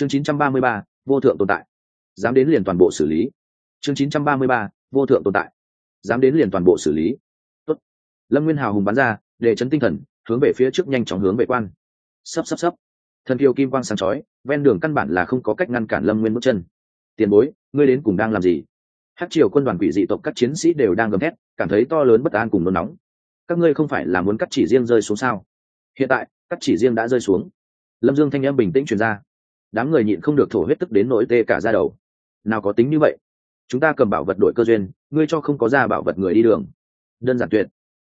chương 933, vô thượng tồn tại. Dám đến liền toàn bộ xử lý. Chương 933, vô thượng tồn tại. Dám đến liền toàn bộ xử lý. Tốt. lâm nguyên hào hùng bắn ra để chấn tinh thần hướng về phía trước nhanh chóng hướng về quan. Sắp sắp sắp thần kiều kim quang sáng chói ven đường căn bản là không có cách ngăn cản lâm nguyên bước chân. Tiền bối ngươi đến cùng đang làm gì? Hát triều quân đoàn quỷ dị tộc các chiến sĩ đều đang gầm thét cảm thấy to lớn bất an cùng nôn nóng. Các ngươi không phải là muốn cắt chỉ riêng rơi xuống sao? Hiện tại cắt chỉ riêng đã rơi xuống. Lâm dương thanh em bình tĩnh truyền ra đám người nhịn không được thổ huyết tức đến nỗi tê cả ra đầu. Nào có tính như vậy? Chúng ta cầm bảo vật đổi cơ duyên, ngươi cho không có ra bảo vật người đi đường. Đơn giản tuyệt.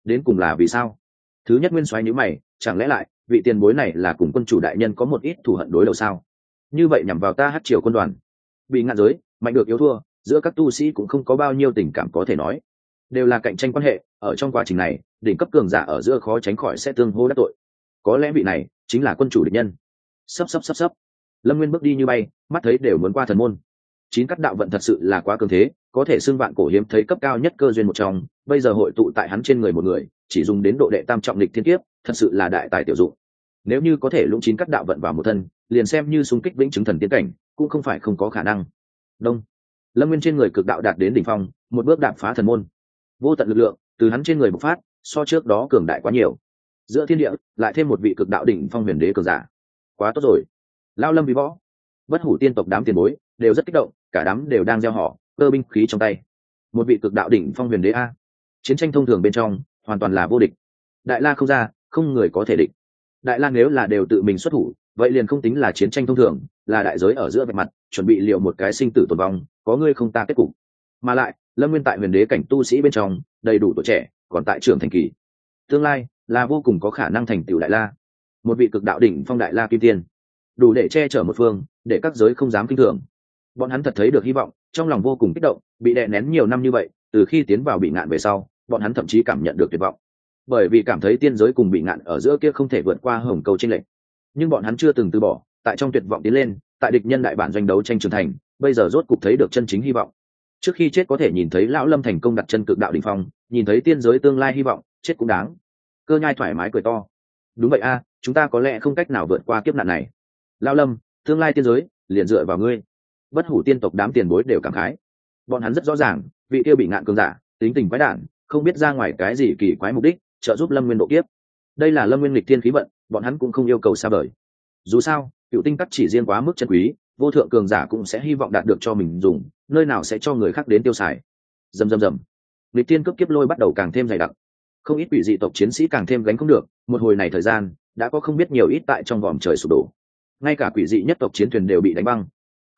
Đến cùng là vì sao? Thứ nhất nguyên soái nhữ mày, chẳng lẽ lại, vị tiền bối này là cùng quân chủ đại nhân có một ít thù hận đối đầu sao? Như vậy nhằm vào ta hát triều quân đoàn. Bị ngạn giới, mạnh được yếu thua, giữa các tu sĩ cũng không có bao nhiêu tình cảm có thể nói. Đều là cạnh tranh quan hệ, ở trong quá trình này, đỉnh cấp cường giả ở giữa khó tránh khỏi sẽ tương hô đắc tội. Có lẽ vị này chính là quân chủ địch nhân. Sắp sắp sắp sắp lâm nguyên bước đi như bay, mắt thấy đều muốn qua thần môn. Chín Cắt đạo vận thật sự là quá cường thế, có thể xưng vạn cổ hiếm thấy cấp cao nhất cơ duyên một trong, bây giờ hội tụ tại hắn trên người một người, chỉ dùng đến độ đệ tam trọng lịch thiên kiếp, thật sự là đại tài tiểu dụng. Nếu như có thể lũng chín cắt đạo vận vào một thân, liền xem như xung kích vĩnh chứng thần tiến cảnh, cũng không phải không có khả năng. Đông. Lâm nguyên trên người cực đạo đạt đến đỉnh phong, một bước đạp phá thần môn. Vô tận lực lượng, từ hắn trên người bộc phát, so trước đó cường đại quá nhiều. Giữa thiên địa, lại thêm một vị cực đạo đỉnh phong huyền đế cường giả. Quá tốt rồi lao lâm vì võ. Bất hủ tiên tộc đám tiền bối đều rất kích động, cả đám đều đang gieo họ, cơ binh khí trong tay. Một vị cực đạo đỉnh phong huyền đế a. Chiến tranh thông thường bên trong, hoàn toàn là vô địch. Đại la không ra, không người có thể địch. Đại la nếu là đều tự mình xuất thủ, vậy liền không tính là chiến tranh thông thường, là đại giới ở giữa vạch mặt, chuẩn bị liệu một cái sinh tử tồn vong, có ngươi không ta kết cục. Mà lại, lâm nguyên tại huyền đế cảnh tu sĩ bên trong, đầy đủ tuổi trẻ, còn tại trường thành kỳ. Tương lai, là vô cùng có khả năng thành tựu đại la. Một vị cực đạo đỉnh phong đại la kim tiên đủ để che chở một phương, để các giới không dám kinh thường. Bọn hắn thật thấy được hy vọng, trong lòng vô cùng kích động, bị đè nén nhiều năm như vậy, từ khi tiến vào bị ngạn về sau, bọn hắn thậm chí cảm nhận được tuyệt vọng. Bởi vì cảm thấy tiên giới cùng bị ngạn ở giữa kia không thể vượt qua hồng cầu tranh lệnh nhưng bọn hắn chưa từng từ bỏ, tại trong tuyệt vọng tiến lên, tại địch nhân đại bản doanh đấu tranh trưởng thành, bây giờ rốt cục thấy được chân chính hy vọng. Trước khi chết có thể nhìn thấy lão lâm thành công đặt chân cực đạo đ ỉ n h phong, nhìn thấy tiên giới tương lai hy vọng, chết cũng đáng. Cơ nhai thoải mái cười to. Đúng vậy a, chúng ta có lẽ không cách nào vượt qua kiếp nạn này lao lâm, tương lai tiên giới, liền dựa vào ngươi. Bất hủ tiên tộc đám tiền bối đều cảm khái. Bọn hắn rất rõ ràng, vị kia bị ngạn cường giả, tính tình quái đản, không biết ra ngoài cái gì kỳ quái mục đích, trợ giúp lâm nguyên độ kiếp. Đây là lâm nguyên lịch thiên khí vận, bọn hắn cũng không yêu cầu xa vời. Dù sao, cựu tinh cắt chỉ riêng quá mức chân quý, vô thượng cường giả cũng sẽ hy vọng đạt được cho mình dùng, nơi nào sẽ cho người khác đến tiêu xài. Dầm dầm dầm lịch tiên cấp kiếp lôi bắt đầu càng thêm dày đặc. Không ít quỷ dị tộc chiến sĩ càng thêm gánh không được, một hồi này thời gian, đã có không biết nhiều ít tại trong vòm trời sụp đổ ngay cả quỷ dị nhất tộc chiến thuyền đều bị đánh băng.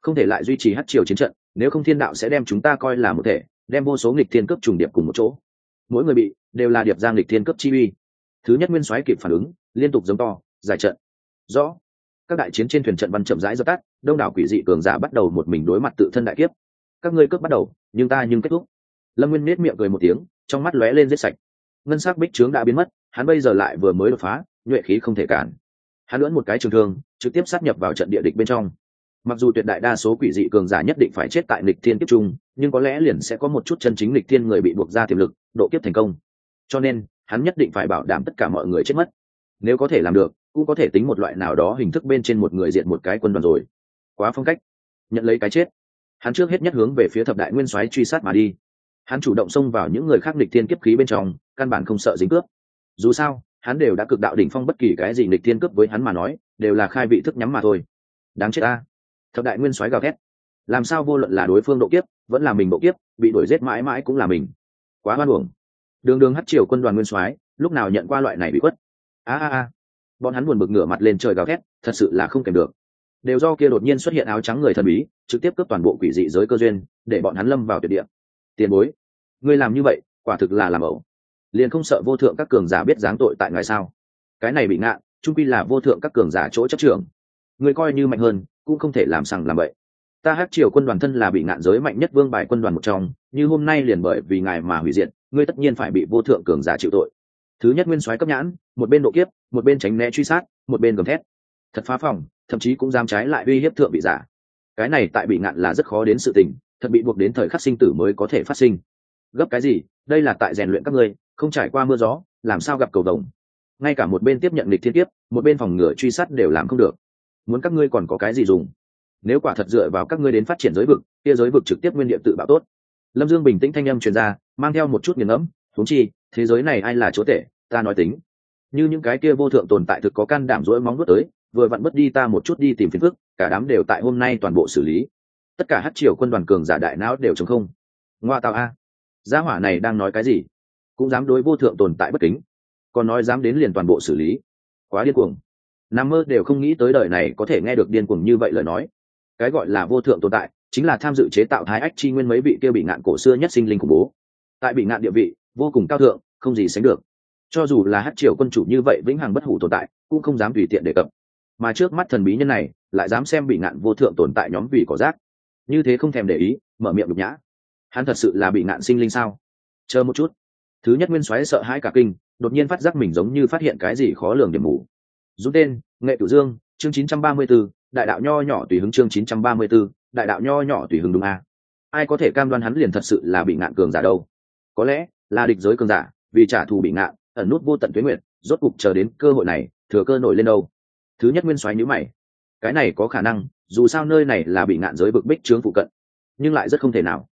Không thể lại duy trì hát triều chiến trận, nếu không thiên đạo sẽ đem chúng ta coi là một thể, đem vô số nghịch thiên cấp trùng điệp cùng một chỗ. Mỗi người bị, đều là điệp giang nghịch thiên cấp chi uy. Thứ nhất nguyên soái kịp phản ứng, liên tục giống to, giải trận. Rõ. Các đại chiến trên thuyền trận văn chậm rãi dập tắt, đông đảo quỷ dị cường giả bắt đầu một mình đối mặt tự thân đại kiếp. Các ngươi cướp bắt đầu, nhưng ta nhưng kết thúc. Lâm nguyên nết miệng cười một tiếng, trong mắt lóe lên giết sạch. Ngân s ắ c bích trướng đã biến mất, hắn bây giờ lại vừa mới đột phá, nhuệ khí không thể cản hắn lưỡn một cái trường thương, trực tiếp sát nhập vào trận địa địch bên trong. Mặc dù tuyệt đại đa số quỷ dị cường giả nhất định phải chết tại lịch thiên kiếp trung, nhưng có lẽ liền sẽ có một chút chân chính lịch thiên người bị buộc ra tiềm lực, độ kiếp thành công. Cho nên, hắn nhất định phải bảo đảm tất cả mọi người chết mất. Nếu có thể làm được, cũng có thể tính một loại nào đó hình thức bên trên một người diện một cái quân đoàn rồi. Quá phong cách. Nhận lấy cái chết. Hắn trước hết nhất hướng về phía thập đại nguyên soái truy sát mà đi. Hắn chủ động xông vào những người khác địch thiên kiếp khí bên trong, căn bản không sợ dính cướp. Dù sao hắn đều đã cực đạo đỉnh phong bất kỳ cái gì địch thiên cướp với hắn mà nói, đều là khai vị thức nhắm mà thôi. Đáng chết ta. Thập đại nguyên soái gào thét. Làm sao vô luận là đối phương độ kiếp, vẫn là mình độ kiếp, bị đuổi giết mãi mãi cũng là mình. Quá hoan hưởng. Đường đường hắt triều quân đoàn nguyên soái, lúc nào nhận qua loại này bị quất a a a. Bọn hắn buồn bực ngửa mặt lên trời gào thét, thật sự là không kèm được. Đều do kia đột nhiên xuất hiện áo trắng người thần bí, trực tiếp cướp toàn bộ quỷ dị giới cơ duyên, để bọn hắn lâm vào tuyệt địa. Tiền bối, ngươi làm như vậy, quả thực là làm ẩu liền không sợ vô thượng các cường giả biết giáng tội tại ngoài sao? Cái này bị ngạn trung quy là vô thượng các cường giả chỗ chấp trường người coi như mạnh hơn, cũng không thể làm sằng làm vậy ta hát triều quân đoàn thân là bị ngạn giới mạnh nhất vương bài quân đoàn một trong, như hôm nay liền bởi vì ngài mà hủy diệt, ngươi tất nhiên phải bị vô thượng cường giả chịu tội. Thứ nhất nguyên soái cấp nhãn, một bên độ kiếp, một bên tránh né truy sát, một bên gầm thét. Thật phá phòng, thậm chí cũng dám trái lại uy hiếp thượng bị giả. Cái này tại bị ngạn là rất khó đến sự tình, thật bị buộc đến thời khắc sinh tử mới có thể phát sinh. Gấp cái gì? Đây là tại rèn luyện các ngươi không trải qua mưa gió, làm sao gặp cầu đồng ngay cả một bên tiếp nhận lịch thiên tiếp một bên phòng ngừa truy sát đều làm không được. Muốn các ngươi còn có cái gì dùng? Nếu quả thật dựa vào các ngươi đến phát triển giới vực, kia giới vực trực tiếp nguyên địa tự bảo tốt. Lâm dương bình tĩnh thanh âm truyền ra, mang theo một chút nghiền ngẫm thúng chi, thế giới này ai là chúa tể, ta nói tính. Như những cái kia vô thượng tồn tại thực có can đảm rỗi móng vuốt tới, vừa vặn mất đi ta một chút đi tìm phiền phức, cả đám đều tại hôm nay toàn bộ xử lý. Tất cả hát triều quân đoàn cường giả đại não đều chống không. Ngoa tạo a. Gia hỏa này đang nói cái gì? Cũng dám đối vô thượng tồn tại bất kính. Còn nói dám đến liền toàn bộ xử lý. Quá điên cuồng. Nằm mơ đều không nghĩ tới đời này có thể nghe được điên cuồng như vậy lời nói. Cái gọi là vô thượng tồn tại, chính là tham dự chế tạo thái ách chi nguyên mấy vị kia bị ngạn cổ xưa nhất sinh linh khủng bố. Tại bị ngạn địa vị, vô cùng cao thượng, không gì sánh được. Cho dù là hát triều quân chủ như vậy vĩnh hằng bất hủ tồn tại, cũng không dám tùy tiện đề cập. Mà trước mắt thần bí nhân này, lại dám xem bị ngạn vô thượng tồn tại nhóm vì có rác. Như thế không thèm để ý, mở miệng đục nhã. Hắn thật sự là bị ngạn sinh linh sao? Chờ một chút thứ nhất nguyên soái sợ hãi cả kinh đột nhiên phát giác mình giống như phát hiện cái gì khó lường điểm mù. Rút tên nghệ tử dương chương 934, đại đạo nho nhỏ tùy hứng chương 934, đại đạo nho nhỏ tùy hứng đúng a? Ai có thể cam đoan hắn liền thật sự là bị ngạn cường giả đâu? Có lẽ là địch giới cường giả vì trả thù bị ngạn ẩn nút vô tận tuyến nguyện rốt cục chờ đến cơ hội này thừa cơ nổi lên đâu? Thứ nhất nguyên soái nhữ mày. Cái này có khả năng dù sao nơi này là bị ngạn giới bực bích trướng phụ cận nhưng lại rất không thể nào.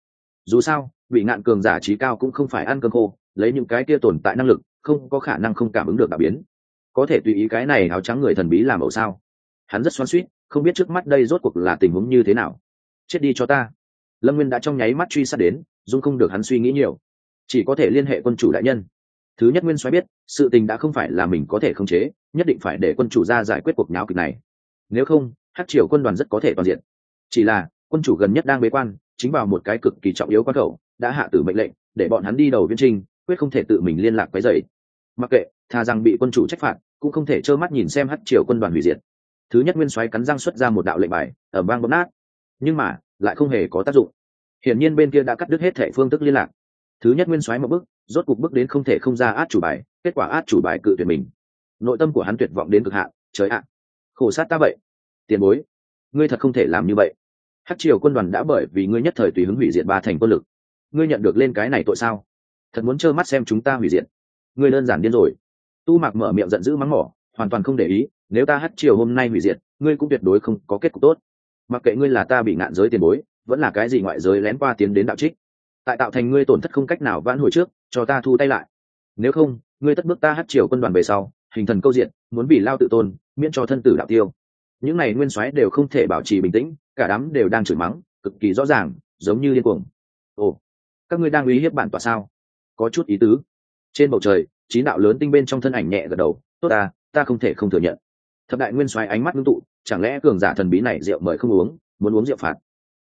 Dù sao bị ngạn cường giả trí cao cũng không phải ăn cơm khô lấy những cái kia tồn tại năng lực, không có khả năng không cảm ứng được đạo biến. Có thể tùy ý cái này áo trắng người thần bí làm ẩu sao? Hắn rất xoắn suýt không biết trước mắt đây rốt cuộc là tình huống như thế nào. Chết đi cho ta. Lâm nguyên đã trong nháy mắt truy sát đến, dung không được hắn suy nghĩ nhiều. Chỉ có thể liên hệ quân chủ đại nhân. Thứ nhất nguyên soái biết, sự tình đã không phải là mình có thể khống chế, nhất định phải để quân chủ ra giải quyết cuộc nháo kịch này. Nếu không hát triều quân đoàn rất có thể toàn diện. Chỉ là, quân chủ gần nhất đang bế quan, chính vào một cái cực kỳ trọng yếu quan khẩu, đã hạ tử mệnh lệnh, để bọn hắn đi đầu viên trinh quyết không thể tự mình liên lạc với dậy mặc kệ thà rằng bị quân chủ trách phạt, cũng không thể trơ mắt nhìn xem hát triều quân đoàn hủy diệt. Thứ nhất nguyên soái cắn răng xuất ra một đạo lệnh bài ở bang bấm nát. Nhưng mà, lại không hề có tác dụng. Hiển nhiên bên kia đã cắt đứt hết thẻ phương thức liên lạc. Thứ nhất nguyên soái một bước, rốt cục bước đến không thể không ra át chủ bài, kết quả át chủ bài cự tuyệt mình. Nội tâm của hắn tuyệt vọng đến cực hạn, trời ạ, khổ sát ta vậy. Tiền bối, ngươi thật không thể làm như vậy. Hát triều quân đoàn đã bởi vì ngươi nhất thời tùy hứng hủy diệt ba thành quân lực. Ngươi nhận được lên cái này tội sao? Thật muốn trơ mắt xem chúng ta hủy diệt. Ngươi đơn giản điên rồi. Tu mạc mở miệng giận dữ mắng mỏ, hoàn toàn không để ý, nếu ta hát triều hôm nay hủy diệt, ngươi cũng tuyệt đối không có kết cục tốt. Mặc kệ ngươi là ta bị ngạn giới tiền bối, vẫn là cái gì ngoại giới lén qua tiến đến đạo trích, tại tạo thành ngươi tổn thất không cách nào vãn hồi trước, cho ta thu tay lại. Nếu không, ngươi tất bước ta hát triều quân đoàn về sau, hình thần câu diện, muốn bị lao tự tôn, miễn cho thân tử đạo tiêu. Những này nguyên soái đều không thể bảo trì bình tĩnh, cả đám đều đang chửi mắng, cực kỳ rõ ràng, giống như điên cuồng. Ồ, các ngươi đang uy hiếp bản tọa sao? Có chút ý tứ. Trên bầu trời, chín đạo lớn tinh bên trong thân ảnh nhẹ gật đầu, tốt ta ta không thể không thừa nhận. Thập đại nguyên soái ánh mắt ngưng tụ, chẳng lẽ cường giả thần bí này rượu mời không uống, muốn uống rượu phạt?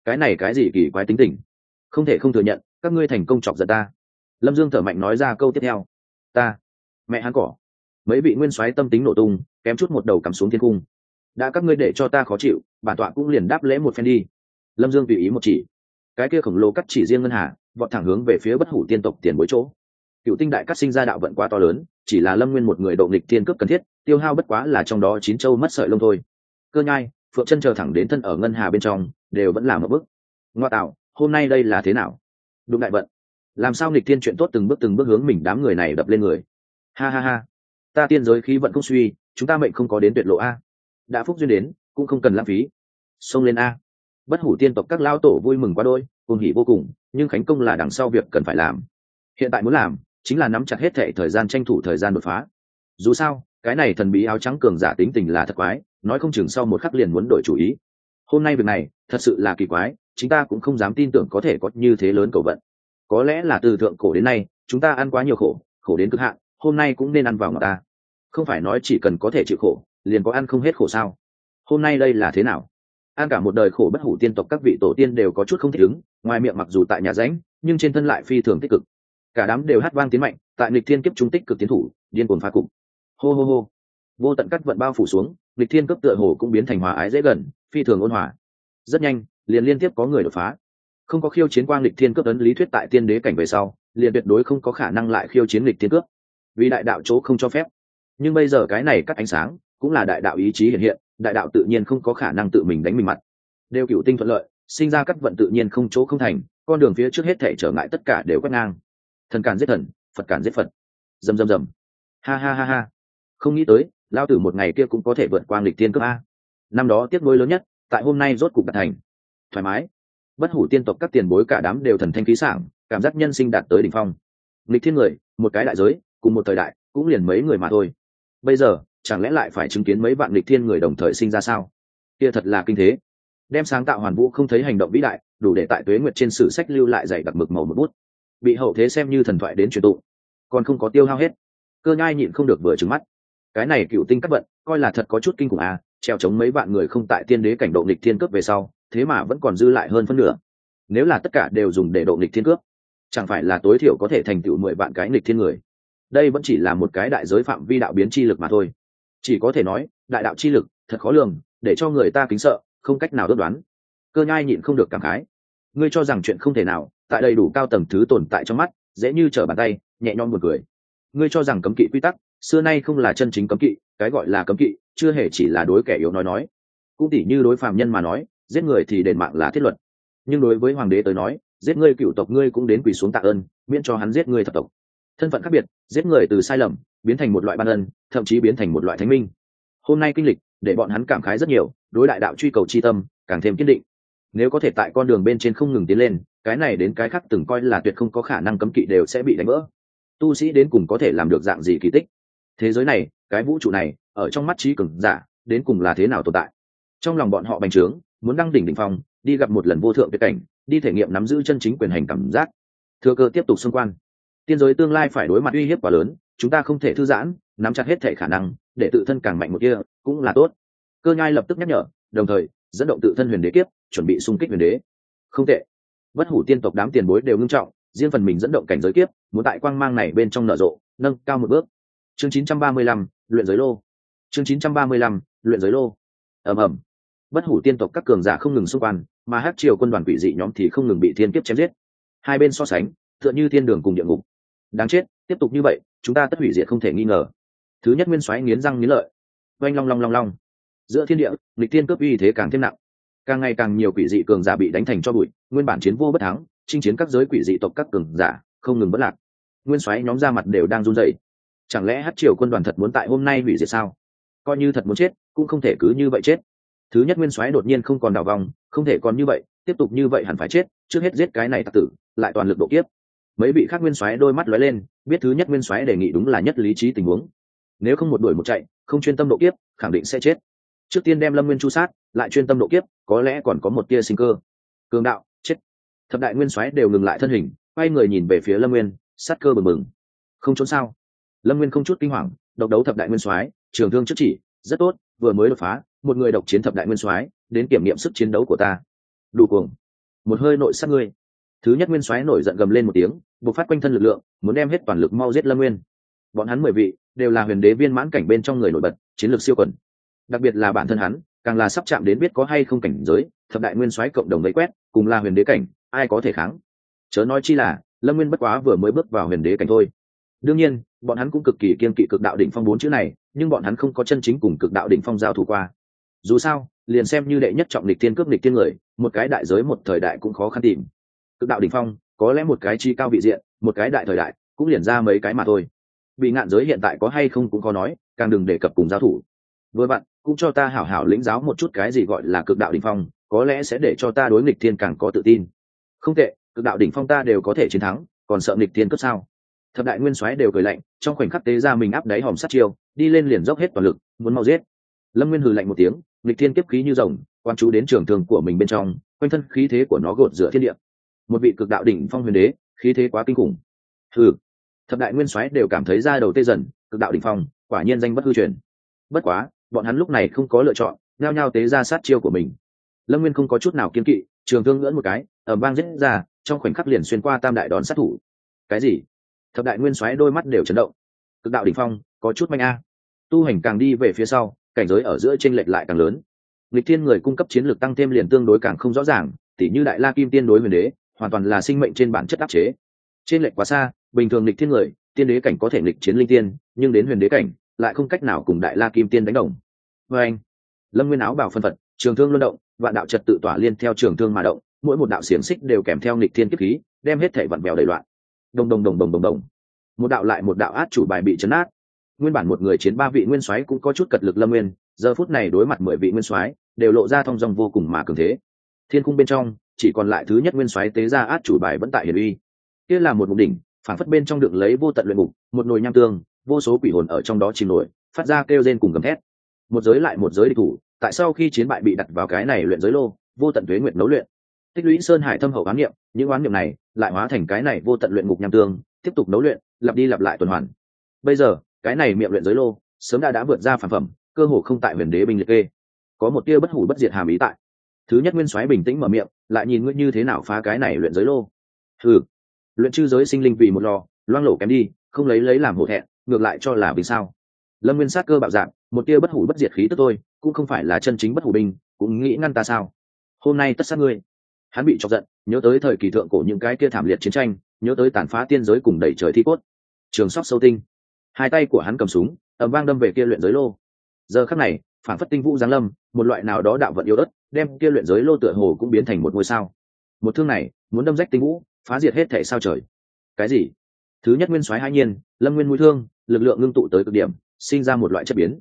Cái này cái gì kỳ quái tính tình? Không thể không thừa nhận, các ngươi thành công chọc giận ta. Lâm dương thở mạnh nói ra câu tiếp theo, ta, mẹ hắn cỏ. Mấy vị nguyên soái tâm tính nổ tung, kém chút một đầu cắm xuống thiên cung. Đã các ngươi để cho ta khó chịu, bản tọa cũng liền đáp lễ một phen đi. Lâm dương tùy ý một chỉ. Cái kia khổng lồ cắt chỉ riêng ngân hà vọt thẳng hướng về phía bất hủ tiên tộc tiền bối chỗ. Cựu tinh đại cắt sinh ra đạo vận quá to lớn, chỉ là lâm nguyên một người độ nghịch tiên cướp cần thiết, tiêu hao bất quá là trong đó chín châu mất sợi lông thôi. Cơ nhai, phượng chân chờ thẳng đến thân ở ngân hà bên trong, đều vẫn là một bước. Ngoa tạo, hôm nay đây là thế nào? Đúng đại vận. Làm sao nghịch tiên chuyện tốt từng bước từng bước hướng mình đám người này đập lên người? Ha ha ha. Ta tiên giới khí vận không suy, chúng ta mệnh không có đến tuyệt lộ a. Đã phúc duyên đến, cũng không cần lãng phí. Xông lên a bất hủ tiên tộc các lao tổ vui mừng quá đôi cùng hỉ vô cùng, nhưng khánh công là đằng sau việc cần phải làm. Hiện tại muốn làm, chính là nắm chặt hết thệ thời gian tranh thủ thời gian đột phá. Dù sao, cái này thần bí áo trắng cường giả tính tình là thật quái, nói không chừng sau một khắc liền muốn đổi chủ ý. Hôm nay việc này, thật sự là kỳ quái, chúng ta cũng không dám tin tưởng có thể có như thế lớn cầu vận. Có lẽ là từ thượng cổ đến nay, chúng ta ăn quá nhiều khổ khổ đến cực hạn, hôm nay cũng nên ăn vào ngọt ta. Không phải nói chỉ cần có thể chịu khổ, liền có ăn không hết khổ sao? Hôm nay đây là thế nào? Ăn cả một đời khổ bất hủ tiên tộc các vị tổ tiên đều có chút không thể ứng, ngoài miệng mặc dù tại nhà ránh nhưng trên thân lại phi thường tích cực. Cả đám đều hát vang tiến mạnh, tại lịch thiên kiếp chúng tích cực tiến thủ, điên cuồng phá cục. Hô hô hô. Vô tận cắt vận bao phủ xuống lịch thiên cấp tựa hồ cũng biến thành hòa ái dễ gần, phi thường ôn hòa. Rất nhanh, liền liên tiếp có người đột phá. Không có khiêu chiến quang lịch thiên cướp ấn lý thuyết tại tiên đế cảnh về sau, liền tuyệt đối không có khả năng lại khiêu chiến lịch thiên cướp vì đại đạo chỗ không cho phép. Nhưng bây giờ cái này cắt ánh sáng, cũng là đại đạo ý chí hiện hiện đại đạo tự nhiên không có khả năng tự mình đánh mình mặt. Đều cựu tinh thuận lợi, sinh ra các vận tự nhiên không chỗ không thành, con đường phía trước hết thể trở ngại tất cả đều quét ngang. Thần cản giết thần, phật cản giết phật. Dầm dầm dầm ha ha ha ha. Không nghĩ tới lao tử một ngày kia cũng có thể vượt qua lịch tiên cấp a. Năm đó tiếc nuối lớn nhất, tại hôm nay rốt cục đạt thành. Thoải mái. Bất hủ tiên tộc các tiền bối cả đám đều thần thanh khí sảng, cảm giác nhân sinh đạt tới đỉnh phong. Nghịch thiên người, một cái đại giới, cùng một thời đại, cũng liền mấy người mà thôi. Bây giờ chẳng lẽ lại phải chứng kiến mấy vạn lịch thiên người đồng thời sinh ra sao? Kia thật là kinh thế. Đem sáng tạo hoàn vũ không thấy hành động vĩ đại, đủ để tại tuế nguyệt trên sử sách lưu lại dày đặc mực màu một bút. Bị hậu thế xem như thần thoại đến truyền tụ còn không có tiêu hao hết. Cơ nhai nhịn không được vừa trứng mắt. Cái này cựu tinh cắt vận, coi là thật có chút kinh khủng à treo chống mấy vạn người không tại tiên đế cảnh độ nghịch thiên cướp về sau, thế mà vẫn còn dư lại hơn phân nửa. Nếu là tất cả đều dùng để độ nghịch thiên cướp, chẳng phải là tối thiểu có thể thành tựu mười vạn cái nghịch thiên người? Đây vẫn chỉ là một cái đại giới phạm vi đạo biến chi lực mà thôi chỉ có thể nói, đại đạo chi lực, thật khó lường, để cho người ta kính sợ, không cách nào đốt đoán. Cơ nhai nhịn không được cảm khái. Ngươi cho rằng chuyện không thể nào, tại đầy đủ cao tầng thứ tồn tại trong mắt, dễ như trở bàn tay, nhẹ nhõm một người ngươi cho rằng cấm kỵ quy tắc, xưa nay không là chân chính cấm kỵ, cái gọi là cấm kỵ, chưa hề chỉ là đối kẻ yếu nói nói. Cũng tỉ như đối phạm nhân mà nói, giết người thì đền mạng là thiết luật. Nhưng đối với hoàng đế tới nói, giết ngươi cựu tộc ngươi cũng đến quỳ xuống tạ ơn, miễn cho hắn giết ngươi thập tộc. Thân phận khác biệt, giết người từ sai lầm biến thành một loại ban ân, thậm chí biến thành một loại thánh minh. Hôm nay kinh lịch, để bọn hắn cảm khái rất nhiều, đối đại đạo truy cầu c h i tâm, càng thêm kiên định. Nếu có thể tại con đường bên trên không ngừng tiến lên, cái này đến cái khác từng coi là tuyệt không có khả năng cấm kỵ đều sẽ bị đánh vỡ. Tu sĩ đến cùng có thể làm được dạng gì kỳ tích? Thế giới này, cái vũ trụ này, ở trong mắt trí cường giả, đến cùng là thế nào tồn tại? Trong lòng bọn họ bành trướng, muốn đăng đỉnh đỉnh phong, đi gặp một lần vô thượng tuyệt cảnh, đi thể nghiệm nắm giữ chân chính quyền hành cảm giác. Thừa cơ tiếp tục xung quan tiên giới tương lai phải đối mặt uy hiếp quá lớn chúng ta không thể thư giãn nắm chặt hết thể khả năng để tự thân càng mạnh một kia cũng là tốt. Cơ nhai lập tức nhắc nhở đồng thời dẫn động tự thân huyền đế kiếp chuẩn bị xung kích huyền đế. Không tệ. Bất hủ tiên tộc đám tiền bối đều ngưng trọng riêng phần mình dẫn động cảnh giới kiếp muốn tại quang mang này bên trong nở rộ nâng cao một bước. Chương 935, luyện giới lô. Chương 935, luyện giới lô. Ầm ầm. Bất hủ tiên tộc các cường giả không ngừng xung quanh mà hát triều quân đoàn quỷ dị nhóm thì không ngừng bị thiên kiếp chém giết. Hai bên so sánh tựa như thiên đường cùng địa ngục. Đáng chết tiếp tục như vậy, chúng ta tất hủy diệt không thể nghi ngờ. Thứ nhất nguyên soái nghiến răng nghiến lợi. Oanh long long long long. Giữa thiên địa lịch tiên cướp uy thế càng thêm nặng. Càng ngày càng nhiều quỷ dị cường giả bị đánh thành cho bụi, nguyên bản chiến vô bất thắng, chinh chiến các giới quỷ dị tộc các cường giả, không ngừng bất lạc. Nguyên soái nhóm ra mặt đều đang run rẩy. Chẳng lẽ hát triều quân đoàn thật muốn tại hôm nay hủy diệt sao? Coi như thật muốn chết, cũng không thể cứ như vậy chết. Thứ nhất nguyên soái đột nhiên không còn đào vòng, không thể còn như vậy, tiếp tục như vậy hẳn phải chết, trước hết giết cái này tặc tử, lại toàn lực độ kiếp mấy vị khác nguyên soái đôi mắt lóe lên, biết thứ nhất nguyên soái đề nghị đúng là nhất lý trí tình huống. Nếu không một đuổi một chạy, không chuyên tâm độ kiếp, khẳng định sẽ chết. Trước tiên đem lâm nguyên chu sát, lại chuyên tâm độ kiếp, có lẽ còn có một tia sinh cơ. Cường đạo, chết. Thập đại nguyên soái đều ngừng lại thân hình, quay người nhìn về phía lâm nguyên, sát cơ bừng bừng. Không trốn sao? Lâm nguyên không chút kinh hoàng, độc đấu thập đại nguyên soái, trường thương trước chỉ, rất tốt, vừa mới đột phá, một người độc chiến thập đại nguyên soái, đến kiểm nghiệm sức chiến đấu của ta. Đủ cuồng. Một hơi nội sát ngươi. Thứ nhất nguyên soái nổi giận gầm lên một tiếng buộc phát quanh thân lực lượng, muốn đem hết toàn lực mau giết lâm nguyên. Bọn hắn mười vị đều là huyền đế viên mãn cảnh bên trong người nổi bật, chiến lược siêu quần đặc biệt là bản thân hắn, càng là sắp chạm đến biết có hay không cảnh giới, thập đại nguyên soái cộng đồng lấy quét, cùng là huyền đế cảnh, ai có thể kháng? Chớ nói chi là, lâm nguyên bất quá vừa mới bước vào huyền đế cảnh thôi. Đương nhiên, bọn hắn cũng cực kỳ kiên kỵ cực đạo đỉnh phong bốn chữ này, nhưng bọn hắn không có chân chính cùng cực đạo đỉnh phong giao thủ qua. Dù sao, liền xem như đệ nhất trọng lịch thiên cướp lịch thiên người, một cái đại giới một thời đại cũng khó khăn tìm. Cực đạo đỉnh phong có lẽ một cái chi cao vị diện, một cái đại thời đại, cũng liền ra mấy cái mà thôi. Bị ngạn giới hiện tại có hay không cũng có nói, càng đừng đề cập cùng giao thủ. Vừa bạn, cũng cho ta hảo hảo lĩnh giáo một chút cái gì gọi là cực đạo đỉnh phong, có lẽ sẽ để cho ta đối nghịch thiên càng có tự tin. Không tệ, cực đạo đỉnh phong ta đều có thể chiến thắng, còn sợ nghịch thiên cấp sao? Thập đại nguyên soái đều cười lạnh, trong khoảnh khắc tế ra mình áp đáy hòm sát chiêu, đi lên liền dốc hết toàn lực, muốn mau giết. Lâm nguyên hừ lạnh một tiếng, nghịch thiên kiếp khí như rồng, quan chú đến trường thường của mình bên trong, quanh thân khí thế của nó gột giữa thiên địa một vị cực đạo đỉnh phong huyền đế, khí thế quá kinh khủng. Hừ, thập đại nguyên soái đều cảm thấy ra đầu tê dần, cực đạo đỉnh phong, quả nhiên danh bất hư truyền. Bất quá, bọn hắn lúc này không có lựa chọn, nhao nhao tế ra sát chiêu của mình. Lâm nguyên không có chút nào kiên kỵ, trường thương ngưỡn một cái ở bang rết ra, trong khoảnh khắc liền xuyên qua tam đại đón sát thủ. Cái gì? Thập đại nguyên soái đôi mắt đều chấn động. Cực đạo đỉnh phong, có chút manh a. Tu hành càng đi về phía sau, cảnh giới ở giữa tranh lệch lại càng lớn. Lịch thiên người cung cấp chiến lược tăng thêm liền tương đối càng không rõ ràng, tỉ như đại la kim tiên đối huyền đế hoàn toàn là sinh mệnh trên bản chất áp chế. Trên lệch quá xa, bình thường lịch thiên người, tiên đế cảnh có thể lịch chiến linh tiên, nhưng đến huyền đế cảnh, lại không cách nào cùng đại la kim tiên đánh đồng. Vê anh, lâm nguyên áo bảo phân phật, trường thương luân động, vạn đạo trật tự tỏa liên theo trường thương mà động, mỗi một đạo xiềng xích đều kèm theo nghịch thiên kiếp khí, đem hết thể vặn bèo đầy loạn. Đồng đồng đồng đồng đồng đồng. Một đạo lại một đạo át chủ bài bị chấn át nguyên bản một người chiến ba vị nguyên soái cũng có chút cật lực lâm nguyên, giờ phút này đối mặt mười vị nguyên soái, đều lộ ra thong dong vô cùng mà cường thế. Thiên cung bên trong chỉ còn lại thứ nhất nguyên soái tế ra át chủ bài vẫn tại hiển uy. Kia là một mục đỉnh phản phất bên trong đựng lấy vô tận luyện mục một nồi nham tương, vô số quỷ hồn ở trong đó chìm nổi, phát ra kêu rên cùng gầm thét. Một giới lại một giới địch thủ, tại sau khi chiến bại bị đặt vào cái này luyện giới lô, vô tận tuế nguyệt nấu luyện. Tích lũy sơn hải thâm hậu oán niệm, những oán niệm này lại hóa thành cái này vô tận luyện ngục nham tương, tiếp tục nấu luyện, lặp đi lặp lại tuần hoàn. Bây giờ, cái này miệng luyện giới lô sớm đã đã vượt ra phản phẩm, cơ hồ không tại huyền đế binh liệt kê. Có một tia bất hủ bất diệt hàm ý tại thứ nhất nguyên soái bình tĩnh mở miệng, lại nhìn ngươi như thế nào phá cái này luyện giới lô. Ừ luyện chư giới sinh linh vì một lò, loang lổ kém đi, không lấy lấy làm hổ thẹn, ngược lại cho là vì sao. Lâm nguyên sát cơ bạo dạng, một tia bất hủ bất diệt khí tức tôi cũng không phải là chân chính bất hủ binh, cũng nghĩ ngăn ta sao? Hôm nay tất sát ngươi. Hắn bị chọc giận, nhớ tới thời kỳ thượng cổ những cái kia thảm liệt chiến tranh, nhớ tới tàn phá tiên giới cùng đẩy trời thi cốt. Trường sóc sâu tinh. Hai tay của hắn cầm súng ẩm vang đâm về kia luyện giới lô. Giờ khắc này, phản phất tinh vũ giáng lâm, một loại nào đó đạo vận yếu đất đem kia luyện giới lô tựa hồ cũng biến thành một ngôi sao. Một thương này, muốn đâm rách tinh vũ, phá diệt hết thể sao trời. Cái gì? Thứ nhất nguyên soái hai nhiên, lâm nguyên mũi thương, lực lượng ngưng tụ tới cực điểm, sinh ra một loại chất biến.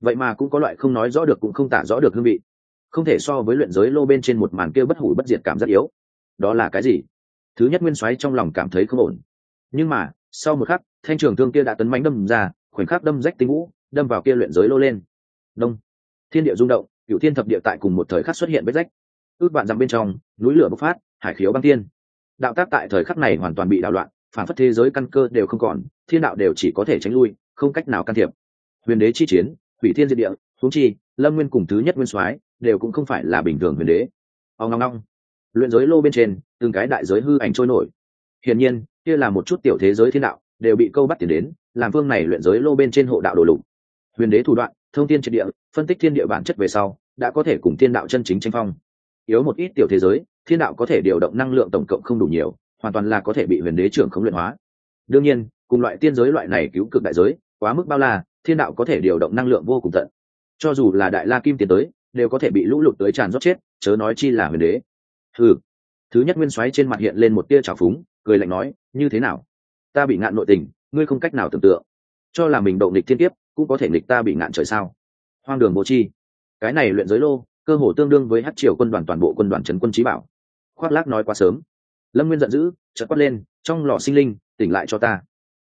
Vậy mà cũng có loại không nói rõ được cũng không tả rõ được hương vị. Không thể so với luyện giới lô bên trên một màn kia bất hủ bất diệt cảm rất yếu. Đó là cái gì? Thứ nhất nguyên soái trong lòng cảm thấy không ổn. Nhưng mà, sau một khắc, thanh trường thương kia đã tấn mánh đâm ra, khoảnh khắc đâm rách tinh vũ, đâm vào kia luyện giới lô lên. Đông. Thiên địa rung động cựu thiên thập địa tại cùng một thời khắc xuất hiện vết rách. Ước bạn dằm bên trong, núi lửa bộc phát, hải khiếu băng tiên. đạo tác tại thời khắc này hoàn toàn bị đảo loạn, phản phất thế giới căn cơ đều không còn, thiên đạo đều chỉ có thể tránh lui, không cách nào can thiệp. Huyền đế chi chiến, hủy thiên diệt địa, huống chi, lâm nguyên cùng thứ nhất nguyên soái đều cũng không phải là bình thường huyền đế. Ông ngong ngong luyện giới lô bên trên, từng cái đại giới hư ảnh trôi nổi. Hiển nhiên, kia là một chút tiểu thế giới thiên đạo, đều bị câu bắt tiền đến, làm phương này luyện giới lô bên trên hộ đạo đồ lục. Huyền đế thủ đoạn, thông tin triệt địa, phân tích thiên địa bản chất về sau đã có thể cùng thiên đạo chân chính tranh phong. Yếu một ít tiểu thế giới, thiên đạo có thể điều động năng lượng tổng cộng không đủ nhiều, hoàn toàn là có thể bị huyền đế trưởng khống luyện hóa. Đương nhiên, cùng loại tiên giới loại này cứu cực đại giới, quá mức bao la, thiên đạo có thể điều động năng lượng vô cùng tận. Cho dù là đại la kim tiến tới, đều có thể bị lũ lụt tới tràn rót chết, chớ nói chi là huyền đế. Ừ thứ nhất nguyên soái trên mặt hiện lên một tia trào phúng, cười lạnh nói, như thế nào? Ta bị ngạn nội tình, ngươi không cách nào tưởng tượng. Cho là mình độ nghịch thiên tiếp cũng có thể nghịch ta bị ngạn trời sao? Hoang đường vô chi cái này luyện giới lô, cơ hồ tương đương với hát triều quân đoàn toàn bộ quân đoàn trấn quân trí bảo. Khoác lác nói quá sớm. Lâm nguyên giận dữ, chợt quát lên, trong lò sinh linh, tỉnh lại cho ta.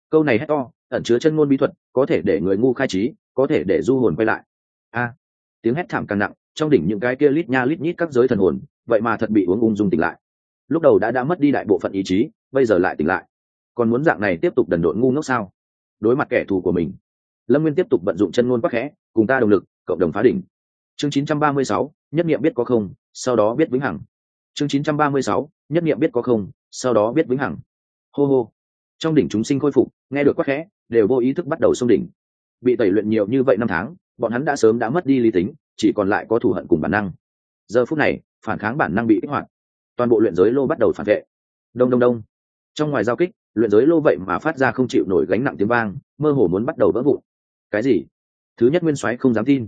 Câu này hét to, ẩn chứa chân ngôn bí thuật, có thể để người ngu khai trí, có thể để du hồn quay lại. A! Tiếng hét thảm càng nặng, trong đỉnh những cái kia lít nha lít nhít các giới thần hồn, vậy mà thật bị uống ung dung tỉnh lại. Lúc đầu đã đã mất đi đại bộ phận ý chí, bây giờ lại tỉnh lại. Còn muốn dạng này tiếp tục đần độn ngu ngốc sao? Đối mặt kẻ thù của mình, lâm nguyên tiếp tục vận dụng chân ngôn quắc khẽ, cùng ta động lực, cộng đồng phá đỉnh chương 936, nhất nghiệm biết có không sau đó biết vĩnh hằng. Chương 936, nhất nghiệm biết có không sau đó biết vĩnh hằng. Hô hô. Trong đỉnh chúng sinh khôi phục nghe được quắc khẽ đều vô ý thức bắt đầu xông đỉnh. Bị tẩy luyện nhiều như vậy năm tháng bọn hắn đã sớm đã mất đi lý tính chỉ còn lại có thù hận cùng bản năng. Giờ phút này phản kháng bản năng bị kích hoạt. Toàn bộ luyện giới lô bắt đầu phản vệ. Đông đông đông. Trong ngoài giao kích luyện giới lô vậy mà phát ra không chịu nổi gánh nặng tiếng vang mơ hồ muốn bắt đầu vỡ vụn. Cái gì? Thứ nhất nguyên soái không dám tin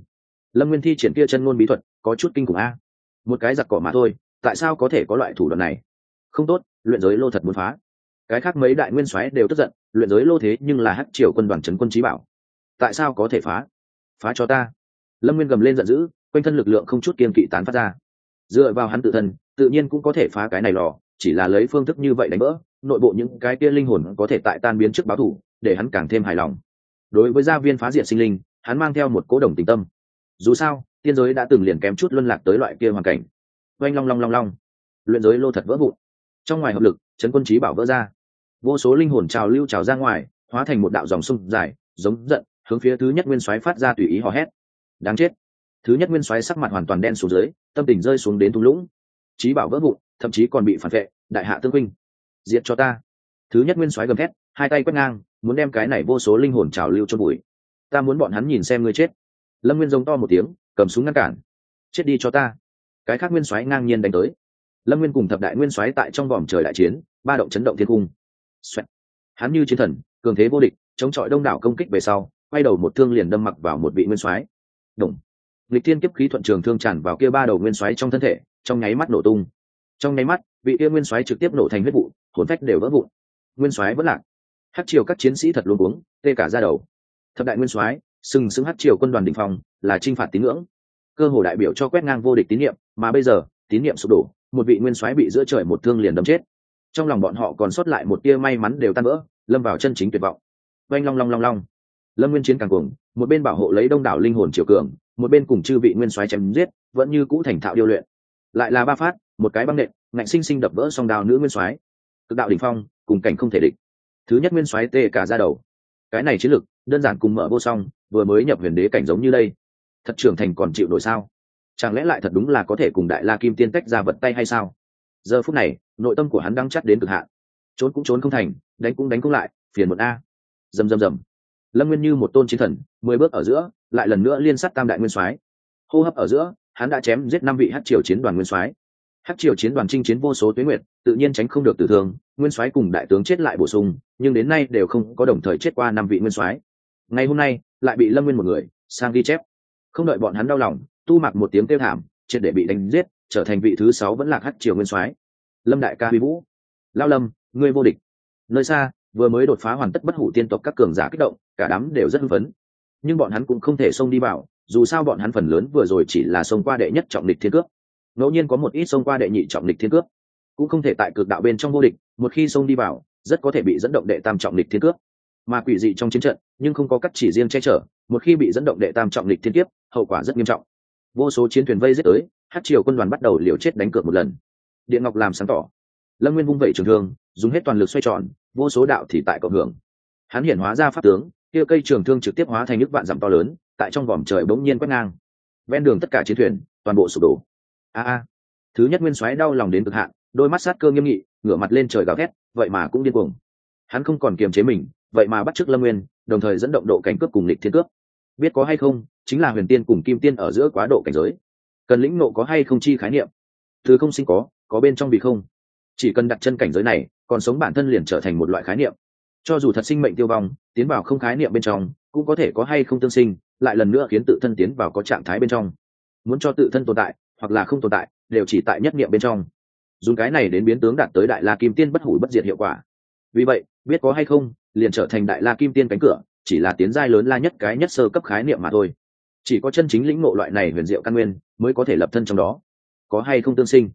lâm nguyên thi triển kia chân ngôn bí thuật, có chút kinh khủng a. Một cái giặc cỏ mà thôi, tại sao có thể có loại thủ đoạn này? Không tốt, luyện giới lô thật muốn phá. Cái khác mấy đại nguyên soái đều tức giận, luyện giới lô thế nhưng là hát triều quân đoàn trấn quân trí bảo. Tại sao có thể phá? Phá cho ta. Lâm nguyên gầm lên giận dữ, quanh thân lực lượng không chút kiên kỵ tán phát ra. Dựa vào hắn tự thân, tự nhiên cũng có thể phá cái này lò, chỉ là lấy phương thức như vậy đánh vỡ nội bộ những cái kia linh hồn có thể tại tan biến trước báo thủ, để hắn càng thêm hài lòng. Đối với gia viên phá diệt sinh linh, hắn mang theo một cố đồng tình tâm dù sao, tiên giới đã từng liền kém chút luân lạc tới loại kia hoàn cảnh. Oanh long long long long. Luyện giới lô thật vỡ vụn. Trong ngoài hợp lực trấn quân trí bảo vỡ ra. Vô số linh hồn trào lưu trào ra ngoài, hóa thành một đạo dòng sông dài, giống giận, hướng phía thứ nhất nguyên soái phát ra tùy ý hò hét. Đáng chết. Thứ nhất nguyên soái sắc mặt hoàn toàn đen xuống dưới, tâm tình rơi xuống đến thung lũng. Trí bảo vỡ vụn, thậm chí còn bị phản vệ, đại hạ tương huynh. Diệt cho ta. Thứ nhất nguyên soái gầm thét, hai tay quét ngang, muốn đem cái này vô số linh hồn trào lưu cho bụi ta muốn bọn hắn nhìn xem ngươi chết lâm nguyên giống to một tiếng, cầm súng ngăn cản. Chết đi cho ta. Cái khác nguyên soái ngang nhiên đánh tới. Lâm nguyên cùng thập đại nguyên soái tại trong vòm trời đại chiến, ba động chấn động thiên cung. Xoẹt. hắn như chiến thần, cường thế vô địch, chống chọi đông đảo công kích về sau, quay đầu một thương liền đâm mặc vào một vị nguyên soái. Đồng lịch thiên kiếp khí thuận trường thương tràn vào kia ba đầu nguyên soái trong thân thể, trong nháy mắt nổ tung. Trong nháy mắt, vị kia nguyên soái trực tiếp nổ thành huyết vụ, hồn phách đều vỡ vụn. Nguyên soái vẫn lạc. Hát triều các chiến sĩ thật luôn uống tê cả ra đầu. Thập đại nguyên soái sừng sững hát triều quân đoàn đình phong, là t r i n h phạt tín ngưỡng. Cơ hồ đại biểu cho quét ngang vô địch tín nhiệm mà bây giờ, tín nhiệm sụp đổ, một vị nguyên soái bị giữa trời một thương liền đâm chết. Trong lòng bọn họ còn sót lại một tia may mắn đều tan vỡ, lâm vào chân chính tuyệt vọng. Oanh long long long long. Lâm nguyên chiến càng cuồng, một bên bảo hộ lấy đông đảo linh hồn triều cường, một bên cùng chư vị nguyên soái chém giết, vẫn như cũ thành thạo điêu luyện. Lại là ba phát, một cái băng nện, ngạnh sinh sinh đập vỡ song đào nữ nguyên soái. Cực đạo đỉnh phong, cùng cảnh không thể địch. Thứ nhất nguyên soái tê cả ra đầu. Cái này chiến lực đơn giản cùng mở vô song vừa mới nhập huyền đế cảnh giống như đây. Thật trưởng thành còn chịu nổi sao? Chẳng lẽ lại thật đúng là có thể cùng đại la kim tiên tách ra vật tay hay sao? Giờ phút này, nội tâm của hắn đang chắt đến cực hạn. Trốn cũng trốn không thành, đánh cũng đánh cũng lại, phiền một a. Rầm rầm rầm. Lâm nguyên như một tôn chiến thần, mười bước ở giữa, lại lần nữa liên sát tam đại nguyên soái. Hô hấp ở giữa, hắn đã chém giết năm vị hát triều chiến đoàn nguyên soái. Hát triều chiến đoàn chinh chiến vô số tuyến nguyện tự nhiên tránh không được tử thương, nguyên soái cùng đại tướng chết lại bổ sung, nhưng đến nay đều không có đồng thời chết qua năm vị nguyên soái. Ngày hôm nay lại bị lâm nguyên một người, sang ghi chép. Không đợi bọn hắn đau lòng, tu mặc một tiếng kêu thảm, triệt để bị đánh giết, trở thành vị thứ sáu vẫn là hát triều nguyên soái. Lâm đại ca huy vũ. Lao lâm, ngươi vô địch. Nơi xa, vừa mới đột phá hoàn tất bất hủ tiên tộc các cường giả kích động, cả đám đều rất hưng phấn. Nhưng bọn hắn cũng không thể xông đi vào, dù sao bọn hắn phần lớn vừa rồi chỉ là xông qua đệ nhất trọng địch thiên cước ngẫu nhiên có một ít xông qua đệ nhị trọng địch thiên cước cũng không thể tại cực đạo bên trong vô địch, một khi xông đi vào, rất có thể bị dẫn động đệ tam trọng địch thiên cước mà quỷ dị trong chiến trận, nhưng không có cắt chỉ riêng che chở, một khi bị dẫn động đệ tam trọng địch thiên kiếp, hậu quả rất nghiêm trọng. Vô số chiến thuyền vây giết tới, hát triều quân đoàn bắt đầu liều chết đánh cược một lần. Điện ngọc làm sáng tỏ. Lâm nguyên vung vẩy trường thương, dùng hết toàn lực xoay tròn, vô số đạo thì tại cộng hưởng. Hắn hiển hóa ra pháp tướng, kia cây trường thương trực tiếp hóa thành nước vạn dặm to lớn, tại trong vòm trời bỗng nhiên quét ngang. Ven đường tất cả chiến thuyền, toàn bộ sụp đổ. A a. Thứ nhất nguyên soái đau lòng đến cực hạn, đôi mắt sát cơ nghiêm nghị, ngửa mặt lên trời gào thét, vậy mà cũng điên cuồng. Hắn không còn kiềm chế mình vậy mà bắt chước lâm nguyên, đồng thời dẫn động độ cảnh cướp cùng lịch thiên cướp. Biết có hay không, chính là huyền tiên cùng kim tiên ở giữa quá độ cảnh giới. Cần lĩnh nộ có hay không chi khái niệm? Thứ không sinh có có bên trong vì không. Chỉ cần đặt chân cảnh giới này, còn sống bản thân liền trở thành một loại khái niệm. Cho dù thật sinh mệnh tiêu vong, tiến vào không khái niệm bên trong, cũng có thể có hay không tương sinh, lại lần nữa khiến tự thân tiến vào có trạng thái bên trong. Muốn cho tự thân tồn tại, hoặc là không tồn tại, đều chỉ tại nhất niệm bên trong. Dùng cái này đến biến tướng đạt tới đại la kim tiên bất hủ bất diệt hiệu quả. Vì vậy, biết có hay không liền trở thành đại la kim tiên cánh cửa, chỉ là tiến giai lớn la nhất cái nhất sơ cấp khái niệm mà thôi. Chỉ có chân chính lĩnh ngộ loại này huyền diệu căn nguyên, mới có thể lập thân trong đó. Có hay không tương sinh?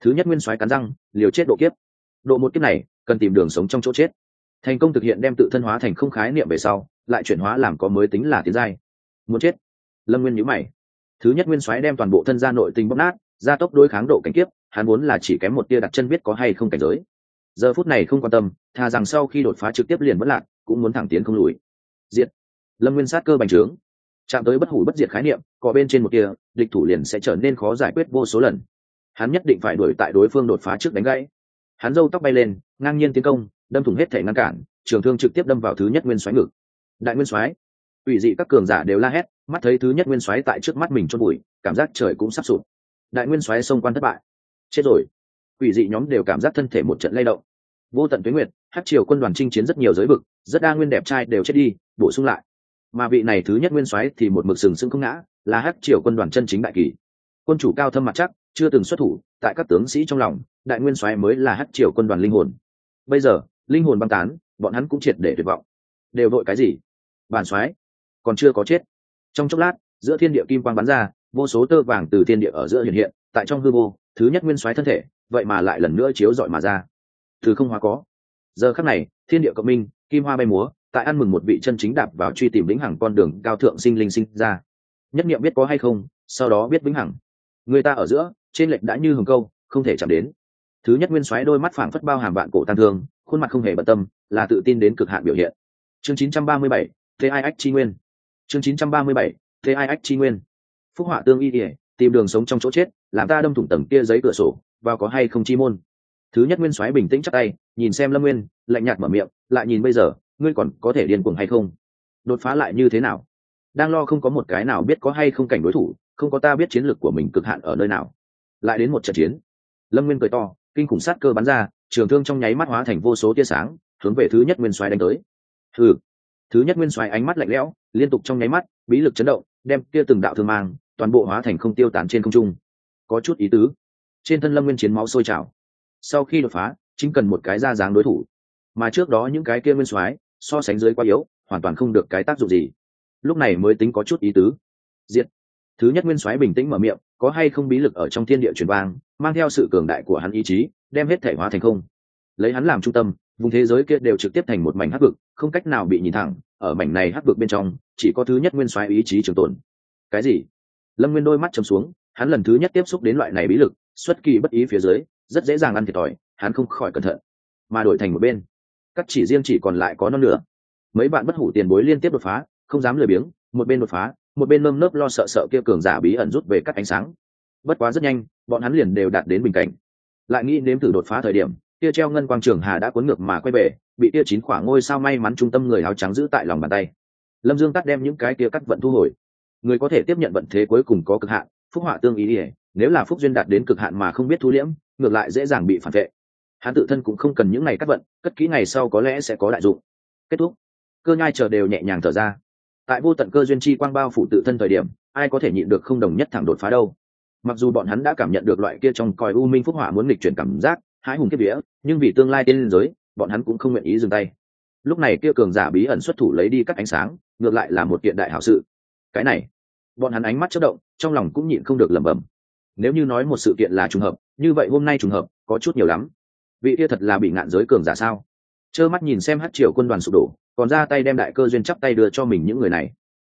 Thứ nhất nguyên soái cắn răng, liều chết độ kiếp. Độ một kiếp này, cần tìm đường sống trong chỗ chết. Thành công thực hiện đem tự thân hóa thành không khái niệm về sau, lại chuyển hóa làm có mới tính là tiến giai. Muốn chết. Lâm nguyên nhữ mày. Thứ nhất nguyên soái đem toàn bộ thân gia nội tình bóc nát, gia tốc đối kháng độ cảnh kiếp, hắn muốn là chỉ kém một tia đặt chân biết có hay không cảnh giới giờ phút này không quan tâm thà rằng sau khi đột phá trực tiếp liền bất lạc, cũng muốn thẳng tiến không lùi. Diệt. Lâm nguyên sát cơ bành trướng. Chạm tới bất hủ bất diệt khái niệm có bên trên một kia địch thủ liền sẽ trở nên khó giải quyết vô số lần. Hắn nhất định phải đuổi tại đối phương đột phá trước đánh gãy. Hắn râu tóc bay lên, ngang nhiên tiến công, đâm thủng hết thể ngăn cản, trường thương trực tiếp đâm vào thứ nhất nguyên xoáy ngực. Đại nguyên soái ủy dị các cường giả đều la hét, mắt thấy thứ nhất nguyên soái tại trước mắt mình chôn bụi, cảm giác trời cũng sắp sụp. Đại nguyên soái xông quan thất bại. Chết rồi. Quỷ dị nhóm đều cảm giác thân thể một trận lay động. Vô tận tuế nguyệt, hát triều quân đoàn chinh chiến rất nhiều giới vực, rất đa nguyên đẹp trai đều chết đi, bổ sung lại. Mà vị này thứ nhất nguyên soái thì một mực sừng sững không ngã, là hát triều quân đoàn chân chính đại kỳ. Quân chủ cao thâm mặt chắc, chưa từng xuất thủ, tại các tướng sĩ trong lòng, đại nguyên soái mới là hát triều quân đoàn linh hồn. Bây giờ, linh hồn băng tán, bọn hắn cũng triệt để tuyệt vọng. Đều đội cái gì? Bản soái, còn chưa có chết. Trong chốc lát, giữa thiên địa kim quang bắn ra, vô số tơ vàng từ thiên địa ở giữa hiện hiện, tại trong hư vô, thứ nhất nguyên soái thân thể vậy mà lại lần nữa chiếu rọi mà ra. Thứ không hóa có. Giờ khắc này thiên địa cộng minh kim hoa bay múa tại ăn mừng một vị chân chính đạp vào truy tìm vĩnh hằng con đường cao thượng sinh linh sinh ra. Nhất niệm biết có hay không sau đó biết vĩnh hằng. Người ta ở giữa trên lệch đã như hừng câu không thể chạm đến. Thứ nhất nguyên xoáy đôi mắt phảng phất bao hàm vạn cổ tan thương khuôn mặt không hề bận tâm là tự tin đến cực hạn biểu hiện. Chương 937, TIX chi nguyên. Chương 937, TIX chi nguyên. Phúc họa tương y ỉa tìm đường sống trong chỗ chết làm ta đâm thủng tầng kia giấy cửa sổ vào có hay không chi môn? Thứ nhất nguyên soái bình tĩnh chắc tay, nhìn xem lâm nguyên, lạnh nhạt mở miệng, lại nhìn bây giờ, ngươi còn có thể điên cuồng hay không? Đột phá lại như thế nào? Đang lo không có một cái nào biết có hay không cảnh đối thủ, không có ta biết chiến lược của mình cực hạn ở nơi nào. Lại đến một trận chiến. Lâm nguyên cười to, kinh khủng sát cơ bắn ra, trường thương trong nháy mắt hóa thành vô số tia sáng, hướng về thứ nhất nguyên soái đánh tới. Thứ thứ nhất nguyên soái ánh mắt lạnh lẽo, liên tục trong nháy mắt, bí lực chấn động, đem kia từng đạo thương mang, toàn bộ hóa thành không tiêu tán trên không trung. Có chút ý tứ trên thân lâm nguyên chiến máu sôi trào. Sau khi đột phá, chính cần một cái ra dáng đối thủ. Mà trước đó những cái kia nguyên soái, so sánh dưới quá yếu, hoàn toàn không được cái tác dụng gì. Lúc này mới tính có chút ý tứ. Diệt. Thứ nhất nguyên soái bình tĩnh mở miệng, có hay không bí lực ở trong thiên địa truyền vang, mang theo sự cường đại của hắn ý chí, đem hết thể hóa thành không. Lấy hắn làm trung tâm, vùng thế giới kia đều trực tiếp thành một mảnh hắc vực, không cách nào bị nhìn thẳng, ở mảnh này hắc vực bên trong, chỉ có thứ nhất nguyên soái ý chí trường tồn. Cái gì? Lâm nguyên đôi mắt chầm xuống, hắn lần thứ nhất tiếp xúc đến loại này bí lực xuất kỳ bất ý phía dưới, rất dễ dàng ăn thiệt thòi, hắn không khỏi cẩn thận, mà đổi thành một bên. Cắt chỉ riêng chỉ còn lại có non nửa. Mấy bạn bất hủ tiền bối liên tiếp đột phá, không dám lười biếng, một bên đột phá, một bên nơm nớp lo sợ sợ kia cường giả bí ẩn rút về cắt ánh sáng. Bất quá rất nhanh, bọn hắn liền đều đạt đến bình cảnh. Lại nghĩ nếm thử đột phá thời điểm tia treo ngân quang trường hà đã cuốn ngược mà quay về, bị tia chín khoảng ngôi sao may mắn trung tâm người áo trắng giữ tại lòng bàn tay. Lâm dương tắt đem những cái tia cắt vận thu hồi. Người có thể tiếp nhận vận thế cuối cùng có cực hạn, phúc họa tương ý ỉa nếu là phúc duyên đạt đến cực hạn mà không biết thu liễm, ngược lại dễ dàng bị phản vệ. Hắn tự thân cũng không cần những ngày cắt vận, cất kỹ ngày sau có lẽ sẽ có đại dụng. Kết thúc. Cơ nhai chờ đều nhẹ nhàng thở ra. Tại vô tận cơ duyên chi quang bao phủ tự thân thời điểm, ai có thể nhịn được không đồng nhất thẳng đột phá đâu. Mặc dù bọn hắn đã cảm nhận được loại kia trong còi u minh phúc hỏa muốn nghịch chuyển cảm giác, hãi hùng kiếp vía, nhưng vì tương lai tiên liên giới, bọn hắn cũng không nguyện ý dừng tay. Lúc này kia cường giả bí ẩn xuất thủ lấy đi các ánh sáng, ngược lại là một kiện đại hảo sự. Cái này, bọn hắn ánh mắt chất động, trong lòng cũng nhịn không được lẩm bẩm nếu như nói một sự kiện là trùng hợp, như vậy hôm nay trùng hợp, có chút nhiều lắm. Vị kia thật là bị ngạn giới cường giả sao? Trơ mắt nhìn xem hát triều quân đoàn sụp đổ, còn ra tay đem đại cơ duyên chắp tay đưa cho mình những người này.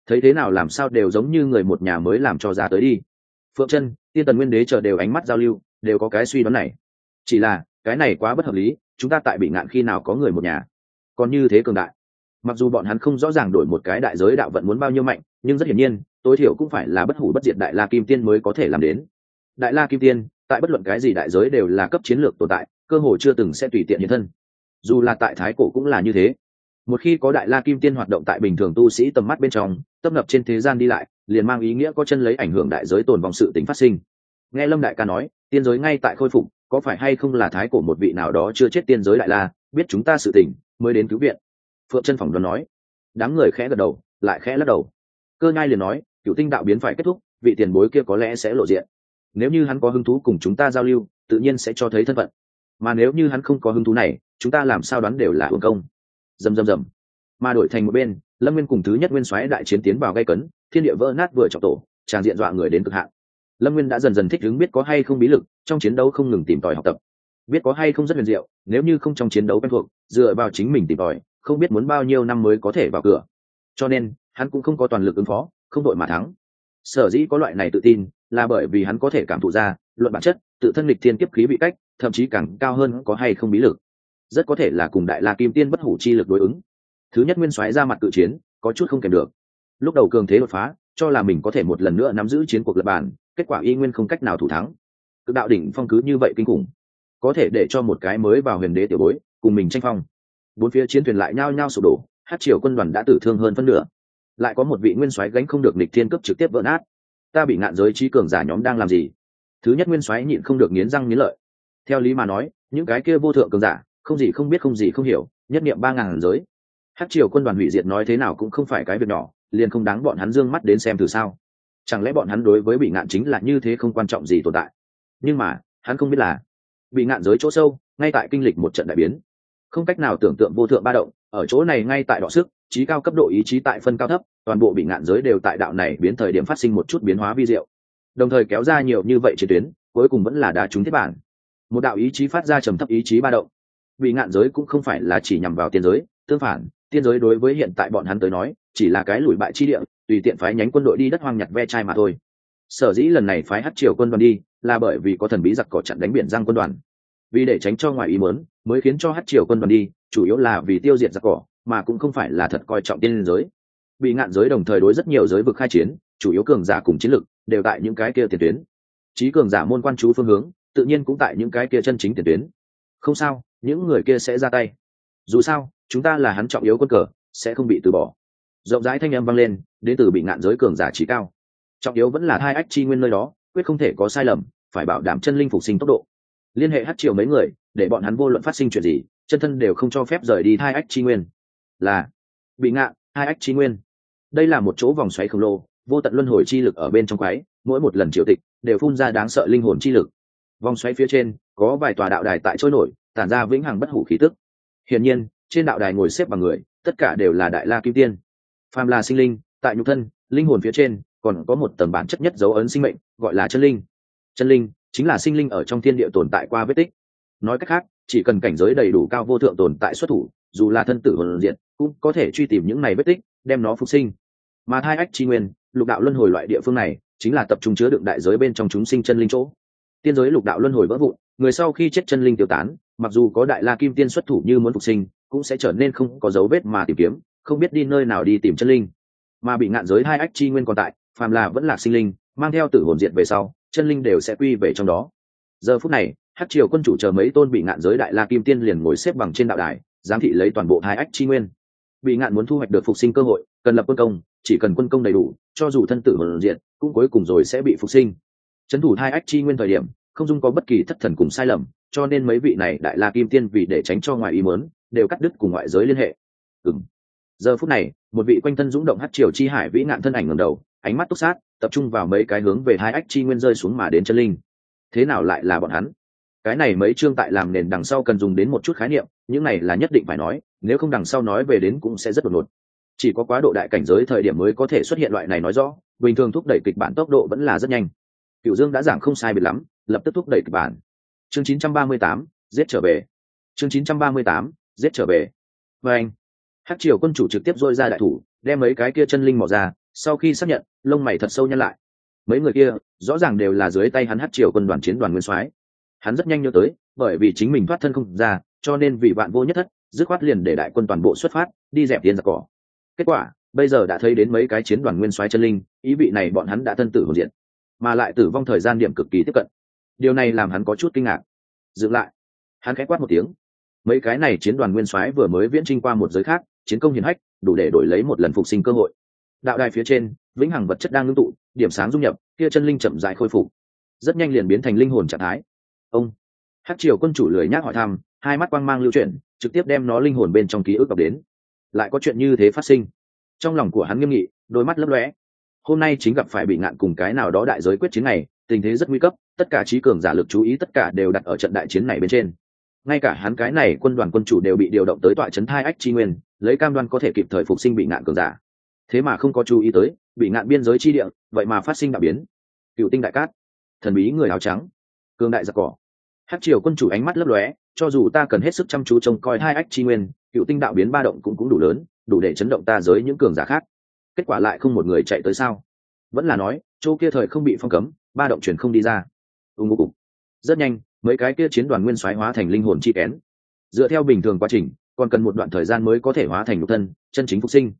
Thấy thế nào làm sao đều giống như người một nhà mới làm cho ra tới đi. Phượng chân tiên tần nguyên đế chờ đều ánh mắt giao lưu, đều có cái suy đoán này. Chỉ là, cái này quá bất hợp lý, chúng ta tại bị ngạn khi nào có người một nhà? Còn như thế cường đại. Mặc dù bọn hắn không rõ ràng đổi một cái đại giới đạo vận muốn bao nhiêu mạnh, nhưng rất hiển nhiên, tối thiểu cũng phải là bất hủ bất diệt đại la kim tiên mới có thể làm đến đại la kim tiên, tại bất luận cái gì đại giới đều là cấp chiến lược tồn tại, cơ hội chưa từng sẽ tùy tiện hiện thân. Dù là tại thái cổ cũng là như thế. Một khi có đại la kim tiên hoạt động tại bình thường tu sĩ tầm mắt bên trong, tấp nập trên thế gian đi lại, liền mang ý nghĩa có chân lấy ảnh hưởng đại giới tồn vòng sự tính phát sinh. Nghe lâm đại ca nói, tiên giới ngay tại khôi phục, có phải hay không là thái cổ một vị nào đó chưa chết tiên giới đại la, biết chúng ta sự tình, mới đến cứu viện. Phượng chân phỏng đoán nói. Đám người khẽ gật đầu, lại khẽ lắc đầu. Cơ nhai liền nói cựu tinh đạo biến phải kết thúc, vị tiền bối kia có lẽ sẽ lộ diện nếu như hắn có hứng thú cùng chúng ta giao lưu, tự nhiên sẽ cho thấy thân phận. Mà nếu như hắn không có hứng thú này, chúng ta làm sao đoán đều là hưởng công. Dầm dầm dầm. Mà đổi thành một bên, lâm nguyên cùng thứ nhất nguyên soái đại chiến tiến vào gây cấn, thiên địa vỡ nát vừa trọng tổ tràng diện dọa người đến cực hạn. Lâm nguyên đã dần dần thích ứng biết có hay không bí lực, trong chiến đấu không ngừng tìm tòi học tập. Biết có hay không rất huyền diệu, nếu như không trong chiến đấu quen thuộc, dựa vào chính mình tìm tòi, không biết muốn bao nhiêu năm mới có thể vào cửa. Cho nên, hắn cũng không có toàn lực ứng phó, không đội mà thắng sở dĩ có loại này tự tin là bởi vì hắn có thể cảm thụ ra luận bản chất, tự thân lịch thiên kiếp khí bị cách, thậm chí càng cao hơn có hay không bí lực. Rất có thể là cùng đại la kim tiên bất hủ chi lực đối ứng. Thứ nhất nguyên soái ra mặt cự chiến, có chút không kèm được. Lúc đầu cường thế đột phá, cho là mình có thể một lần nữa nắm giữ chiến cuộc lập bàn kết quả y nguyên không cách nào thủ thắng. Cực đạo đỉnh phong cứ như vậy kinh khủng. Có thể để cho một cái mới vào huyền đế tiểu bối, cùng mình tranh phong. Bốn phía chiến thuyền lại nhao nhao sụp đổ, hát triều quân đoàn đã tử thương hơn phân nửa lại có một vị nguyên soái gánh không được nịch thiên cấp trực tiếp vỡ nát. Ta bị ngạn giới trí cường giả nhóm đang làm gì? Thứ nhất nguyên soái nhịn không được nghiến răng nghiến lợi. Theo lý mà nói, những cái kia vô thượng cường giả, không gì không biết không gì không hiểu, nhất niệm ba ngàn giới. Hát triều quân đoàn hủy diệt nói thế nào cũng không phải cái việc nhỏ, liền không đáng bọn hắn d ư ơ n g mắt đến xem từ sao. Chẳng lẽ bọn hắn đối với bị ngạn chính là như thế không quan trọng gì tồn tại? Nhưng mà, hắn không biết là bị ngạn giới chỗ sâu, ngay tại kinh lịch một trận đại biến. Không cách nào tưởng tượng vô thượng ba động, ở chỗ này ngay tại đọ sức trí cao cấp độ ý chí tại phân cao thấp, toàn bộ bị ngạn giới đều tại đạo này biến thời điểm phát sinh một chút biến hóa vi diệu. Đồng thời kéo ra nhiều như vậy chiến tuyến, cuối cùng vẫn là đá trúng thiết bản. Một đạo ý chí phát ra trầm thấp ý chí ba động. Bị ngạn giới cũng không phải là chỉ nhằm vào tiên giới, tương phản, tiên giới đối với hiện tại bọn hắn tới nói, chỉ là cái lùi bại chi địa, tùy tiện phái nhánh quân đội đi đất hoang nhặt ve chai mà thôi. Sở dĩ lần này phái hát triều quân đoàn đi, là bởi vì có thần bí giặc cỏ chặn đánh biển giang quân đoàn. Vì để tránh cho ngoài ý mớn mới khiến cho hát triều quân đoàn đi, chủ yếu là vì tiêu diệt giặc cỏ mà cũng không phải là thật coi trọng tiên giới. Bị ngạn giới đồng thời đối rất nhiều giới vực khai chiến, chủ yếu cường giả cùng chiến lực đều tại những cái kia tiền tuyến. Trí cường giả môn quan chú phương hướng, tự nhiên cũng tại những cái kia chân chính tiền tuyến. Không sao, những người kia sẽ ra tay. Dù sao, chúng ta là hắn trọng yếu quân cờ, sẽ không bị từ bỏ. Rộng rãi thanh âm vang lên, đến từ bị ngạn giới cường giả trí cao. Trọng yếu vẫn là hai ách chi nguyên nơi đó, quyết không thể có sai lầm, phải bảo đảm chân linh phục sinh tốc độ. Liên hệ hát triệu mấy người, để bọn hắn vô luận phát sinh chuyện gì, chân thân đều không cho phép rời đi hai ách chi nguyên là bị ngạ, hai ách chi nguyên. Đây là một chỗ vòng xoáy khổng lồ, vô tận luân hồi chi lực ở bên trong quái, mỗi một lần triệu tịch đều phun ra đáng sợ linh hồn chi lực. Vòng xoáy phía trên, có vài tòa đạo đài tại trôi nổi, tản ra vĩnh hằng bất hủ khí tức. Hiển nhiên, trên đạo đài ngồi xếp bằng người, tất cả đều là đại la kim tiên. Phàm là sinh linh, tại nhục thân, linh hồn phía trên, còn có một tầng bản chất nhất dấu ấn sinh mệnh, gọi là chân linh. Chân linh chính là sinh linh ở trong thiên địa tồn tại qua vết tích. Nói cách khác, chỉ cần cảnh giới đầy đủ cao vô thượng tồn tại xuất thủ, dù là thân tử hồn diện cũng có thể truy tìm những này vết tích, đem nó phục sinh. Mà thai ách chi nguyên, lục đạo luân hồi loại địa phương này, chính là tập trung chứa đựng đại giới bên trong chúng sinh chân linh chỗ. Tiên giới lục đạo luân hồi vỡ vụn, người sau khi chết chân linh tiêu tán, mặc dù có đại la kim tiên xuất thủ như muốn phục sinh, cũng sẽ trở nên không có dấu vết mà tìm kiếm, không biết đi nơi nào đi tìm chân linh. Mà bị ngạn giới hai ách chi nguyên còn tại, phàm là vẫn là sinh linh, mang theo tử hồn diệt về sau, chân linh đều sẽ quy về trong đó. Giờ phút này hát triều quân chủ chờ mấy tôn bị ngạn giới đại la kim tiên liền ngồi xếp bằng trên đạo đài, giám thị lấy toàn bộ hai ách chi nguyên bị ngạn muốn thu hoạch được phục sinh cơ hội, cần lập quân công, chỉ cần quân công đầy đủ, cho dù thân tử hồn diện cũng cuối cùng rồi sẽ bị phục sinh. Trấn thủ hai ách chi nguyên thời điểm, không dung có bất kỳ thất thần cùng sai lầm, cho nên mấy vị này đại la kim tiên vì để tránh cho ngoài ý mớn đều cắt đứt cùng ngoại giới liên hệ. Ừ giờ phút này, một vị quanh thân dũng động hát triều chi hải vĩ nạn thân ảnh ngầm đầu, ánh mắt túc sát, tập trung vào mấy cái hướng về hai ách chi nguyên rơi xuống mà đến chân linh. Thế nào lại là bọn hắn? Cái này mấy chương tại làm nền đằng sau cần dùng đến một chút khái niệm những này là nhất định phải nói nếu không đằng sau nói về đến cũng sẽ rất đột ngột. Chỉ có quá độ đại cảnh giới thời điểm mới có thể xuất hiện loại này nói rõ bình thường thúc đẩy kịch bản tốc độ vẫn là rất nhanh. Cựu dương đã giảng không sai biệt lắm lập tức thúc đẩy kịch bản. Chương 938, giết trở về. Chương 938, giết trở về. Và anh hát triều quân chủ trực tiếp dôi ra đại thủ đem mấy cái kia chân linh mò ra sau khi xác nhận lông mày thật sâu nhăn lại. Mấy người kia rõ ràng đều là dưới tay hắn hát triều quân đoàn chiến đoàn nguyên soái. Hắn rất nhanh nhớ tới bởi vì chính mình thoát thân không ra cho nên vì vạn vô nhất thất, dứt khoát liền để đại quân toàn bộ xuất phát, đi dẹp tiền giặc cỏ. Kết quả, bây giờ đã thấy đến mấy cái chiến đoàn nguyên soái chân linh, ý vị này bọn hắn đã thân tử hồn diện mà lại tử vong thời gian điểm cực kỳ tiếp cận. Điều này làm hắn có chút kinh ngạc. Dựng lại. Hắn khẽ quát một tiếng. Mấy cái này chiến đoàn nguyên soái vừa mới viễn trinh qua một giới khác, chiến công hiển hách, đủ để đổi lấy một lần phục sinh cơ hội. Đạo đài phía trên, vĩnh hằng vật chất đang ngưng tụ, điểm sáng dung nhập, kia chân linh chậm dại khôi phục. Rất nhanh liền biến thành linh hồn trạng thái. Ông hát triều quân chủ lười nhác hỏi thăm hai mắt quang mang lưu chuyển, trực tiếp đem nó linh hồn bên trong ký ức đọc đến. Lại có chuyện như thế phát sinh. Trong lòng của hắn nghiêm nghị, đôi mắt lấp lóe. Hôm nay chính gặp phải bị ngạn cùng cái nào đó đại giới quyết chiến này, tình thế rất nguy cấp, tất cả trí cường giả lực chú ý tất cả đều đặt ở trận đại chiến này bên trên. Ngay cả hắn cái này quân đoàn quân chủ đều bị điều động tới tọa trấn thai ách chi nguyên, lấy cam đoan có thể kịp thời phục sinh bị ngạn cường giả. Thế mà không có chú ý tới, bị ngạn biên giới chi địa, vậy mà phát sinh đạo biến. Cựu tinh đại cát, thần bí người áo trắng cường đại giặc cỏ. Hát triều quân chủ ánh mắt lấp lóe cho dù ta cần hết sức chăm chú trông coi hai ách chi nguyên, cựu tinh đạo biến ba động cũng cũng đủ lớn, đủ để chấn động ta giới những cường giả khác. Kết quả lại không một người chạy tới sao? Vẫn là nói, chỗ kia thời không bị phong cấm, ba động chuyển không đi ra. Ưng ngô rất nhanh, mấy cái kia chiến đoàn nguyên soái hóa thành linh hồn chi kén. Dựa theo bình thường quá trình, còn cần một đoạn thời gian mới có thể hóa thành nhục thân, chân chính phục sinh.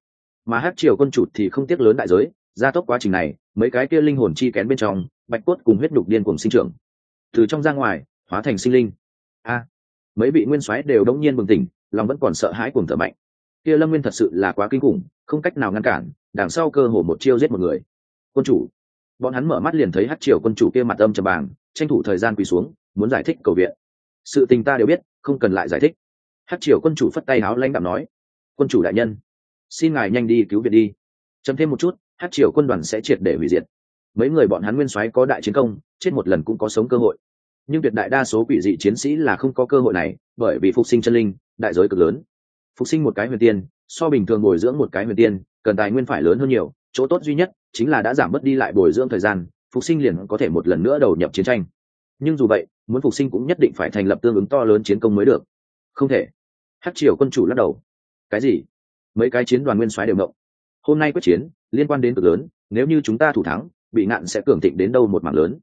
Mà hát triều quân chủ thì không tiếc lớn đại giới, gia tốc quá trình này, mấy cái kia linh hồn chi kén bên trong, bạch cốt cùng huyết nhục điên cùng sinh trưởng. Từ trong ra ngoài, hóa thành sinh linh. A mấy vị nguyên soái đều đống nhiên bừng tỉnh, lòng vẫn còn sợ hãi cùng thở mạnh. Kia lâm nguyên thật sự là quá kinh khủng, không cách nào ngăn cản, đằng sau cơ hồ một chiêu giết một người. Quân chủ. Bọn hắn mở mắt liền thấy hát triều quân chủ kia mặt âm trầm bàng, tranh thủ thời gian quỳ xuống, muốn giải thích cầu viện. Sự tình ta đều biết, không cần lại giải thích. Hát triều quân chủ phất tay áo lãnh đạm nói. Quân chủ đại nhân, xin ngài nhanh đi cứu viện đi. Chấm thêm một chút hát triều quân đoàn sẽ triệt để hủy diệt. Mấy người bọn hắn nguyên soái có đại chiến công, chết một lần cũng có sống cơ hội nhưng tuyệt đại đa số quỷ dị chiến sĩ là không có cơ hội này, bởi vì phục sinh chân linh, đại giới cực lớn. Phục sinh một cái huyền tiên, so bình thường bồi dưỡng một cái huyền tiên, cần tài nguyên phải lớn hơn nhiều, chỗ tốt duy nhất chính là đã giảm bớt đi lại bồi dưỡng thời gian, phục sinh liền có thể một lần nữa đầu nhập chiến tranh. Nhưng dù vậy, muốn phục sinh cũng nhất định phải thành lập tương ứng to lớn chiến công mới được. Không thể. Hát triều quân chủ lắc đầu. Cái gì? Mấy cái chiến đoàn nguyên soái đều ngộng hôm nay quyết chiến, liên quan đến cực lớn, nếu như chúng ta thủ thắng, bị nạn sẽ cường thịnh đến đâu một mảng lớn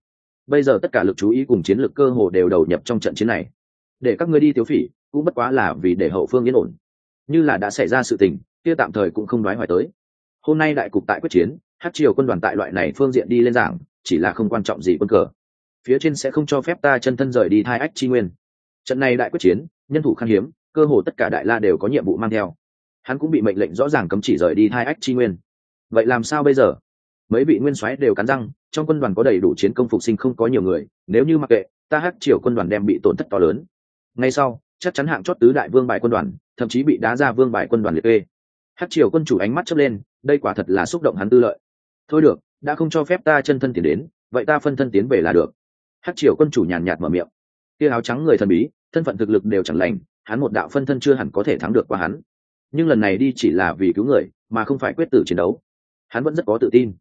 bây giờ tất cả lực chú ý cùng chiến lược cơ hồ đều đầu nhập trong trận chiến này. Để các ngươi đi tiêu phỉ, cũng bất quá là vì để hậu phương yên ổn. Như là đã xảy ra sự tình, kia tạm thời cũng không nói hoài tới. Hôm nay đại cục tại quyết chiến, hát triều quân đoàn tại loại này phương diện đi lên giảng, chỉ là không quan trọng gì quân cờ. Phía trên sẽ không cho phép ta chân thân rời đi thai ách chi nguyên. Trận này đại quyết chiến, nhân thủ khan hiếm, cơ hồ tất cả đại la đều có nhiệm vụ mang theo. Hắn cũng bị mệnh lệnh rõ ràng cấm chỉ rời đi thai ách chi nguyên. Vậy làm sao bây giờ? Mấy vị nguyên soái đều cắn răng trong quân đoàn có đầy đủ chiến công phục sinh không có nhiều người, nếu như mặc kệ, ta hát triều quân đoàn đem bị tổn thất to lớn. Ngay sau, chắc chắn hạng chót tứ đại vương bài quân đoàn, thậm chí bị đá ra vương bài quân đoàn liệt kê. Hát triều quân chủ ánh mắt chớp lên, đây quả thật là xúc động hắn tư lợi. Thôi được, đã không cho phép ta chân thân tiến đến, vậy ta phân thân tiến về là được. Hát triều quân chủ nhàn nhạt mở miệng. Kia áo trắng người thần bí, thân phận thực lực đều chẳng lành, hắn một đạo phân thân chưa hẳn có thể thắng được qua hắn. Nhưng lần này đi chỉ là vì cứu người, mà không phải quyết tử chiến đấu. Hắn vẫn rất có tự tin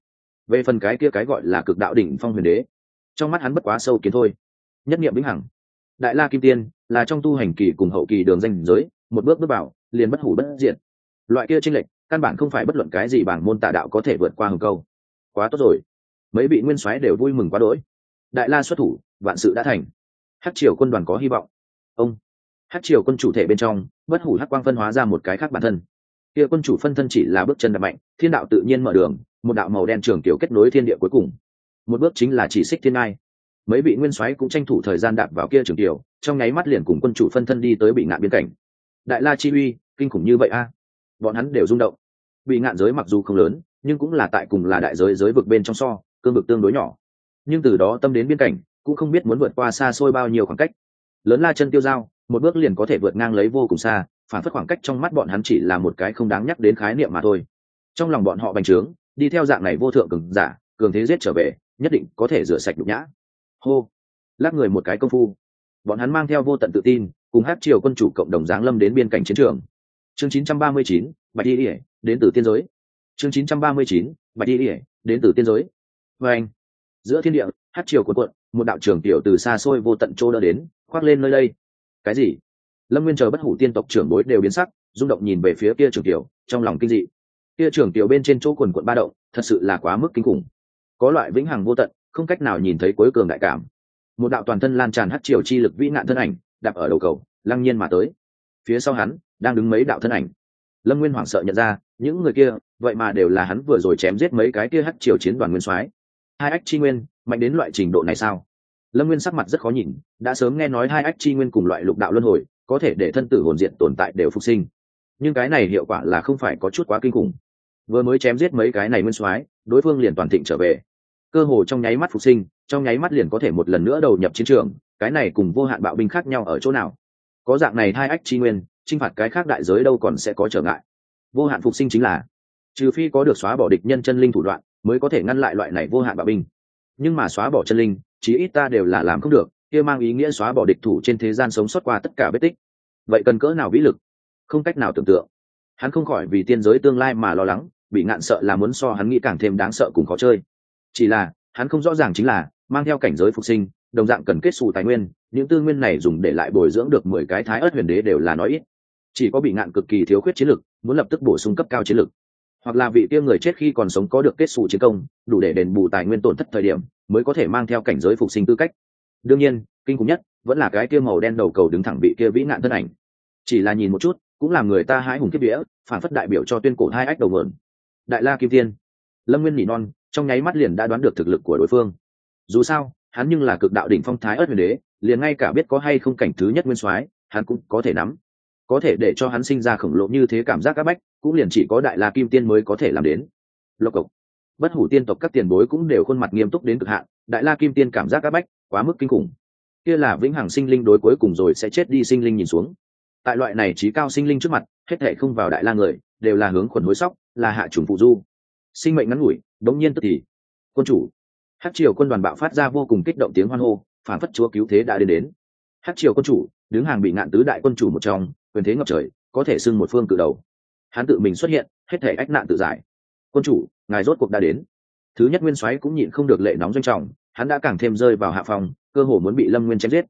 về phần cái kia cái gọi là cực đạo đỉnh phong huyền đế, trong mắt hắn bất quá sâu kiến thôi. Nhất nghiệm vĩnh hằng. Đại la kim tiên là trong tu hành kỳ cùng hậu kỳ đường danh giới, một bước bước vào, liền bất hủ bất diệt. Loại kia tranh lệch, căn bản không phải bất luận cái gì bảng môn tà đạo có thể vượt qua hừng câu. Quá tốt rồi. Mấy vị nguyên soái đều vui mừng quá đỗi. Đại la xuất thủ, vạn sự đã thành. Hát triều quân đoàn có hy vọng. Ông. Hát triều quân chủ thể bên trong, bất hủ hát quang phân hóa ra một cái khác bản thân kia quân chủ phân thân chỉ là bước chân đập mạnh, thiên đạo tự nhiên mở đường, một đạo màu đen trường kiểu kết nối thiên địa cuối cùng. Một bước chính là chỉ xích thiên ai mấy vị nguyên soái cũng tranh thủ thời gian đạp vào kia trường tiểu trong nháy mắt liền cùng quân chủ phân thân đi tới bị ngạn biên cảnh. Đại la chi uy, kinh khủng như vậy a? Bọn hắn đều rung động. Bị ngạn giới mặc dù không lớn, nhưng cũng là tại cùng là đại giới giới vực bên trong so, cương vực tương đối nhỏ. Nhưng từ đó tâm đến biên cảnh, cũng không biết muốn vượt qua xa xôi bao nhiêu khoảng cách. Lớn la chân tiêu dao một bước liền có thể vượt ngang lấy vô cùng xa phản phất khoảng cách trong mắt bọn hắn chỉ là một cái không đáng nhắc đến khái niệm mà thôi. Trong lòng bọn họ bành trướng đi theo dạng này vô thượng cường giả cường thế giết trở về nhất định có thể rửa sạch nhục nhã. Hô! Lắc người một cái công phu. Bọn hắn mang theo vô tận tự tin cùng hát triều quân chủ cộng đồng giáng lâm đến biên cảnh chiến trường. Chương 939, bạch y ỉa đến từ tiên giới. Chương 939, bạch y ỉa đến từ tiên giới. Và anh giữa thiên địa hát triều cuộn cuộn một đạo trường tiểu từ xa xôi vô tận chỗ đỡ đến khoác lên nơi đây. Cái gì? Lâm nguyên chờ bất hủ tiên tộc trưởng bối đều biến sắc, rung động nhìn về phía kia trường tiểu, trong lòng kinh dị. Kia trường tiểu bên trên chỗ quần quận ba động, thật sự là quá mức kinh khủng. Có loại vĩnh hằng vô tận, không cách nào nhìn thấy cuối cường đại cảm. Một đạo toàn thân lan tràn hắt triều chi lực vĩ nạn thân ảnh, đạp ở đầu cầu, lăng nhiên mà tới. Phía sau hắn, đang đứng mấy đạo thân ảnh. Lâm nguyên hoảng sợ nhận ra, những người kia, vậy mà đều là hắn vừa rồi chém giết mấy cái kia hắt triều chiến đoàn nguyên soái. Hai ách chi nguyên, mạnh đến loại trình độ này sao? Lâm nguyên sắc mặt rất khó nhìn, đã sớm nghe nói hai ách chi nguyên cùng loại lục đạo luân hồi có thể để thân tử hồn diện tồn tại đều phục sinh. Nhưng cái này hiệu quả là không phải có chút quá kinh khủng. Vừa mới chém giết mấy cái này nguyên soái, đối phương liền toàn thịnh trở về. Cơ hồ trong nháy mắt phục sinh, trong nháy mắt liền có thể một lần nữa đầu nhập chiến trường, cái này cùng vô hạn bạo binh khác nhau ở chỗ nào? Có dạng này hai ách chi nguyên, chinh phạt cái khác đại giới đâu còn sẽ có trở ngại. Vô hạn phục sinh chính là, trừ phi có được xóa bỏ địch nhân chân linh thủ đoạn, mới có thể ngăn lại loại này vô hạn bạo binh. Nhưng mà xóa bỏ chân linh, chí ít ta đều là làm không được kia mang ý nghĩa xóa bỏ địch thủ trên thế gian sống sót qua tất cả vết tích. Vậy cần cỡ nào vĩ lực? Không cách nào tưởng tượng. Hắn không khỏi vì tiên giới tương lai mà lo lắng, bị ngạn sợ là muốn so hắn nghĩ càng thêm đáng sợ cùng khó chơi. Chỉ là, hắn không rõ ràng chính là, mang theo cảnh giới phục sinh, đồng dạng cần kết xù tài nguyên, những tư nguyên này dùng để lại bồi dưỡng được mười cái thái ớt huyền đế đều là nói ít. Chỉ có bị ngạn cực kỳ thiếu khuyết chiến lực, muốn lập tức bổ sung cấp cao chiến lực. Hoặc là vị kia người chết khi còn sống có được kết xù chiến công, đủ để đền bù tài nguyên tổn thất thời điểm, mới có thể mang theo cảnh giới phục sinh tư cách đương nhiên, kinh khủng nhất vẫn là cái kia màu đen đầu cầu đứng thẳng bị kia vĩ nạn thân ảnh. Chỉ là nhìn một chút, cũng làm người ta hái hùng kiếp vía, phản phất đại biểu cho tuyên cổ hai ách đầu mượn đại la kim tiên. Lâm nguyên nỉ non, trong nháy mắt liền đã đoán được thực lực của đối phương. Dù sao, hắn nhưng là cực đạo đỉnh phong thái ớt huyền đế, liền ngay cả biết có hay không cảnh thứ nhất nguyên soái, hắn cũng có thể nắm. Có thể để cho hắn sinh ra khổng lồ như thế cảm giác áp bách, cũng liền chỉ có đại la kim tiên mới có thể làm đến. Lộc cộc. Bất hủ tiên tộc các tiền bối cũng đều khuôn mặt nghiêm túc đến cực hạn, đại la kim tiên cảm giác áp bách quá mức kinh khủng. Kia là vĩnh hằng sinh linh đối cuối cùng rồi sẽ chết đi sinh linh nhìn xuống. Tại loại này trí cao sinh linh trước mặt, hết thể không vào đại la người, đều là hướng khuẩn hối sóc, là hạ trùng phụ du. Sinh mệnh ngắn ngủi, đống nhiên tức thì. Quân chủ. Hát triều quân đoàn bạo phát ra vô cùng kích động tiếng hoan hô, phản phất chúa cứu thế đã đến đến. Hát triều quân chủ, đứng hàng bị ngạn tứ đại quân chủ một trong, quyền thế ngập trời, có thể xưng một phương cự đầu. Hắn tự mình xuất hiện, hết thể ách nạn tự giải. Quân chủ, ngài rốt cuộc đã đến thứ nhất nguyên soái cũng nhịn không được lệ nóng doanh trọng, hắn đã càng thêm rơi vào hạ phòng cơ hồ muốn bị lâm nguyên chém giết.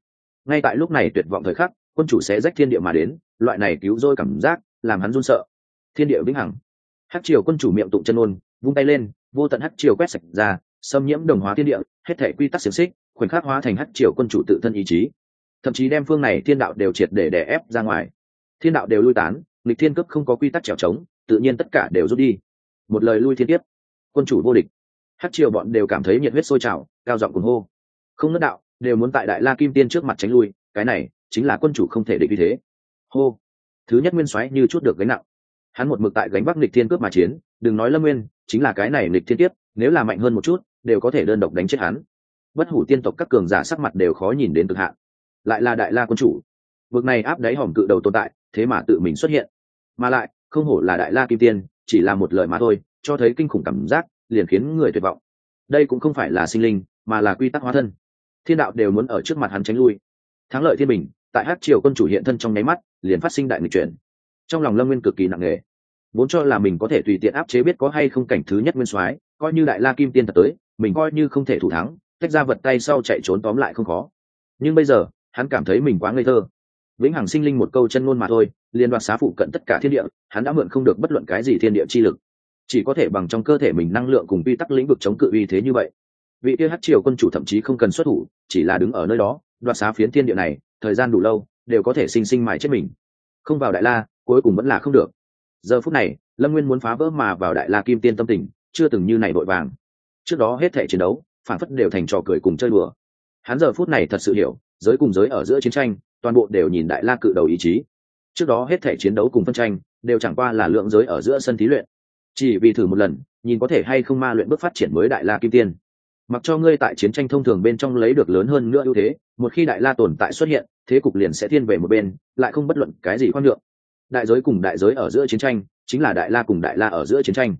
Ngay tại lúc này tuyệt vọng thời khắc, quân chủ sẽ rách thiên địa mà đến, loại này cứu rỗi cảm giác làm hắn run sợ. Thiên địa vĩnh hằng. Hát triều quân chủ miệng tụng chân ôn, vung tay lên, vô tận hát triều quét sạch ra, xâm nhiễm đồng hóa thiên địa, hết thể quy tắc xiềng xích, khoảnh khắc hóa thành hát triều quân chủ tự thân ý chí. Thậm chí đem phương này thiên đạo đều triệt để đè ép ra ngoài. Thiên đạo đều lui tán lịch thiên cấp không có quy tắc trèo trống, tự nhiên tất cả đều rút đi. Một lời lui thiên tiếp. Quân chủ vô địch hát triều bọn đều cảm thấy nhiệt huyết sôi trào, cao giọng cuồng hô. Không nứt đạo, đều muốn tại đại la kim tiên trước mặt tránh lui, cái này chính là quân chủ không thể địch như thế. Hô. Thứ nhất nguyên soái như chút được gánh nặng. Hắn một mực tại gánh vác lịch thiên cướp mà chiến, đừng nói lâm nguyên, chính là cái này lịch thiên tiếp nếu là mạnh hơn một chút, đều có thể đơn độc đánh chết hắn. Bất hủ tiên tộc các cường giả sắc mặt đều khó nhìn đến cực hạn. Lại là đại la quân chủ. Vực này áp đáy hòm cự đầu tồn tại, thế mà tự mình xuất hiện. Mà lại, không hổ là đại la kim tiên, chỉ là một lời mà thôi, cho thấy kinh khủng cảm giác liền khiến người tuyệt vọng. Đây cũng không phải là sinh linh, mà là quy tắc hóa thân. Thiên đạo đều muốn ở trước mặt hắn tránh lui. Thắng lợi thiên bình, tại hát triều quân chủ hiện thân trong nháy mắt, liền phát sinh đại nghịch chuyển. Trong lòng lâm nguyên cực kỳ nặng nề. Vốn cho là mình có thể tùy tiện áp chế biết có hay không cảnh thứ nhất nguyên soái, coi như đại la kim tiên thật tới, mình coi như không thể thủ thắng, tách ra vật tay sau chạy trốn tóm lại không khó. Nhưng bây giờ, hắn cảm thấy mình quá ngây thơ. Vĩnh hằng sinh linh một câu chân ngôn mà thôi liên đoạt xá phụ cận tất cả thiên địa, hắn đã mượn không được bất luận cái gì thiên địa chi lực chỉ có thể bằng trong cơ thể mình năng lượng cùng quy tắc lĩnh vực chống cự uy thế như vậy. Vị kia hát triều quân chủ thậm chí không cần xuất thủ, chỉ là đứng ở nơi đó, đoạt xá phiến thiên địa này, thời gian đủ lâu, đều có thể sinh sinh mài chết mình. Không vào đại la, cuối cùng vẫn là không được. Giờ phút này, lâm nguyên muốn phá vỡ mà vào đại la kim tiên tâm tình, chưa từng như này vội vàng. Trước đó hết thể chiến đấu, phản phất đều thành trò cười cùng chơi đùa. Hắn giờ phút này thật sự hiểu, giới cùng giới ở giữa chiến tranh, toàn bộ đều nhìn đại la cự đầu ý chí. Trước đó hết thể chiến đấu cùng phân tranh, đều chẳng qua là lượng giới ở giữa sân thí luyện chỉ vì thử một lần, nhìn có thể hay không ma luyện bước phát triển mới đại la kim tiên. Mặc cho ngươi tại chiến tranh thông thường bên trong lấy được lớn hơn nữa ưu thế, một khi đại la tồn tại xuất hiện, thế cục liền sẽ thiên về một bên, lại không bất luận cái gì khoan nhượng. Đại giới cùng đại giới ở giữa chiến tranh, chính là đại la cùng đại la ở giữa chiến tranh.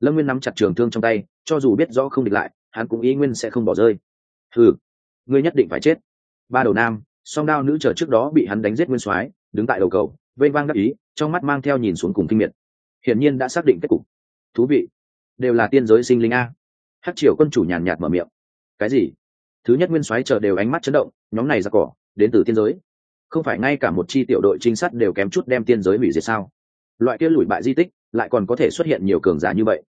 Lâm nguyên nắm chặt trường thương trong tay, cho dù biết rõ không địch lại, hắn cũng ý nguyên sẽ không bỏ rơi. Thử ngươi nhất định phải chết. Ba đầu nam, song đao nữ chờ trước đó bị hắn đánh giết nguyên soái, đứng tại đầu cầu, vây vang đắc ý, trong mắt mang theo nhìn xuống cùng kinh miệt. Hiển nhiên đã xác định kết cục thú vị. Đều là tiên giới sinh linh a. Hát triều quân chủ nhàn nhạt mở miệng. Cái gì? Thứ nhất nguyên soái chờ đều ánh mắt chấn động, nhóm này ra cỏ, đến từ tiên giới. Không phải ngay cả một chi tiểu đội trinh sát đều kém chút đem tiên giới hủy diệt sao? Loại kia lùi bại di tích, lại còn có thể xuất hiện nhiều cường giả như vậy.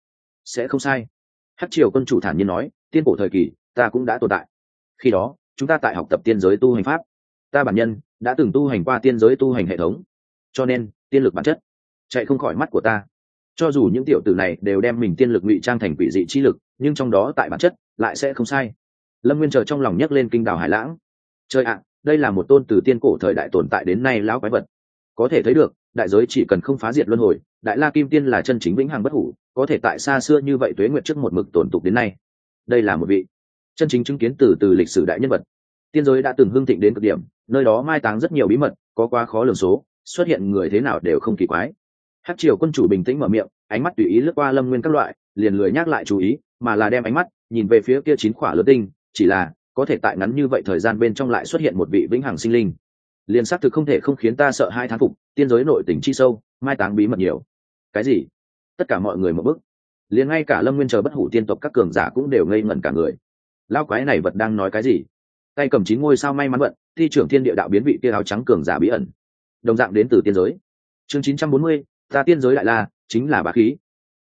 Sẽ không sai. Hát triều quân chủ thản nhiên nói, tiên cổ thời kỳ, ta cũng đã tồn tại. Khi đó, chúng ta tại học tập tiên giới tu hành pháp. Ta bản nhân, đã từng tu hành qua tiên giới tu hành hệ thống. Cho nên, tiên lực bản chất, chạy không khỏi mắt của ta cho dù những tiểu tử này đều đem mình tiên lực ngụy trang thành quỷ dị chi lực, nhưng trong đó tại bản chất lại sẽ không sai. Lâm nguyên chờ trong lòng nhấc lên kinh đảo hải lãng. Chơi ạ, đây là một tôn từ tiên cổ thời đại tồn tại đến nay lão quái vật. Có thể thấy được, đại giới chỉ cần không phá diệt luân hồi, đại la kim tiên là chân chính vĩnh hằng bất hủ, có thể tại xa xưa như vậy tuế nguyệt trước một mực tổn tục đến nay. Đây là một vị chân chính chứng kiến từ từ lịch sử đại nhân vật. Tiên giới đã từng hưng thịnh đến cực điểm, nơi đó mai táng rất nhiều bí mật, có quá khó lường số, xuất hiện người thế nào đều không kỳ quái hát triều quân chủ bình tĩnh mở miệng ánh mắt tùy ý lướt qua lâm nguyên các loại liền lười nhắc lại chú ý mà là đem ánh mắt nhìn về phía kia chín khỏa lớn tinh chỉ là có thể tại ngắn như vậy thời gian bên trong lại xuất hiện một vị vĩnh hằng sinh linh. Liền xác thực không thể không khiến ta sợ hai thán phục tiên giới nội tỉnh chi sâu mai táng bí mật nhiều. Cái gì? Tất cả mọi người một bức liền ngay cả lâm nguyên chờ bất hủ tiên tộc các cường giả cũng đều ngây ngẩn cả người. Lao quái này vật đang nói cái gì? Tay cầm chín ngôi sao may mắn vận thi trưởng thiên địa đạo biến vị kia áo trắng cường giả bí ẩn. Đồng dạng đến từ tiên giới. Chương 940, ta tiên giới đại la chính là bá khí.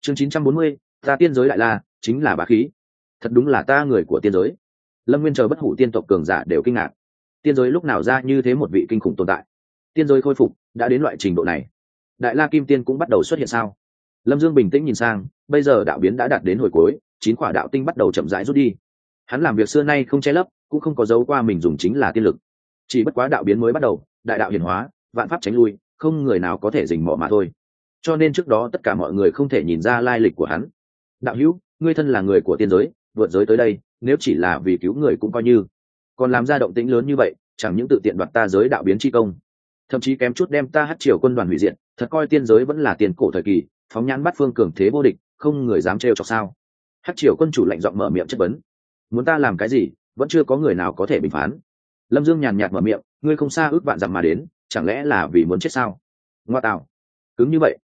Chương 940, ta tiên giới đại la chính là bá khí. Thật đúng là ta người của tiên giới. Lâm nguyên chờ bất hủ tiên tộc cường giả đều kinh ngạc. Tiên giới lúc nào ra như thế một vị kinh khủng tồn tại? Tiên giới khôi phục đã đến loại trình độ này. Đại la kim tiên cũng bắt đầu xuất hiện sao? Lâm dương bình tĩnh nhìn sang bây giờ đạo biến đã đạt đến hồi cuối chín quả đạo tinh bắt đầu chậm rãi rút đi. Hắn làm việc xưa nay không che lấp cũng không có dấu qua mình dùng chính là tiên lực. Chỉ bất quá đạo biến mới bắt đầu đại đạo hiển hóa vạn pháp tránh lui không người nào có thể dình mỏ mà thôi cho nên trước đó tất cả mọi người không thể nhìn ra lai lịch của hắn. Đạo hữu, ngươi thân là người của tiên giới, vượt giới tới đây, nếu chỉ là vì cứu người cũng coi như. Còn làm ra động tĩnh lớn như vậy, chẳng những tự tiện đoạt ta giới đạo biến chi công. Thậm chí kém chút đem ta hát triều quân đoàn hủy diện thật coi tiên giới vẫn là tiền cổ thời kỳ, phóng nhãn bắt phương cường thế vô địch, không người dám trêu chọc sao. Hát triều quân chủ lạnh giọng mở miệng chất vấn. Muốn ta làm cái gì, vẫn chưa có người nào có thể bình phán. Lâm dương nhàn nhạt mở miệng, ngươi không xa ước vạn dặm mà đến, chẳng lẽ là vì muốn chết sao? Ngoa tạo. Cứng như vậy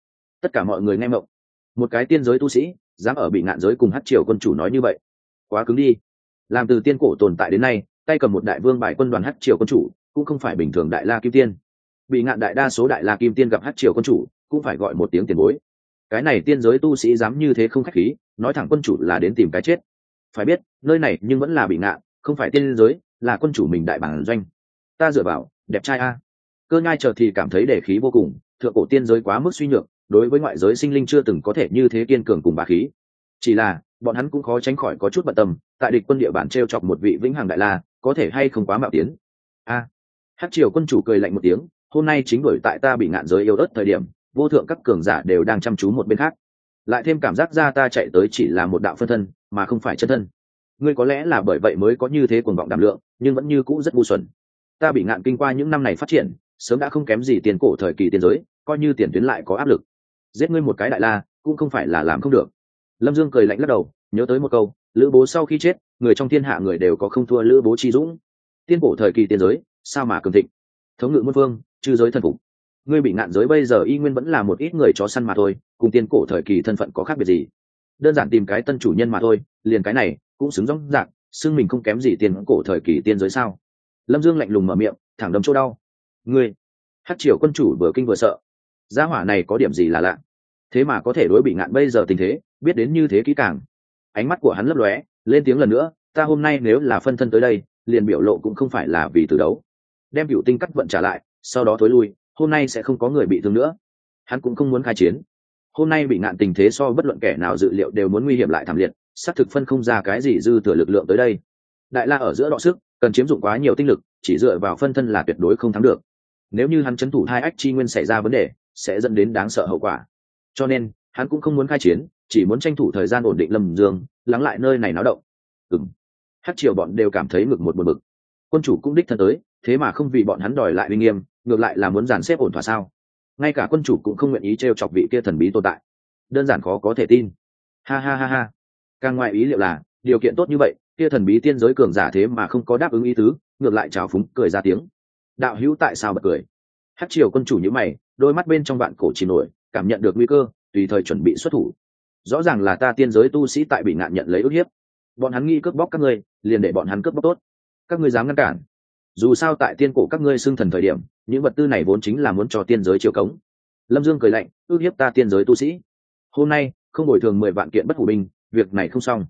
tất cả mọi người nghe mộng. Một cái tiên giới tu sĩ, dám ở bị ngạn giới cùng hát triều quân chủ nói như vậy. Quá cứng đi. Làm từ tiên cổ tồn tại đến nay, tay cầm một đại vương bài quân đoàn hát triều quân chủ, cũng không phải bình thường đại la kim tiên. Bị ngạn đại đa số đại la kim tiên gặp hát triều quân chủ, cũng phải gọi một tiếng tiền bối. Cái này tiên giới tu sĩ dám như thế không khách khí, nói thẳng quân chủ là đến tìm cái chết. Phải biết, nơi này nhưng vẫn là bị ngạn, không phải tiên giới, là quân chủ mình đại bản doanh. Ta dựa vào, đẹp trai a. Cơ nhai chờ thì cảm thấy để khí vô cùng, thượng cổ tiên giới quá mức suy nhược đối với ngoại giới sinh linh chưa từng có thể như thế kiên cường cùng bà khí. Chỉ là bọn hắn cũng khó tránh khỏi có chút bận tâm tại địch quân địa bản t r e o chọc một vị vĩnh hằng đại la có thể hay không quá mạo tiến. A. À, hát triều quân chủ cười lạnh một tiếng hôm nay chính bởi tại ta bị ngạn giới yêu đất thời điểm vô thượng các cường giả đều đang chăm chú một bên khác. Lại thêm cảm giác ra ta chạy tới chỉ là một đạo phân thân mà không phải chân thân. Ngươi có lẽ là bởi vậy mới có như thế cuồng vọng đảm lượng nhưng vẫn như cũ rất ngu xuẩn. Ta bị ngạn kinh qua những năm này phát triển sớm đã không kém gì tiền cổ thời kỳ tiền giới coi như tiền tuyến lại có áp lực giết ngươi một cái đại la, cũng không phải là làm không được. Lâm dương cười lạnh lắc đầu, nhớ tới một câu, lữ bố sau khi chết, người trong thiên hạ người đều có không thua lữ bố chi dũng. Tiên cổ thời kỳ tiên giới, sao mà cường thịnh? Thống ngự muôn phương, chư giới thần phục. Ngươi bị ngạn giới bây giờ y nguyên vẫn là một ít người chó săn mà thôi, cùng tiên cổ thời kỳ thân phận có khác biệt gì? Đơn giản tìm cái tân chủ nhân mà thôi, liền cái này cũng xứng rõ ràng xưng mình không kém gì tiền cổ thời kỳ tiên giới sao? Lâm dương lạnh lùng mở miệng, thẳng đấm chỗ đau. Ngươi hát triều quân chủ vừa kinh vừa sợ gia hỏa này có điểm gì là lạ? Thế mà có thể đối bị ngạn bây giờ tình thế, biết đến như thế kỹ càng. Ánh mắt của hắn lấp lóe, lên tiếng lần nữa, ta hôm nay nếu là phân thân tới đây, liền biểu lộ cũng không phải là vì từ đấu. Đem cựu tinh cắt vận trả lại, sau đó thối lui, hôm nay sẽ không có người bị thương nữa. Hắn cũng không muốn khai chiến. Hôm nay bị ngạn tình thế so bất luận kẻ nào dự liệu đều muốn nguy hiểm lại thảm liệt, xác thực phân không ra cái gì dư thừa lực lượng tới đây. Đại la ở giữa đọ sức, cần chiếm dụng quá nhiều tinh lực, chỉ dựa vào phân thân là tuyệt đối không thắng được. Nếu như hắn c h ấ n thủ hai ách chi nguyên xảy ra vấn đề sẽ dẫn đến đáng sợ hậu quả. Cho nên, hắn cũng không muốn khai chiến, chỉ muốn tranh thủ thời gian ổn định lâm dương, lắng lại nơi này náo động. Ừng hát triều bọn đều cảm thấy ngực một một bực. Quân chủ cũng đích thân tới, thế mà không vì bọn hắn đòi lại uy nghiêm, ngược lại là muốn dàn xếp ổn thỏa sao? Ngay cả quân chủ cũng không nguyện ý t r e o chọc vị kia thần bí tồn tại. Đơn giản khó có thể tin. Ha ha ha ha. Càng ngoài ý liệu là, điều kiện tốt như vậy, kia thần bí tiên giới cường giả thế mà không có đáp ứng ý tứ, ngược lại trào phúng, cười ra tiếng. Đạo hữu tại sao bật cười? Hát triều quân chủ nhữ mày, đôi mắt bên trong vạn cổ chỉ nổi, cảm nhận được nguy cơ, tùy thời chuẩn bị xuất thủ. Rõ ràng là ta tiên giới tu sĩ tại bị ngạn nhận lấy ức hiếp. Bọn hắn nghi cướp bóc các ngươi, liền để bọn hắn cướp bóc tốt. Các ngươi dám ngăn cản. Dù sao tại tiên cổ các ngươi xưng thần thời điểm, những vật tư này vốn chính là muốn cho tiên giới chiếu cống. Lâm dương cười lạnh, ước hiếp ta tiên giới tu sĩ. Hôm nay, không bồi thường mười vạn kiện bất hủ binh, việc này không xong.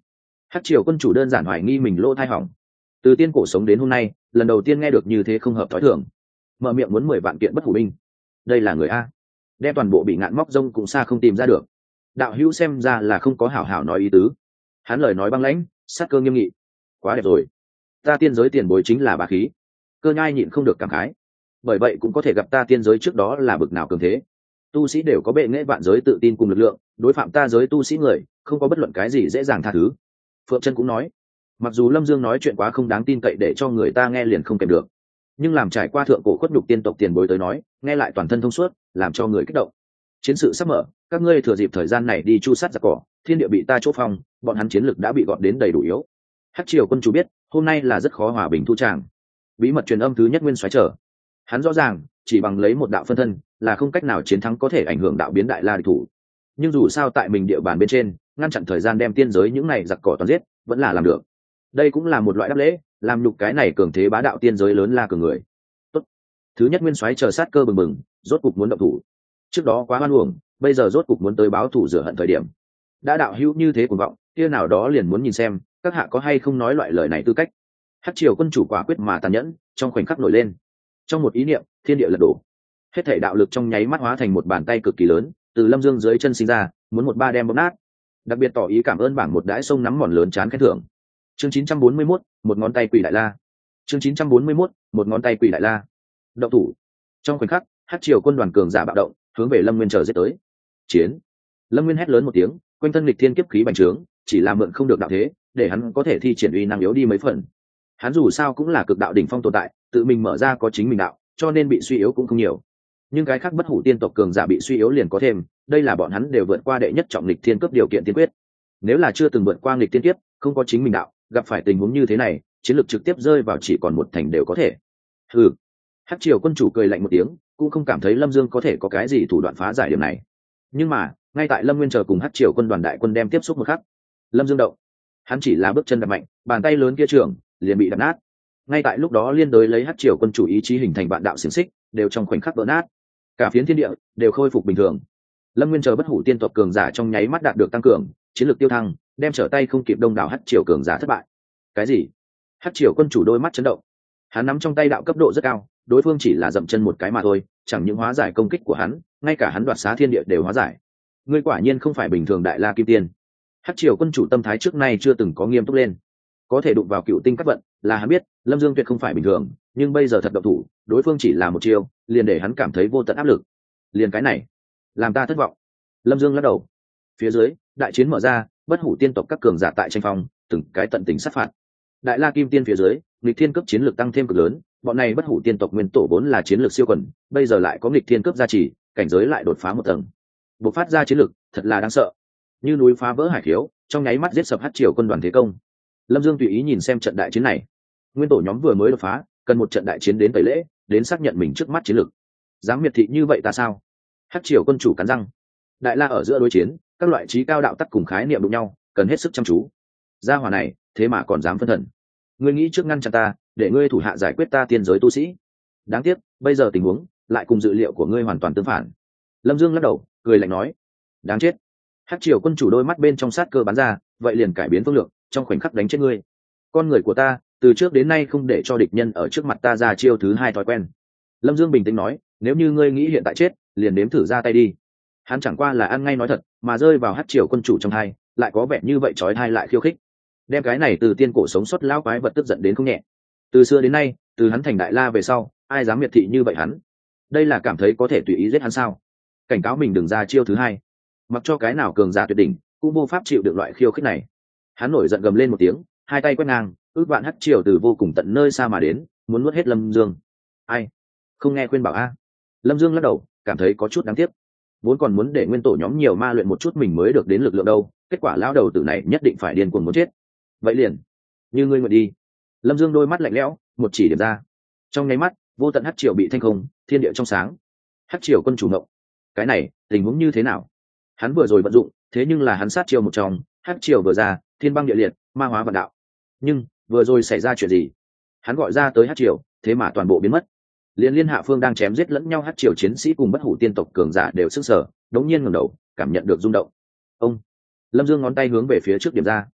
Hát triều quân chủ đơn giản hoài nghi mình lỗ thai hỏng. Từ tiên cổ sống đến hôm nay, lần đầu tiên nghe được như thế không hợp thói thường mở miệng muốn mười vạn kiện bất hủ binh. Đây là người a. Đem toàn bộ bị ngạn móc rông cũng xa không tìm ra được. Đạo hữu xem ra là không có hảo hảo nói ý tứ. Hắn lời nói băng lãnh, sát cơ nghiêm nghị. Quá đẹp rồi. Ta tiên giới tiền bối chính là bà khí. Cơ nhai nhịn không được cảm khái. Bởi vậy cũng có thể gặp ta tiên giới trước đó là bực nào cường thế. Tu sĩ đều có bệ nghệ vạn giới tự tin cùng lực lượng, đối phạm ta giới tu sĩ người, không có bất luận cái gì dễ dàng tha thứ. Phượng chân cũng nói, mặc dù lâm dương nói chuyện quá không đáng tin cậy để cho người ta nghe liền không kèm được nhưng làm trải qua thượng cổ khuất nhục tiên tộc tiền bối tới nói, nghe lại toàn thân thông suốt, làm cho người kích động. Chiến sự sắp mở, các ngươi thừa dịp thời gian này đi chu sát giặc cỏ, thiên địa bị ta chỗ phong, bọn hắn chiến lực đã bị gọn đến đầy đủ yếu. Hát triều quân chủ biết, hôm nay là rất khó hòa bình thu tràng. Bí mật truyền âm thứ nhất nguyên xoáy trở. Hắn rõ ràng, chỉ bằng lấy một đạo phân thân, là không cách nào chiến thắng có thể ảnh hưởng đạo biến đại la địch thủ. Nhưng dù sao tại mình địa bàn bên trên, ngăn chặn thời gian đem tiên giới những này giặc cỏ toàn giết, vẫn là làm được đây cũng là một loại đáp lễ, làm nhục cái này cường thế bá đạo tiên giới lớn la cường người. Tốt. thứ nhất nguyên soái chờ sát cơ bừng bừng, rốt cục muốn động thủ. Trước đó quá hoan uổng, bây giờ rốt cục muốn tới báo thủ rửa hận thời điểm. Đã đạo hữu như thế cuồng vọng, kia nào đó liền muốn nhìn xem, các hạ có hay không nói loại lời này tư cách. Hát triều quân chủ quả quyết mà tàn nhẫn, trong khoảnh khắc nổi lên. Trong một ý niệm, thiên địa lật đổ. Hết thể đạo lực trong nháy mắt hóa thành một bàn tay cực kỳ lớn, từ lâm dương dưới chân sinh ra, muốn một ba đem bóp nát. Đặc biệt tỏ ý cảm ơn bảng một đãi sông nắm mòn lớn chán khen thưởng chương 941, một ngón tay quỷ đại la. Chương 941, một ngón tay quỷ đại la. Động thủ. Trong khoảnh khắc hát triều quân đoàn cường giả bạo động hướng về lâm nguyên chờ giết tới. Chiến. Lâm nguyên hét lớn một tiếng quanh thân lịch thiên kiếp khí bành trướng chỉ là mượn không được đạo thế để hắn có thể thi triển uy năng yếu đi mấy phần. Hắn dù sao cũng là cực đạo đỉnh phong tồn tại tự mình mở ra có chính mình đạo cho nên bị suy yếu cũng không nhiều. Nhưng cái khác bất hủ tiên tộc cường giả bị suy yếu liền có thêm đây là bọn hắn đều vượt qua đệ nhất trọng lịch thiên cấp điều kiện tiên quyết. Nếu là chưa từng vượt qua lịch tiên kiếp không có chính mình đạo gặp phải tình huống như thế này, chiến lược trực tiếp rơi vào chỉ còn một thành đều có thể. Ừ hát triều quân chủ cười lạnh một tiếng, cũng không cảm thấy lâm dương có thể có cái gì thủ đoạn phá giải điểm này. Nhưng mà, ngay tại lâm nguyên chờ cùng hát triều quân đoàn đại quân đem tiếp xúc một khắc, lâm dương động. Hắn chỉ là bước chân đập mạnh, bàn tay lớn kia trường liền bị đập nát. Ngay tại lúc đó liên đối lấy hát triều quân chủ ý chí hình thành bạn đạo xiềng xích, đều trong khoảnh khắc vỡ nát. Cả phiến thiên địa đều khôi phục bình thường. Lâm nguyên chờ bất hủ tiên tộc cường giả trong nháy mắt đạt được tăng cường, chiến lược tiêu thăng đem trở tay không kịp đông đảo hát triều cường giả thất bại. Cái gì? Hát triều quân chủ đôi mắt chấn động. Hắn nắm trong tay đạo cấp độ rất cao, đối phương chỉ là dậm chân một cái mà thôi, chẳng những hóa giải công kích của hắn, ngay cả hắn đoạt xá thiên địa đều hóa giải. Ngươi quả nhiên không phải bình thường đại la kim tiên. Hát triều quân chủ tâm thái trước nay chưa từng có nghiêm túc lên. Có thể đụng vào cựu tinh các vận, là hắn biết, lâm dương tuyệt không phải bình thường, nhưng bây giờ thật độc thủ, đối phương chỉ là một chiêu, liền để hắn cảm thấy vô tận áp lực. Liền cái này, làm ta thất vọng. Lâm dương lắc đầu. Phía dưới, đại chiến mở ra bất hủ tiên tộc các cường giả tại tranh phong, từng cái tận tình sát phạt. Đại la kim tiên phía dưới, nghịch thiên cấp chiến lược tăng thêm cực lớn, bọn này bất hủ tiên tộc nguyên tổ vốn là chiến lược siêu quần, bây giờ lại có nghịch thiên cấp gia trì, cảnh giới lại đột phá một tầng. Bộc phát ra chiến lược, thật là đáng sợ. Như núi phá vỡ hải khiếu trong nháy mắt giết sập hát triều quân đoàn thế công. Lâm dương tùy ý nhìn xem trận đại chiến này. Nguyên tổ nhóm vừa mới đột phá, cần một trận đại chiến đến tẩy lễ, đến xác nhận mình trước mắt chiến lược. Dám miệt thị như vậy ta sao? Hát triều quân chủ cắn răng. Đại la ở giữa đối chiến các loại trí cao đạo tắc cùng khái niệm đụng nhau, cần hết sức chăm chú. Gia hỏa này, thế mà còn dám phân thần. Ngươi nghĩ trước ngăn chặn ta, để ngươi thủ hạ giải quyết ta tiên giới tu sĩ. Đáng tiếc, bây giờ tình huống, lại cùng dự liệu của ngươi hoàn toàn tương phản. Lâm dương lắc đầu, cười lạnh nói, đáng chết. Hát triều quân chủ đôi mắt bên trong sát cơ bắn ra, vậy liền cải biến phương lược, trong khoảnh khắc đánh chết ngươi. Con người của ta, từ trước đến nay không để cho địch nhân ở trước mặt ta ra chiêu thứ hai thói quen. Lâm dương bình tĩnh nói, nếu như ngươi nghĩ hiện tại chết, liền nếm thử ra tay đi hắn chẳng qua là ăn ngay nói thật, mà rơi vào hát triều quân chủ trong hai, lại có vẻ như vậy trói hai lại khiêu khích. Đem cái này từ tiên cổ sống xuất lão quái vật tức giận đến không nhẹ. Từ xưa đến nay, từ hắn thành đại la về sau, ai dám miệt thị như vậy hắn? Đây là cảm thấy có thể tùy ý giết hắn sao? Cảnh cáo mình đừng ra chiêu thứ hai. Mặc cho cái nào cường giả tuyệt đỉnh, cũng vô pháp chịu được loại khiêu khích này. Hắn nổi giận gầm lên một tiếng, hai tay quét ngang, ước vạn hắt triều từ vô cùng tận nơi xa mà đến, muốn nuốt hết lâm dương. Ai? Không nghe khuyên bảo a. Lâm dương lắc đầu, cảm thấy có chút đáng tiếc vốn còn muốn để nguyên tổ nhóm nhiều ma luyện một chút mình mới được đến lực lượng đâu, kết quả lao đầu tử này nhất định phải điên cuồng muốn chết. Vậy liền, như ngươi nguyện đi. Lâm dương đôi mắt lạnh lẽo, một chỉ điểm ra. Trong nháy mắt, vô tận hát triều bị thanh không, thiên địa trong sáng. Hát triều quân chủ ngộng. Cái này, tình huống như thế nào? Hắn vừa rồi vận dụng, thế nhưng là hắn sát triều một trong hát triều vừa ra, thiên băng địa liệt, ma hóa vạn đạo. Nhưng, vừa rồi xảy ra chuyện gì? Hắn gọi ra tới hát triều, thế mà toàn bộ biến mất liên liên hạ phương đang chém giết lẫn nhau hát triều chiến sĩ cùng bất hủ tiên tộc cường giả đều sức sở đống nhiên ngẩng đầu, cảm nhận được rung động. Ông! Lâm dương ngón tay hướng về phía trước điểm ra.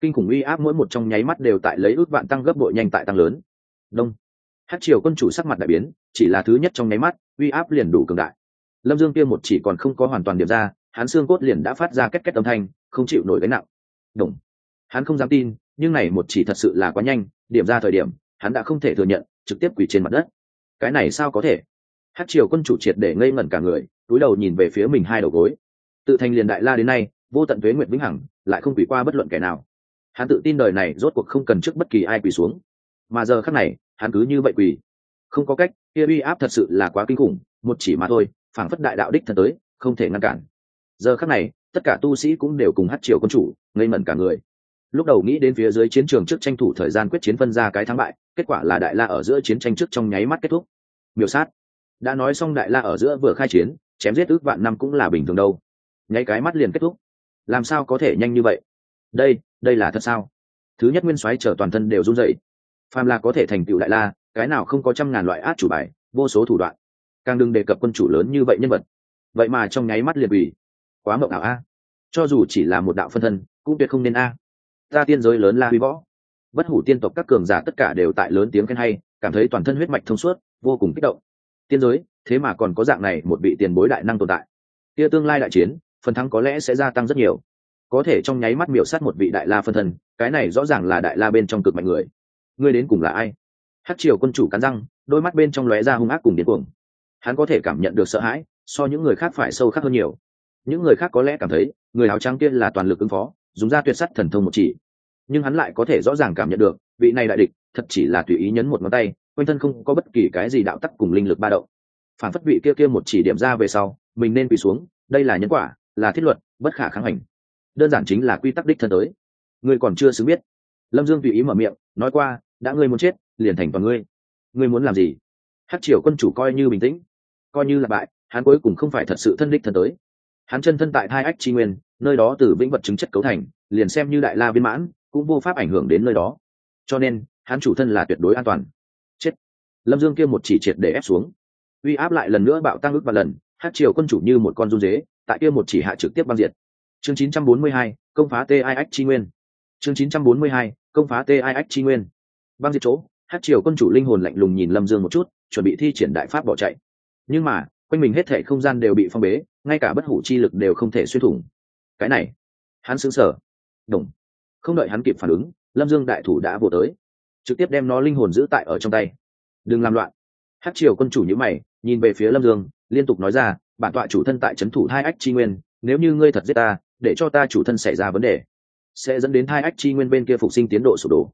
Kinh khủng uy áp mỗi một trong nháy mắt đều tại lấy ước vạn tăng gấp bội nhanh tại tăng lớn. Đông! Hát triều quân chủ sắc mặt đại biến, chỉ là thứ nhất trong nháy mắt, uy áp liền đủ cường đại. Lâm dương kia một chỉ còn không có hoàn toàn điểm ra, hắn xương cốt liền đã phát ra két két âm thanh, không chịu nổi gánh nặng. Đúng hắn không dám tin, nhưng này một chỉ thật sự là quá nhanh, điểm ra thời điểm, hắn đã không thể thừa nhận, trực tiếp quỳ trên mặt đất cái này sao có thể? Hát triều quân chủ triệt để ngây ngẩn cả người, túi đầu nhìn về phía mình hai đầu gối. Tự thành liền đại la đến nay, vô tận tuế nguyện vĩnh hằng, lại không quỷ qua bất luận kẻ nào. Hắn tự tin đời này rốt cuộc không cần trước bất kỳ ai quỳ xuống. Mà giờ khắc này, hắn cứ như vậy quỳ. Không có cách, kia uy áp thật sự là quá kinh khủng, một chỉ mà thôi, phảng phất đại đạo đích thân tới, không thể ngăn cản. Giờ khắc này, tất cả tu sĩ cũng đều cùng hát triều quân chủ, ngây mẩn cả người. Lúc đầu nghĩ đến phía dưới chiến trường trước tranh thủ thời gian quyết chiến phân ra cái thắng bại, kết quả là đại la ở giữa chiến tranh trước trong nháy mắt kết thúc miêu sát. Đã nói xong đại la ở giữa vừa khai chiến, chém giết ước vạn năm cũng là bình thường đâu. Nháy cái mắt liền kết thúc. Làm sao có thể nhanh như vậy? Đây đây là thật sao? Thứ nhất nguyên soái trở toàn thân đều run dậy phàm là có thể thành tựu đại la, cái nào không có trăm ngàn loại át chủ bài, vô số thủ đoạn. Càng đừng đề cập quân chủ lớn như vậy nhân vật. Vậy mà trong nháy mắt liệt ủy quá mộng ảo a. Cho dù chỉ là một đạo phân thân, cũng tuyệt không nên a. Ta tiên giới lớn la huy võ. Bất hủ tiên tộc các cường giả tất cả đều tại lớn tiếng khen hay, cảm thấy toàn thân huyết mạch thông suốt vô cùng kích động. Tiên giới, thế mà còn có dạng này một vị tiền bối đại năng tồn tại. Kia tương lai đại chiến, phần thắng có lẽ sẽ gia tăng rất nhiều. Có thể trong nháy mắt miểu sát một vị đại la phân thân, cái này rõ ràng là đại la bên trong cực mạnh người. Ngươi đến cùng là ai? Hát triều quân chủ cắn răng, đôi mắt bên trong lóe ra hung ác cùng điên cuồng. Hắn có thể cảm nhận được sợ hãi, so những người khác phải sâu khác hơn nhiều. Những người khác có lẽ cảm thấy, người áo trắng kia là toàn lực ứng phó, dùng ra tuyệt sắt thần thông một chỉ. Nhưng hắn lại có thể rõ ràng cảm nhận được, vị này đại địch, thật chỉ là tùy ý nhấn một ngón tay quanh thân không có bất kỳ cái gì đạo tắc cùng linh lực ba động. Phản phất vị kia kia một chỉ điểm ra về sau, mình nên quỳ xuống, đây là nhân quả, là thiết luật, bất khả kháng hành. Đơn giản chính là quy tắc đích thân tới. Ngươi còn chưa xứng biết. Lâm dương tùy ý mở miệng, nói qua, đã ngươi muốn chết, liền thành toàn ngươi. Ngươi muốn làm gì? Hát triều quân chủ coi như bình tĩnh, coi như là bại, hắn cuối cùng không phải thật sự thân đích thân tới. Hắn chân thân tại hai ách tri nguyên, nơi đó từ vĩnh vật chứng chất cấu thành, liền xem như đại la viên mãn, cũng vô pháp ảnh hưởng đến nơi đó. Cho nên, hắn chủ thân là tuyệt đối an toàn lâm dương kia một chỉ triệt để ép xuống. Uy áp lại lần nữa bạo tăng ước và lần hát triều quân chủ như một con run dế tại kia một chỉ hạ trực tiếp băng diệt. Chương 942, công phá tix chi nguyên. Chương 942, công phá tix chi nguyên. Băng diệt chỗ hát triều quân chủ linh hồn lạnh lùng nhìn lâm dương một chút chuẩn bị thi triển đại pháp bỏ chạy. Nhưng mà quanh mình hết thể không gian đều bị phong bế ngay cả bất hủ chi lực đều không thể xuyên thủng. Cái này hắn xứng sở Đúng. không đợi hắn kịp phản ứng lâm dương đại thủ đã vồ tới. Trực tiếp đem nó linh hồn giữ tại ở trong tay đừng làm loạn. Hát triều quân chủ nhữ mày, nhìn về phía lâm dương, liên tục nói ra, bản tọa chủ thân tại c h ấ n thủ hai ách chi nguyên, nếu như ngươi thật giết ta, để cho ta chủ thân xảy ra vấn đề, sẽ dẫn đến hai ách chi nguyên bên kia phục sinh tiến độ sụp đổ.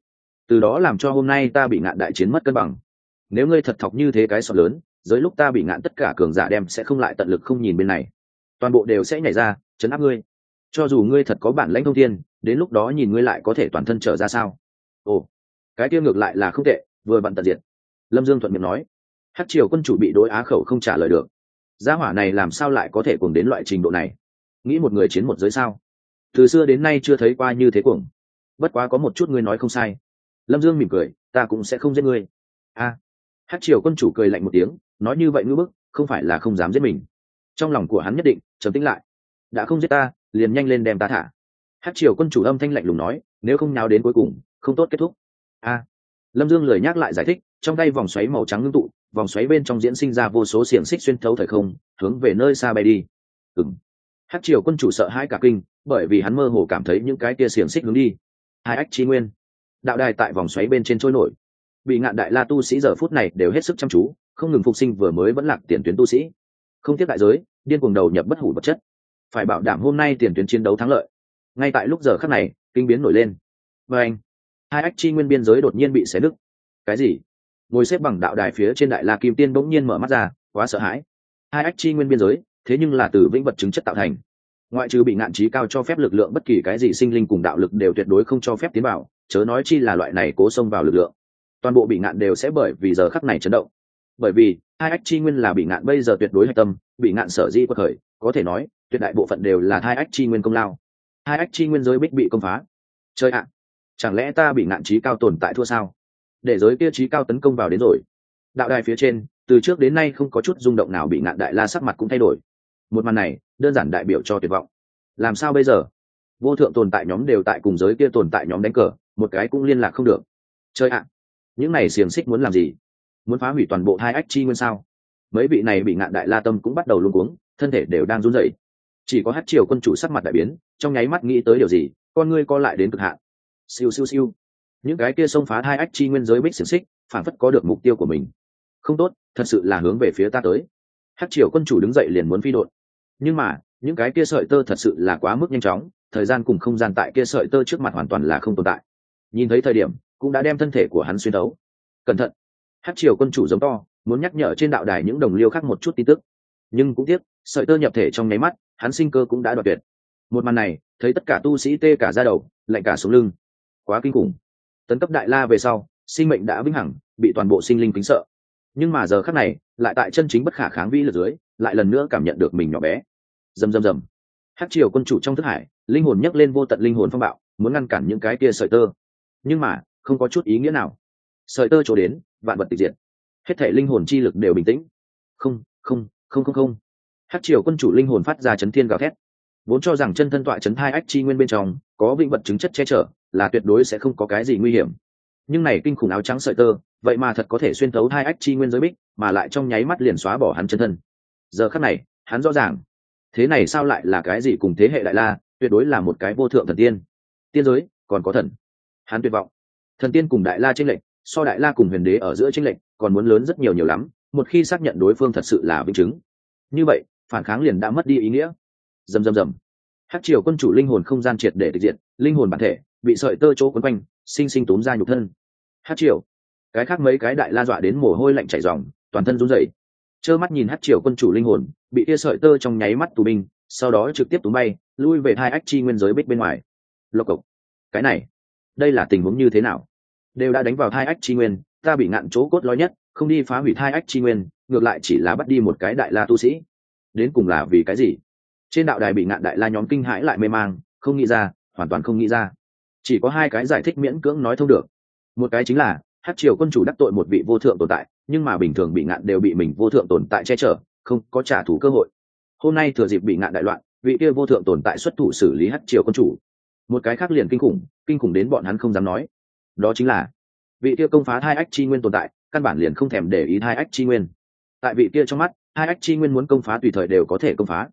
Từ đó làm cho hôm nay ta bị ngạn đại chiến mất cân bằng. Nếu ngươi thật thọc như thế cái sọt lớn, dưới lúc ta bị ngạn tất cả cường giả đem sẽ không lại tận lực không nhìn bên này. Toàn bộ đều sẽ nhảy ra chấn áp ngươi. Cho dù ngươi thật có bản lãnh thông thiên, đến lúc đó nhìn ngươi lại có thể toàn thân trở ra sao? Ồ, cái kia ngược lại là không tệ, vừa bận tận diệt lâm dương thuận miệng nói. Hát triều quân chủ bị đối á khẩu không trả lời được. Gia hỏa này làm sao lại có thể cùng đến loại trình độ này? Nghĩ một người chiến một giới sao? Từ xưa đến nay chưa thấy qua như thế cuồng. Bất quá có một chút ngươi nói không sai. Lâm dương mỉm cười ta cũng sẽ không giết ngươi. A. À, hát triều quân chủ cười lạnh một tiếng nói như vậy ngữ bức không phải là không dám giết mình. Trong lòng của hắn nhất định trầm tính lại. Đã không giết ta liền nhanh lên đem ta thả. Hát triều quân chủ âm thanh lạnh lùng nói nếu không nào đến cuối cùng không tốt kết thúc. A lâm dương lời nhắc lại giải thích, trong tay vòng xoáy màu trắng ngưng tụ, vòng xoáy bên trong diễn sinh ra vô số xiềng xích xuyên thấu thời không, hướng về nơi xa bay đi. Ừng hát triều quân chủ sợ hãi cả kinh, bởi vì hắn mơ hồ cảm thấy những cái kia xiềng xích hướng đi. Hai ách trí nguyên. Đạo đài tại vòng xoáy bên trên trôi nổi. Bị ngạn đại la tu sĩ giờ phút này đều hết sức chăm chú, không ngừng phục sinh vừa mới vẫn lạc tiền tuyến tu sĩ. Không tiếc đại giới, điên cuồng đầu nhập bất hủ vật chất. Phải bảo đảm hôm nay tiền tuyến chiến đấu thắng lợi. Ngay tại lúc giờ khắc này, kinh biến nổi lên. Và anh hai ách chi nguyên biên giới đột nhiên bị xé nứt. Cái gì? Ngồi xếp bằng đạo đài phía trên đại la kim tiên bỗng nhiên mở mắt ra, quá sợ hãi. Hai ách chi nguyên biên giới, thế nhưng là từ vĩnh vật chứng chất tạo thành. Ngoại trừ bị ngạn trí cao cho phép lực lượng bất kỳ cái gì sinh linh cùng đạo lực đều tuyệt đối không cho phép tiến vào, chớ nói chi là loại này cố xông vào lực lượng. Toàn bộ bị ngạn đều sẽ bởi vì giờ khắc này chấn động. Bởi vì, hai ách chi nguyên là bị ngạn bây giờ tuyệt đối hạch tâm, bị ngạn sở di quật khởi, có thể nói, tuyệt đại bộ phận đều là hai ách chi nguyên công lao. Hai ách chi nguyên giới bích bị công phá. Chơi ạ chẳng lẽ ta bị ngạn trí cao tồn tại thua sao? Để giới kia trí cao tấn công vào đến rồi. Đạo đài phía trên, từ trước đến nay không có chút rung động nào bị ngạn đại la sắc mặt cũng thay đổi. Một màn này, đơn giản đại biểu cho tuyệt vọng. Làm sao bây giờ? Vô thượng tồn tại nhóm đều tại cùng giới kia tồn tại nhóm đánh cờ, một cái cũng liên lạc không được. Chơi ạ! Những này xiềng xích muốn làm gì? Muốn phá hủy toàn bộ hai ách chi nguyên sao? Mấy vị này bị ngạn đại la tâm cũng bắt đầu luôn cuống, thân thể đều đang run rẩy. Chỉ có hát triều quân chủ sắc mặt đại biến, trong nháy mắt nghĩ tới điều gì, con ngươi co lại đến cực hạn siêu siêu siêu. Những cái kia xông phá hai ách chi nguyên giới bích xiềng xích, phản phất có được mục tiêu của mình. Không tốt, thật sự là hướng về phía ta tới. Hát triều quân chủ đứng dậy liền muốn phi đội. Nhưng mà, những cái kia sợi tơ thật sự là quá mức nhanh chóng, thời gian cùng không gian tại kia sợi tơ trước mặt hoàn toàn là không tồn tại. Nhìn thấy thời điểm, cũng đã đem thân thể của hắn xuyên đấu cẩn thận. Hát triều quân chủ giống to, muốn nhắc nhở trên đạo đài những đồng liêu khác một chút tin tức. Nhưng cũng tiếc, sợi tơ nhập thể trong nháy mắt, hắn sinh cơ cũng đã đoạt tuyệt. Một màn này, thấy tất cả tu sĩ tê cả ra đầu, lạnh cả xuống lưng quá kinh khủng. Tấn cấp đại la về sau, sinh mệnh đã vĩnh hằng, bị toàn bộ sinh linh kính sợ. Nhưng mà giờ khắc này, lại tại chân chính bất khả kháng vĩ lực dưới, lại lần nữa cảm nhận được mình nhỏ bé. Rầm rầm rầm. Hát triều quân chủ trong thức hải, linh hồn nhấc lên vô tận linh hồn phong bạo, muốn ngăn cản những cái kia sợi tơ. Nhưng mà, không có chút ý nghĩa nào. Sợi tơ chỗ đến, vạn vật tịch diệt. Hết thể linh hồn chi lực đều bình tĩnh. Không không không không không. Hát triều quân chủ linh hồn phát ra chấn thiên gào thét. Vốn cho rằng chân thân tọa chấn thai ách chi nguyên bên trong, có vĩnh vật chứng chất che chở là tuyệt đối sẽ không có cái gì nguy hiểm. Nhưng này kinh khủng áo trắng sợi tơ, vậy mà thật có thể xuyên tấu hai ách chi nguyên giới bích, mà lại trong nháy mắt liền xóa bỏ hắn chân thân. Giờ khắc này, hắn rõ ràng. Thế này sao lại là cái gì cùng thế hệ đại la, tuyệt đối là một cái vô thượng thần tiên. Tiên giới, còn có thần. Hắn tuyệt vọng. Thần tiên cùng đại la tranh lệnh so đại la cùng huyền đế ở giữa tranh lệnh còn muốn lớn rất nhiều nhiều lắm, một khi xác nhận đối phương thật sự là vĩnh chứng. Như vậy, phản kháng liền đã mất đi ý nghĩa. Dầm dầm dầm hát triều quân chủ linh hồn không gian triệt để thực diện linh hồn bản thể bị sợi tơ chỗ quấn quanh sinh sinh túm ra nhục thân. Hát triều. Cái khác mấy cái đại la dọa đến mồ hôi lạnh chảy dòng toàn thân run rẩy. Trơ mắt nhìn hát triều quân chủ linh hồn, bị tia sợi tơ trong nháy mắt tù binh, sau đó trực tiếp túm bay, lui về hai ách chi nguyên giới bích bên ngoài. Lộc cộc. Cái này, đây là tình huống như thế nào? Đều đã đánh vào hai ách chi nguyên, ta bị ngạn chỗ cốt lõi nhất, không đi phá hủy hai ách chi nguyên, ngược lại chỉ là bắt đi một cái đại la tu sĩ. Đến cùng là vì cái gì? Trên đạo đài bị ngạn đại la nhóm kinh hãi lại mê mang, không nghĩ ra, hoàn toàn không nghĩ ra chỉ có hai cái giải thích miễn cưỡng nói thông được. Một cái chính là hát triều quân chủ đắc tội một vị vô thượng tồn tại, nhưng mà bình thường bị ngạn đều bị mình vô thượng tồn tại che chở, không có trả thù cơ hội. Hôm nay thừa dịp bị ngạn đại loạn, vị kia vô thượng tồn tại xuất thủ xử lý hát triều quân chủ. Một cái khác liền kinh khủng kinh khủng đến bọn hắn không dám nói. Đó chính là, vị kia công phá hai ách chi nguyên tồn tại, căn bản liền không thèm để ý hai ách chi nguyên. Tại vị kia trong mắt hai ách chi nguyên muốn công phá tùy thời đều có thể công phá.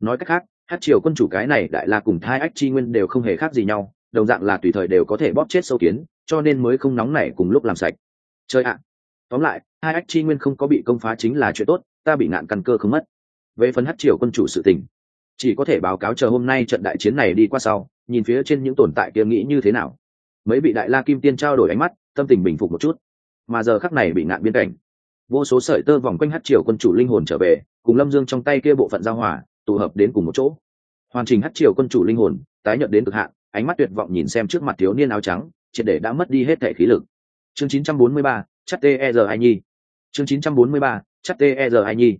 Nói cách khác hát triều quân chủ cái này đại la cùng hai ách chi nguyên đều không hề khác gì nhau đồng dạng là tùy thời đều có thể bóp chết sâu kiến, cho nên mới không nóng nảy cùng lúc làm sạch. Chơi ạ. Tóm lại, hai ách chi nguyên không có bị công phá chính là chuyện tốt, ta bị ngạn căn cơ không mất. Về phần hát triều quân chủ sự tình, chỉ có thể báo cáo chờ hôm nay trận đại chiến này đi qua sau, nhìn phía trên những tồn tại kia nghĩ như thế nào. Mấy vị đại la kim tiên trao đổi ánh mắt, tâm tình bình phục một chút. Mà giờ khắc này bị ngạn biên cảnh, vô số sợi tơ vòng quanh hát triều quân chủ linh hồn trở về, cùng lâm dương trong tay kia bộ phận giao hỏa tụ hợp đến cùng một chỗ. Hoàn trình hát triều quân chủ linh hồn, tái nhận đến cực hạn ánh mắt tuyệt vọng nhìn xem trước mặt thiếu niên áo trắng triệt để đã mất đi hết thể khí lực. Chương 943, chắc t e r ai nhi. Chương 943, chắc t e r ai nhi.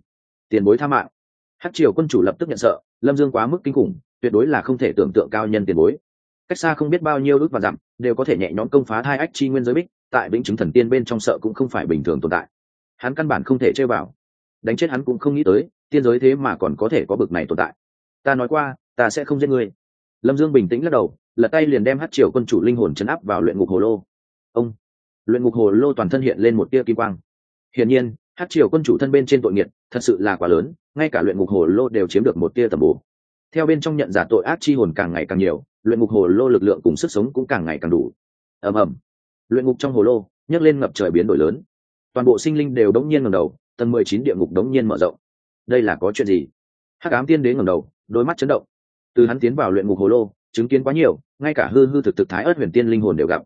Tiền bối tha mạng. Hát triều quân chủ lập tức nhận sợ lâm dương quá mức kinh khủng tuyệt đối là không thể tưởng tượng cao nhân tiền bối. Cách xa không biết bao nhiêu ước và dặm đều có thể nhẹ nhõm công phá hai ách chi nguyên giới bích tại vĩnh chứng thần tiên bên trong sợ cũng không phải bình thường tồn tại. Hắn căn bản không thể chơi vào. Đánh chết hắn cũng không nghĩ tới tiên giới thế mà còn có thể có bực này tồn tại. Ta nói qua ta sẽ không giết ngươi lâm dương bình tĩnh lắc đầu, lật tay liền đem hát triều quân chủ linh hồn chấn áp vào luyện ngục hồ lô. Ông, luyện ngục hồ lô toàn thân hiện lên một tia kim quang. Hiển nhiên hát triều quân chủ thân bên trên tội nghiệt, thật sự là quá lớn, ngay cả luyện ngục hồ lô đều chiếm được một tia tầm bù theo bên trong nhận giả tội ác chi hồn càng ngày càng nhiều, luyện ngục hồ lô lực lượng cùng sức sống cũng càng ngày càng đủ. Ầm ầm. Luyện ngục trong hồ lô, nhấc lên ngập trời biến đổi lớn. Toàn bộ sinh linh đều đống nhiên ngầm đầu, tầng mười chín địa ngục đống nhiên mở rộng. Đây là có chuyện gì? Hắc ám tiên đế ngầm đầu, đôi mắt chấn động từ hắn tiến vào luyện ngục hồ lô, chứng kiến quá nhiều, ngay cả hư hư thực thực thái ớt huyền tiên linh hồn đều gặp.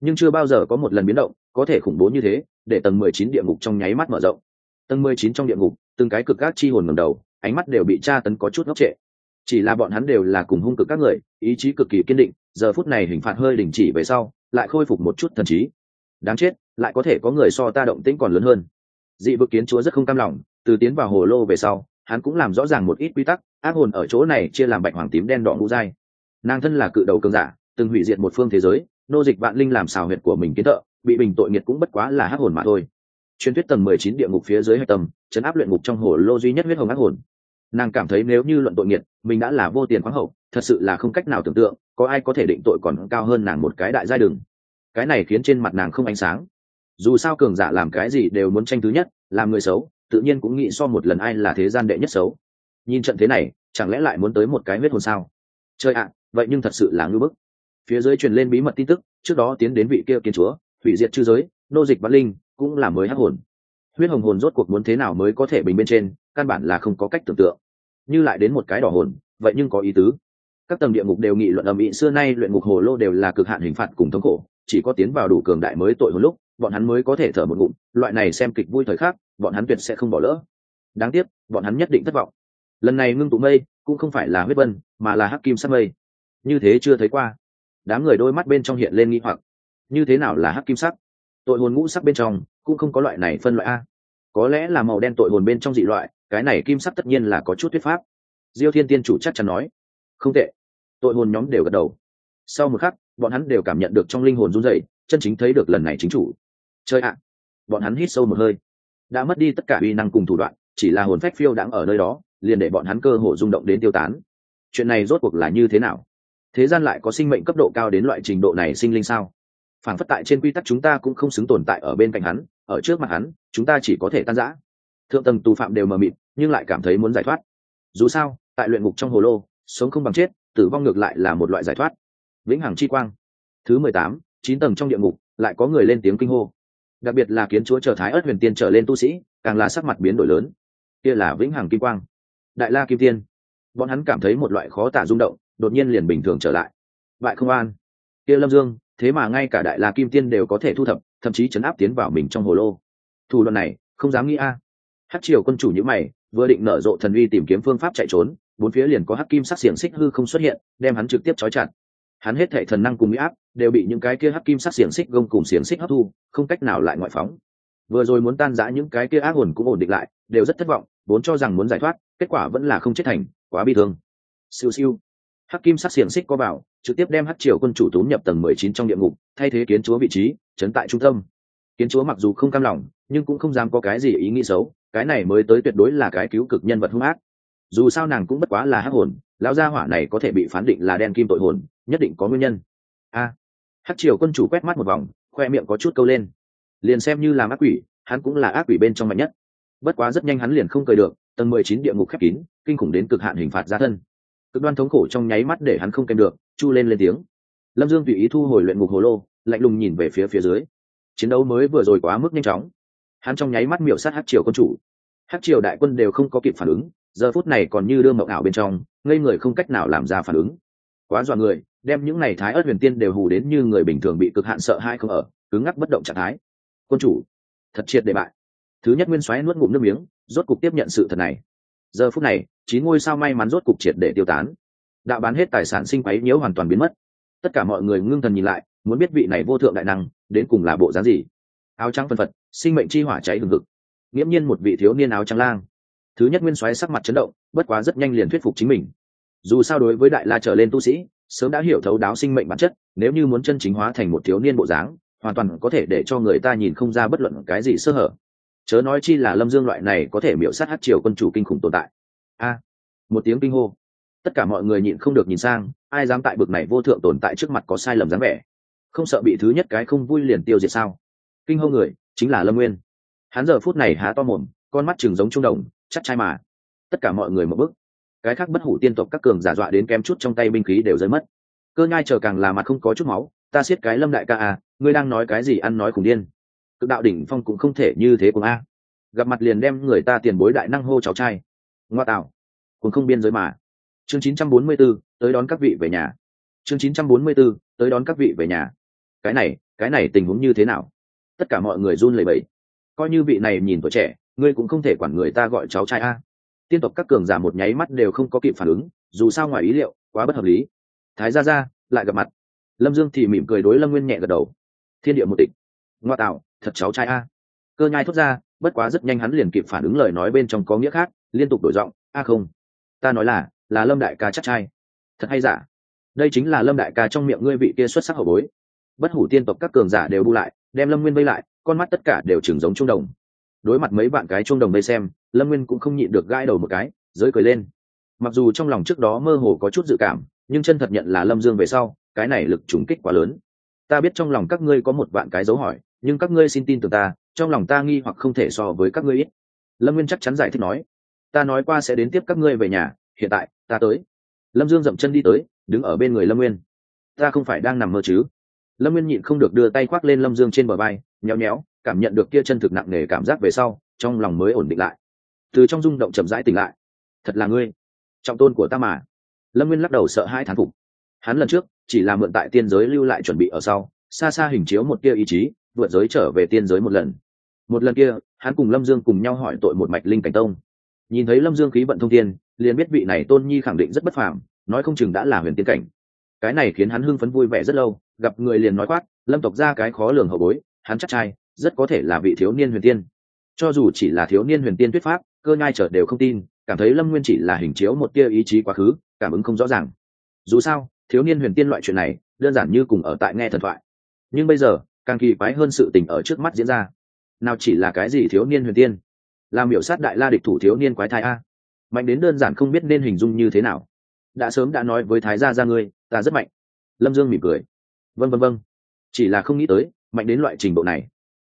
Nhưng chưa bao giờ có một lần biến động, có thể khủng bố như thế, để tầng mười chín địa ngục trong nháy mắt mở rộng. Tầng mười chín trong địa ngục, từng cái cực các chi hồn ngầm đầu, ánh mắt đều bị tra tấn có chút ngốc trệ. Chỉ là bọn hắn đều là cùng hung cực các người, ý chí cực kỳ kiên định, giờ phút này hình phạt hơi đình chỉ về sau, lại khôi phục một chút thần trí. Đáng chết, lại có thể có người so ta động tĩnh còn lớn hơn. Dị vực kiến chúa rất không cam lòng, từ tiến vào hồ lô về sau hắn cũng làm rõ ràng một ít quy tắc, ác hồn ở chỗ này chia làm bạch hoàng tím đen đỏ ngũ dai nàng thân là cự đầu cường giả, từng hủy diệt một phương thế giới, nô dịch vạn linh làm xào huyệt của mình kiến thợ, bị bình tội nghiệt cũng bất quá là hắc hồn mà thôi. Truyền thuyết tầng mười chín địa ngục phía dưới hạch tầm chấn áp luyện ngục trong hồ lô duy nhất huyết hồng ác hồn. Nàng cảm thấy nếu như luận tội nghiệt, mình đã là vô tiền khoáng hậu, thật sự là không cách nào tưởng tượng, có ai có thể định tội còn cao hơn nàng một cái đại giai đường. Cái này khiến trên mặt nàng không ánh sáng. Dù sao cường giả làm cái gì đều muốn tranh thứ nhất, làm người xấu tự nhiên cũng nghĩ so một lần ai là thế gian đệ nhất xấu. Nhìn trận thế này, chẳng lẽ lại muốn tới một cái huyết hồn sao? Chơi ạ, vậy nhưng thật sự là ngưỡng bức. Phía dưới truyền lên bí mật tin tức, trước đó tiến đến vị kia kiến chúa, hủy diệt chư giới, nô dịch văn linh, cũng là mới hắc hồn. Huyết hồng hồn rốt cuộc muốn thế nào mới có thể bình bên trên, căn bản là không có cách tưởng tượng. Như lại đến một cái đỏ hồn, vậy nhưng có ý tứ. Các tầng địa ngục đều nghị luận ầm ĩ, xưa nay luyện ngục hồ lô đều là cực hạn hình phạt cùng thống khổ, chỉ có tiến vào đủ cường đại mới tội hồn lúc, bọn hắn mới có thể thở một ngụm, loại này xem kịch vui thời khắc bọn hắn tuyệt sẽ không bỏ lỡ. Đáng tiếc, bọn hắn nhất định thất vọng. Lần này ngưng tụ mây cũng không phải là huyết vân, mà là hắc kim sắc mây. Như thế chưa thấy qua. Đám người đôi mắt bên trong hiện lên nghi hoặc. Như thế nào là hắc kim sắc? Tội hồn ngũ sắc bên trong cũng không có loại này phân loại a. Có lẽ là màu đen tội hồn bên trong dị loại, cái này kim sắc tất nhiên là có chút thuyết pháp. Diêu thiên tiên chủ chắc chắn nói. Không tệ. Tội hồn nhóm đều gật đầu. Sau một khắc, bọn hắn đều cảm nhận được trong linh hồn run dậy chân chính thấy được lần này chính chủ. Chơi ạ. Bọn hắn hít sâu một hơi đã mất đi tất cả uy năng cùng thủ đoạn, chỉ là hồn phách phiêu đáng ở nơi đó, liền để bọn hắn cơ hồ rung động đến tiêu tán. Chuyện này rốt cuộc là như thế nào? Thế gian lại có sinh mệnh cấp độ cao đến loại trình độ này sinh linh sao? Phản phất tại trên quy tắc chúng ta cũng không xứng tồn tại ở bên cạnh hắn, ở trước mặt hắn, chúng ta chỉ có thể tan rã. Thượng tầng tù phạm đều mờ mịt, nhưng lại cảm thấy muốn giải thoát. Dù sao, tại luyện ngục trong hồ lô, sống không bằng chết, tử vong ngược lại là một loại giải thoát. Vĩnh hằng chi quang. Thứ mười tám, chín tầng trong địa ngục, lại có người lên tiếng kinh hô đặc biệt là kiến chúa trở thái ớt huyền tiên trở lên tu sĩ, càng là sắc mặt biến đổi lớn. Kia là vĩnh hằng kim quang, đại la kim tiên. Bọn hắn cảm thấy một loại khó tả rung động, đột nhiên liền bình thường trở lại. Bại không an. Kia lâm dương, thế mà ngay cả đại la kim tiên đều có thể thu thập, thậm chí chấn áp tiến vào mình trong hồ lô. Thủ đoạn này, không dám nghĩ a. À. hát triều quân chủ như mày, vừa định nở rộ thần uy tìm kiếm phương pháp chạy trốn, bốn phía liền có hắc kim sắc xiềng xích hư không xuất hiện, đem hắn trực tiếp trói chặt hắn hết thể thần năng cùng mỹ áp đều bị những cái kia hắc kim sắc xiềng xích gông cùng xiềng xích hấp thu, không cách nào lại ngoại phóng. Vừa rồi muốn tan giã những cái kia ác hồn cũng ổn định lại, đều rất thất vọng, vốn cho rằng muốn giải thoát, kết quả vẫn là không chết thành, quá bi thương. Siêu siêu. Hắc kim sắc xiềng xích có vào trực tiếp đem hắc triều quân chủ tốn nhập tầng mười chín trong địa ngục, thay thế kiến chúa vị trí, chấn tại trung tâm. Kiến chúa mặc dù không cam lòng, nhưng cũng không dám có cái gì ý nghĩ xấu, cái này mới tới tuyệt đối là cái cứu cực nhân vật hung ác. Dù sao nàng cũng bất quá là hắc hồn lão gia hỏa này có thể bị phán định là đen kim tội hồn nhất định có nguyên nhân. A. À, hắc triều quân chủ quét mắt một vòng khoe miệng có chút câu lên. Liền xem như làm ác quỷ hắn cũng là ác quỷ bên trong mạnh nhất. Bất quá rất nhanh hắn liền không cười được tầng mười chín địa ngục khép kín kinh khủng đến cực hạn hình phạt gia thân. Cực đoan thống khổ trong nháy mắt để hắn không kèm được chu lên lên tiếng. Lâm dương tùy ý thu hồi luyện ngục hồ lô lạnh lùng nhìn về phía phía dưới. Chiến đấu mới vừa rồi quá mức nhanh chóng. Hắn trong nháy mắt miểu sát hát triều quân chủ. Hát triều đại quân đều không có kịp phản ứng giờ phút này còn như đưa mộng ảo bên trong, ngây người không cách nào làm ra phản ứng. Quá dọa người, đem những này thái ớt huyền tiên đều hù đến như người bình thường bị cực hạn sợ hai không ở, cứng ngắc bất động trạng thái. Quân chủ, thật triệt để bại. Thứ nhất nguyên soái nuốt ngụm nước miếng, rốt cục tiếp nhận sự thật này. Giờ phút này chín ngôi sao may mắn rốt cục triệt để tiêu tán. Đạo bán hết tài sản sinh quấy nhiễu hoàn toàn biến mất. Tất cả mọi người ngưng thần nhìn lại, muốn biết vị này vô thượng đại năng, đến cùng là bộ dáng gì. Áo trắng phân phật, sinh mệnh chi hỏa cháy hừng hực. Nghiễm nhiên một vị thiếu niên áo trắng lang thứ nhất nguyên soái sắc mặt chấn động, bất quá rất nhanh liền thuyết phục chính mình. Dù sao đối với đại la trở lên tu sĩ, sớm đã hiểu thấu đáo sinh mệnh bản chất, nếu như muốn chân chính hóa thành một thiếu niên bộ dáng, hoàn toàn có thể để cho người ta nhìn không ra bất luận cái gì sơ hở. Chớ nói chi là lâm dương loại này có thể miễu sát hát triều quân chủ kinh khủng tồn tại. A, một tiếng kinh hô. Tất cả mọi người nhịn không được nhìn sang, ai dám tại bực này vô thượng tồn tại trước mặt có sai lầm dáng vẻ? Không sợ bị thứ nhất cái không vui liền tiêu diệt sao? Kinh hô người, chính là lâm nguyên. Hắn giờ phút này há to mồm, con mắt chừng giống trung đồng chắc trai mà. Tất cả mọi người một bước. Cái khác bất hủ tiên tộc các cường giả dọa đến kém chút trong tay binh khí đều rơi mất. Cơ nhai chờ càng là mặt không có chút máu ta siết cái lâm đại ca à ngươi đang nói cái gì ăn nói khủng điên. Cực đạo đỉnh phong cũng không thể như thế cùng a. Gặp mặt liền đem người ta tiền bối đại năng hô cháu trai. Ngoa tạo. Cũng không biên giới mà. Chương 944, tới đón các vị về nhà. Chương 944, tới đón các vị về nhà. Cái này cái này tình huống như thế nào? Tất cả mọi người run lẩy bẩy. Coi như vị này nhìn tuổi trẻ ngươi cũng không thể quản người ta gọi cháu trai a. Tiên tộc các cường giả một nháy mắt đều không có kịp phản ứng, dù sao ngoài ý liệu, quá bất hợp lý. Thái ra ra lại gặp mặt. Lâm dương thì mỉm cười đối lâm nguyên nhẹ gật đầu. Thiên địa một tịch. Ngoa tạo, thật cháu trai a. Cơ nhai thốt ra, bất quá rất nhanh hắn liền kịp phản ứng lời nói bên trong có nghĩa khác, liên tục đổi giọng, a không, ta nói là là lâm đại ca chắc trai. Thật hay giả? Đây chính là lâm đại ca trong miệng ngươi vị kia xuất sắc hậu bối. Bất hủ tiên tộc các cường giả đều bu lại, đem lâm nguyên vây lại, con mắt tất cả đều chừng giống trung đồng đối mặt mấy bạn cái chuông đồng đây xem lâm nguyên cũng không nhịn được gãi đầu một cái giới cười lên. Mặc dù trong lòng trước đó mơ hồ có chút dự cảm nhưng chân thật nhận là lâm dương về sau cái này lực trùng kích quá lớn. Ta biết trong lòng các ngươi có một vạn cái dấu hỏi nhưng các ngươi xin tin tưởng ta trong lòng ta nghi hoặc không thể so với các ngươi ít. Lâm nguyên chắc chắn giải thích nói ta nói qua sẽ đến tiếp các ngươi về nhà hiện tại ta tới. Lâm dương dậm chân đi tới đứng ở bên người lâm nguyên. Ta không phải đang nằm mơ chứ? Lâm nguyên nhịn không được đưa tay khoác lên lâm dương trên bờ vai, nhéo nhéo cảm nhận được kia chân thực nặng nề cảm giác về sau, trong lòng mới ổn định lại. Từ trong rung động chậm rãi tỉnh lại. Thật là ngươi. Trọng tôn của ta mà. Lâm nguyên lắc đầu sợ hai thán phục. Hắn lần trước, chỉ là mượn tại tiên giới lưu lại chuẩn bị ở sau, xa xa hình chiếu một tia ý chí, vượt giới trở về tiên giới một lần. Một lần kia, hắn cùng lâm dương cùng nhau hỏi tội một mạch linh cảnh tông. Nhìn thấy lâm dương khí vận thông tiên liền biết vị này tôn nhi khẳng định rất bất phàm, nói không chừng đã là huyền tiên cảnh. Cái này khiến hắn hưng phấn vui vẻ rất lâu, gặp người liền nói khoát lâm tộc ra cái khó lường hậu bối, hắn chắc trai rất có thể là vị thiếu niên huyền tiên. Cho dù chỉ là thiếu niên huyền tiên thuyết pháp, cơ nhai trở đều không tin, cảm thấy lâm nguyên chỉ là hình chiếu một tia ý chí quá khứ, cảm ứng không rõ ràng. Dù sao, thiếu niên huyền tiên loại chuyện này, đơn giản như cùng ở tại nghe thần thoại. Nhưng bây giờ, càng kỳ quái hơn sự tình ở trước mắt diễn ra. Nào chỉ là cái gì thiếu niên huyền tiên? Làm biểu sát đại la địch thủ thiếu niên quái thai a. Mạnh đến đơn giản không biết nên hình dung như thế nào. Đã sớm đã nói với thái gia ra ngươi, ta rất mạnh. Lâm dương mỉm cười. Vân vân vân chỉ là không nghĩ tới, mạnh đến loại trình độ này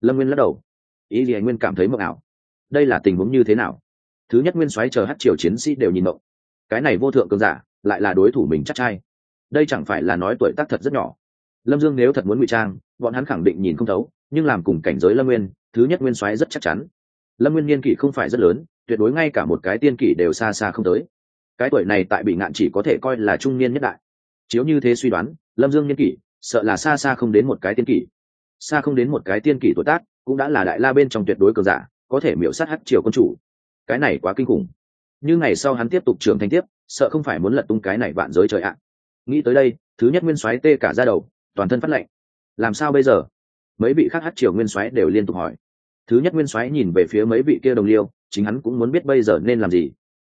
lâm nguyên lắc đầu. Ý gì anh nguyên cảm thấy mộng ảo? Đây là tình huống như thế nào? Thứ nhất nguyên soái chờ hát triều chiến sĩ đều nhìn mộng. Cái này vô thượng cường giả, lại là đối thủ mình chắc trai. Đây chẳng phải là nói tuổi tác thật rất nhỏ. Lâm dương nếu thật muốn ngụy trang, bọn hắn khẳng định nhìn không thấu, nhưng làm cùng cảnh giới lâm nguyên, thứ nhất nguyên soái rất chắc chắn. Lâm nguyên niên kỷ không phải rất lớn, tuyệt đối ngay cả một cái tiên kỷ đều xa xa không tới. Cái tuổi này tại bị ngạn chỉ có thể coi là trung niên nhất đại. Chiếu như thế suy đoán, lâm dương niên kỷ, sợ là xa xa không đến một cái tiên kỷ xa không đến một cái tiên kỷ tuổi tác, cũng đã là đại la bên trong tuyệt đối cường giả, có thể miễu sát hắc triều quân chủ. Cái này quá kinh khủng. Như ngày sau hắn tiếp tục trưởng thành tiếp, sợ không phải muốn lật tung cái này vạn giới trời ạ. Nghĩ tới đây, thứ nhất nguyên soái tê cả ra đầu, toàn thân phát lệnh làm sao bây giờ? Mấy vị khác hát triều nguyên soái đều liên tục hỏi. Thứ nhất nguyên soái nhìn về phía mấy vị kia đồng liêu, chính hắn cũng muốn biết bây giờ nên làm gì.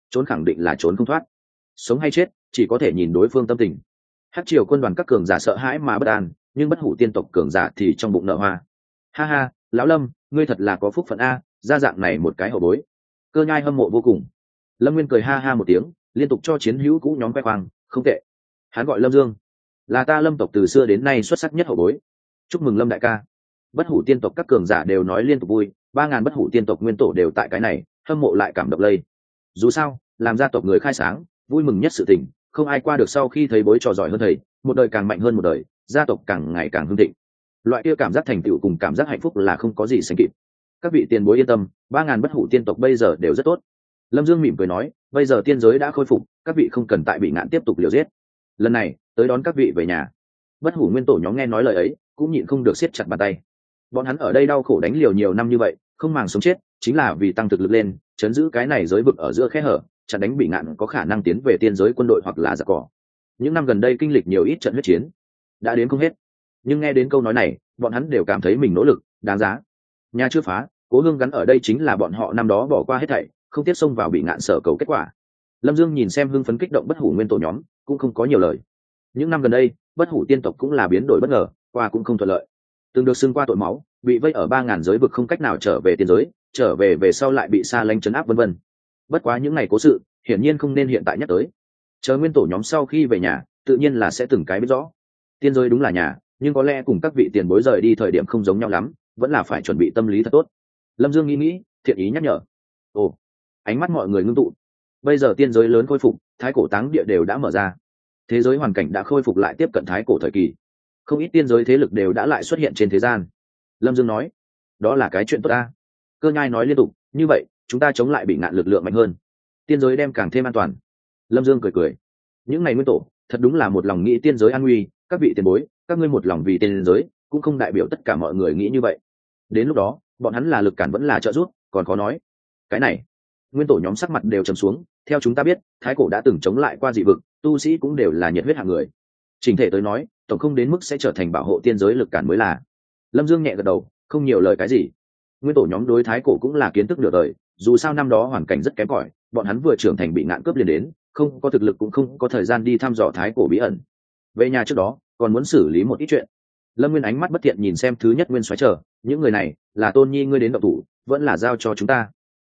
Trốn khẳng định là trốn không thoát. Sống hay chết, chỉ có thể nhìn đối phương tâm tình. Hát triều quân đoàn các cường giả sợ hãi mà bất an nhưng bất hủ tiên tộc cường giả thì trong bụng nợ hoa. Ha ha, lão lâm, ngươi thật là có phúc phận a, ra dạng này một cái hậu bối. Cơ nhai hâm mộ vô cùng. Lâm nguyên cười ha ha một tiếng, liên tục cho chiến hữu cũ nhóm quay khoang, không tệ. Hắn gọi lâm dương. Là ta lâm tộc từ xưa đến nay xuất sắc nhất hậu bối. Chúc mừng lâm đại ca. Bất hủ tiên tộc các cường giả đều nói liên tục vui, ba ngàn bất hủ tiên tộc nguyên tổ đều tại cái này, hâm mộ lại cảm động lây. Dù sao, làm gia tộc người khai sáng, vui mừng nhất sự tình, không ai qua được sau khi thấy bối trò giỏi hơn thầy, một đời càng mạnh hơn một đời gia tộc càng ngày càng hưng thịnh. Loại kia cảm giác thành tựu cùng cảm giác hạnh phúc là không có gì sánh kịp. Các vị tiền bối yên tâm, ba ngàn bất hủ tiên tộc bây giờ đều rất tốt. Lâm dương mỉm cười nói, bây giờ tiên giới đã khôi phục, các vị không cần tại bị ngạn tiếp tục liều giết. Lần này, tới đón các vị về nhà. Bất hủ nguyên tổ nhóm nghe nói lời ấy, cũng nhịn không được siết chặt bàn tay. Bọn hắn ở đây đau khổ đánh liều nhiều năm như vậy, không màng sống chết, chính là vì tăng thực lực lên, chấn giữ cái này giới vực ở giữa khe hở chặn đánh bị ngạn có khả năng tiến về tiên giới quân đội hoặc là giặc cỏ. Những năm gần đây kinh lịch nhiều ít trận huyết chiến đã đến không hết. Nhưng nghe đến câu nói này, bọn hắn đều cảm thấy mình nỗ lực, đáng giá. Nhà chưa phá, cố hương gắn ở đây chính là bọn họ năm đó bỏ qua hết thảy, không tiếp xông vào bị ngạn sở cầu kết quả. Lâm dương nhìn xem hưng phấn kích động bất hủ nguyên tổ nhóm, cũng không có nhiều lời. Những năm gần đây, bất hủ tiên tộc cũng là biến đổi bất ngờ, qua cũng không thuận lợi. Từng được xưng qua tội máu, bị vây ở ba ngàn giới vực không cách nào trở về tiền giới, trở về về sau lại bị xa lanh chấn áp vân vân. Bất quá những ngày cố sự, hiển nhiên không nên hiện tại nhắc tới. Chờ nguyên tổ nhóm sau khi về nhà, tự nhiên là sẽ từng cái biết rõ tiên giới đúng là nhà, nhưng có lẽ cùng các vị tiền bối rời đi thời điểm không giống nhau lắm, vẫn là phải chuẩn bị tâm lý thật tốt. Lâm dương nghĩ nghĩ, thiện ý nhắc nhở. Ồ, ánh mắt mọi người ngưng tụ. Bây giờ tiên giới lớn khôi phục, thái cổ táng địa đều đã mở ra. Thế giới hoàn cảnh đã khôi phục lại tiếp cận thái cổ thời kỳ. Không ít tiên giới thế lực đều đã lại xuất hiện trên thế gian. Lâm dương nói, đó là cái chuyện tốt ta. Cơ nhai nói liên tục, như vậy, chúng ta chống lại bị ngạn lực lượng mạnh hơn. Tiên giới đem càng thêm an toàn. Lâm dương cười cười, những ngày nguyên tổ, thật đúng là một lòng nghĩ tiên giới an nguy các vị tiền bối, các ngươi một lòng vì tiên giới, cũng không đại biểu tất cả mọi người nghĩ như vậy. Đến lúc đó, bọn hắn là lực cản vẫn là trợ giúp, còn khó nói. Cái này, nguyên tổ nhóm sắc mặt đều trầm xuống, theo chúng ta biết, thái cổ đã từng chống lại qua dị vực, tu sĩ cũng đều là nhiệt huyết hạng người. Trình thể tới nói, tổng không đến mức sẽ trở thành bảo hộ tiên giới lực cản mới là. Lâm dương nhẹ gật đầu, không nhiều lời cái gì. Nguyên tổ nhóm đối thái cổ cũng là kiến thức nửa đời, dù sao năm đó hoàn cảnh rất kém cỏi, bọn hắn vừa trưởng thành bị ngạn cướp liền đến, không có thực lực cũng không có thời gian đi thăm dò thái cổ bí ẩn về nhà trước đó còn muốn xử lý một ít chuyện. Lâm nguyên ánh mắt bất thiện nhìn xem thứ nhất nguyên xoáy trở những người này là tôn nhi ngươi đến độc thủ vẫn là giao cho chúng ta.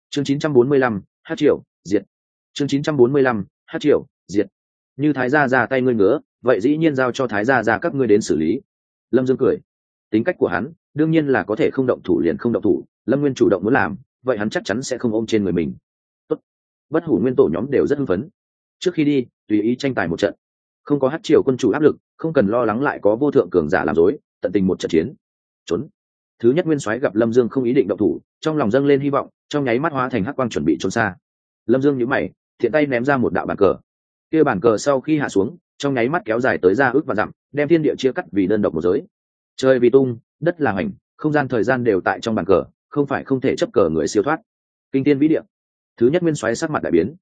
Chương 945, hát triệu diệt. Chương 945, hát triệu diệt. Như thái gia ra tay ngươi ngứa vậy dĩ nhiên giao cho thái gia ra các ngươi đến xử lý. Lâm dương cười. Tính cách của hắn đương nhiên là có thể không động thủ liền không động thủ lâm nguyên chủ động muốn làm vậy hắn chắc chắn sẽ không ôm trên người mình. Tốt. bất hủ nguyên tổ nhóm đều rất hưng phấn. Trước khi đi tùy ý tranh tài một trận không có hát triều quân chủ áp lực, không cần lo lắng lại có vô thượng cường giả làm dối tận tình một trận chiến. Trốn. Thứ nhất nguyên soái gặp lâm dương không ý định động thủ, trong lòng dâng lên hy vọng, trong nháy mắt hóa thành hắc quang chuẩn bị trốn xa. Lâm dương nhíu mày, thiện tay ném ra một đạo bàn cờ. Kia bàn cờ sau khi hạ xuống, trong nháy mắt kéo dài tới ra ước và dặm, đem thiên địa chia cắt vì đơn độc một giới. Trời vì tung, đất là hành không gian thời gian đều tại trong bàn cờ, không phải không thể chấp cờ người siêu thoát. Kinh tiên vĩ địa. Thứ nhất nguyên soái sắc mặt đại biến.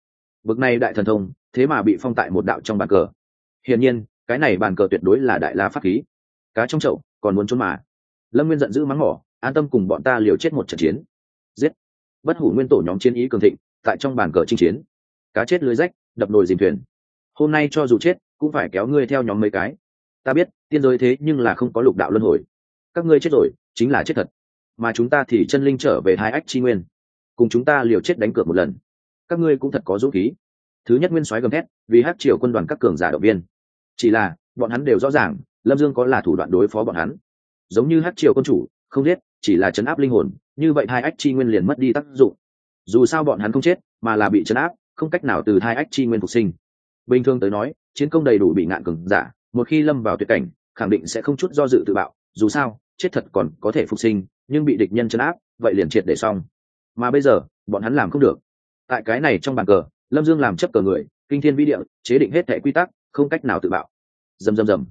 Bực này đại thần thông, thế mà bị phong tại một đạo trong bàn cờ hiển nhiên, cái này bàn cờ tuyệt đối là đại la pháp khí. Cá trong chậu, còn muốn trốn mà. Lâm nguyên giận dữ mắng mỏ, an tâm cùng bọn ta liều chết một trận chiến. Giết. Bất hủ nguyên tổ nhóm chiến ý cường thịnh, tại trong bàn cờ chinh chiến. Cá chết lưới rách, đập nồi dìm thuyền. Hôm nay cho dù chết, cũng phải kéo ngươi theo nhóm mấy cái. Ta biết, tiên giới thế nhưng là không có lục đạo luân hồi. Các ngươi chết rồi, chính là chết thật. Mà chúng ta thì chân linh trở về hai ách chi nguyên. Cùng chúng ta liều chết đánh cược một lần. Các ngươi cũng thật có dũng khí. Thứ nhất nguyên soái gầm thét, vì hát triều quân đoàn các cường giả động viên chỉ là, bọn hắn đều rõ ràng, lâm dương có là thủ đoạn đối phó bọn hắn. Giống như hát triều quân chủ, không biết chỉ là chấn áp linh hồn, như vậy hai ách chi nguyên liền mất đi tác dụng. Dù sao bọn hắn không chết, mà là bị chấn áp, không cách nào từ hai ách chi nguyên phục sinh. Bình thường tới nói, chiến công đầy đủ bị ngạn cường giả, một khi lâm vào tuyệt cảnh, khẳng định sẽ không chút do dự tự bạo, dù sao, chết thật còn có thể phục sinh, nhưng bị địch nhân chấn áp, vậy liền triệt để xong. Mà bây giờ, bọn hắn làm không được. Tại cái này trong bàn cờ, lâm dương làm chấp cờ người, kinh thiên vi địa, chế định hết thẻ quy tắc không cách nào tự bạo. Dầm dầm dầm.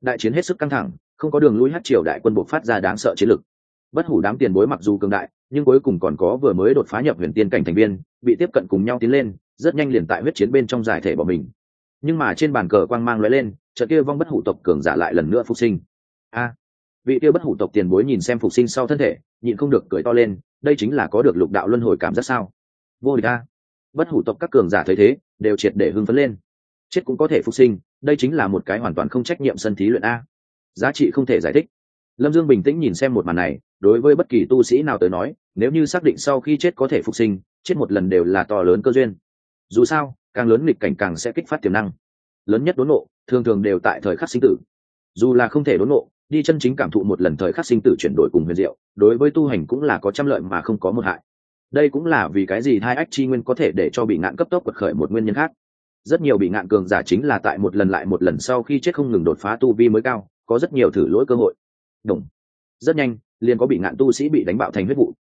Đại chiến hết sức căng thẳng, không có đường lui hát triều đại quân buộc phát ra đáng sợ chiến lực. Bất hủ đám tiền bối mặc dù cường đại, nhưng cuối cùng còn có vừa mới đột phá nhập huyền tiên cảnh thành viên, bị tiếp cận cùng nhau tiến lên, rất nhanh liền tại huyết chiến bên trong giải thể bỏ mình. Nhưng mà trên bàn cờ quang mang lóe lên, trận kia vong bất hủ tộc cường giả lại lần nữa phục sinh. A! Vị kia bất hủ tộc tiền bối nhìn xem phục sinh sau thân thể, nhịn không được cười to lên, đây chính là có được lục đạo luân hồi cảm giác sao? Vô địch a! Bất hủ tộc các cường giả thấy thế, đều triệt để hưng phấn lên chết cũng có thể phục sinh, đây chính là một cái hoàn toàn không trách nhiệm sân thí luyện a. Giá trị không thể giải thích. Lâm dương bình tĩnh nhìn xem một màn này, đối với bất kỳ tu sĩ nào tới nói, nếu như xác định sau khi chết có thể phục sinh, chết một lần đều là to lớn cơ duyên. Dù sao, càng lớn nghịch cảnh càng sẽ kích phát tiềm năng. Lớn nhất đốn nộ, thường thường đều tại thời khắc sinh tử. Dù là không thể đốn nộ, đi chân chính cảm thụ một lần thời khắc sinh tử chuyển đổi cùng huyền diệu, đối với tu hành cũng là có trăm lợi mà không có một hại. Đây cũng là vì cái gì hai ách chi nguyên có thể để cho bị ngạn cấp tốc quật khởi một nguyên nhân khác rất nhiều bị ngạn cường giả chính là tại một lần lại một lần sau khi chết không ngừng đột phá tu vi mới cao, có rất nhiều thử lỗi cơ hội. Đúng. Rất nhanh, liền có bị ngạn tu sĩ bị đánh bạo thành huyết vụ.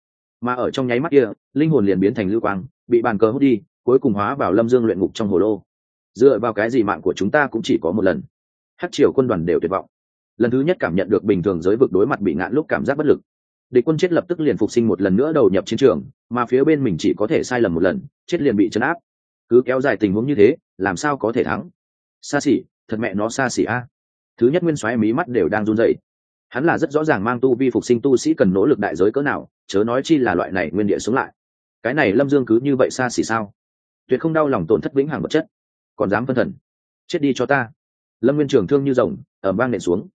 Mà ở trong nháy mắt kia, linh hồn liền biến thành lưu quang, bị bàn cờ hút đi, cuối cùng hóa vào lâm dương luyện ngục trong hồ lô. Dựa vào cái gì mạng của chúng ta cũng chỉ có một lần. Hát triều quân đoàn đều tuyệt vọng. Lần thứ nhất cảm nhận được bình thường giới vực đối mặt bị ngạn lúc cảm giác bất lực. Địch quân chết lập tức liền phục sinh một lần nữa đầu nhập chiến trường, mà phía bên mình chỉ có thể sai lầm một lần, chết liền bị chấn áp. Cứ kéo dài tình huống như thế làm sao có thể thắng? Xa xỉ, thật mẹ nó xa xỉ a. Thứ nhất nguyên soái mí mắt đều đang run dậy hắn là rất rõ ràng mang tu vi phục sinh tu sĩ cần nỗ lực đại giới cỡ nào, chớ nói chi là loại này nguyên địa sống lại. Cái này lâm dương cứ như vậy xa xỉ sao? Tuyệt không đau lòng tổn thất vĩnh hằng vật chất. Còn dám phân thần? Chết đi cho ta. Lâm nguyên trường thương như rồng ở bang nện xuống.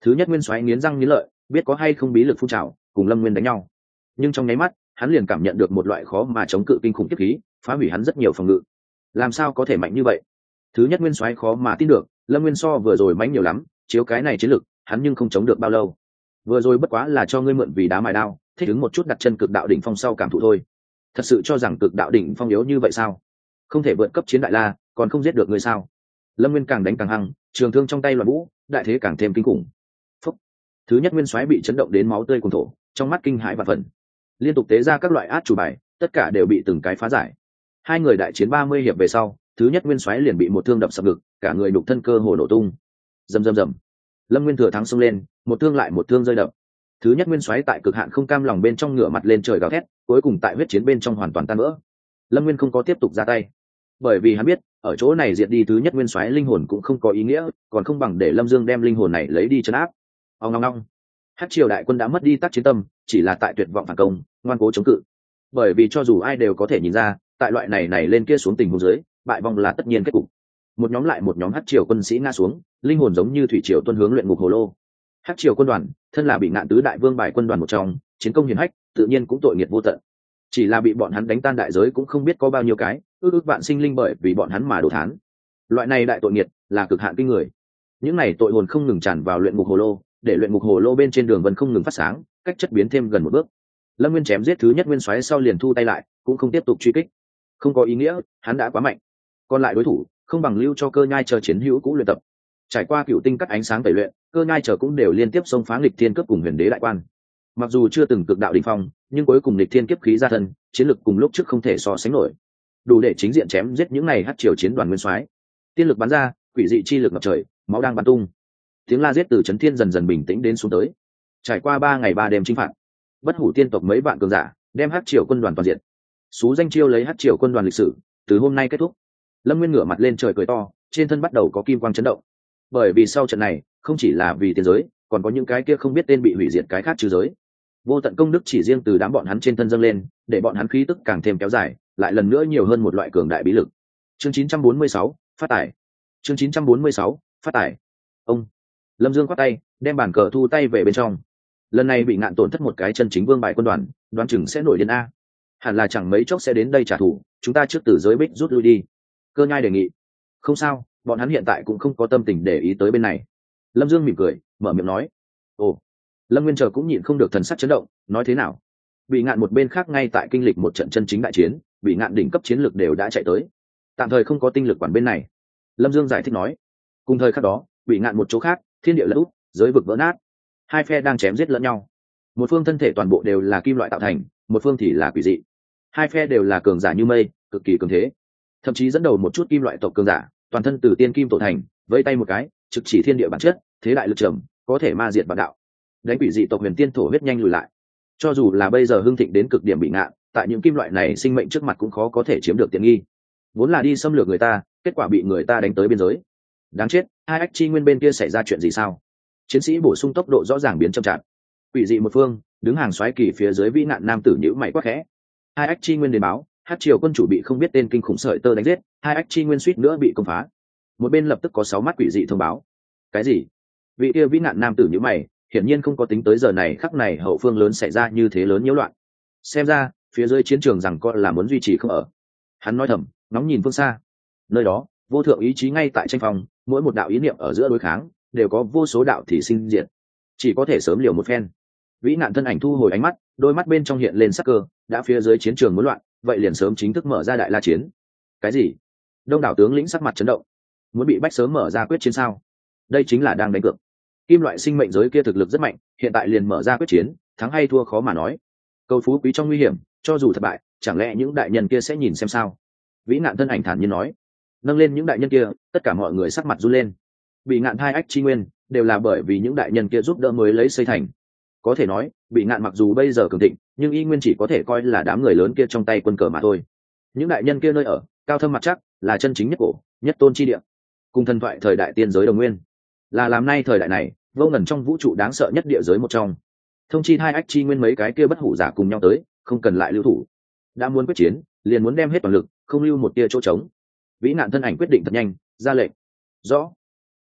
Thứ nhất nguyên xoáy nghiến răng nghiến lợi, biết có hay không bí lực phun trào, cùng lâm nguyên đánh nhau. Nhưng trong nháy mắt, hắn liền cảm nhận được một loại khó mà chống cự kinh khủng kiếp khí, phá hủy hắn rất nhiều phòng ngự làm sao có thể mạnh như vậy? Thứ nhất nguyên soái khó mà tin được, lâm nguyên so vừa rồi mạnh nhiều lắm, chiếu cái này chiến lực, hắn nhưng không chống được bao lâu. Vừa rồi bất quá là cho ngươi mượn vì đá mài đao, thích ứng một chút đặt chân cực đạo đỉnh phong sau cảm thụ thôi. Thật sự cho rằng cực đạo đỉnh phong yếu như vậy sao? Không thể vượt cấp chiến đại la, còn không giết được ngươi sao? Lâm nguyên càng đánh càng hăng, trường thương trong tay loạn vũ, đại thế càng thêm kinh khủng. Phúc. thứ nhất nguyên soái bị chấn động đến máu tươi cùng thổ trong mắt kinh hãi và phần liên tục tế ra các loại át chủ bài, tất cả đều bị từng cái phá giải hai người đại chiến ba mươi hiệp về sau, thứ nhất nguyên soái liền bị một thương đập sập ngực, cả người đục thân cơ hồ nổ tung. Rầm rầm rầm. Lâm nguyên thừa thắng xông lên, một thương lại một thương rơi đập. Thứ nhất nguyên soái tại cực hạn không cam lòng bên trong ngửa mặt lên trời gào thét, cuối cùng tại huyết chiến bên trong hoàn toàn tan vỡ. Lâm nguyên không có tiếp tục ra tay. Bởi vì hắn biết, ở chỗ này diệt đi thứ nhất nguyên soái linh hồn cũng không có ý nghĩa, còn không bằng để lâm dương đem linh hồn này lấy đi chấn áp. Ông ngong ngong hát triều đại quân đã mất đi tác chiến tâm, chỉ là tại tuyệt vọng phản công, ngoan cố chống cự. Bởi vì cho dù ai đều có thể nhìn ra tại loại này này lên kia xuống tình huống dưới, bại vong là tất nhiên kết cục. Một nhóm lại một nhóm hát triều quân sĩ ngã xuống, linh hồn giống như thủy triều tuân hướng luyện ngục hồ lô. Hát triều quân đoàn, thân là bị ngạn tứ đại vương bài quân đoàn một trong, chiến công hiển hách, tự nhiên cũng tội nghiệp vô tận. Chỉ là bị bọn hắn đánh tan đại giới cũng không biết có bao nhiêu cái, ước ước vạn sinh linh bởi vì bọn hắn mà đổ thán. Loại này đại tội nghiệt là cực hạn kinh người. Những này tội hồn không ngừng tràn vào luyện ngục hồ lô, để luyện ngục hồ lô bên trên đường vân không ngừng phát sáng, cách chất biến thêm gần một bước. Lâm nguyên chém giết thứ nhất nguyên xoáy sau liền thu tay lại, cũng không tiếp tục truy kích không có ý nghĩa, hắn đã quá mạnh. Còn lại đối thủ, không bằng lưu cho cơ nhai chờ chiến hữu cũ luyện tập. Trải qua cựu tinh cắt ánh sáng tẩy luyện, cơ nhai chờ cũng đều liên tiếp xông phá nghịch thiên cấp cùng huyền đế đại quan. Mặc dù chưa từng cực đạo đình phong, nhưng cuối cùng nghịch thiên kiếp khí ra thân, chiến lực cùng lúc trước không thể so sánh nổi. Đủ để chính diện chém giết những này hát triều chiến đoàn nguyên soái. Tiên lực bắn ra, quỷ dị chi lực ngập trời, máu đang bắn tung. Tiếng la giết từ trấn thiên dần dần bình tĩnh đến xuống tới. Trải qua ba ngày ba đêm chinh phạt, bất hủ tiên tộc mấy vạn cường giả, đem hát triều quân đoàn toàn diện xú danh chiêu lấy hát triều quân đoàn lịch sử từ hôm nay kết thúc. Lâm nguyên ngửa mặt lên trời cười to trên thân bắt đầu có kim quang chấn động. Bởi vì sau trận này không chỉ là vì tiền giới còn có những cái kia không biết tên bị hủy diệt cái khác trừ giới. Vô tận công đức chỉ riêng từ đám bọn hắn trên thân dâng lên để bọn hắn khí tức càng thêm kéo dài lại lần nữa nhiều hơn một loại cường đại bí lực. Chương 946, phát tải chương 946, phát tải ông. Lâm dương khoát tay đem bàn cờ thu tay về bên trong. Lần này bị ngạn tổn thất một cái chân chính vương bài quân đoàn đoàn chừng sẽ nổi điên a hẳn là chẳng mấy chốc sẽ đến đây trả thù, chúng ta trước từ giới bích rút lui đi. Cơ nhai đề nghị. Không sao, bọn hắn hiện tại cũng không có tâm tình để ý tới bên này. Lâm dương mỉm cười, mở miệng nói. Ồ. Lâm nguyên chờ cũng nhịn không được thần sắc chấn động, nói thế nào? Bị ngạn một bên khác ngay tại kinh lịch một trận chân chính đại chiến, bị ngạn đỉnh cấp chiến lược đều đã chạy tới. Tạm thời không có tinh lực quản bên này. Lâm dương giải thích nói. Cùng thời khắc đó, bị ngạn một chỗ khác, thiên địa lẫn út, giới vực vỡ nát. Hai phe đang chém giết lẫn nhau. Một phương thân thể toàn bộ đều là kim loại tạo thành một phương thì là quỷ dị. Hai phe đều là cường giả như mây, cực kỳ cường thế. Thậm chí dẫn đầu một chút kim loại tộc cường giả, toàn thân từ tiên kim tổ thành, vẫy tay một cái, trực chỉ thiên địa bản chất, thế đại lực trầm, có thể ma diệt bản đạo. Đánh quỷ dị tộc huyền tiên thổ huyết nhanh lùi lại. Cho dù là bây giờ hưng thịnh đến cực điểm bị ngạn tại những kim loại này sinh mệnh trước mặt cũng khó có thể chiếm được tiện nghi. Vốn là đi xâm lược người ta, kết quả bị người ta đánh tới biên giới. Đáng chết, hai ách chi nguyên bên kia xảy ra chuyện gì sao? Chiến sĩ bổ sung tốc độ rõ ràng biến chậm chạp. Quỷ dị một phương đứng hàng xoáy kỳ phía dưới vĩ nạn nam tử nhữ mày quắc khẽ. Hai ách chi nguyên đền báo, hát triều quân chủ bị không biết tên kinh khủng sợi tơ đánh giết, hai ách chi nguyên suýt nữa bị công phá. Một bên lập tức có sáu mắt quỷ dị thông báo. Cái gì? Vị kia vĩ nạn nam tử nhữ mày, hiển nhiên không có tính tới giờ này, khắc này hậu phương lớn xảy ra như thế lớn nhiễu loạn. Xem ra, phía dưới chiến trường rằng con là muốn duy trì không ở. Hắn nói thầm, ngóng nhìn phương xa. Nơi đó, vô thượng ý chí ngay tại tranh phòng mỗi một đạo ý niệm ở giữa đối kháng, đều có vô số đạo thì sinh diệt. Chỉ có thể sớm liều một phen vĩ nạn thân ảnh thu hồi ánh mắt, đôi mắt bên trong hiện lên sắc cơ, đã phía dưới chiến trường muốn loạn, vậy liền sớm chính thức mở ra đại la chiến. Cái gì? Đông đảo tướng lĩnh sắc mặt chấn động. Muốn bị bách sớm mở ra quyết chiến sao? Đây chính là đang đánh cược. Kim loại sinh mệnh giới kia thực lực rất mạnh, hiện tại liền mở ra quyết chiến, thắng hay thua khó mà nói. Cầu phú quý trong nguy hiểm, cho dù thất bại, chẳng lẽ những đại nhân kia sẽ nhìn xem sao? Vĩ nạn thân ảnh thản nhiên nói. Nâng lên những đại nhân kia, tất cả mọi người sắc mặt run lên. Bị ngạn hai ách chi nguyên, đều là bởi vì những đại nhân kia giúp đỡ mới lấy xây thành có thể nói, bị ngạn mặc dù bây giờ cường thịnh, nhưng y nguyên chỉ có thể coi là đám người lớn kia trong tay quân cờ mà thôi. Những đại nhân kia nơi ở, cao thâm mặt chắc, là chân chính nhất cổ, nhất tôn chi địa. Cùng thần thoại thời đại tiên giới đồng nguyên. Là làm nay thời đại này, vô ngần trong vũ trụ đáng sợ nhất địa giới một trong. Thông chi hai ách chi nguyên mấy cái kia bất hủ giả cùng nhau tới, không cần lại lưu thủ. Đã muốn quyết chiến, liền muốn đem hết toàn lực, không lưu một tia chỗ trống. Vĩ nạn thân ảnh quyết định thật nhanh, ra lệnh. Rõ.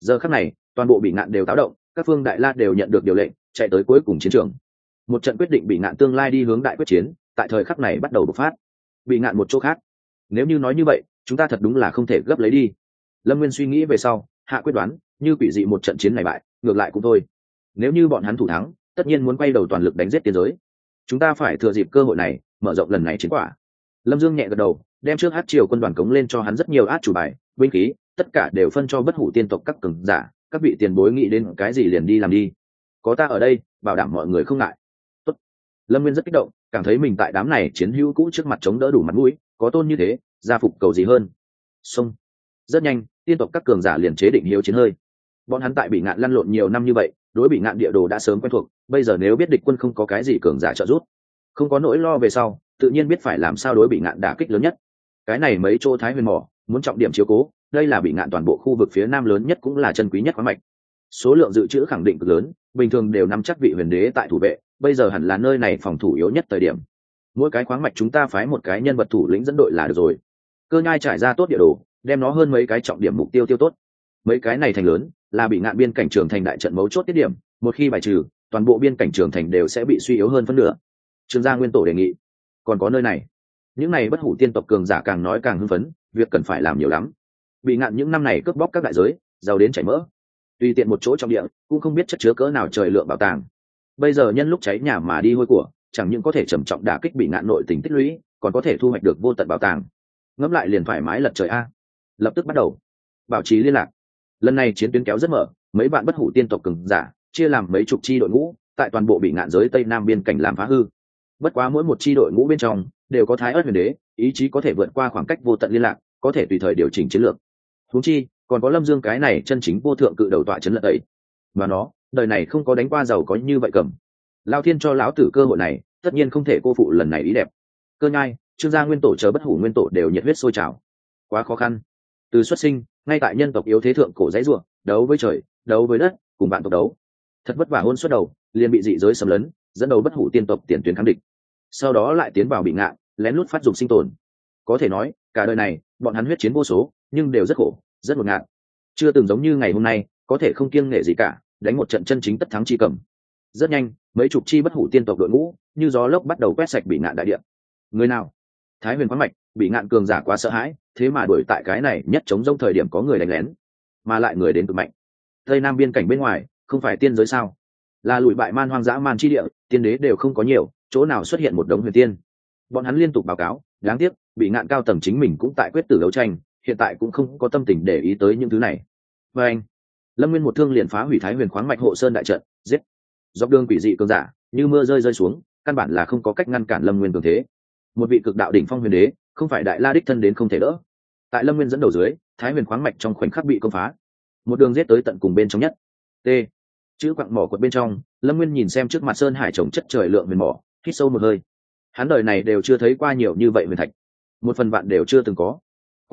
Giờ khắc này, toàn bộ bị nạn đều táo động, các phương đại la đều nhận được điều lệnh chạy tới cuối cùng chiến trường. Một trận quyết định bị nạn tương lai đi hướng đại quyết chiến, tại thời khắc này bắt đầu bộc phát. Bị nạn một chỗ khác. Nếu như nói như vậy, chúng ta thật đúng là không thể gấp lấy đi. Lâm nguyên suy nghĩ về sau, hạ quyết đoán, như quỷ dị một trận chiến này bại, ngược lại cũng thôi. Nếu như bọn hắn thủ thắng, tất nhiên muốn quay đầu toàn lực đánh giết tiến giới. Chúng ta phải thừa dịp cơ hội này, mở rộng lần này chiến quả. Lâm dương nhẹ gật đầu, đem trước hát triều quân đoàn cống lên cho hắn rất nhiều át chủ bài, binh khí, tất cả đều phân cho bất hủ tiên tộc các cường giả, các vị tiền bối nghĩ đến cái gì liền đi làm đi có ta ở đây, bảo đảm mọi người không ngại. Tốt. lâm nguyên rất kích động, cảm thấy mình tại đám này chiến hữu cũ trước mặt chống đỡ đủ mặt mũi, có tôn như thế, gia phục cầu gì hơn. Xong. Rất nhanh, tiên tộc các cường giả liền chế định hiếu chiến hơi. Bọn hắn tại bị ngạn lăn lộn nhiều năm như vậy, đối bị ngạn địa đồ đã sớm quen thuộc, bây giờ nếu biết địch quân không có cái gì cường giả trợ giúp, không có nỗi lo về sau, tự nhiên biết phải làm sao đối bị ngạn đả kích lớn nhất. Cái này mấy chỗ thái huyền mỏ, muốn trọng điểm chiếu cố, đây là bị ngạn toàn bộ khu vực phía nam lớn nhất cũng là chân quý nhất khoáng mạch. Số lượng dự trữ khẳng định cực lớn bình thường đều nắm chắc vị huyền đế tại thủ vệ, bây giờ hẳn là nơi này phòng thủ yếu nhất thời điểm. Mỗi cái khoáng mạch chúng ta phái một cái nhân vật thủ lĩnh dẫn đội là được rồi. Cơ nhai trải ra tốt địa đồ, đem nó hơn mấy cái trọng điểm mục tiêu tiêu tốt. Mấy cái này thành lớn, là bị ngạn biên cảnh trường thành đại trận mấu chốt tiết điểm, một khi bài trừ, toàn bộ biên cảnh trường thành đều sẽ bị suy yếu hơn phân nửa. Trường gia nguyên tổ đề nghị, còn có nơi này. Những này bất hủ tiên tộc cường giả càng nói càng hưng phấn, việc cần phải làm nhiều lắm. Bị ngạn những năm này cướp bóc các đại giới, giàu đến chảy mỡ tùy tiện một chỗ trong địa, cũng không biết chất chứa cỡ nào trời lượng bảo tàng. Bây giờ nhân lúc cháy nhà mà đi hôi của, chẳng những có thể trầm trọng đả kích bị ngạn nội tình tích lũy, còn có thể thu hoạch được vô tận bảo tàng. Ngẫm lại liền thoải mái lật trời a. Lập tức bắt đầu. Bảo trì liên lạc. Lần này chiến tuyến kéo rất mở, mấy bạn bất hủ tiên tộc cường giả, chia làm mấy chục chi đội ngũ, tại toàn bộ bị ngạn giới tây nam biên cảnh làm phá hư. Bất quá mỗi một chi đội ngũ bên trong, đều có thái ớt huyền đế, ý chí có thể vượt qua khoảng cách vô tận liên lạc, có thể tùy thời điều chỉnh chiến lược. Thú chi còn có lâm dương cái này chân chính vô thượng cự đầu tọa chấn lận ấy. Và nó, đời này không có đánh qua giàu có như vậy cầm. Lao thiên cho lão tử cơ hội này, tất nhiên không thể cô phụ lần này ý đẹp. Cơ nhai, trương gia nguyên tổ chờ bất hủ nguyên tổ đều nhiệt huyết sôi trào. Quá khó khăn. Từ xuất sinh, ngay tại nhân tộc yếu thế thượng cổ dãy ruộng đấu với trời, đấu với đất, cùng bạn tộc đấu. Thật vất vả hôn suốt đầu, liền bị dị giới xâm lấn, dẫn đầu bất hủ tiên tộc tiền tuyến kháng địch. Sau đó lại tiến vào bị ngạn lén lút phát dụng sinh tồn. Có thể nói, cả đời này, bọn hắn huyết chiến vô số, nhưng đều rất khổ rất ngột ngạt. Chưa từng giống như ngày hôm nay, có thể không kiêng nghệ gì cả, đánh một trận chân chính tất thắng chi cầm. Rất nhanh, mấy chục chi bất hủ tiên tộc đội ngũ, như gió lốc bắt đầu quét sạch bị ngạn đại điện người nào? Thái huyền khoáng mạch, bị ngạn cường giả quá sợ hãi, thế mà đuổi tại cái này nhất chống rông thời điểm có người đánh lén, mà lại người đến cực mạnh. Tây nam biên cảnh bên ngoài, không phải tiên giới sao? Là lụi bại man hoang dã man chi địa, tiên đế đều không có nhiều, chỗ nào xuất hiện một đống huyền tiên? Bọn hắn liên tục báo cáo, đáng tiếc, bị ngạn cao tầng chính mình cũng tại quyết tử đấu tranh hiện tại cũng không có tâm tình để ý tới những thứ này. Và anh, lâm nguyên một thương liền phá hủy thái huyền khoáng mạch hộ sơn đại trận, giết. Dọc đường quỷ dị cường giả, như mưa rơi rơi xuống, căn bản là không có cách ngăn cản lâm nguyên cường thế. Một vị cực đạo đỉnh phong huyền đế, không phải đại la đích thân đến không thể đỡ. Tại lâm nguyên dẫn đầu dưới, thái huyền khoáng mạch trong khoảnh khắc bị công phá. Một đường giết tới tận cùng bên trong nhất. T. Chữ quặng mỏ quật bên trong, lâm nguyên nhìn xem trước mặt sơn hải trồng chất trời lượng huyền mỏ, hít sâu một hơi. Hắn đời này đều chưa thấy qua nhiều như vậy huyền thạch. Một phần bạn đều chưa từng có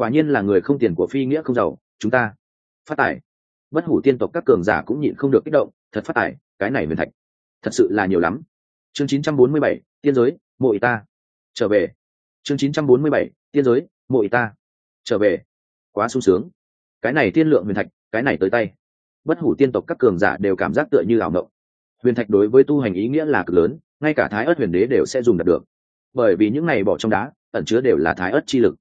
quả nhiên là người không tiền của phi nghĩa không giàu chúng ta. Phát tài. Bất hủ tiên tộc các cường giả cũng nhịn không được kích động thật phát tài cái này huyền thạch. Thật sự là nhiều lắm. Chương 947, tiên giới mộ Ý ta. Trở về. Chương 947, tiên giới mộ Ý ta. Trở về. Quá sung sướng. Cái này tiên lượng huyền thạch cái này tới tay. Bất hủ tiên tộc các cường giả đều cảm giác tựa như ảo mộng. Huyền thạch đối với tu hành ý nghĩa là cực lớn ngay cả thái ớt huyền đế đều sẽ dùng đạt được. Bởi vì những này bỏ trong đá ẩn chứa đều là thái ớt chi lực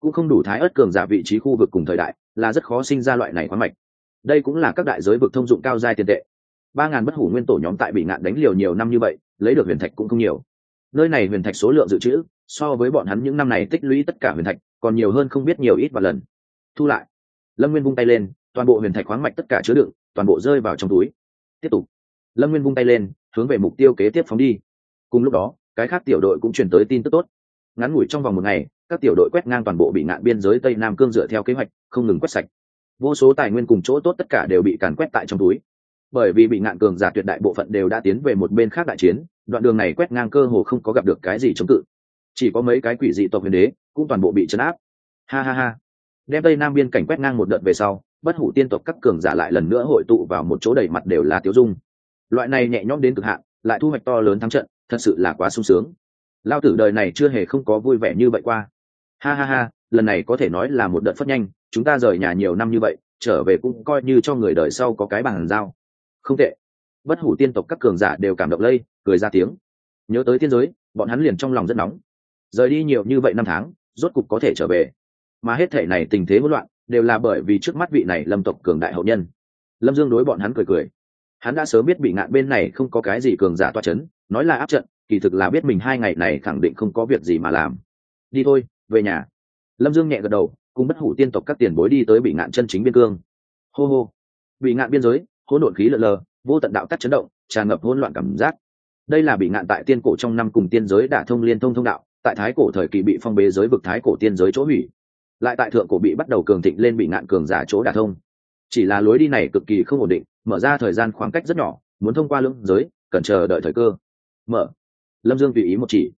cũng không đủ thái ớt cường giả vị trí khu vực cùng thời đại, là rất khó sinh ra loại này khoáng mạch. Đây cũng là các đại giới vực thông dụng cao giai tiền tệ. Ba ngàn bất hủ nguyên tổ nhóm tại bị ngạn đánh liều nhiều năm như vậy, lấy được huyền thạch cũng không nhiều. Nơi này huyền thạch số lượng dự trữ, so với bọn hắn những năm này tích lũy tất cả huyền thạch, còn nhiều hơn không biết nhiều ít và lần. Thu lại. Lâm nguyên vung tay lên, toàn bộ huyền thạch khoáng mạch tất cả chứa đựng, toàn bộ rơi vào trong túi. Tiếp tục. Lâm nguyên vung tay lên, hướng về mục tiêu kế tiếp phóng đi. Cùng lúc đó, cái khác tiểu đội cũng truyền tới tin tức tốt. Ngắn ngủi trong vòng một ngày các tiểu đội quét ngang toàn bộ bị ngạn biên giới tây nam cương dựa theo kế hoạch, không ngừng quét sạch. Vô số tài nguyên cùng chỗ tốt tất cả đều bị càn quét tại trong túi. Bởi vì bị ngạn cường giả tuyệt đại bộ phận đều đã tiến về một bên khác đại chiến, đoạn đường này quét ngang cơ hồ không có gặp được cái gì chống cự. Chỉ có mấy cái quỷ dị tộc huyền đế cũng toàn bộ bị chấn áp. Ha ha ha. Đem tây nam biên cảnh quét ngang một đợt về sau, bất hủ tiên tộc các cường giả lại lần nữa hội tụ vào một chỗ đầy mặt đều là tiêu dung. Loại này nhẹ nhõm đến cực hạn, lại thu hoạch to lớn thắng trận, thật sự là quá sung sướng. Lao tử đời này chưa hề không có vui vẻ như vậy qua ha ha ha, lần này có thể nói là một đợt phất nhanh, chúng ta rời nhà nhiều năm như vậy, trở về cũng coi như cho người đời sau có cái bàn giao. Không tệ. Bất hủ tiên tộc các cường giả đều cảm động lây, cười ra tiếng. Nhớ tới tiên giới, bọn hắn liền trong lòng rất nóng. Rời đi nhiều như vậy năm tháng, rốt cục có thể trở về. Mà hết thể này tình thế hỗn loạn, đều là bởi vì trước mắt vị này lâm tộc cường đại hậu nhân. Lâm dương đối bọn hắn cười cười. Hắn đã sớm biết bị ngạn bên này không có cái gì cường giả toa c h ấ n nói là áp trận, kỳ thực là biết mình hai ngày này khẳng định không có việc gì mà làm. Đi thôi về nhà. Lâm dương nhẹ gật đầu, cùng bất hủ tiên tộc các tiền bối đi tới bị ngạn chân chính biên cương. Hô hô. Bị ngạn biên giới, hỗn độn khí lợn lờ, vô tận đạo tắc chấn động, tràn ngập hỗn loạn cảm giác. Đây là bị ngạn tại tiên cổ trong năm cùng tiên giới đả thông liên thông thông đạo, tại thái cổ thời kỳ bị phong bế giới vực thái cổ tiên giới chỗ hủy. Lại tại thượng cổ bị bắt đầu cường thịnh lên bị ngạn cường giả chỗ đả thông. Chỉ là lối đi này cực kỳ không ổn định, mở ra thời gian khoảng cách rất nhỏ, muốn thông qua lưỡng giới, cần chờ đợi thời cơ. Mở. Lâm dương tùy ý một chỉ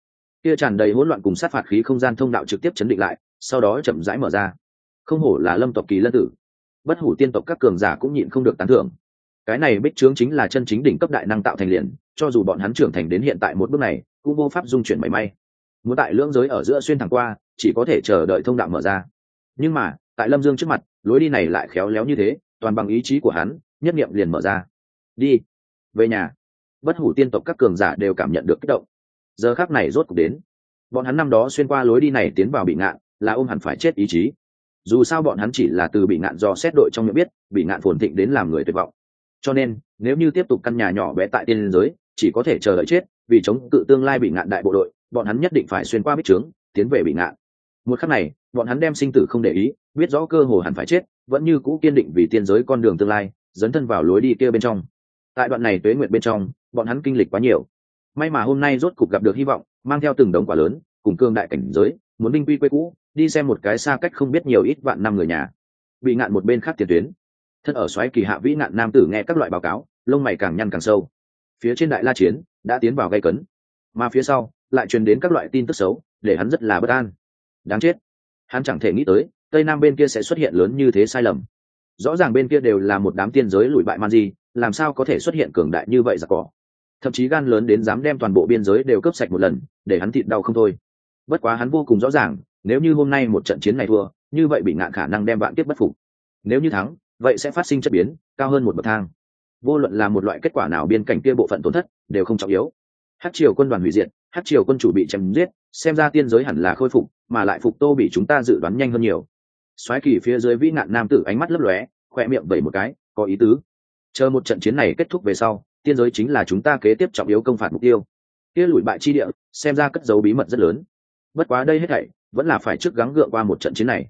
kia tràn đầy hỗn loạn cùng sát phạt khí không gian thông đạo trực tiếp chấn định lại, sau đó chậm rãi mở ra. Không hổ là lâm tộc kỳ lân tử. Bất hủ tiên tộc các cường giả cũng nhịn không được tán thưởng. Cái này bích trướng chính là chân chính đỉnh cấp đại năng tạo thành liền, cho dù bọn hắn trưởng thành đến hiện tại một bước này, cũng vô pháp dung chuyển mảy may. Muốn tại lưỡng giới ở giữa xuyên thẳng qua, chỉ có thể chờ đợi thông đạo mở ra. Nhưng mà, tại lâm dương trước mặt, lối đi này lại khéo léo như thế, toàn bằng ý chí của hắn, nhất nghiệm liền mở ra. Đi, về nhà. Bất hủ tiên tộc các cường giả đều cảm nhận được kích động giờ khác này rốt cuộc đến. Bọn hắn năm đó xuyên qua lối đi này tiến vào bị ngạn, là ôm hẳn phải chết ý chí. Dù sao bọn hắn chỉ là từ bị ngạn do xét đội trong miệng biết, bị ngạn phồn thịnh đến làm người tuyệt vọng. Cho nên, nếu như tiếp tục căn nhà nhỏ bé tại tiên giới, chỉ có thể chờ đợi chết, vì chống cự tương lai bị ngạn đại bộ đội, bọn hắn nhất định phải xuyên qua bích trướng, tiến về bị ngạn. Một khắc này, bọn hắn đem sinh tử không để ý, biết rõ cơ hồ hẳn phải chết, vẫn như cũ kiên định vì tiên giới con đường tương lai, dấn thân vào lối đi kia bên trong. Tại đoạn này tuế nguyện bên trong, bọn hắn kinh lịch quá nhiều may mà hôm nay rốt cục gặp được hy vọng, mang theo từng đống quả lớn, cùng cương đại cảnh giới, muốn đinh quy quê cũ, đi xem một cái xa cách không biết nhiều ít vạn năm người nhà. Bị ngạn một bên khác tiền tuyến. Thân ở xoáy kỳ hạ vĩ ngạn nam tử nghe các loại báo cáo, lông mày càng nhăn càng sâu. Phía trên đại la chiến, đã tiến vào gây cấn. Mà phía sau, lại truyền đến các loại tin tức xấu, để hắn rất là bất an. Đáng chết. Hắn chẳng thể nghĩ tới, tây nam bên kia sẽ xuất hiện lớn như thế sai lầm. Rõ ràng bên kia đều là một đám tiên giới lùi bại man di, làm sao có thể xuất hiện cường đại như vậy giặc cỏ? Thậm chí gan lớn đến dám đem toàn bộ biên giới đều cướp sạch một lần, để hắn thịt đau không thôi. Bất quá hắn vô cùng rõ ràng, nếu như hôm nay một trận chiến này thua, như vậy bị ngạn khả năng đem vạn tiếp bất phục. Nếu như thắng, vậy sẽ phát sinh chất biến, cao hơn một bậc thang. Vô luận là một loại kết quả nào biên cảnh kia bộ phận tổn thất, đều không trọng yếu. Hát triều quân đoàn hủy diệt hát triều quân chủ bị chém giết, xem ra tiên giới hẳn là khôi phục, mà lại phục tô bị chúng ta dự đoán nhanh hơn nhiều. Soái kỳ phía dưới vĩ nạn nam tử ánh mắt lấp lóe, khoe miệng vẩy một cái, có ý tứ. Chờ một trận chiến này kết thúc về sau tiên giới chính là chúng ta kế tiếp trọng yếu công phạt mục tiêu. Kia lùi bại chi địa, xem ra cất dấu bí mật rất lớn. Bất quá đây hết thảy, vẫn là phải trước gắng gượng qua một trận chiến này.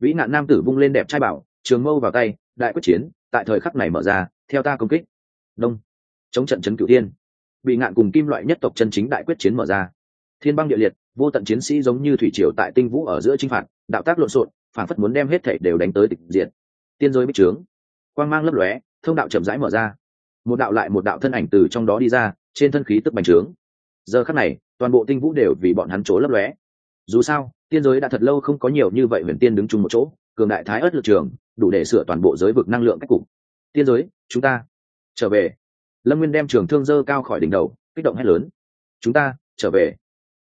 Vĩ nạn nam tử vung lên đẹp trai bảo, trường mâu vào tay, đại quyết chiến, tại thời khắc này mở ra, theo ta công kích. Đông. Chống trận chấn cửu tiên bị ngạn cùng kim loại nhất tộc chân chính đại quyết chiến mở ra. Thiên băng địa liệt, vô tận chiến sĩ giống như thủy triều tại tinh vũ ở giữa chinh phạt, đạo tác lộn xộn phản phất muốn đem hết thảy đều đánh tới tịch diệt. Tiên giới bích trướng. Quang mang lấp lóe, thông đạo chậm rãi mở ra một đạo lại một đạo thân ảnh từ trong đó đi ra, trên thân khí tức bành trướng. Giờ khắc này, toàn bộ tinh vũ đều vì bọn hắn chỗ lấp lóe. Dù sao, tiên giới đã thật lâu không có nhiều như vậy huyền tiên đứng chung một chỗ, cường đại thái ớt lực trường, đủ để sửa toàn bộ giới vực năng lượng cách cục. Tiên giới, chúng ta trở về. Lâm nguyên đem trường thương dơ cao khỏi đỉnh đầu, kích động hét lớn. Chúng ta trở về.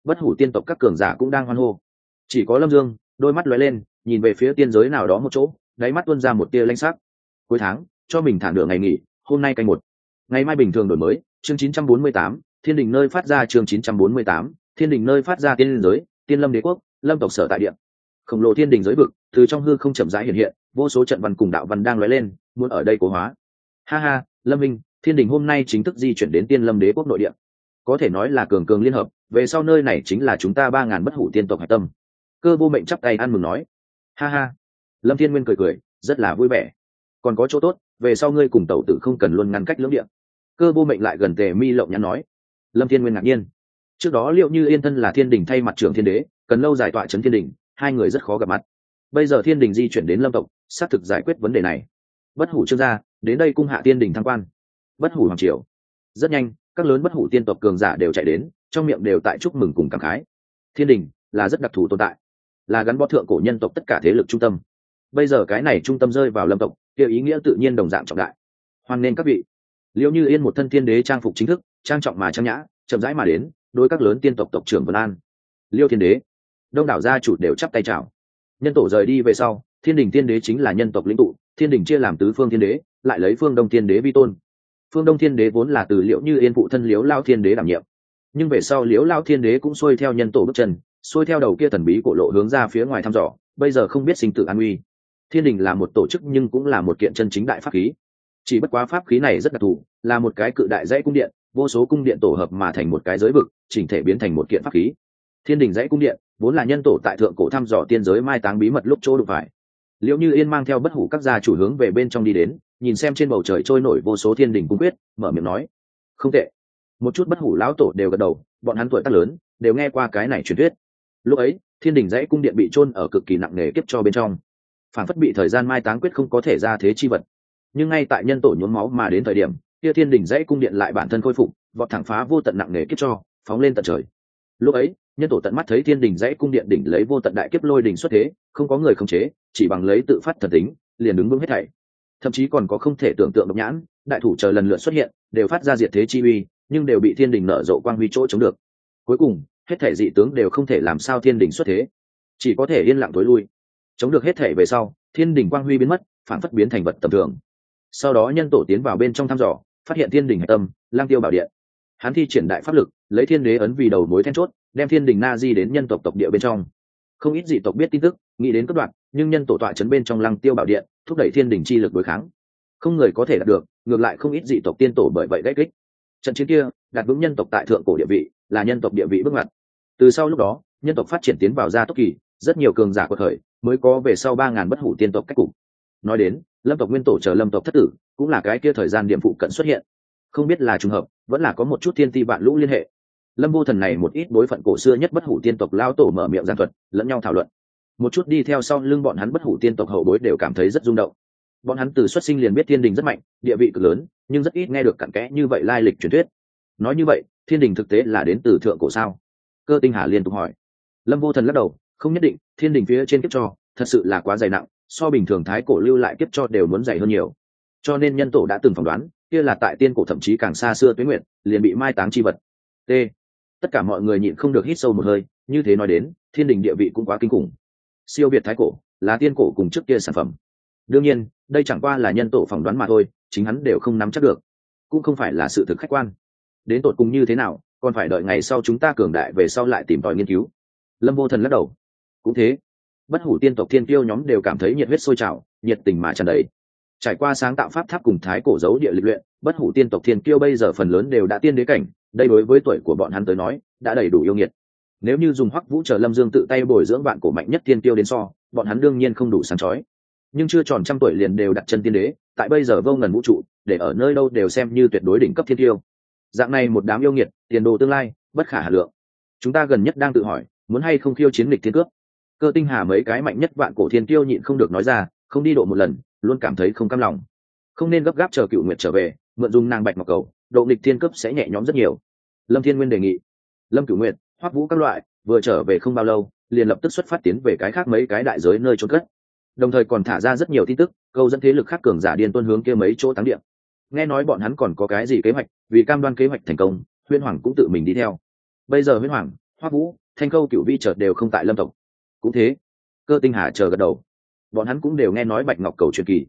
Bất hủ tiên tộc các cường giả cũng đang hoan hô. Chỉ có lâm dương, đôi mắt lóe lên, nhìn về phía tiên giới nào đó một chỗ, đáy mắt tuân ra một tia lanh sắc. Cuối tháng, cho mình thả nửa ngày nghỉ, hôm nay canh một ngày mai bình thường đổi mới chương 948, thiên đình nơi phát ra chương 948, thiên đình nơi phát ra tiên giới tiên lâm đế quốc lâm tộc sở tại địa. Khổng lồ thiên đình giới vực từ trong hư không chậm rãi hiện hiện vô số trận văn cùng đạo văn đang lóe lên muốn ở đây cố hóa. Ha ha lâm minh thiên đình hôm nay chính thức di chuyển đến tiên lâm đế quốc nội địa. Có thể nói là cường cường liên hợp về sau nơi này chính là chúng ta ba ngàn bất hủ tiên tộc hạch tâm. Cơ vô mệnh chắp tay ăn mừng nói. Ha ha. Lâm thiên nguyên cười cười rất là vui vẻ. Còn có chỗ tốt về sau ngươi cùng tẩu tử không cần luôn ngăn cách lưỡng điện cơ vô mệnh lại gần tề mi lộng nhắn nói. Lâm thiên nguyên ngạc nhiên. Trước đó liệu như yên thân là thiên đình thay mặt trưởng thiên đế, cần lâu giải tọa trấn thiên đình, hai người rất khó gặp mặt. Bây giờ thiên đình di chuyển đến lâm tộc, xác thực giải quyết vấn đề này. Bất hủ trương gia, đến đây cung hạ tiên đình thăng quan. Bất hủ hoàng triều. Rất nhanh, các lớn bất hủ tiên tộc cường giả đều chạy đến, trong miệng đều tại chúc mừng cùng cảm khái. Thiên đình là rất đặc thù tồn tại, là gắn bó thượng cổ nhân tộc tất cả thế lực trung tâm. Bây giờ cái này trung tâm rơi vào lâm tộc kiểu ý nghĩa tự nhiên đồng dạng trọng đại. Hoan nên các vị liệu như yên một thân thiên đế trang phục chính thức, trang trọng mà trang nhã, chậm rãi mà đến đối các lớn tiên tộc tộc trưởng vân an. Liêu thiên đế. Đông đảo gia chủ đều chắp tay chào. Nhân tổ rời đi về sau, thiên đình tiên đế chính là nhân tộc lĩnh tụ, thiên đình chia làm tứ phương thiên đế, lại lấy phương đông thiên đế vi tôn. Phương đông thiên đế vốn là từ liệu như yên phụ thân liếu lao thiên đế đảm nhiệm. Nhưng về sau liếu lao thiên đế cũng xuôi theo nhân tổ bước chân, xuôi theo đầu kia thần bí cổ lộ hướng ra phía ngoài thăm dò, bây giờ không biết sinh tử an uy thiên đình là một tổ chức nhưng cũng là một kiện chân chính đại pháp khí chỉ bất quá pháp khí này rất đặc thù, là một cái cự đại dãy cung điện, vô số cung điện tổ hợp mà thành một cái giới vực, chỉnh thể biến thành một kiện pháp khí. Thiên đình dãy cung điện, vốn là nhân tổ tại thượng cổ thăm dò tiên giới mai táng bí mật lúc chỗ đụng phải. Liệu như yên mang theo bất hủ các gia chủ hướng về bên trong đi đến, nhìn xem trên bầu trời trôi nổi vô số thiên đình cung quyết, mở miệng nói, không tệ. Một chút bất hủ lão tổ đều gật đầu, bọn hắn tuổi tác lớn, đều nghe qua cái này truyền thuyết. Lúc ấy, thiên đình dãy cung điện bị chôn ở cực kỳ nặng nề kiếp cho bên trong. Phản phất bị thời gian mai táng quyết không có thể ra thế chi vật nhưng ngay tại nhân tổ nhuốm máu mà đến thời điểm, kia thiên đình dãy cung điện lại bản thân khôi phục, vọt thẳng phá vô tận nặng nề kiếp cho, phóng lên tận trời. Lúc ấy, nhân tổ tận mắt thấy thiên đình dãy cung điện đỉnh lấy vô tận đại kiếp lôi đình xuất thế, không có người khống chế, chỉ bằng lấy tự phát thần tính, liền đứng vững hết thảy. Thậm chí còn có không thể tưởng tượng độc nhãn, đại thủ chờ lần lượt xuất hiện, đều phát ra diệt thế chi uy, nhưng đều bị thiên đình nở rộ quang huy chỗ chống được. Cuối cùng, hết thể dị tướng đều không thể làm sao thiên đình xuất thế. Chỉ có thể yên lặng tối lui. Chống được hết thể về sau, thiên đình quang huy biến mất phản phất biến thành vật tầm thường sau đó nhân tổ tiến vào bên trong thăm dò, phát hiện thiên đình hạch tâm, lang tiêu bảo điện. Hắn thi triển đại pháp lực, lấy thiên đế ấn vì đầu mối then chốt, đem thiên đình na di đến nhân tộc tộc địa bên trong. Không ít dị tộc biết tin tức, nghĩ đến cấp đoạn, nhưng nhân tổ tọa chấn bên trong lăng tiêu bảo điện, thúc đẩy thiên đình chi lực đối kháng. Không người có thể đạt được, ngược lại không ít dị tộc tiên tổ bởi vậy gách kích. Trận chiến kia, đạt vững nhân tộc tại thượng cổ địa vị, là nhân tộc địa vị bước ngoặt. Từ sau lúc đó, nhân tộc phát triển tiến vào gia tốc kỳ, rất nhiều cường giả của thời mới có về sau ba ngàn bất hủ tiên tộc cách cục nói đến, lâm tộc nguyên tổ chờ lâm tộc thất tử, cũng là cái kia thời gian điểm phụ cận xuất hiện. Không biết là trùng hợp, vẫn là có một chút thiên ti vạn lũ liên hệ. Lâm vô thần này một ít bối phận cổ xưa nhất bất hủ tiên tộc lao tổ mở miệng gian thuật, lẫn nhau thảo luận. Một chút đi theo sau lưng bọn hắn bất hủ tiên tộc hậu bối đều cảm thấy rất rung động. Bọn hắn từ xuất sinh liền biết thiên đình rất mạnh, địa vị cực lớn, nhưng rất ít nghe được cặn kẽ như vậy lai lịch truyền thuyết. Nói như vậy, thiên đình thực tế là đến từ thượng cổ sao? Cơ tinh hà liên tục hỏi. Lâm vô thần lắc đầu, không nhất định, thiên đình phía trên kiếp cho, thật sự là quá dày nặng so bình thường thái cổ lưu lại kiếp cho đều muốn dày hơn nhiều. Cho nên nhân tổ đã từng phỏng đoán, kia là tại tiên cổ thậm chí càng xa xưa tuyến nguyện, liền bị mai táng chi vật. T. Tất cả mọi người nhịn không được hít sâu một hơi, như thế nói đến, thiên đình địa vị cũng quá kinh khủng. Siêu việt thái cổ, là tiên cổ cùng trước kia sản phẩm. Đương nhiên, đây chẳng qua là nhân tổ phỏng đoán mà thôi, chính hắn đều không nắm chắc được. Cũng không phải là sự thực khách quan. Đến tột cùng như thế nào, còn phải đợi ngày sau chúng ta cường đại về sau lại tìm tòi nghiên cứu. Lâm vô thần lắc đầu. Cũng thế bất hủ tiên tộc thiên tiêu nhóm đều cảm thấy nhiệt huyết sôi trào, nhiệt tình mà tràn đầy. Trải qua sáng tạo pháp tháp cùng thái cổ dấu địa lịch luyện, bất hủ tiên tộc thiên kiêu bây giờ phần lớn đều đã tiên đế cảnh, đây đối với tuổi của bọn hắn tới nói, đã đầy đủ yêu nghiệt. Nếu như dùng hoắc vũ chờ lâm dương tự tay bồi dưỡng bạn cổ mạnh nhất Thiên tiêu đến so, bọn hắn đương nhiên không đủ sáng chói. Nhưng chưa tròn trăm tuổi liền đều đặt chân tiên đế, tại bây giờ vô ngần vũ trụ, để ở nơi đâu đều xem như tuyệt đối đỉnh cấp thiên tiêu dạng này một đám yêu nghiệt, tiền đồ tương lai, bất khả hà lượng. Chúng ta gần nhất đang tự hỏi, muốn hay không khiêu chiến lịch thiên cướp cơ tinh hà mấy cái mạnh nhất vạn cổ thiên tiêu nhịn không được nói ra, không đi độ một lần, luôn cảm thấy không cam lòng. Không nên gấp gáp chờ cựu nguyệt trở về, mượn dùng nàng bạch ngọc cầu, độ nghịch thiên cấp sẽ nhẹ nhõm rất nhiều. Lâm thiên nguyên đề nghị. Lâm cửu nguyệt, hoắc vũ các loại, vừa trở về không bao lâu, liền lập tức xuất phát tiến về cái khác mấy cái đại giới nơi trốn cất. Đồng thời còn thả ra rất nhiều tin tức, câu dẫn thế lực khác cường giả điên tuân hướng kia mấy chỗ táng điện nghe nói bọn hắn còn có cái gì kế hoạch, vì cam đoan kế hoạch thành công huyên hoàng cũng tự mình đi theo. Bây giờ huyên hoàng, hoắc vũ, thanh câu cựu vi chợt đều không tại lâm tộc cũng thế. Cơ tinh hà chờ gật đầu. Bọn hắn cũng đều nghe nói bạch ngọc cầu truyền kỳ.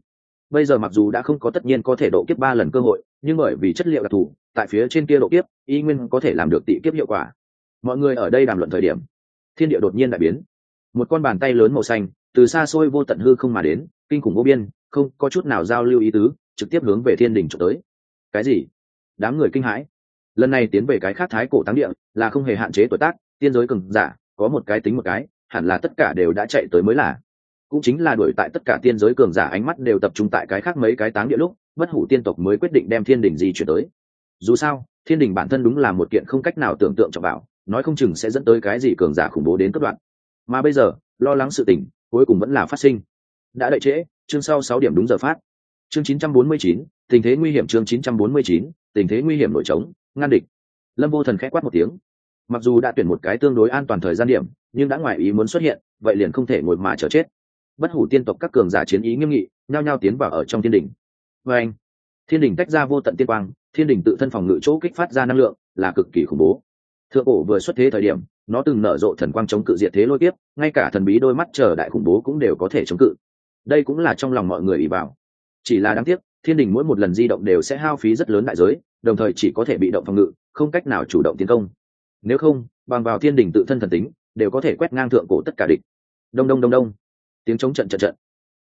Bây giờ mặc dù đã không có tất nhiên có thể độ kiếp ba lần cơ hội, nhưng bởi vì chất liệu đặc thù, tại phía trên kia độ kiếp, y nguyên có thể làm được tị kiếp hiệu quả. Mọi người ở đây đàm luận thời điểm, thiên địa đột nhiên đại biến. Một con bàn tay lớn màu xanh, từ xa xôi vô tận hư không mà đến, kinh khủng vô biên, không có chút nào giao lưu ý tứ, trực tiếp hướng về thiên đình trộm tới. Cái gì? Đám người kinh hãi. Lần này tiến về cái khác thái cổ táng địa, là không hề hạn chế tuổi tác, tiên giới cường giả, có một cái tính một cái hẳn là tất cả đều đã chạy tới mới là. Cũng chính là đuổi tại tất cả tiên giới cường giả ánh mắt đều tập trung tại cái khác mấy cái táng địa lúc bất hủ tiên tộc mới quyết định đem thiên đình di chuyển tới. Dù sao thiên đình bản thân đúng là một kiện không cách nào tưởng tượng cho bảo nói không chừng sẽ dẫn tới cái gì cường giả khủng bố đến cấp đoạn. Mà bây giờ lo lắng sự tình cuối cùng vẫn là phát sinh. Đã đợi trễ chương sau sáu điểm đúng giờ phát. Chương 949, tình thế nguy hiểm chương 949, tình thế nguy hiểm nội trống ngăn địch. Lâm vô thần khẽ quát một tiếng mặc dù đã tuyển một cái tương đối an toàn thời gian điểm, nhưng đã ngoài ý muốn xuất hiện, vậy liền không thể ngồi mà chờ chết. Bất hủ tiên tộc các cường giả chiến ý nghiêm nghị, nhao nhao tiến vào ở trong thiên đình vê anh, thiên đình tách ra vô tận tiên quang, thiên đình tự thân phòng ngự chỗ kích phát ra năng lượng, là cực kỳ khủng bố. Thượng cổ vừa xuất thế thời điểm, nó từng nở rộ thần quang chống cự diệt thế lôi tiếp ngay cả thần bí đôi mắt chờ đại khủng bố cũng đều có thể chống cự. Đây cũng là trong lòng mọi người ý bảo. chỉ là đáng tiếc, thiên đình mỗi một lần di động đều sẽ hao phí rất lớn đại giới, đồng thời chỉ có thể bị động phòng ngự, không cách nào chủ động tiến công nếu không, bằng vào thiên đình tự thân thần tính, đều có thể quét ngang thượng cổ tất cả địch. Đông đông đông đông. Tiếng chống trận trận trận.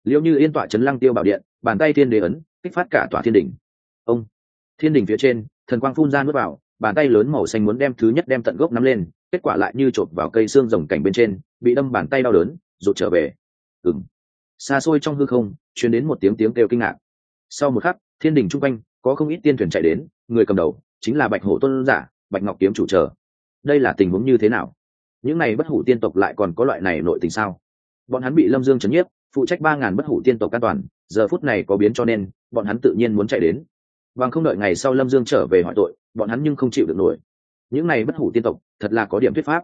Liệu như yên tọa chấn lăng tiêu bảo điện, bàn tay thiên đế ấn, kích phát cả tòa thiên đình. Ông. Thiên đình phía trên, thần quang phun ra nước vào, bàn tay lớn màu xanh muốn đem thứ nhất đem tận gốc nắm lên, kết quả lại như chộp vào cây xương rồng cảnh bên trên, bị đâm bàn tay đau đớn, rụt trở về. Ừng xa xôi trong hư không chuyển đến một tiếng tiếng kêu kinh ngạc. Sau một khắc, thiên đình chung quanh, có không ít tiên thuyền chạy đến, người cầm đầu chính là bạch hổ tôn giả, bạch ngọc kiếm chủ chờ đây là tình huống như thế nào? Những này bất hủ tiên tộc lại còn có loại này nội tình sao? Bọn hắn bị lâm dương chấn nhiếp, phụ trách ba ngàn bất hủ tiên tộc an toàn, giờ phút này có biến cho nên, bọn hắn tự nhiên muốn chạy đến. Bằng không đợi ngày sau lâm dương trở về hỏi tội, bọn hắn nhưng không chịu được nổi. Những này bất hủ tiên tộc, thật là có điểm thuyết pháp.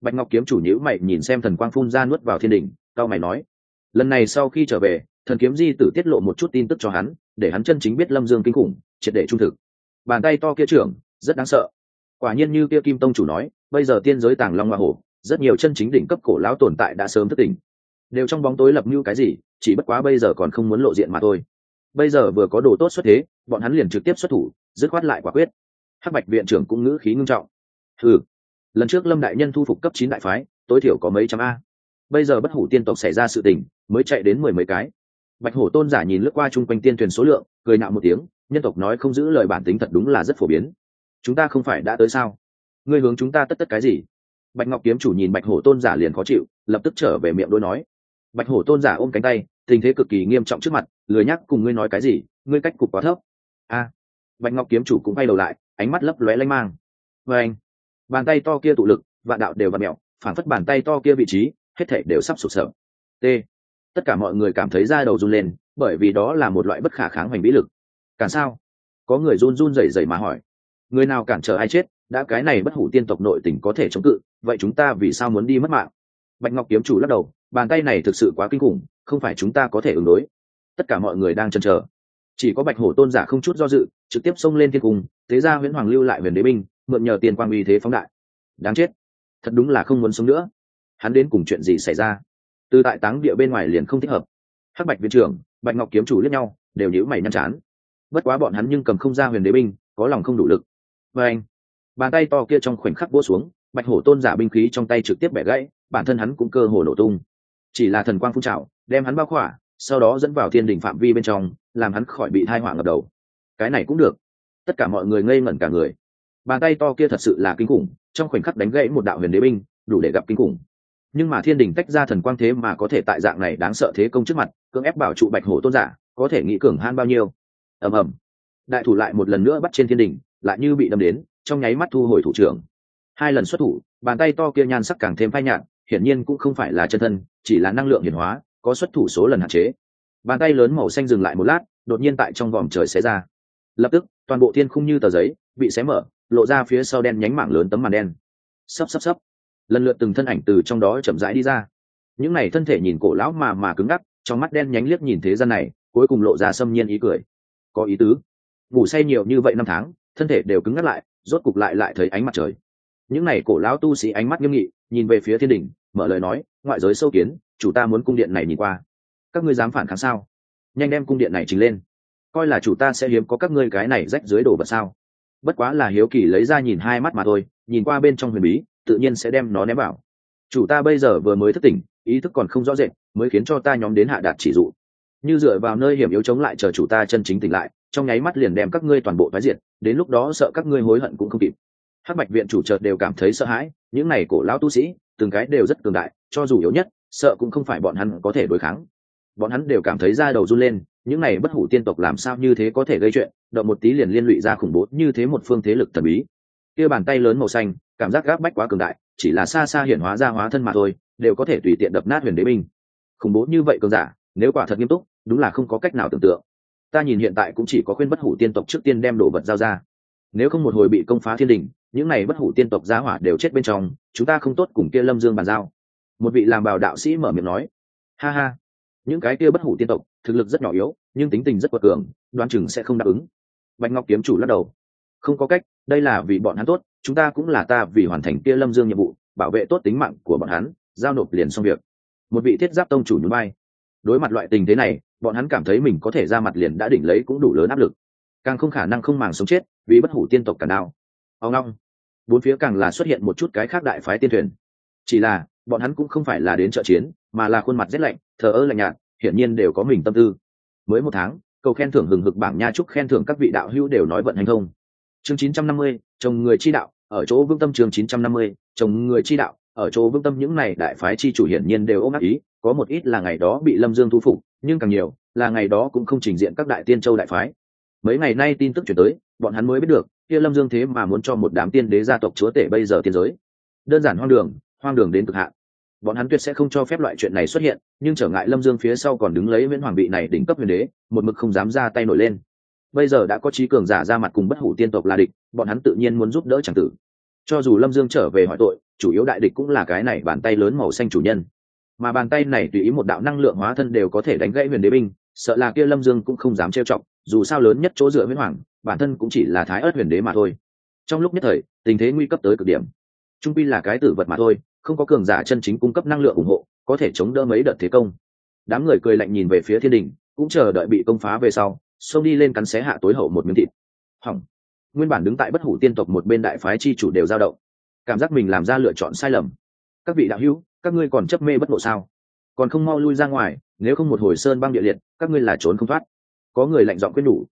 Bạch ngọc kiếm chủ nhữ mày nhìn xem thần quang phun ra nuốt vào thiên đình cao mày nói, lần này sau khi trở về, thần kiếm di tử tiết lộ một chút tin tức cho hắn, để hắn chân chính biết lâm dương kinh khủng, triệt để trung thực. Bàn tay to kia trưởng, rất đáng sợ quả nhiên như kia kim tông chủ nói, bây giờ tiên giới tàng long hoa hổ, rất nhiều chân chính đỉnh cấp cổ lão tồn tại đã sớm thức tỉnh. Đều trong bóng tối lập mưu cái gì, chỉ bất quá bây giờ còn không muốn lộ diện mà thôi. Bây giờ vừa có đồ tốt xuất thế, bọn hắn liền trực tiếp xuất thủ, dứt khoát lại quả quyết. Hắc bạch viện trưởng cũng ngữ khí ngưng trọng. Ừ lần trước lâm đại nhân thu phục cấp chín đại phái, tối thiểu có mấy trăm a. Bây giờ bất hủ tiên tộc xảy ra sự tình, mới chạy đến mười mấy cái. Bạch hổ tôn giả nhìn lướt qua chung quanh tiên thuyền số lượng, cười nạo một tiếng, nhân tộc nói không giữ lời bản tính thật đúng là rất phổ biến chúng ta không phải đã tới sao? Ngươi hướng chúng ta tất tất cái gì? Bạch ngọc kiếm chủ nhìn bạch hổ tôn giả liền khó chịu, lập tức trở về miệng đôi nói. Bạch hổ tôn giả ôm cánh tay, tình thế cực kỳ nghiêm trọng trước mặt, lười nhắc cùng ngươi nói cái gì, ngươi cách cục quá thấp. A. Bạch ngọc kiếm chủ cũng bay đầu lại, ánh mắt lấp lóe lanh mang. Vê anh, bàn tay to kia tụ lực, vạn đạo đều vặn mẹo phản phất bàn tay to kia vị trí, hết thể đều sắp sụp sở t. Tất cả mọi người cảm thấy da đầu run lên, bởi vì đó là một loại bất khả kháng hoành vĩ lực. Cả sao? Có người run run rẩy rẩy mà hỏi người nào cản trở ai chết, đã cái này bất hủ tiên tộc nội tình có thể chống cự, vậy chúng ta vì sao muốn đi mất mạng? Bạch ngọc kiếm chủ lắc đầu, bàn tay này thực sự quá kinh khủng, không phải chúng ta có thể ứng đối. Tất cả mọi người đang chần chờ. Chỉ có bạch hổ tôn giả không chút do dự, trực tiếp xông lên thiên cung, thế ra nguyễn hoàng lưu lại huyền đế binh, mượn nhờ tiền quang uy thế phóng đại. Đáng chết. Thật đúng là không muốn sống nữa. Hắn đến cùng chuyện gì xảy ra? Từ tại táng địa bên ngoài liền không thích hợp. Hắc bạch viện trưởng, bạch ngọc kiếm chủ lẫn nhau, đều nhữ mày nhăn chán. Bất quá bọn hắn nhưng cầm không ra huyền đế binh, có lòng không đủ lực và anh, bàn tay to kia trong khoảnh khắc vỗ xuống, bạch hổ tôn giả binh khí trong tay trực tiếp bẻ gãy, bản thân hắn cũng cơ hồ nổ tung. Chỉ là thần quang phun trào, đem hắn bao khỏa, sau đó dẫn vào thiên đình phạm vi bên trong, làm hắn khỏi bị thai họa ngập đầu. Cái này cũng được. Tất cả mọi người ngây ngẩn cả người. Bàn tay to kia thật sự là kinh khủng, trong khoảnh khắc đánh gãy một đạo huyền đế binh, đủ để gặp kinh khủng. Nhưng mà thiên đình tách ra thần quang thế mà có thể tại dạng này đáng sợ thế công trước mặt, cưỡng ép bảo trụ bạch hổ tôn giả, có thể nghĩ cường han bao nhiêu? Ầm ầm. Đại thủ lại một lần nữa bắt trên thiên đình lại như bị đâm đến, trong nháy mắt thu hồi thủ trưởng. Hai lần xuất thủ, bàn tay to kia nhan sắc càng thêm phai nhạt, hiển nhiên cũng không phải là chân thân, chỉ là năng lượng hiển hóa, có xuất thủ số lần hạn chế. Bàn tay lớn màu xanh dừng lại một lát, đột nhiên tại trong vòm trời xé ra. Lập tức, toàn bộ thiên khung như tờ giấy, bị xé mở, lộ ra phía sau đen nhánh mảng lớn tấm màn đen. Sấp sấp sấp. Lần lượt từng thân ảnh từ trong đó chậm rãi đi ra. Những này thân thể nhìn cổ lão mà mà cứng ngắc, trong mắt đen nhánh liếc nhìn thế gian này, cuối cùng lộ ra xâm nhiên ý cười. Có ý tứ. Ngủ say nhiều như vậy năm tháng thân thể đều cứng ngắt lại, rốt cục lại lại thấy ánh mặt trời. Những này cổ lão tu sĩ ánh mắt nghiêm nghị, nhìn về phía thiên đình mở lời nói, ngoại giới sâu kiến, chủ ta muốn cung điện này nhìn qua. Các ngươi dám phản kháng sao? Nhanh đem cung điện này trình lên. Coi là chủ ta sẽ hiếm có các ngươi cái này rách dưới đồ vật sao? Bất quá là hiếu kỳ lấy ra nhìn hai mắt mà thôi, nhìn qua bên trong huyền bí, tự nhiên sẽ đem nó ném vào. Chủ ta bây giờ vừa mới thức tỉnh, ý thức còn không rõ rệt, mới khiến cho ta nhóm đến hạ đạt chỉ dụ. Như dựa vào nơi hiểm yếu chống lại chờ chủ ta chân chính tỉnh lại trong nháy mắt liền đem các ngươi toàn bộ phá diệt, đến lúc đó sợ các ngươi hối hận cũng không kịp. Hắc bạch viện chủ chợt đều cảm thấy sợ hãi, những này cổ lão tu sĩ, từng cái đều rất cường đại, cho dù yếu nhất, sợ cũng không phải bọn hắn có thể đối kháng. Bọn hắn đều cảm thấy da đầu run lên, những này bất hủ tiên tộc làm sao như thế có thể gây chuyện, động một tí liền liên lụy ra khủng bố như thế một phương thế lực thần bí. Kia bàn tay lớn màu xanh, cảm giác gác bách quá cường đại, chỉ là xa xa hiển hóa ra hóa thân mà thôi, đều có thể tùy tiện đập nát huyền đế binh. Khủng bố như vậy cường giả, nếu quả thật nghiêm túc, đúng là không có cách nào tưởng tượng ta nhìn hiện tại cũng chỉ có khuyên bất hủ tiên tộc trước tiên đem đồ vật giao ra. Nếu không một hồi bị công phá thiên đình, những này bất hủ tiên tộc giá hỏa đều chết bên trong, chúng ta không tốt cùng kia lâm dương bàn giao. Một vị làm bào đạo sĩ mở miệng nói, ha ha, những cái kia bất hủ tiên tộc, thực lực rất nhỏ yếu, nhưng tính tình rất quật cường đoan chừng sẽ không đáp ứng. Bạch ngọc kiếm chủ lắc đầu, không có cách, đây là vì bọn hắn tốt, chúng ta cũng là ta vì hoàn thành kia lâm dương nhiệm vụ, bảo vệ tốt tính mạng của bọn hắn. Giao nộp liền xong việc. Một vị thiết giáp tông chủ nhún bay đối mặt loại tình thế này bọn hắn cảm thấy mình có thể ra mặt liền đã đỉnh lấy cũng đủ lớn áp lực. Càng không khả năng không màng sống chết vì bất hủ tiên tộc cả đao. Ông long. Bốn phía càng là xuất hiện một chút cái khác đại phái tiên thuyền. Chỉ là bọn hắn cũng không phải là đến trợ chiến mà là khuôn mặt rét lạnh thờ ơ lạnh nhạt hiển nhiên đều có mình tâm tư. Mới một tháng cầu khen thưởng hừng hực bảng nha trúc khen thưởng các vị đạo hữu đều nói vận hành thông. Chương 950, chồng người chi đạo ở chỗ vương tâm chương 950, chồng người chi đạo ở chỗ vương tâm những này đại phái chi chủ hiển nhiên đều ôm ác ý có một ít là ngày đó bị lâm dương thu phục, nhưng càng nhiều là ngày đó cũng không trình diện các đại tiên châu đại phái. Mấy ngày nay tin tức chuyển tới, bọn hắn mới biết được, kia lâm dương thế mà muốn cho một đám tiên đế gia tộc chúa tể bây giờ tiên giới. Đơn giản hoang đường hoang đường đến cực hạn. Bọn hắn tuyệt sẽ không cho phép loại chuyện này xuất hiện, nhưng trở ngại lâm dương phía sau còn đứng lấy viễn hoàng vị này đỉnh cấp huyền đế, một mực không dám ra tay nổi lên. Bây giờ đã có trí cường giả ra mặt cùng bất hủ tiên tộc là địch, bọn hắn tự nhiên muốn giúp đỡ c tử. Cho dù lâm dương trở về hỏi tội, chủ yếu đại địch cũng là cái này bàn tay lớn màu xanh chủ nhân mà bàn tay này tùy ý một đạo năng lượng hóa thân đều có thể đánh gãy huyền đế binh, sợ là kia lâm dương cũng không dám trêu chọc, dù sao lớn nhất chỗ dựa huyễn hoàng, bản thân cũng chỉ là thái ớt huyền đế mà thôi. Trong lúc nhất thời, tình thế nguy cấp tới cực điểm. Trung pi là cái tử vật mà thôi, không có cường giả chân chính cung cấp năng lượng ủng hộ, có thể chống đỡ mấy đợt thế công. Đám người cười lạnh nhìn về phía thiên đình, cũng chờ đợi bị công phá về sau, xông đi lên cắn xé hạ tối hậu một miếng thịt. Hỏng. Nguyên bản đứng tại bất hủ tiên tộc một bên đại phái chi chủ đều dao động. Cảm giác mình làm ra lựa chọn sai lầm. Các vị đạo hữu các ngươi còn chấp mê bất ngộ sao? Còn không mau lui ra ngoài, nếu không một hồi sơn băng địa liệt, các ngươi là trốn không thoát. Có người lạnh giọng quyết nhủ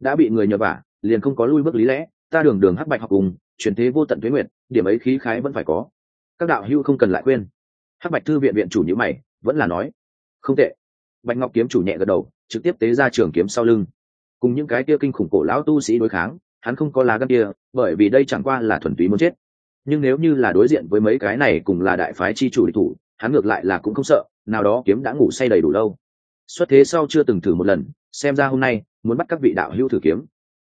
đã bị người nhờ vả, liền không có lui bước lý lẽ, ta đường đường hắc bạch học cùng, chuyển thế vô tận thuế nguyện điểm ấy khí khái vẫn phải có. Các đạo hữu không cần lại khuyên. Hắc bạch thư viện viện chủ nhữ mày, vẫn là nói, không tệ. Bạch ngọc kiếm chủ nhẹ gật đầu, trực tiếp tế ra trường kiếm sau lưng. Cùng những cái kia kinh khủng cổ lão tu sĩ đối kháng, hắn không có lá gan kia, bởi vì đây chẳng qua là thuần túy muốn chết nhưng nếu như là đối diện với mấy cái này cùng là đại phái chi chủ địch thủ, hắn ngược lại là cũng không sợ, nào đó kiếm đã ngủ say đầy đủ lâu. Xuất thế sau chưa từng thử một lần, xem ra hôm nay muốn bắt các vị đạo hữu thử kiếm.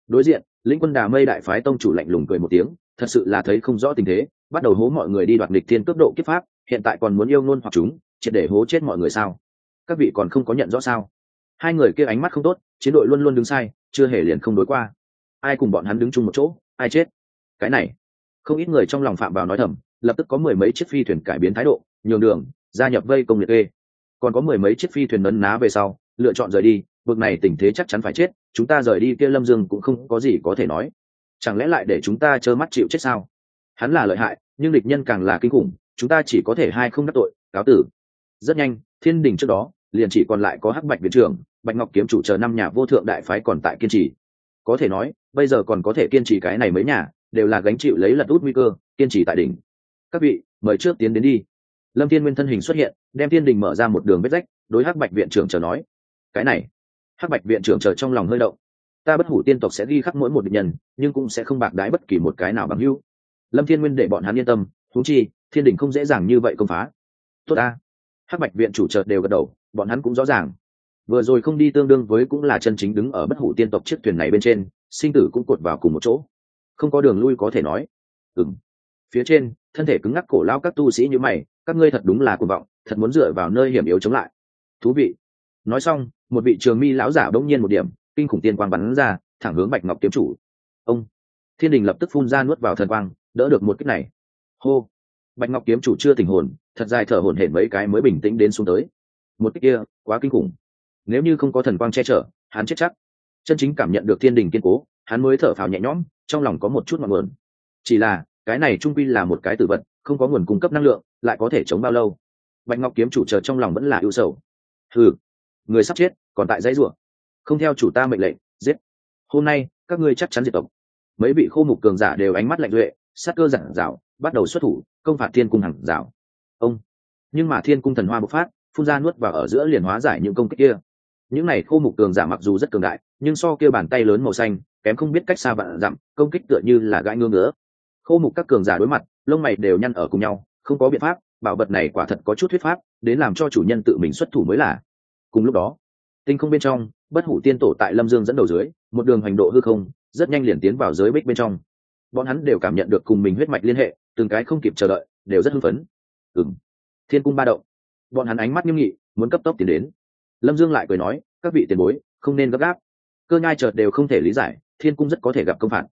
Đối diện, lĩnh quân đà mây đại phái tông chủ lạnh lùng cười một tiếng, thật sự là thấy không rõ tình thế, bắt đầu hố mọi người đi đoạt địch thiên cướp độ kiếp pháp, hiện tại còn muốn yêu ngôn hoặc chúng, triệt để hố chết mọi người sao? Các vị còn không có nhận rõ sao? Hai người kia ánh mắt không tốt, chiến đội luôn luôn đứng sai, chưa hề liền không đối qua. Ai cùng bọn hắn đứng chung một chỗ, ai chết? Cái này không ít người trong lòng phạm vào nói thầm, lập tức có mười mấy chiếc phi thuyền cải biến thái độ, nhường đường, gia nhập vây công liệt kê. Còn có mười mấy chiếc phi thuyền nấn ná về sau, lựa chọn rời đi vực này tình thế chắc chắn phải chết, chúng ta rời đi kia lâm dương cũng không có gì có thể nói. Chẳng lẽ lại để chúng ta trơ mắt chịu chết sao? Hắn là lợi hại, nhưng địch nhân càng là kinh khủng, chúng ta chỉ có thể hai không đắc tội, cáo tử. Rất nhanh, thiên đình trước đó, liền chỉ còn lại có hắc bạch viện trưởng, bạch ngọc kiếm chủ chờ năm nhà vô thượng đại phái còn tại kiên trì. Có thể nói, bây giờ còn có thể kiên trì cái này mấy nhà đều là gánh chịu lấy lật út nguy cơ, kiên trì tại đỉnh. Các vị, mời trước tiến đến đi. Lâm thiên nguyên thân hình xuất hiện, đem thiên đình mở ra một đường vết rách, đối hắc bạch viện trưởng chờ nói, cái này. Hắc bạch viện trưởng chờ trong lòng hơi động. Ta bất hủ tiên tộc sẽ ghi khắc mỗi một địch nhân, nhưng cũng sẽ không bạc đái bất kỳ một cái nào bằng hưu lâm thiên nguyên để bọn hắn yên tâm thú chi, thiên đình không dễ dàng như vậy công phá. Tốt ta. Hắc bạch viện chủ chợt đều gật đầu, bọn hắn cũng rõ ràng. Vừa rồi không đi tương đương với cũng là chân chính đứng ở bất hủ tiên tộc chiếc thuyền này bên trên, sinh tử cũng cột vào cùng một chỗ không có đường lui có thể nói. Ừng phía trên, thân thể cứng ngắc cổ lao các tu sĩ như mày, các ngươi thật đúng là cuồng vọng, thật muốn dựa vào nơi hiểm yếu chống lại. Thú vị. Nói xong, một vị trường mi lão giả bỗng nhiên một điểm, kinh khủng tiên quang bắn ra, thẳng hướng bạch ngọc kiếm chủ. Ông. Thiên đình lập tức phun ra nuốt vào thần quang, đỡ được một kích này. Hô. Bạch ngọc kiếm chủ chưa tình hồn, thật dài thở hổn hển mấy cái mới bình tĩnh đến xuống tới. Một kích kia, quá kinh khủng. Nếu như không có thần quang che chở, hắn chết chắc. Chân chính cảm nhận được thiên đình kiên cố hắn mới thở phào nhẹ nhõm, trong lòng có một chút ngọn nguồn. Chỉ là, cái này trung quy là một cái tử vật, không có nguồn cung cấp năng lượng, lại có thể chống bao lâu? Bạch ngọc kiếm chủ chờ trong lòng vẫn là ưu sầu. Ừ người sắp chết, còn tại dãy rủa. Không theo chủ ta mệnh lệnh, giết. Hôm nay, các ngươi chắc chắn diệt tộc. Mấy vị khô mục cường giả đều ánh mắt lạnh duệ sát cơ giản dạo bắt đầu xuất thủ, công phạt thiên cung hàng rào. Ông. Nhưng mà thiên cung thần hoa bộc phát, phun ra nuốt vào ở giữa liền hóa giải những công kích kia. Những này khô mục cường giả mặc dù rất cường đại, nhưng so kia bàn tay lớn màu xanh kém không biết cách xa vạn dặm, công kích tựa như là gãi ngưỡng nữa khô mục các cường giả đối mặt, lông mày đều nhăn ở cùng nhau, không có biện pháp, bảo vật này quả thật có chút thuyết pháp, đến làm cho chủ nhân tự mình xuất thủ mới là. Cùng lúc đó, tinh không bên trong, bất hủ tiên tổ tại lâm dương dẫn đầu dưới, một đường hành độ hư không, rất nhanh liền tiến vào giới bích bên trong. Bọn hắn đều cảm nhận được cùng mình huyết mạch liên hệ, từng cái không kịp chờ đợi, đều rất hưng phấn. Ừng thiên cung ba động. Bọn hắn ánh mắt nghiêm nghị, muốn cấp tốc tiến đến. Lâm dương lại cười nói, các vị tiền bối, không nên gấp gáp. Cơ nhai chợt đều không thể lý giải thiên cung rất có thể gặp công phạt.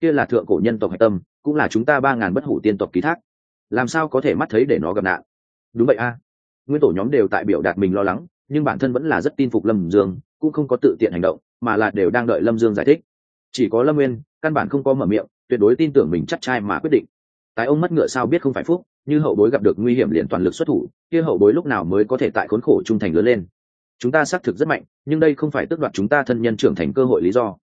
Kia là thượng cổ nhân tộc hạch tâm, cũng là chúng ta ba ngàn bất hủ tiên tộc ký thác. Làm sao có thể mắt thấy để nó gặp nạn? Đúng vậy a. Nguyên tổ nhóm đều tại biểu đạt mình lo lắng, nhưng bản thân vẫn là rất tin phục lâm dương, cũng không có tự tiện hành động, mà là đều đang đợi lâm dương giải thích. Chỉ có lâm nguyên, căn bản không có mở miệng, tuyệt đối tin tưởng mình chắc trai mà quyết định. Tại ông mất ngựa sao biết không phải phúc, như hậu bối gặp được nguy hiểm liền toàn lực xuất thủ, kia hậu bối lúc nào mới có thể tại khốn khổ trung thành lớn lên? Chúng ta xác thực rất mạnh, nhưng đây không phải tước đoạt chúng ta thân nhân trưởng thành cơ hội lý do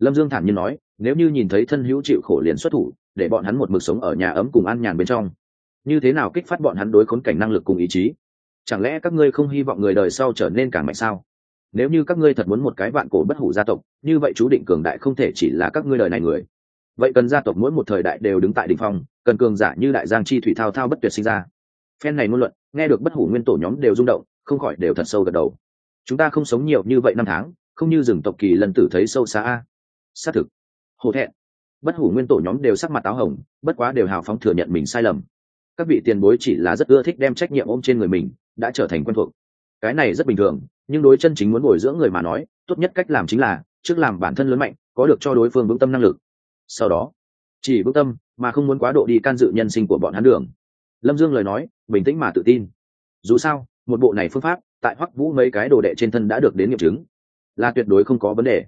lâm dương thản nhiên nói, nếu như nhìn thấy thân hữu chịu khổ liền xuất thủ, để bọn hắn một mực sống ở nhà ấm cùng an nhàn bên trong, như thế nào kích phát bọn hắn đối khốn cảnh năng lực cùng ý chí? Chẳng lẽ các ngươi không hy vọng người đời sau trở nên càng mạnh sao? Nếu như các ngươi thật muốn một cái vạn cổ bất hủ gia tộc, như vậy chú định cường đại không thể chỉ là các ngươi đời này người. Vậy cần gia tộc mỗi một thời đại đều đứng tại đ ỉ n h phong, cần cường giả như đại giang chi thủy thao thao bất tuyệt sinh ra. Phen này ngôn luận, nghe được bất hủ nguyên tổ nhóm đều rung động, không khỏi đều thật sâu gật đầu. Chúng ta không sống nhiều như vậy năm tháng, không như rừng tộc kỳ lần tử thấy sâu xa a xác thực. Hổ thẹn. Bất hủ nguyên tổ nhóm đều sắc mặt táo hồng, bất quá đều hào phóng thừa nhận mình sai lầm. Các vị tiền bối chỉ là rất ưa thích đem trách nhiệm ôm trên người mình, đã trở thành quen thuộc. Cái này rất bình thường, nhưng đối chân chính muốn bồi dưỡng người mà nói, tốt nhất cách làm chính là, trước làm bản thân lớn mạnh, có được cho đối phương vững tâm năng lực. Sau đó, chỉ vững tâm, mà không muốn quá độ đi can dự nhân sinh của bọn hắn đường. Lâm dương lời nói, bình tĩnh mà tự tin. Dù sao, một bộ này phương pháp, tại hoắc vũ mấy cái đồ đệ trên thân đã được đến nghiệm chứng, là tuyệt đối không có vấn đề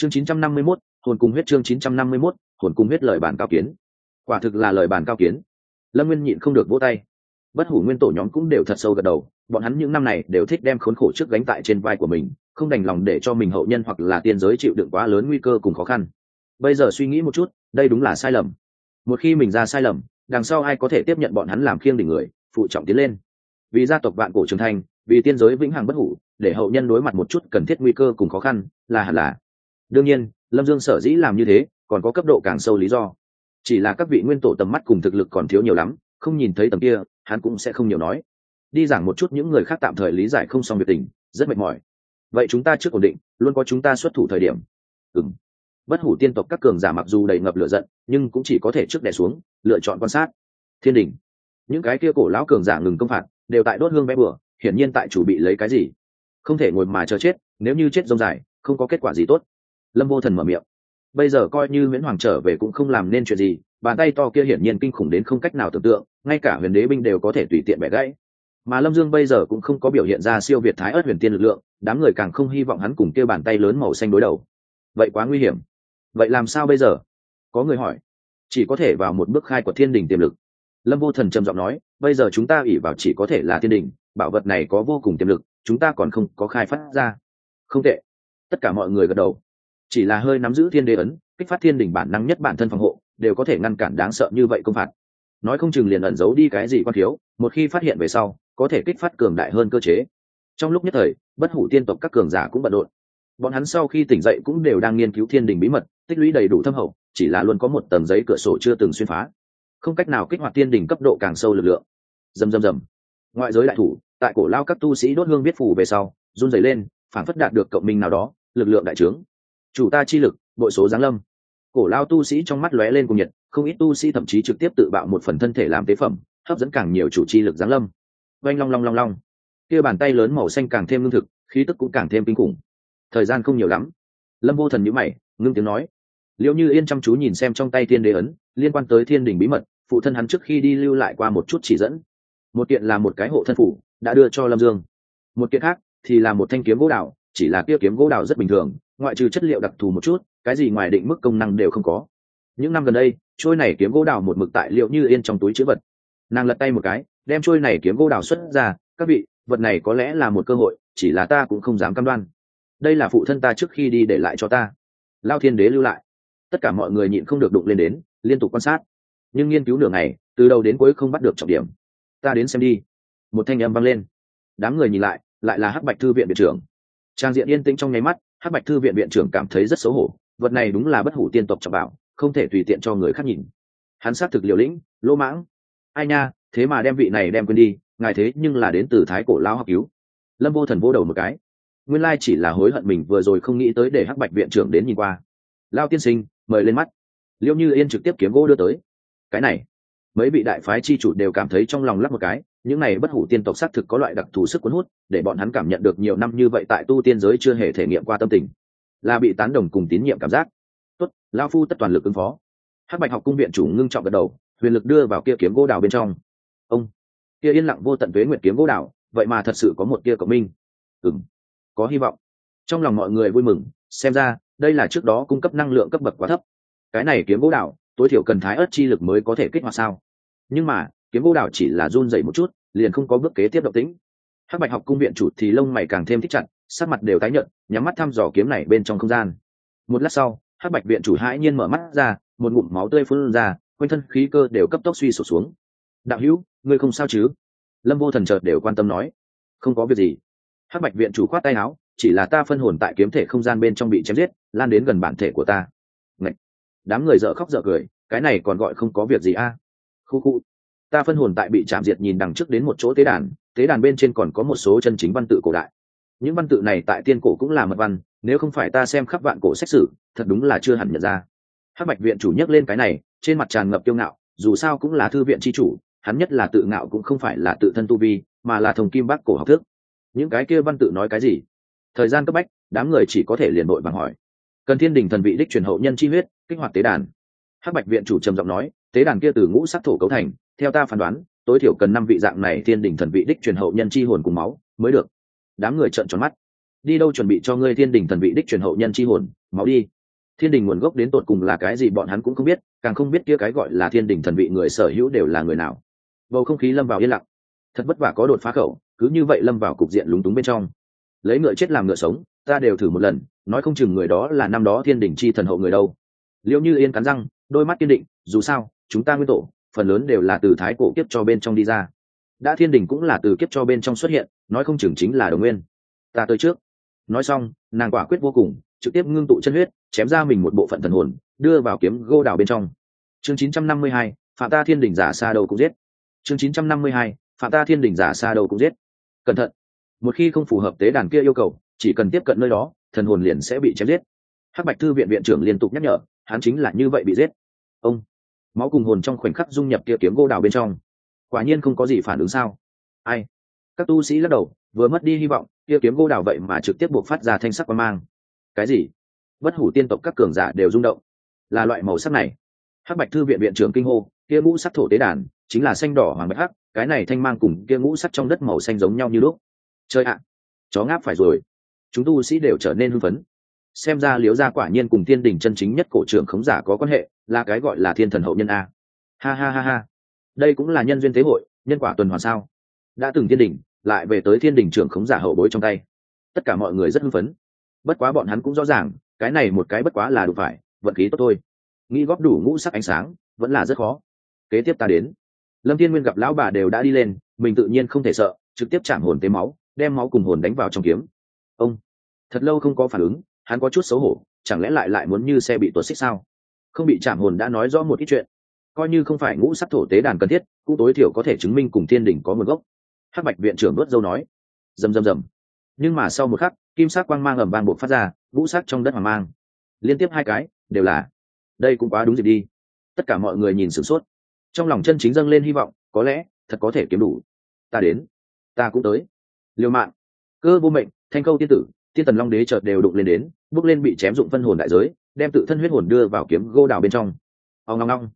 chương 951, hồn cung huyết chương 951, hồn cung huyết lời bản cao kiến. Quả thực là lời bản cao kiến. Lâm nguyên nhịn không được vỗ tay. Bất hủ nguyên tổ nhóm cũng đều thật sâu gật đầu bọn hắn những năm này đều thích đem khốn khổ trước gánh tại trên vai của mình không đành lòng để cho mình hậu nhân hoặc là tiên giới chịu đựng quá lớn nguy cơ cùng khó khăn. Bây giờ suy nghĩ một chút đây đúng là sai lầm. Một khi mình ra sai lầm đằng sau ai có thể tiếp nhận bọn hắn làm khiêng đỉnh người phụ trọng tiến lên. Vì gia tộc vạn cổ trưởng thành vì tiên giới vĩnh hằng bất hủ để hậu nhân đối mặt một chút cần thiết nguy cơ cùng khó khăn là hẳn là đương nhiên, lâm dương sở dĩ làm như thế, còn có cấp độ càng sâu lý do. Chỉ là các vị nguyên tổ tầm mắt cùng thực lực còn thiếu nhiều lắm, không nhìn thấy tầm kia, hắn cũng sẽ không nhiều nói. Đi giảng một chút những người khác tạm thời lý giải không xong việc tình, rất mệt mỏi. Vậy chúng ta trước ổn định, luôn có chúng ta xuất thủ thời điểm. Ừng bất hủ tiên tộc các cường giả mặc dù đầy ngập lửa giận, nhưng cũng chỉ có thể trước đẻ xuống, lựa chọn quan sát. Thiên đình. Những cái kia cổ lão cường giả ngừng công phạt, đều tại đốt hương bé bừa, hiển nhiên tại chủ bị lấy cái gì? Không thể ngồi mà chờ chết, nếu như chết rông dài, không có kết quả gì tốt lâm vô thần mở miệng. Bây giờ coi như nguyễn hoàng trở về cũng không làm nên chuyện gì, bàn tay to kia hiển nhiên kinh khủng đến không cách nào tưởng tượng, ngay cả huyền đế binh đều có thể tùy tiện bẻ gãy. Mà lâm dương bây giờ cũng không có biểu hiện ra siêu việt thái ớt huyền tiên lực lượng, đám người càng không hy vọng hắn cùng kêu bàn tay lớn màu xanh đối đầu. Vậy quá nguy hiểm. Vậy làm sao bây giờ? Có người hỏi. Chỉ có thể vào một bước khai của thiên đình tiềm lực. Lâm vô thần trầm giọng nói, bây giờ chúng ta ủy vào chỉ có thể là thiên đình, bảo vật này có vô cùng tiềm lực, chúng ta còn không có khai phát ra. Không tệ. Tất cả mọi người gật đầu chỉ là hơi nắm giữ thiên đế ấn, kích phát thiên đỉnh bản năng nhất bản thân phòng hộ, đều có thể ngăn cản đáng sợ như vậy công phạt. Nói không chừng liền ẩn giấu đi cái gì quan thiếu, một khi phát hiện về sau, có thể kích phát cường đại hơn cơ chế. Trong lúc nhất thời, bất hủ tiên tộc các cường giả cũng bận rộn. Bọn hắn sau khi tỉnh dậy cũng đều đang nghiên cứu thiên đình bí mật, tích lũy đầy đủ thâm hậu, chỉ là luôn có một tầng giấy cửa sổ chưa từng xuyên phá. Không cách nào kích hoạt thiên đình cấp độ càng sâu lực lượng. Dầm dầm dầm ngoại giới đại thủ, tại cổ lao các tu sĩ đốt hương biết phù về sau, run dày lên phản phất đạt được cộng minh nào đó, lực lượng đại trướng chủ ta chi lực, bội số giáng lâm. Cổ lao tu sĩ trong mắt lóe lên cùng nhiệt, không ít tu sĩ thậm chí trực tiếp tự bạo một phần thân thể làm tế phẩm, hấp dẫn càng nhiều chủ chi lực giáng lâm. Oanh long long long long. Kia bàn tay lớn màu xanh càng thêm lương thực, khí tức cũng càng thêm kinh khủng. Thời gian không nhiều lắm. Lâm vô thần nhữ mày, ngưng tiếng nói. Liệu như yên chăm chú nhìn xem trong tay thiên đế ấn, liên quan tới thiên đình bí mật, phụ thân hắn trước khi đi lưu lại qua một chút chỉ dẫn. Một kiện là một cái hộ thân phủ, đã đưa cho lâm dương. Một kiện khác thì là một thanh kiếm gỗ đào, chỉ là kia kiếm gỗ đào rất bình thường ngoại trừ chất liệu đặc thù một chút, cái gì ngoài định mức công năng đều không có. Những năm gần đây, trôi này kiếm gỗ đào một mực tại liệu như yên trong túi chữ vật. Nàng lật tay một cái, đem trôi này kiếm gỗ đào xuất ra, các vị, vật này có lẽ là một cơ hội, chỉ là ta cũng không dám cam đoan. Đây là phụ thân ta trước khi đi để lại cho ta. Lao thiên đế lưu lại. Tất cả mọi người nhịn không được đụng lên đến, liên tục quan sát. Nhưng nghiên cứu nửa ngày, từ đầu đến cuối không bắt được trọng điểm. Ta đến xem đi. Một thanh âm vang lên. Đám người nhìn lại lại là hắc bạch thư viện viện trưởng. Trang diện yên tĩnh trong nháy mắt hắc bạch thư viện viện trưởng cảm thấy rất xấu hổ, vật này đúng là bất hủ tiên tộc trọng bảo, không thể tùy tiện cho người khác nhìn. Hắn xác thực liều lĩnh, lỗ mãng, ai nha, thế mà đem vị này đem quên đi, ngài thế nhưng là đến từ thái cổ lao học cứu. Lâm vô thần vô đầu một cái. Nguyên lai chỉ là hối hận mình vừa rồi không nghĩ tới để hắc bạch viện trưởng đến nhìn qua. Lao tiên sinh, mời lên mắt. Liêu như yên trực tiếp kiếm gỗ đưa tới. Cái này. Mấy vị đại phái chi chủ đều cảm thấy trong lòng lắc một cái những này bất hủ tiên tộc xác thực có loại đặc thù sức cuốn hút, để bọn hắn cảm nhận được nhiều năm như vậy tại tu tiên giới chưa hề thể nghiệm qua tâm tình. Là bị tán đồng cùng tín nhiệm cảm giác. Tốt lao phu tất toàn lực ứng phó. Hắc bạch học cung viện chủ ngưng trọng gật đầu, huyền lực đưa vào kia kiếm gỗ đào bên trong. Ông, kia yên lặng vô tận tuế nguyệt kiếm gỗ đào, vậy mà thật sự có một kia cộng minh. Ừng có hy vọng. Trong lòng mọi người vui mừng, xem ra, đây là trước đó cung cấp năng lượng cấp bậc quá thấp. Cái này kiếm gỗ đào, tối thiểu cần thái ớt chi lực mới có thể kích hoạt sao. Nhưng mà, kiếm gỗ đào chỉ là run dậy một chút liền không có bước kế tiếp động tĩnh. Hắc bạch học cung viện chủ thì lông mày càng thêm thích chặt, sắc mặt đều tái nhợt, nhắm mắt thăm dò kiếm này bên trong không gian. Một lát sau, hắc bạch viện chủ hãi nhiên mở mắt ra, một ngụm máu tươi phun ra, quanh thân khí cơ đều cấp tốc suy sụp xuống. Đạo hữu, ngươi không sao chứ? Lâm vô thần chợt đều quan tâm nói. Không có việc gì. Hắc bạch viện chủ khoát tay áo, chỉ là ta phân hồn tại kiếm thể không gian bên trong bị chém giết, lan đến gần bản thể của ta. Ngậy! đám người dợ khóc dợ cười, cái này còn gọi không có việc gì a? À? khu khu ta phân hồn tại bị chạm diệt nhìn đằng trước đến một chỗ tế đàn tế đàn bên trên còn có một số chân chính văn tự cổ đại. Những văn tự này tại tiên cổ cũng là mật văn, nếu không phải ta xem khắp vạn cổ xét xử thật đúng là chưa hẳn nhận ra. Hắc bạch viện chủ nhắc lên cái này, trên mặt tràn ngập kiêu ngạo, dù sao cũng là thư viện tri chủ, hắn nhất là tự ngạo cũng không phải là tự thân tu vi, mà là thông kim bác cổ học thức. Những cái kia văn tự nói cái gì? Thời gian cấp bách, đám người chỉ có thể liền đội bằng hỏi. Cần thiên đình thần vị đích truyền hậu nhân chi huyết, kích hoạt tế đàn. Hắc bạch viện chủ trầm giọng nói, tế đàn kia từ ngũ sắc thổ cấu thành theo ta phán đoán, tối thiểu cần năm vị dạng này thiên đình thần vị đích truyền hậu nhân chi hồn cùng máu mới được. Đám người trợn tròn mắt. Đi đâu chuẩn bị cho ngươi thiên đình thần vị đích truyền hậu nhân chi hồn? Máu đi. Thiên đình nguồn gốc đến tột cùng là cái gì bọn hắn cũng không biết, càng không biết kia cái gọi là thiên đình thần vị người sở hữu đều là người nào. Bầu không khí lâm vào yên lặng. Thật vất vả có đột phá khẩu, cứ như vậy lâm vào cục diện lúng túng bên trong. Lấy ngựa chết làm ngựa sống, ta đều thử một lần, nói không chừng người đó là năm đó thiên đình chi thần hậu người đâu. Liệu như yên cắn răng, đôi mắt kiên định, dù sao, chúng ta nguyên tổ phần lớn đều là từ thái cổ kiếp cho bên trong đi ra. Đã thiên đình cũng là từ kiếp cho bên trong xuất hiện nói không chừng chính là đồng nguyên. Ta tới trước. Nói xong nàng quả quyết vô cùng trực tiếp ngưng tụ chân huyết chém ra mình một bộ phận thần hồn đưa vào kiếm gô đào bên trong. Chương 952, phạm ta thiên đình giả xa đầu cũng giết. Chương 952, phạm ta thiên đình giả xa đầu cũng giết. Cẩn thận. Một khi không phù hợp tế đàn kia yêu cầu chỉ cần tiếp cận nơi đó thần hồn liền sẽ bị chém giết. Hắc bạch thư viện viện trưởng liên tục nhắc nhở hắn chính là như vậy bị giết. Ông máu cùng hồn trong khoảnh khắc dung nhập kia kiếm gỗ đào bên trong. Quả nhiên không có gì phản ứng sao? Ai? Các tu sĩ lắc đầu, vừa mất đi hy vọng, kia kiếm gỗ đào vậy mà trực tiếp buộc phát ra thanh sắc quan mang. Cái gì? Bất hủ tiên tộc các cường giả đều rung động. Là loại màu sắc này. Hắc bạch thư viện viện trưởng kinh hô, kia ngũ sắc thổ tế đàn, chính là xanh đỏ hoàng bạch hắc, cái này thanh mang cùng kia ngũ sắc trong đất màu xanh giống nhau như lúc. Chơi ạ! Chó ngáp phải rồi. Chúng tu sĩ đều trở nên hưng phấn xem ra liễu gia quả nhiên cùng thiên đình chân chính nhất cổ trưởng khống giả có quan hệ, là cái gọi là thiên thần hậu nhân a. Ha ha ha ha. Đây cũng là nhân duyên thế hội, nhân quả tuần hoàn sao? Đã từng thiên đình, lại về tới thiên đình trưởng khống giả hậu bối trong tay. Tất cả mọi người rất hưng phấn. Bất quá bọn hắn cũng rõ ràng, cái này một cái bất quá là đủ phải, vận khí tốt thôi. Nghĩ góp đủ ngũ sắc ánh sáng, vẫn là rất khó. Kế tiếp ta đến. Lâm thiên nguyên gặp lão bà đều đã đi lên, mình tự nhiên không thể sợ, trực tiếp chạm hồn tế máu, đem máu cùng hồn đánh vào trong kiếm. Ông, thật lâu không có phản ứng hắn có chút xấu hổ, chẳng lẽ lại lại muốn như xe bị tuột xích sao? Không bị chạm hồn đã nói rõ một ít chuyện. Coi như không phải ngũ sắc thổ tế đàn cần thiết, cũng tối thiểu có thể chứng minh cùng thiên đình có nguồn gốc. Hắc bạch viện trưởng đốt dâu nói. Rầm rầm rầm. Nhưng mà sau một khắc, kim sắc quang mang ầm vang buộc phát ra, ngũ sắc trong đất hoàng mang. Liên tiếp hai cái, đều là, đây cũng quá đúng dịp đi. Tất cả mọi người nhìn sửng sốt. Trong lòng chân chính dâng lên hy vọng, có lẽ, thật có thể kiếm đủ. Ta đến. Ta cũng tới. Liều mạng. Cơ vô mệnh, thanh câu tiên tử, tiên tần long đế chợt đều đụng lên đến bước lên bị chém dụng phân hồn đại giới, đem tự thân huyết hồn đưa vào kiếm gô đào bên trong. Ông ngong ngong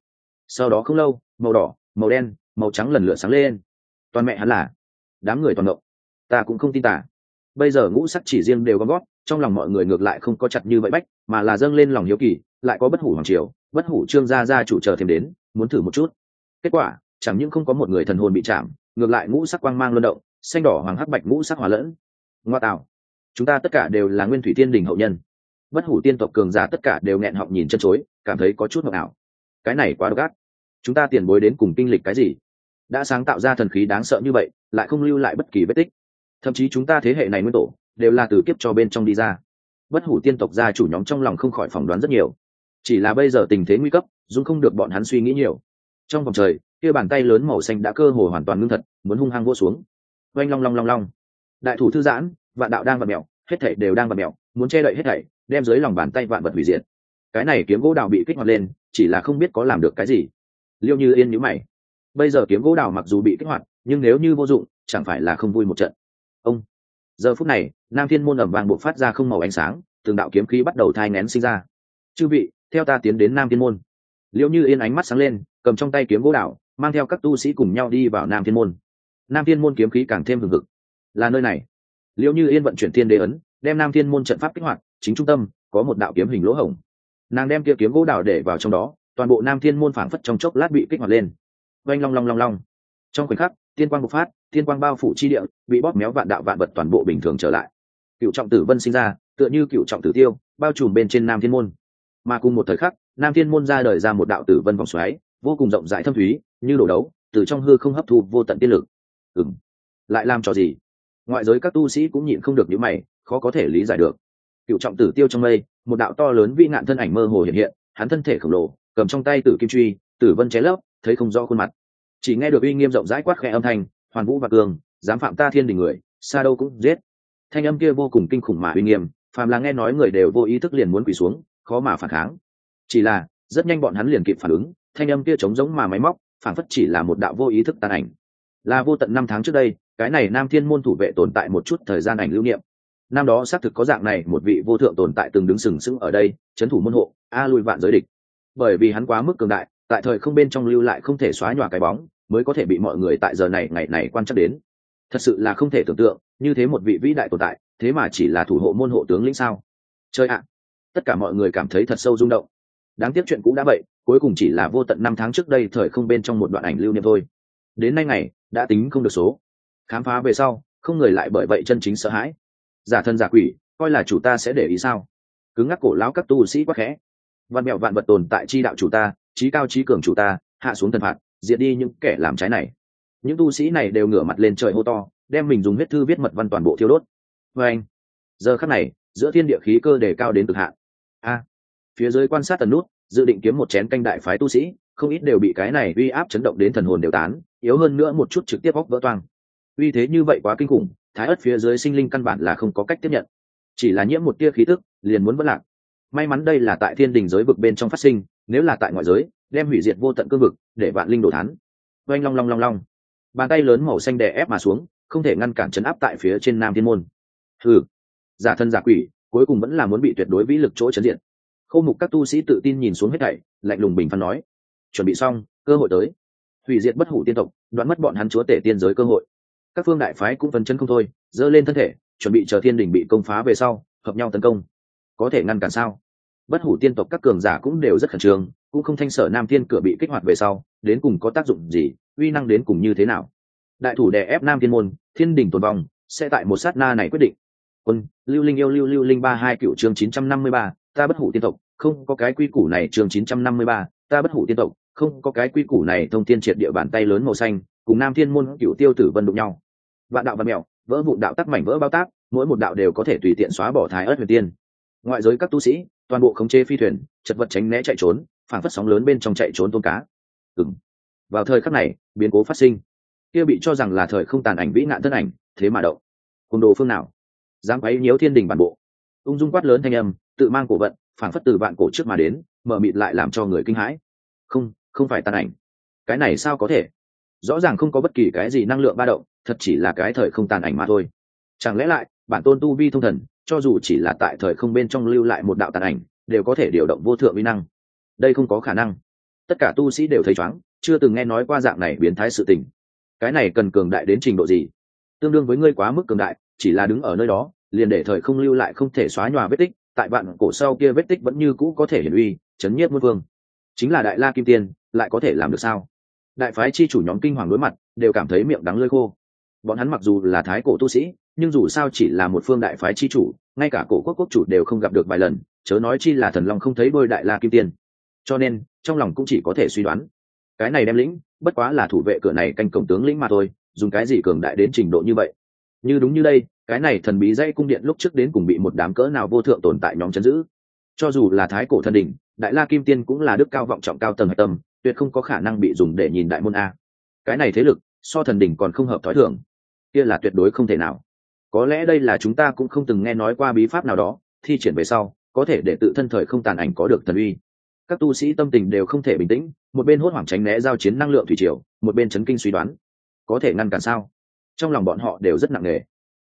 sau đó không lâu, màu đỏ, màu đen, màu trắng lần lượt sáng lên. Toàn mẹ hắn là đám người toàn động ta cũng không tin tả bây giờ ngũ sắc chỉ riêng đều gom gót trong lòng mọi người ngược lại không có chặt như vậy bách, mà là dâng lên lòng hiếu kỳ, lại có bất hủ hoàng triều, bất hủ trương gia gia chủ chờ thêm đến, muốn thử một chút. Kết quả, chẳng những không có một người thần hồn bị chạm, ngược lại ngũ sắc quang mang luân động, xanh đỏ hoàng hắc bạch ngũ sắc hòa lẫn. Ngoa tạo chúng ta tất cả đều là nguyên thủy tiên đình hậu nhân. Bất hủ tiên tộc cường giả tất cả đều nghẹn họng nhìn chân chối, cảm thấy có chút mộng ảo cái này quá độc ác. Chúng ta tiền bối đến cùng kinh lịch cái gì? Đã sáng tạo ra thần khí đáng sợ như vậy, lại không lưu lại bất kỳ vết tích. Thậm chí chúng ta thế hệ này nguyên tổ, đều là từ kiếp cho bên trong đi ra. Bất hủ tiên tộc gia chủ nhóm trong lòng không khỏi phỏng đoán rất nhiều. Chỉ là bây giờ tình thế nguy cấp, dung không được bọn hắn suy nghĩ nhiều. Trong vòng trời, kia bàn tay lớn màu xanh đã cơ hồ hoàn toàn ngưng thật, muốn hung hăng vô xuống. Oanh long long long long. Đại thủ thư giãn vạn đạo đang vặn mèo hết thảy đều đang vặn mèo muốn che đậy hết thảy, đem dưới lòng bàn tay vạn vật hủy diệt. Cái này kiếm gỗ đào bị kích hoạt lên, chỉ là không biết có làm được cái gì. Liêu như yên nhữ mày. Bây giờ kiếm gỗ đào mặc dù bị kích hoạt, nhưng nếu như vô dụng, chẳng phải là không vui một trận. Ông, giờ phút này, nam thiên môn ẩm vàng buộc phát ra không màu ánh sáng, từng đạo kiếm khí bắt đầu thai ngén sinh ra. Chư vị, theo ta tiến đến nam thiên môn. Liệu như yên ánh mắt sáng lên, cầm trong tay kiếm gỗ đào, mang theo các tu sĩ cùng nhau đi vào nam thiên môn. Nam thiên môn kiếm khí càng thêm hừng hực. Là nơi này liệu như yên vận chuyển thiên đế ấn, đem nam thiên môn trận pháp kích hoạt, chính trung tâm, có một đạo kiếm hình lỗ hổng. Nàng đem kia kiếm gỗ đào để vào trong đó, toàn bộ nam thiên môn phảng phất trong chốc lát bị kích hoạt lên. Vanh long long long long. Trong khoảnh khắc, tiên quang bộc phát, tiên quang bao phủ chi địa, bị bóp méo vạn đạo vạn vật toàn bộ bình thường trở lại. Cựu trọng tử vân sinh ra, tựa như cựu trọng tử tiêu, bao trùm bên trên nam thiên môn. Mà cùng một thời khắc, nam thiên môn ra đời ra một đạo tử vân vòng xoáy, vô cùng rộng rãi thâm thúy, như đổ đấu, từ trong hư không hấp thu vô tận tiên lực. Ừng lại làm trò gì? Ngoại giới các tu sĩ cũng nhịn không được những mày, khó có thể lý giải được. Cựu trọng tử tiêu trong mây, một đạo to lớn vĩ nạn thân ảnh mơ hồ hiện hiện, hắn thân thể khổng lồ, cầm trong tay tử kim truy, tử vân ché lấp, thấy không rõ khuôn mặt. Chỉ nghe được uy nghiêm rộng rãi quát khẽ âm thanh, hoàn vũ và cường, dám phạm ta thiên đình người, xa đâu cũng giết. Thanh âm kia vô cùng kinh khủng mà uy nghiêm, phàm là nghe nói người đều vô ý thức liền muốn quỳ xuống, khó mà phản kháng. Chỉ là, rất nhanh bọn hắn liền kịp phản ứng, thanh âm kia trống giống mà máy móc, phản phất chỉ là một đạo vô ý thức tàn ảnh. Là vô tận năm tháng trước đây cái này nam thiên môn thủ vệ tồn tại một chút thời gian ảnh lưu niệm. Năm đó xác thực có dạng này một vị vô thượng tồn tại từng đứng sừng sững ở đây trấn thủ môn hộ, a lui vạn giới địch. Bởi vì hắn quá mức cường đại, tại thời không bên trong lưu lại không thể xóa nhòa cái bóng, mới có thể bị mọi người tại giờ này, ngày này quan chắc đến. Thật sự là không thể tưởng tượng, như thế một vị vĩ đại tồn tại, thế mà chỉ là thủ hộ môn hộ tướng lĩnh sao? Chơi ạ! Tất cả mọi người cảm thấy thật sâu rung động. Đáng tiếc chuyện cũng đã vậy, cuối cùng chỉ là vô tận năm tháng trước đây thời không bên trong một đoạn ảnh lưu niệm thôi. Đến nay ngày, đã tính không được số khám phá về sau, không người lại bởi vậy chân chính sợ hãi. Giả thân giả quỷ, coi là chủ ta sẽ để ý sao? Cứng ngắc cổ lão các tu sĩ quá khẽ. Văn mẹo vạn vật tồn tại chi đạo chủ ta, trí cao trí cường chủ ta, hạ xuống thần phạt, diệt đi những kẻ làm trái này. Những tu sĩ này đều ngửa mặt lên trời hô to, đem mình dùng huyết thư viết mật văn toàn bộ thiêu đốt. Vê anh, giờ khắc này, giữa thiên địa khí cơ đề cao đến cực hạn. A, phía dưới quan sát tần nút, dự định kiếm một chén canh đại phái tu sĩ, không ít đều bị cái này uy áp chấn động đến thần hồn đều tán, yếu hơn nữa một chút trực tiếp óc vỡ toang uy thế như vậy quá kinh khủng, thái ớt phía dưới sinh linh căn bản là không có cách tiếp nhận. Chỉ là nhiễm một tia khí tức, liền muốn vất lạc. May mắn đây là tại thiên đình giới vực bên trong phát sinh, nếu là tại ngoại giới, đem hủy diệt vô tận cương vực, để vạn linh đồ thán. Oanh long long long long. Bàn tay lớn màu xanh đè ép mà xuống, không thể ngăn cản chấn áp tại phía trên nam thiên môn. Ừ giả thân giả quỷ, cuối cùng vẫn là muốn bị tuyệt đối vĩ lực chỗ chấn diện khâu mục các tu sĩ tự tin nhìn xuống hết thảy, lạnh lùng bình phán nói, chuẩn bị xong, cơ hội tới. Hủy diệt bất hủ tiên tộc đoán mất bọn hắn chúa tể tiên giới cơ hội các phương đại phái cũng phấn chân không thôi dơ lên thân thể, chuẩn bị chờ thiên đình bị công phá về sau, hợp nhau tấn công. Có thể ngăn cản sao? Bất hủ tiên tộc các cường giả cũng đều rất khẩn trương, cũng không thanh sở nam thiên cửa bị kích hoạt về sau, đến cùng có tác dụng gì, uy năng đến cùng như thế nào? Đại thủ đè ép nam thiên môn, thiên đình tồn vong, sẽ tại một sát na này quyết định. Quân, lưu linh yêu, lưu lưu linh ba hai cựu chương chín trăm năm mươi ba, ta bất hủ tiên tộc, không có cái quy củ này chương chín trăm năm mươi ba, ta bất hủ tiên tộc, không có cái quy củ này thông thiên triệt địa bàn tay lớn màu xanh, cùng nam thiên môn cựu tiêu tử vân đụng nhau vạn đạo và mèo, vỡ vụn đạo tắc mảnh vỡ bao tác, mỗi một đạo đều có thể tùy tiện xóa bỏ thái ớt huyền tiên. Ngoại giới các tu sĩ, toàn bộ khống chế phi thuyền, chật vật tránh né chạy trốn phản phất sóng lớn bên trong chạy trốn tôm cá. Ừng vào thời khắc này, biến cố phát sinh. Kia bị cho rằng là thời không tàn ảnh vĩ nạn thân ảnh, thế mà đậu côn đồ phương nào? Dám quấy nhiễu thiên đình bản bộ. Ung dung quát lớn thanh âm, tự mang cổ vận phản phất từ vạn cổ trước mà đến, mở mịt lại làm cho người kinh hãi. Không không phải tàn ảnh. Cái này sao có thể? Rõ ràng không có bất kỳ cái gì năng lượng ba động, thật chỉ là cái thời không tàn ảnh mà thôi. Chẳng lẽ lại, bản tôn tu vi thông thần, cho dù chỉ là tại thời không bên trong lưu lại một đạo tàn ảnh, đều có thể điều động vô thượng vi năng? Đây không có khả năng. Tất cả tu sĩ đều thấy chóng, chưa từng nghe nói qua dạng này biến thái sự tình. Cái này cần cường đại đến trình độ gì? Tương đương với ngươi quá mức cường đại, chỉ là đứng ở nơi đó, liền để thời không lưu lại không thể xóa nhòa vết tích, tại bạn cổ sau kia vết tích vẫn như cũ có thể hiển uy, chấn nhiếp muôn vương. Chính là đại la kim tiên, lại có thể làm được sao? Đại phái chi chủ nhóm kinh hoàng đối mặt, đều cảm thấy miệng đắng lơi khô. Bọn hắn mặc dù là thái cổ tu sĩ, nhưng dù sao chỉ là một phương đại phái chi chủ, ngay cả cổ quốc quốc chủ đều không gặp được vài lần, chớ nói chi là thần long không thấy đôi đại la kim tiên. Cho nên, trong lòng cũng chỉ có thể suy đoán. Cái này đem lĩnh, bất quá là thủ vệ cửa này canh cổng tướng lĩnh mà thôi, dùng cái gì cường đại đến trình độ như vậy? Như đúng như đây, cái này thần bí dây cung điện lúc trước đến cùng bị một đám cỡ nào vô thượng tồn tại nhóm chấn giữ. Cho dù là thái cổ thần đỉnh, đại la kim tiên cũng là đức cao vọng trọng cao tầng hạch tâm tuyệt không có khả năng bị dùng để nhìn đại môn a. Cái này thế lực, so thần đỉnh còn không hợp thói thường. Kia là tuyệt đối không thể nào. Có lẽ đây là chúng ta cũng không từng nghe nói qua bí pháp nào đó, thi triển về sau, có thể để tự thân thời không tàn ảnh có được thần uy. Các tu sĩ tâm tình đều không thể bình tĩnh, một bên hốt hoảng tránh né giao chiến năng lượng thủy triều, một bên chấn kinh suy đoán. Có thể ngăn cản sao? Trong lòng bọn họ đều rất nặng nề.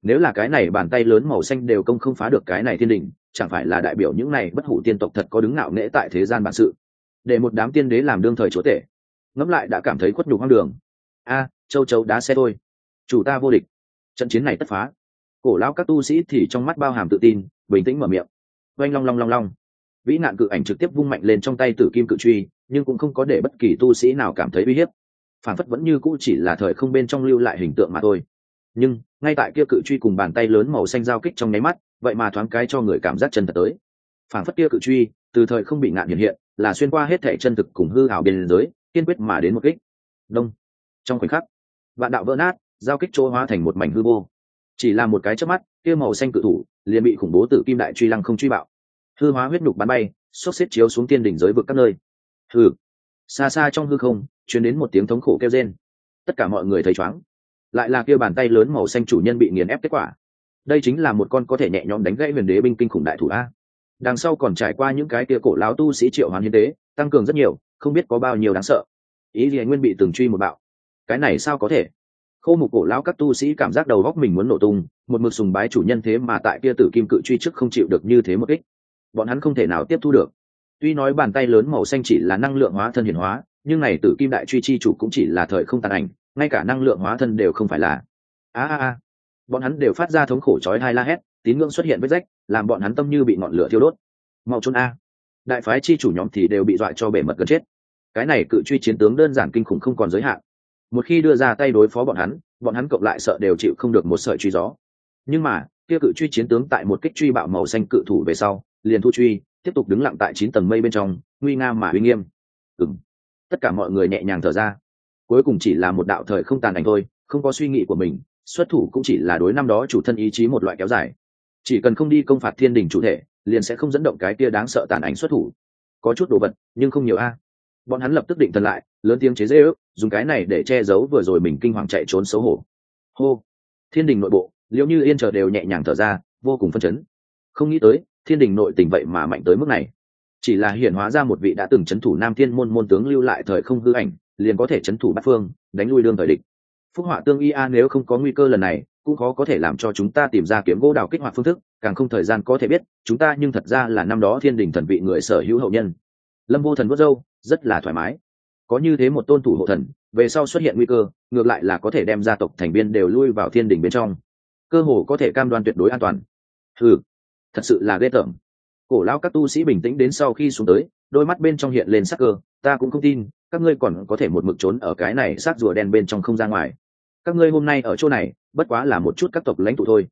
Nếu là cái này bàn tay lớn màu xanh đều công không phá được cái này thiên đình chẳng phải là đại biểu những này bất hủ tiên tộc thật có đứng ngạo nghễ tại thế gian bản sự? Để một đám tiên đế làm đương thời chúa tể. Ngẫm lại đã cảm thấy khuất nhục hoang đường. A, châu chấu đá xe thôi. Chủ ta vô địch. Trận chiến này tất phá. Cổ lão các tu sĩ thì trong mắt bao hàm tự tin, bình tĩnh mở miệng. Oanh long long long long. Vĩ nạn cự ảnh trực tiếp vung mạnh lên trong tay tử kim cự truy, nhưng cũng không có để bất kỳ tu sĩ nào cảm thấy uy hiếp. Phản phất vẫn như cũ chỉ là thời không bên trong lưu lại hình tượng mà thôi. Nhưng, ngay tại kia cự truy cùng bàn tay lớn màu xanh giao kích trong nháy mắt, vậy mà thoáng cái cho người cảm giác chân thật tới. Phản phất kia cự truy, từ thời không bị ngạn hiện hiện là xuyên qua hết thể chân thực cùng hư hảo biên giới, kiên quyết mà đến một kích. Đông. Trong khoảnh khắc, vạn đạo vỡ nát, giao kích chỗ hóa thành một mảnh hư vô. Chỉ là một cái chớp mắt, kia màu xanh cự thủ liền bị khủng bố tử kim đại truy lăng không truy bạo. Hư hóa huyết nhục bắn bay xốc xếp chiếu xuống tiên đỉnh giới vực các nơi. Hư xa xa trong hư không chuyển đến một tiếng thống khổ kêu rên. Tất cả mọi người thấy chóng lại là kia bàn tay lớn màu xanh chủ nhân bị nghiền ép kết quả. Đây chính là một con có thể nhẹ nhõm đánh gãy huyền đế binh kinh khủng đại thủ a đằng sau còn trải qua những cái kia cổ lão tu sĩ triệu hoán hiến tế, tăng cường rất nhiều, không biết có bao nhiêu đáng sợ. Ý gì nguyên bị từng truy một bạo. Cái này sao có thể? Khâu mục cổ lão các tu sĩ cảm giác đầu góc mình muốn nổ tung, một mực sùng bái chủ nhân thế mà tại kia tử kim cự truy trước không chịu được như thế một kích. Bọn hắn không thể nào tiếp thu được. Tuy nói bàn tay lớn màu xanh chỉ là năng lượng hóa thân hiển hóa, nhưng này tử kim đại truy chi chủ cũng chỉ là thời không tàn ảnh, ngay cả năng lượng hóa thân đều không phải là. A a a. Bọn hắn đều phát ra thống khổ chói hai la hét tín ngưỡng xuất hiện vết rách, làm bọn hắn tâm như bị ngọn lửa thiêu đốt. Mau trốn a. Đại phái chi chủ nhóm thì đều bị dọa cho bể mật gần chết. Cái này cự truy chiến tướng đơn giản kinh khủng không còn giới hạn. Một khi đưa ra tay đối phó bọn hắn bọn hắn cộng lại sợ đều chịu không được một sợi truy gió. Nhưng mà, kia cự truy chiến tướng tại một kích truy bạo màu xanh cự thủ về sau, liền thu truy, tiếp tục đứng lặng tại chín tầng mây bên trong, nguy nga mà uy nghiêm. Ừng tất cả mọi người nhẹ nhàng thở ra. Cuối cùng chỉ là một đạo thời không tàn ảnh thôi, không có suy nghĩ của mình, xuất thủ cũng chỉ là đối năm đó chủ thân ý chí một loại kéo dài chỉ cần không đi công phạt thiên đình chủ thể, liền sẽ không dẫn động cái kia đáng sợ tàn ảnh xuất thủ. Có chút đồ vật, nhưng không nhiều a. Bọn hắn lập tức định thần lại, lớn tiếng chế dễ ước dùng cái này để che giấu vừa rồi mình kinh hoàng chạy trốn xấu hổ. Hô. Thiên đình nội bộ liệu như yên chờ đều nhẹ nhàng thở ra, vô cùng phân chấn. Không nghĩ tới, thiên đình nội tình vậy mà mạnh tới mức này. Chỉ là hiển hóa ra một vị đã từng c h ấ n thủ nam thiên môn môn tướng lưu lại thời không hư ảnh, liền có thể c h ấ n thủ bắt phương, đánh lui đương thời địch. Phúc họa tương y a nếu không có nguy cơ lần này cũng khó có thể làm cho chúng ta tìm ra kiếm gỗ đào kích hoạt phương thức, càng không thời gian có thể biết, chúng ta nhưng thật ra là năm đó thiên đình thần vị người sở hữu hậu nhân. Lâm vô thần vớt dâu rất là thoải mái. Có như thế một tôn thủ hộ thần, về sau xuất hiện nguy cơ, ngược lại là có thể đem gia tộc thành viên đều lui vào thiên đình bên trong. Cơ hồ có thể cam đoan tuyệt đối an toàn. Ừ thật sự là ghê tởm. Cổ lao các tu sĩ bình tĩnh đến sau khi xuống tới, đôi mắt bên trong hiện lên sắc cơ, ta cũng không tin, các ngươi còn có thể một mực trốn ở cái này xác rùa đen bên trong không ra ngoài. Các ngươi hôm nay ở chỗ này bất quá là một chút các tộc lãnh tụ thôi.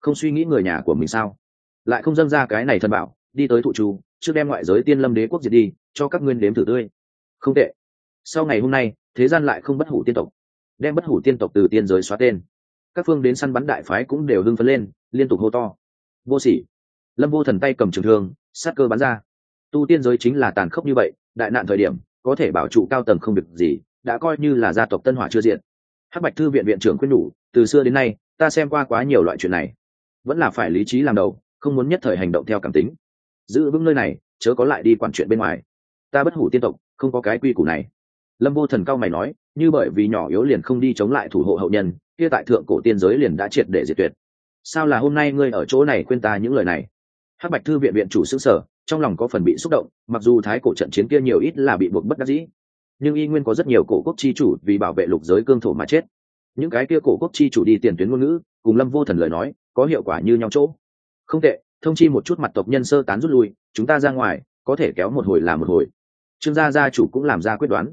Không suy nghĩ người nhà của mình sao? Lại không dâng ra cái này thân bảo, đi tới thụ trù, trước đem ngoại giới tiên lâm đế quốc diệt đi, cho các nguyên đếm thử tươi. Không tệ. Sau ngày hôm nay, thế gian lại không bất hủ tiên tộc. Đem bất hủ tiên tộc từ tiên giới xóa tên. Các phương đến săn bắn đại phái cũng đều hưng phấn lên, liên tục hô to. Vô sỉ. Lâm vô thần tay cầm trường thương, sát cơ bắn ra. Tu tiên giới chính là tàn khốc như vậy, đại nạn thời điểm, có thể bảo trụ cao tầng không được gì, đã coi như là gia tộc tân hỏa chưa diện. Hắc bạch thư viện viện trưởng khuyên nhủ từ xưa đến nay, ta xem qua quá nhiều loại chuyện này. Vẫn là phải lý trí làm đầu, không muốn nhất thời hành động theo cảm tính. Giữ vững nơi này, chớ có lại đi quản chuyện bên ngoài. Ta bất hủ tiên tộc, không có cái quy củ này. Lâm vô thần cao mày nói, như bởi vì nhỏ yếu liền không đi chống lại thủ hộ hậu nhân, kia tại thượng cổ tiên giới liền đã triệt để diệt tuyệt. Sao là hôm nay ngươi ở chỗ này khuyên ta những lời này? Hắc bạch thư viện viện chủ xứ sở trong lòng có phần bị xúc động, mặc dù thái cổ trận chiến kia nhiều ít là bị buộc bất đắc dĩ. Nhưng y nguyên có rất nhiều cổ quốc chi chủ vì bảo vệ lục giới cương thổ mà chết những cái kia cổ quốc chi chủ đi tiền tuyến ngôn ngữ, cùng lâm vô thần lời nói, có hiệu quả như nhau chỗ. Không tệ, thông chi một chút mặt tộc nhân sơ tán rút lui, chúng ta ra ngoài, có thể kéo một hồi là một hồi. Trương gia gia chủ cũng làm ra quyết đoán.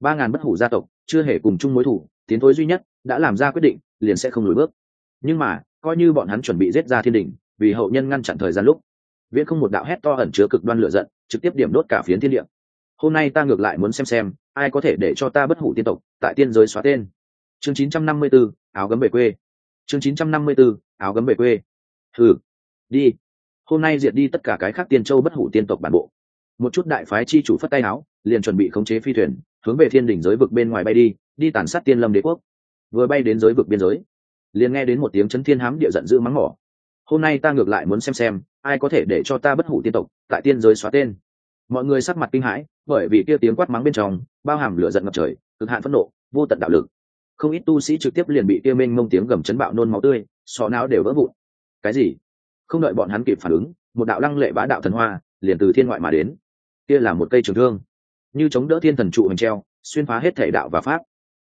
Ba ngàn bất hủ gia tộc, chưa hề cùng chung mối thủ, tiến thối duy nhất, đã làm ra quyết định, liền sẽ không lùi bước. Nhưng mà, coi như bọn hắn chuẩn bị giết ra thiên đình, vì hậu nhân ngăn chặn thời gian lúc, viễn không một đạo hét to ẩn chứa cực đoan lửa giận, trực tiếp điểm đốt cả phiến thiên địa. Hôm nay ta ngược lại muốn xem xem, ai có thể để cho ta bất hủ tiên tộc, tại tiên giới xóa tên chương 954, áo gấm về quê. Chương 954, áo gấm về quê. Thử đi. Hôm nay diệt đi tất cả cái khác tiên châu bất hủ tiên tộc bản bộ. Một chút đại phái chi chủ phất tay áo liền chuẩn bị khống chế phi thuyền hướng về thiên đỉnh giới vực bên ngoài bay đi đi tàn sát tiên lâm đế quốc. Vừa bay đến giới vực biên giới liền nghe đến một tiếng chấn thiên hám địa giận dữ mắng mỏ. Hôm nay ta ngược lại muốn xem xem ai có thể để cho ta bất hủ tiên tộc tại tiên giới xóa tên. Mọi người sắc mặt kinh hãi bởi vì kia tiếng quát mắng bên trong bao hàm lửa giận ngập trời cực hạn phẫn nộ vô tận đạo lực không ít tu sĩ trực tiếp liền bị kia mênh mông tiếng gầm chấn bạo nôn máu tươi, sọ não đều vỡ vụn. Cái gì? Không đợi bọn hắn kịp phản ứng, một đạo lăng lệ bá đạo thần hoa liền từ thiên ngoại mà đến. Kia là một cây trường thương. Như chống đỡ thiên thần trụ hình treo, xuyên phá hết thể đạo và pháp.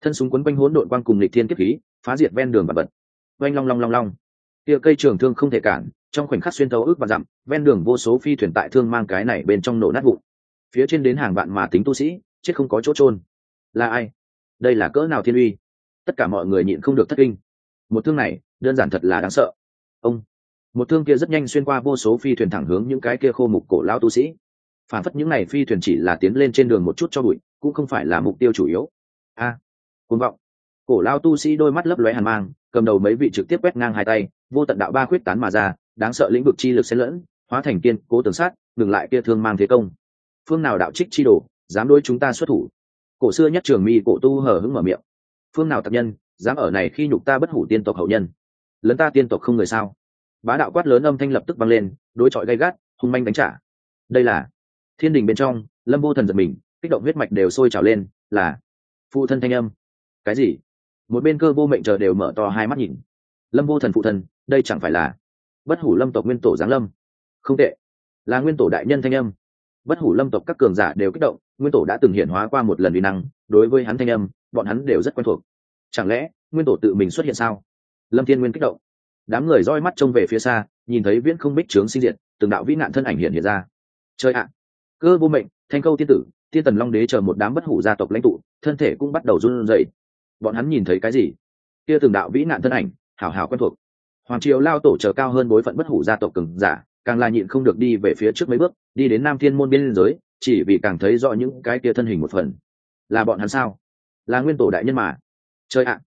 Thân súng quấn quanh hỗn độn quang cùng lịch thiên kiếp khí, phá diệt ven đường và bật oanh long long long long. Kia cây trường thương không thể cản, trong khoảnh khắc xuyên tấu ước và dặm, ven đường vô số phi thuyền tại thương mang cái này bên trong nổ nát vụn. Phía trên đến hàng vạn mà tính tu sĩ, chết không có chỗ trôn là ai? Đây là cỡ nào thiên uy? Tất cả mọi người nhịn không được thất kinh. Một thương này đơn giản thật là đáng sợ. Ông một thương kia rất nhanh xuyên qua vô số phi thuyền thẳng hướng những cái kia khô mục cổ lao tu sĩ. Phản phất những n à y phi thuyền chỉ là tiến lên trên đường một chút cho bụi cũng không phải là mục tiêu chủ yếu. A à, côn vọng. Cổ lao tu sĩ đôi mắt lấp lóe hàn mang cầm đầu mấy vị trực tiếp quét ngang hai tay vô tận đạo ba khuyết tán mà ra đáng sợ lĩnh vực chi lực xen lẫn hóa thành kiên cố tường sát ngừng lại kia thương mang thế công. Phương nào đạo trích chi đồ dám đối chúng ta xuất thủ? Cổ xưa nhất trường mi cổ tu hở hứng mở miệng phương nào tập nhân, dám ở này khi nhục ta bất hủ tiên tộc hậu nhân? Lấn ta tiên tộc không người sao? Bá đạo quát lớn âm thanh lập tức vang lên, đối chọi gay gắt, hung manh đánh trả. Đây là thiên đình bên trong, lâm vô thần giật mình, kích động huyết mạch đều sôi trào lên, là phụ thân thanh âm. Cái gì? Một bên cơ vô mệnh chờ đều mở to hai mắt nhìn. Lâm vô thần phụ thân, đây chẳng phải là bất hủ lâm tộc nguyên tổ giáng lâm? Không tệ. Là nguyên tổ đại nhân thanh âm. Bất hủ lâm tộc các cường giả đều kích động, nguyên tổ đã từng hiện hóa qua một lần uy năng, đối với hắn thanh âm, bọn hắn đều rất quen thuộc chẳng lẽ nguyên tổ tự mình xuất hiện sao? Lâm thiên nguyên kích động. Đám người roi mắt trông về phía xa nhìn thấy viễn không bích trướng sinh diệt, từng đạo vĩ nạn thân ảnh hiện hiện ra. Chơi ạ! Cơ vô mệnh thanh câu tiên tử tiên tần long đế chờ một đám bất hủ gia tộc lãnh tụ thân thể cũng bắt đầu run rẩy. Bọn hắn nhìn thấy cái gì? Kia từng đạo vĩ nạn thân ảnh hảo hảo quen thuộc. Hoàng triều lao tổ chờ cao hơn bối phận bất hủ gia tộc cường giả càng là nhịn không được đi về phía trước mấy bước đi đến nam thiên môn biên giới chỉ vì càng thấy rõ những cái kia thân hình một phần. Là bọn hắn sao? Là nguyên tổ đại nhân mà chơi ạ!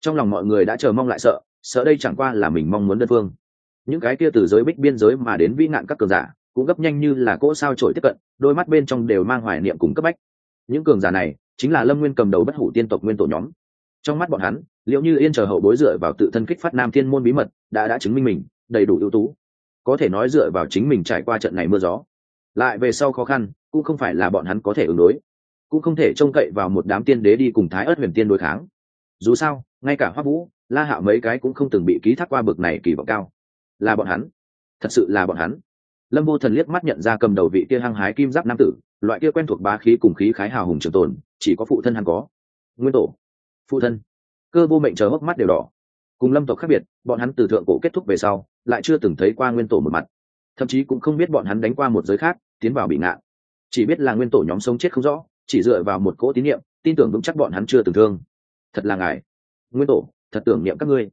Trong lòng mọi người đã chờ mong lại sợ sợ đây chẳng qua là mình mong muốn đơn phương. Những cái kia từ giới bích biên giới mà đến vĩ nạn các cường giả, cũng gấp nhanh như là cỗ sao trổi tiếp cận, đôi mắt bên trong đều mang hoài niệm cùng cấp bách. Những cường giả này, chính là lâm nguyên cầm đầu bất hủ tiên tộc nguyên tổ nhóm. Trong mắt bọn hắn, liệu như yên chờ hậu bối dựa vào tự thân kích phát nam thiên môn bí mật, đã đã chứng minh mình, đầy đủ ưu tú. Có thể nói dựa vào chính mình trải qua trận này mưa gió. Lại về sau khó khăn, cũng không phải là bọn hắn có thể ứng đối. Cũng không thể trông cậy vào một đám tiên đế đi cùng thái ớt huyền tiên đối kháng dù sao, ngay cả hoa vũ, la hạo mấy cái cũng không từng bị ký thác qua bực này kỳ vọng cao. Là bọn hắn. Thật sự là bọn hắn. Lâm vô thần liếc mắt nhận ra cầm đầu vị kia hăng hái kim giáp nam tử, loại kia quen thuộc bá khí cùng khí khái hào hùng trường tồn, chỉ có phụ thân hắn có. Nguyên tổ. Phụ thân. Cơ vô mệnh chờ hốc mắt đều đỏ. Cùng lâm tộc khác biệt, bọn hắn từ thượng cổ kết thúc về sau, lại chưa từng thấy qua nguyên tổ một mặt. Thậm chí cũng không biết bọn hắn đánh qua một giới khác, tiến vào bị ngạn. Chỉ biết là nguyên tổ nhóm sống chết không rõ, chỉ dựa vào một cỗ tín nhiệm tin tưởng vững chắc bọn hắn chưa từng thương thật là ngài. Nguyên tổ, thật tưởng niệm các ngươi.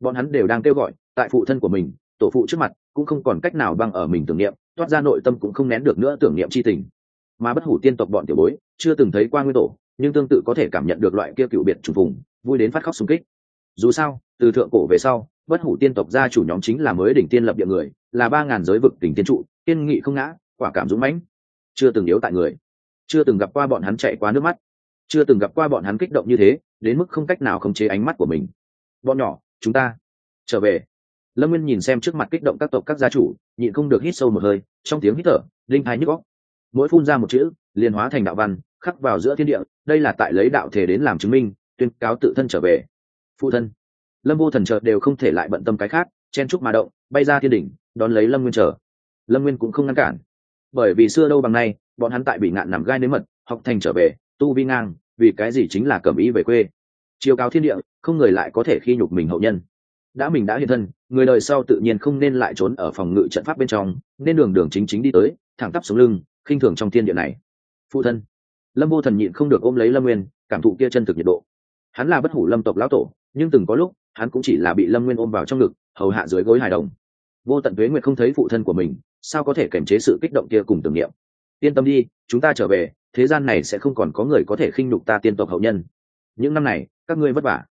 Bọn hắn đều đang kêu gọi, tại phụ thân của mình, tổ phụ trước mặt, cũng không còn cách nào băng ở mình tưởng niệm, toát ra nội tâm cũng không nén được nữa tưởng niệm c h i tình. Mà bất hủ tiên tộc bọn tiểu bối, chưa từng thấy qua nguyên tổ, nhưng tương tự có thể cảm nhận được loại kia cựu biệt trùng vùng vui đến phát khóc xung kích. Dù sao, từ thượng cổ về sau, bất hủ tiên tộc gia chủ nhóm chính là mới đỉnh tiên lập địa người, là ba ngàn giới vực tỉnh tiên trụ tiên nghị không ngã, quả cảm dũng mãnh. Chưa từng yếu tại người. Chưa từng gặp qua bọn hắn chạy qua nước mắt. Chưa từng gặp qua bọn hắn kích động như thế đến mức không cách nào khống chế ánh mắt của mình. Bọn nhỏ, chúng ta trở về. Lâm nguyên nhìn xem trước mặt kích động các tộc các gia chủ, nhịn không được hít sâu một hơi, trong tiếng hít thở linh thái nhức góc mỗi phun ra một chữ, liền hóa thành đạo văn, khắc vào giữa thiên địa, đây là tại lấy đạo thể đến làm chứng minh, tuyên cáo tự thân trở về. Phụ thân. Lâm vô thần chợt đều không thể lại bận tâm cái khác, chen trúc mà động, bay ra thiên đỉnh, đón lấy lâm nguyên chờ lâm nguyên cũng không ngăn cản. Bởi vì xưa đâu bằng nay, bọn hắn tại bị ngạn nằm gai nếm mật, học thành trở về, tu vi ngang vì cái gì chính là cầm ý về quê? Chiều cao thiên địa, không người lại có thể khi nhục mình hậu nhân. Đã mình đã hiện thân, người đời sau tự nhiên không nên lại trốn ở phòng ngự trận pháp bên trong, nên đường đường chính chính đi tới, thẳng tắp xuống lưng, khinh thường trong thiên địa này. Phụ thân. Lâm vô thần nhịn không được ôm lấy lâm nguyên, cảm thụ kia chân thực nhiệt độ. Hắn là bất hủ lâm tộc lão tổ, nhưng từng có lúc, hắn cũng chỉ là bị lâm nguyên ôm vào trong ngực, hầu hạ dưới gối hài đồng. Vô tận tuế nguyệt không thấy phụ thân của mình, sao có thể kiềm chế sự kích động kia cùng tưởng niệm? Yên tâm đi, chúng ta trở về thế gian này sẽ không còn có người có thể khinh nhục ta tiên tộc hậu nhân. Những năm này, các ngươi vất vả.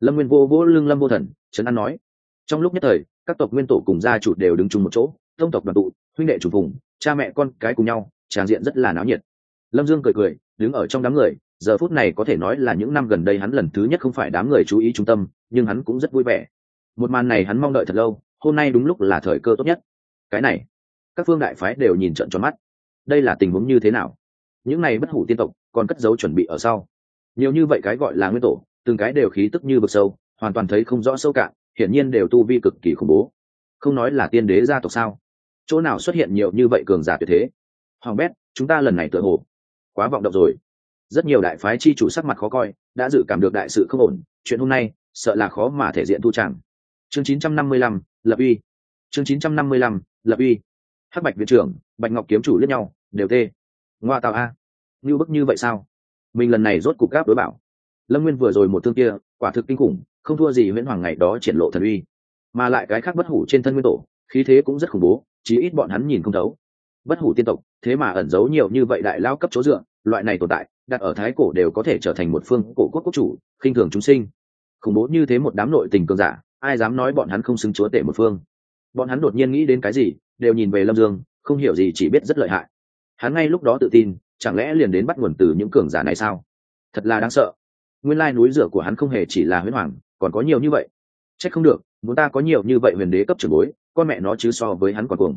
Lâm nguyên vô vỗ lưng lâm vô thần, trấn an nói. Trong lúc nhất thời, các tộc nguyên tổ cùng gia chủ đều đứng chung một chỗ tông tộc đoàn tụ, huynh đệ chủ vùng cha mẹ con cái cùng nhau tràng diện rất là náo nhiệt. Lâm dương cười cười, đứng ở trong đám người, giờ phút này có thể nói là những năm gần đây hắn lần thứ nhất không phải đám người chú ý trung tâm, nhưng hắn cũng rất vui vẻ. Một màn này hắn mong đợi thật lâu, hôm nay đúng lúc là thời cơ tốt nhất. Cái này, các phương đại phái đều nhìn trận tròn mắt. Đây là tình huống như thế nào? Những này bất hủ tiên tộc còn cất dấu chuẩn bị ở sau. Nhiều như vậy cái gọi là nguyên tổ từng cái đều khí tức như vực sâu hoàn toàn thấy không rõ sâu cạn hiển nhiên đều tu vi cực kỳ khủng bố. Không nói là tiên đế gia tộc sao? Chỗ nào xuất hiện nhiều như vậy cường giả tuyệt thế? Hoàng bét chúng ta lần này tựa hồ quá vọng động rồi. Rất nhiều đại phái chi chủ sắc mặt khó coi đã dự cảm được đại sự không ổn chuyện hôm nay sợ là khó mà thể diện thu chẳng chương 955, lập uy. Chương 955, lập uy. Hắc bạch viện trưởng bạch ngọc kiếm chủ lướt nhau đều tê ngoa tạo a. Như bức như vậy sao? Mình lần này rốt cục gáp đối bảo. Lâm nguyên vừa rồi một thương kia, quả thực kinh khủng, không thua gì nguyễn hoàng ngày đó triển lộ thần uy. Mà lại cái khác bất hủ trên thân nguyên tổ, khí thế cũng rất khủng bố, chí ít bọn hắn nhìn không thấu. Bất hủ tiên tộc, thế mà ẩn giấu nhiều như vậy đại lao cấp chỗ dựa, loại này tồn tại, đặt ở thái cổ đều có thể trở thành một phương cổ quốc quốc chủ, khinh thường chúng sinh. Khủng bố như thế một đám nội tình cường giả, ai dám nói bọn hắn không xứng chúa tể một phương? Bọn hắn đột nhiên nghĩ đến cái gì, đều nhìn về lâm dương, không hiểu gì chỉ biết rất lợi hại hắn ngay lúc đó tự tin, chẳng lẽ liền đến bắt nguồn từ những cường giả này sao? Thật là đáng sợ. Nguyên lai núi rửa của hắn không hề chỉ là huyễn hoàng, còn có nhiều như vậy. C h ắ c không được, muốn ta có nhiều như vậy huyền đế cấp trưởng bối, con mẹ nó chứ so với hắn còn cuồng.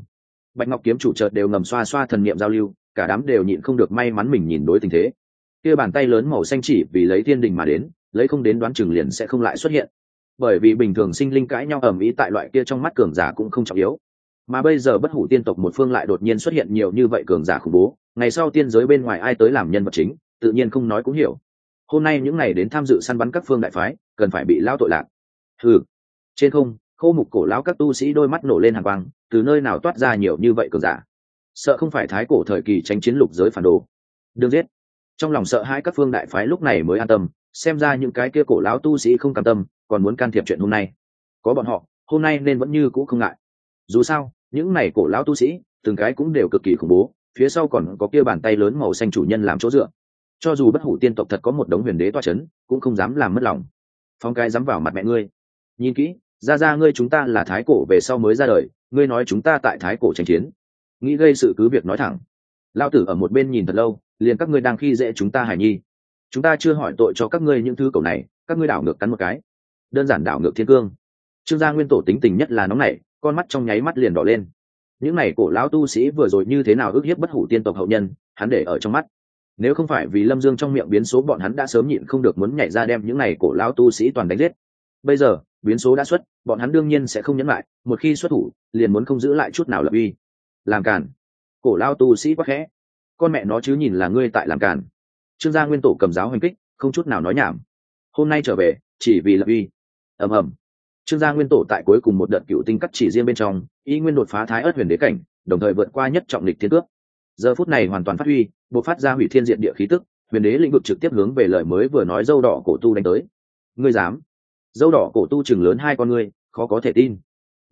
Bạch ngọc kiếm chủ trợt đều ngầm xoa xoa thần niệm giao lưu, cả đám đều nhịn không được may mắn mình nhìn đối tình thế. Kia bàn tay lớn màu xanh chỉ vì lấy thiên đình mà đến, lấy không đến đoán chừng liền sẽ không lại xuất hiện. Bởi vì bình thường sinh linh cãi nhau ầm ĩ tại loại kia trong mắt cường giả cũng không trọng yếu mà bây giờ bất hủ tiên tộc một phương lại đột nhiên xuất hiện nhiều như vậy cường giả khủng bố, ngày sau tiên giới bên ngoài ai tới làm nhân vật chính, tự nhiên không nói cũng hiểu. Hôm nay những ngày đến tham dự săn bắn các phương đại phái, cần phải bị lao tội lạc. Ừ trên không, khô mục cổ lão các tu sĩ đôi mắt nổ lên hàng quang, từ nơi nào toát ra nhiều như vậy cường giả? Sợ không phải thái cổ thời kỳ tranh chiến lục giới phản đồ. Đương giết. Trong lòng sợ hai các phương đại phái lúc này mới an tâm, xem ra những cái kia cổ lão tu sĩ không cam tâm, còn muốn can thiệp chuyện hôm nay. Có bọn họ, hôm nay nên vẫn như cũ không ngại dù sao, những này cổ lão tu sĩ, từng cái cũng đều cực kỳ khủng bố, phía sau còn có kia bàn tay lớn màu xanh chủ nhân làm chỗ dựa. Cho dù bất hủ tiên tộc thật có một đống huyền đế toa c h ấ n cũng không dám làm mất lòng. Phong cái dám vào mặt mẹ ngươi. Nhìn kỹ, ra ra ngươi chúng ta là thái cổ về sau mới ra đời, ngươi nói chúng ta tại thái cổ tranh chiến. Nghĩ gây sự cứ việc nói thẳng. Lao tử ở một bên nhìn thật lâu, liền các ngươi đang khi dễ chúng ta hải nhi. Chúng ta chưa hỏi tội cho các ngươi những thứ cầu này, các ngươi đảo ngược cắn một cái. Đơn giản đảo ngược thiên cương. Trương gia nguyên tổ tính tình nhất là nóng nảy con mắt trong nháy mắt liền đỏ lên. Những n à y cổ lão tu sĩ vừa rồi như thế nào ước hiếp bất hủ tiên tộc hậu nhân, hắn để ở trong mắt. Nếu không phải vì lâm dương trong miệng biến số bọn hắn đã sớm nhịn không được muốn nhảy ra đem những này cổ lão tu sĩ toàn đánh giết. Bây giờ, biến số đã xuất, bọn hắn đương nhiên sẽ không nhấn lại, một khi xuất thủ, liền muốn không giữ lại chút nào lập uy. Làm càn. Cổ lao tu sĩ quá khẽ. Con mẹ nó chứ nhìn là ngươi tại làm càn. Trương gia nguyên tổ cầm giáo hành kích, không chút nào nói nhảm. Hôm nay trở về, chỉ vì lập uy. Ầm ầm trương gia nguyên tổ tại cuối cùng một đợt cựu tinh cắt chỉ riêng bên trong, y nguyên đột phá thái ớt huyền đế cảnh, đồng thời vượt qua nhất trọng lịch thiên cước. Giờ phút này hoàn toàn phát huy, bộc phát ra hủy thiên diện địa khí tức, huyền đế lĩnh vực trực tiếp hướng về lời mới vừa nói dâu đỏ cổ tu đánh tới. Ngươi dám? Dâu đỏ cổ tu chừng lớn hai con ngươi, khó có thể tin.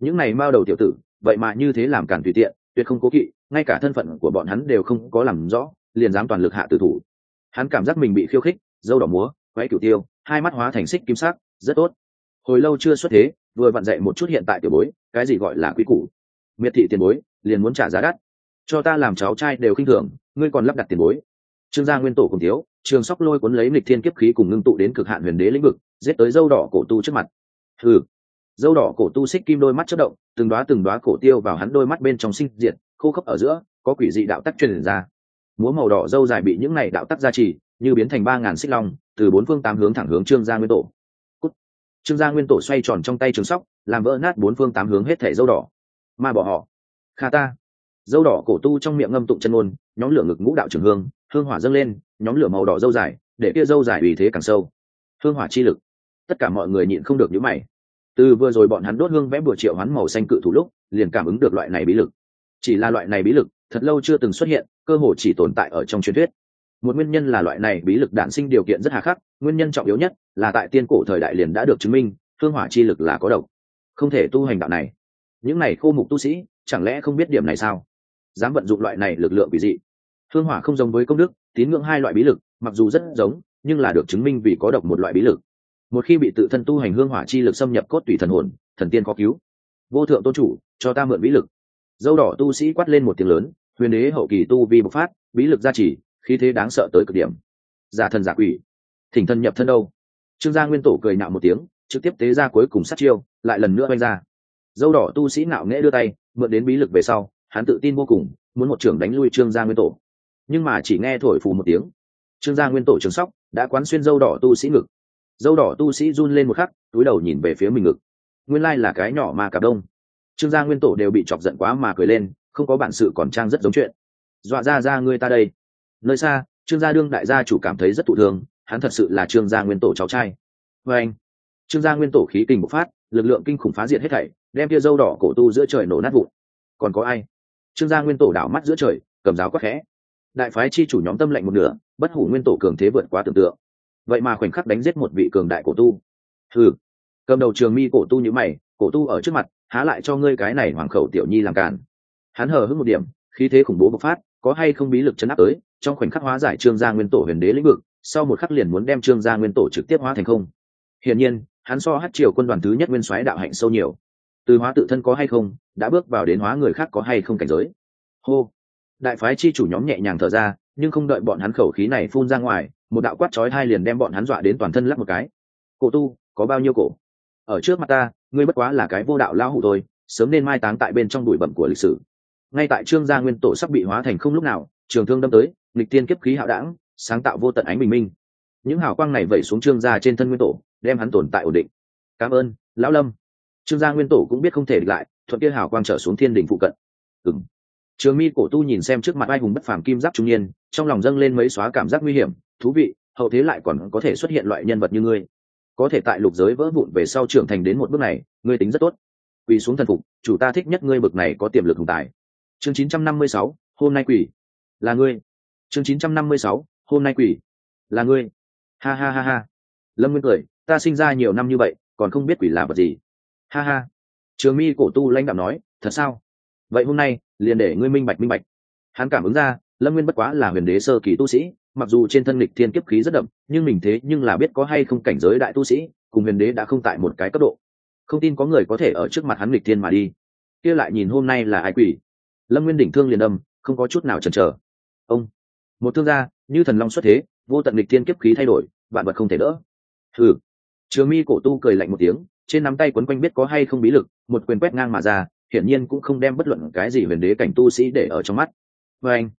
Những này mao đầu tiểu tử, vậy mà như thế làm cản tùy tiện, tuyệt không cố kỵ, ngay cả thân phận của bọn hắn đều không có làm rõ, liền dám toàn lực hạ tử thủ. Hắn cảm giác mình bị khiêu khích, dâu đỏ múa quay cửu tiêu, hai mắt hóa thành xích kim sắc, rất tốt hồi lâu chưa xuất thế, vừa vặn dậy một chút hiện tại tiểu bối, cái gì gọi là quý củ. Miệt thị tiền bối, liền muốn trả giá đắt. Cho ta làm cháu trai đều khinh thường, ngươi còn lắp đặt tiền bối. Trương gia nguyên tổ cùng thiếu, trường sóc lôi cuốn lấy lịch thiên kiếp khí cùng ngưng tụ đến cực hạn huyền đế lĩnh vực, giết tới dâu đỏ cổ tu trước mặt. Ừ dâu đỏ cổ tu xích kim đôi mắt chất động, từng đoá từng đoá cổ tiêu vào hắn đôi mắt bên trong sinh diệt, khô khốc ở giữa, có quỷ dị đạo tắc truyền ra. Múa màu đỏ dâu dài bị những này đạo tắc gia trì, như biến thành ba ngàn xích long, từ bốn phương tám hướng thẳng hướng trương gia nguyên tổ trương gia nguyên tổ xoay tròn trong tay trường sóc, làm vỡ nát bốn phương tám hướng hết thẻ dâu đỏ. Ma bỏ họ. Kha ta. Dâu đỏ cổ tu trong miệng ngâm tụng chân ngôn, nhóm lửa ngực ngũ đạo trường hương hương hỏa dâng lên, nhóm lửa màu đỏ dâu dài, để kia dâu dài ủy thế càng sâu. Hương hỏa chi lực. Tất cả mọi người nhịn không được những mày. Từ vừa rồi bọn hắn đốt hương vẽ bùa triệu hắn màu xanh cự thủ lúc, liền cảm ứng được loại này bí lực. Chỉ là loại này bí lực, thật lâu chưa từng xuất hiện, cơ hồ chỉ tồn tại ở trong truyền thuyết một nguyên nhân là loại này bí lực đản sinh điều kiện rất hà khắc, nguyên nhân trọng yếu nhất là tại tiên cổ thời đại liền đã được chứng minh hương hỏa chi lực là có độc. Không thể tu hành đạo này. Những này khô mục tu sĩ, chẳng lẽ không biết điểm này sao? Dám vận dụng loại này lực lượng quỷ dị. Hương hỏa không giống với công đức, tín ngưỡng hai loại bí lực, mặc dù rất giống, nhưng là được chứng minh vì có độc một loại bí lực. Một khi bị tự thân tu hành hương hỏa chi lực xâm nhập cốt tủy thần hồn, thần tiên có cứu. Vô thượng tôn chủ, cho ta mượn bí lực. Dâu đỏ tu sĩ quát lên một tiếng lớn, huyền đế hậu kỳ tu vi bộc phát, bí lực gia trì khí thế đáng sợ tới cực điểm. Giả thần giả quỷ. Thỉnh thân nhập thân đâu? Trương gia nguyên tổ cười nạo một tiếng, trực tiếp tế ra cuối cùng sát chiêu, lại lần nữa oanh ra. Dâu đỏ tu sĩ nạo nghễ đưa tay, mượn đến bí lực về sau, hắn tự tin vô cùng, muốn một trưởng đánh lui trương gia nguyên tổ. Nhưng mà chỉ nghe thổi phù một tiếng. Trương gia nguyên tổ trường sóc, đã quán xuyên dâu đỏ tu sĩ ngực. Dâu đỏ tu sĩ run lên một khắc, túi đầu nhìn về phía mình ngực. Nguyên lai là cái nhỏ mà cặp đông. Trương gia nguyên tổ đều bị chọc giận quá mà cười lên, không có bản sự còn trang rất giống chuyện. Dọa ra ra ngươi ta đây nơi xa, trương gia đương đại gia chủ cảm thấy rất thụ thường hắn thật sự là trương gia nguyên tổ cháu trai. Vê anh, trương gia nguyên tổ khí kình bộc phát, lực lượng kinh khủng phá diệt hết thảy, đem kia dâu đỏ cổ tu giữa trời nổ nát vụn. Còn có ai? Trương gia nguyên tổ đảo mắt giữa trời, cầm giáo quắc khẽ. Đại phái chi chủ nhóm tâm lệnh một nửa, bất hủ nguyên tổ cường thế vượt quá tưởng tượng. Vậy mà khoảnh khắc đánh giết một vị cường đại cổ tu. Ừ cầm đầu trường mi cổ tu như mày, cổ tu ở trước mặt, há lại cho ngươi cái này hoàng khẩu tiểu nhi làm cản hắn hờ hững một điểm, khí thế khủng bố bộc phát, có hay không bí lực chấn áp tới? Trong khoảnh khắc hóa giải trương gia nguyên tổ huyền đế lĩnh vực, sau một khắc liền muốn đem trương gia nguyên tổ trực tiếp hóa thành không. Hiển nhiên, hắn so hát triều quân đoàn thứ nhất nguyên soái đạo hạnh sâu nhiều. Từ hóa tự thân có hay không, đã bước vào đến hóa người khác có hay không cảnh giới. Hô. Đại phái chi chủ nhóm nhẹ nhàng thở ra, nhưng không đợi bọn hắn khẩu khí này phun ra ngoài, một đạo quát chói hai liền đem bọn hắn dọa đến toàn thân lắp một cái. Cổ tu, có bao nhiêu cổ? Ở trước mặt ta, ngươi bất quá là cái vô đạo lao hủ thôi, sớm nên mai táng tại bên trong bụi bẩm của lịch sử. Ngay tại trương gia nguyên tổ sắp bị hóa thành không lúc nào, trường thương đâm tới lịch tiên kiếp khí hạo đảng sáng tạo vô tận ánh bình minh. Những hào quang này vẩy xuống trương gia trên thân nguyên tổ đem hắn tồn tại ổn định. Cảm ơn lão lâm. Trương gia nguyên tổ cũng biết không thể địch lại thuận kia hào quang trở xuống thiên đình phụ cận. Ừng trường mi cổ tu nhìn xem trước mặt ai hùng bất phàm kim giáp trung niên trong lòng dâng lên mấy xóa cảm giác nguy hiểm thú vị hậu thế lại còn có thể xuất hiện loại nhân vật như ngươi. Có thể tại lục giới vỡ vụn về sau trưởng thành đến một bước này ngươi tính rất tốt. Quỳ xuống thần phục chủ ta thích nhất ngươi bực này có tiềm lực hùng tài. Chương 956, hôm nay quỳ. Là ngươi chương 956, hôm nay quỷ. Là ngươi. Ha ha ha ha. Lâm nguyên cười ta sinh ra nhiều năm như vậy còn không biết quỷ là vật gì. Ha ha. Trường mi cổ tu lãnh đạo nói thật sao? Vậy hôm nay liền để ngươi minh bạch minh bạch. Hắn cảm ứng ra lâm nguyên bất quá là huyền đế sơ kỳ tu sĩ mặc dù trên thân lịch thiên kiếp khí rất đậm nhưng mình thế nhưng là biết có hay không cảnh giới đại tu sĩ cùng huyền đế đã không tại một cái cấp độ. Không tin có người có thể ở trước mặt hắn lịch thiên mà đi. Kia lại nhìn hôm nay là ai quỷ? Lâm nguyên đỉnh thương liền âm không có chút nào chần chờ. Ông một thương gia, như thần long xuất thế, vô tận lịch thiên kiếp khí thay đổi, vạn vật không thể đỡ. Thử trường mi cổ tu cười lạnh một tiếng, trên nắm tay quấn quanh biết có hay không bí lực, một quyền quét ngang mà ra, hiển nhiên cũng không đem bất luận cái gì huyền đế cảnh tu sĩ để ở trong mắt. Và anh,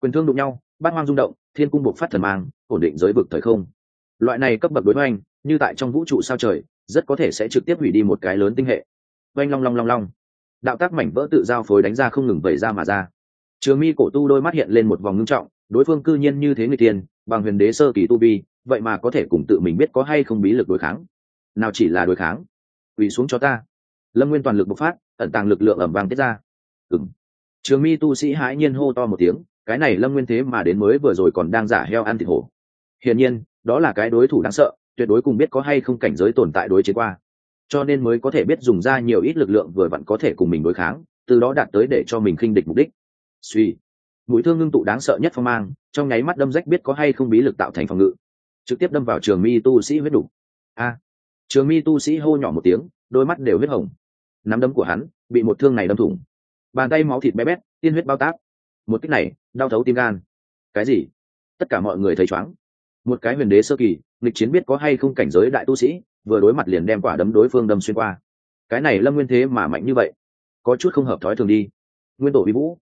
quyền thương đụng nhau, bát hoang rung động, thiên cung buộc phát thần mang, ổn định giới vực thời không. Loại này cấp bậc đối với anh, như tại trong vũ trụ sao trời, rất có thể sẽ trực tiếp hủy đi một cái lớn tinh hệ. Oanh long long long long. Đạo tác mảnh vỡ tự giao phối đánh ra không ngừng vẩy ra mà ra. Trường mi cổ tu đôi mắt hiện lên một vòng ngưng trọng đối phương cư nhiên như thế người tiền bằng huyền đế sơ kỳ tu vi, vậy mà có thể cùng tự mình biết có hay không bí lực đối kháng. Nào chỉ là đối kháng. Quỳ xuống cho ta. Lâm nguyên toàn lực bộc phát, ẩn tàng lực lượng ẩm vàng tiết ra. Ừng trường mi tu sĩ hãi nhiên hô to một tiếng, cái này lâm nguyên thế mà đến mới vừa rồi còn đang giả heo ăn thịt hổ. Hiển nhiên, đó là cái đối thủ đáng sợ, tuyệt đối cùng biết có hay không cảnh giới tồn tại đối chiến qua. Cho nên mới có thể biết dùng ra nhiều ít lực lượng vừa vặn có thể cùng mình đối kháng, từ đó đạt tới để cho mình khinh địch mục đích. Suy mũi thương ngưng tụ đáng sợ nhất phong mang, trong nháy mắt đâm rách biết có hay không bí lực tạo thành phòng ngự. Trực tiếp đâm vào trường mi tu sĩ huyết đủ a! Trường mi tu sĩ hô nhỏ một tiếng, đôi mắt đều huyết hồng. Nắm đấm của hắn, bị một thương này đâm thủng. Bàn tay máu thịt bé bét, tiên huyết bao tác. Một cách này, đau thấu tim gan. Cái gì? Tất cả mọi người thấy chóng một cái huyền đế sơ kỳ, nghịch chiến biết có hay không cảnh giới đại tu sĩ, vừa đối mặt liền đem quả đấm đối phương đâm xuyên qua. Cái này lâm nguyên thế mà mạnh như vậy, có chút không hợp thói thường đi. Nguyên tổ vi vũ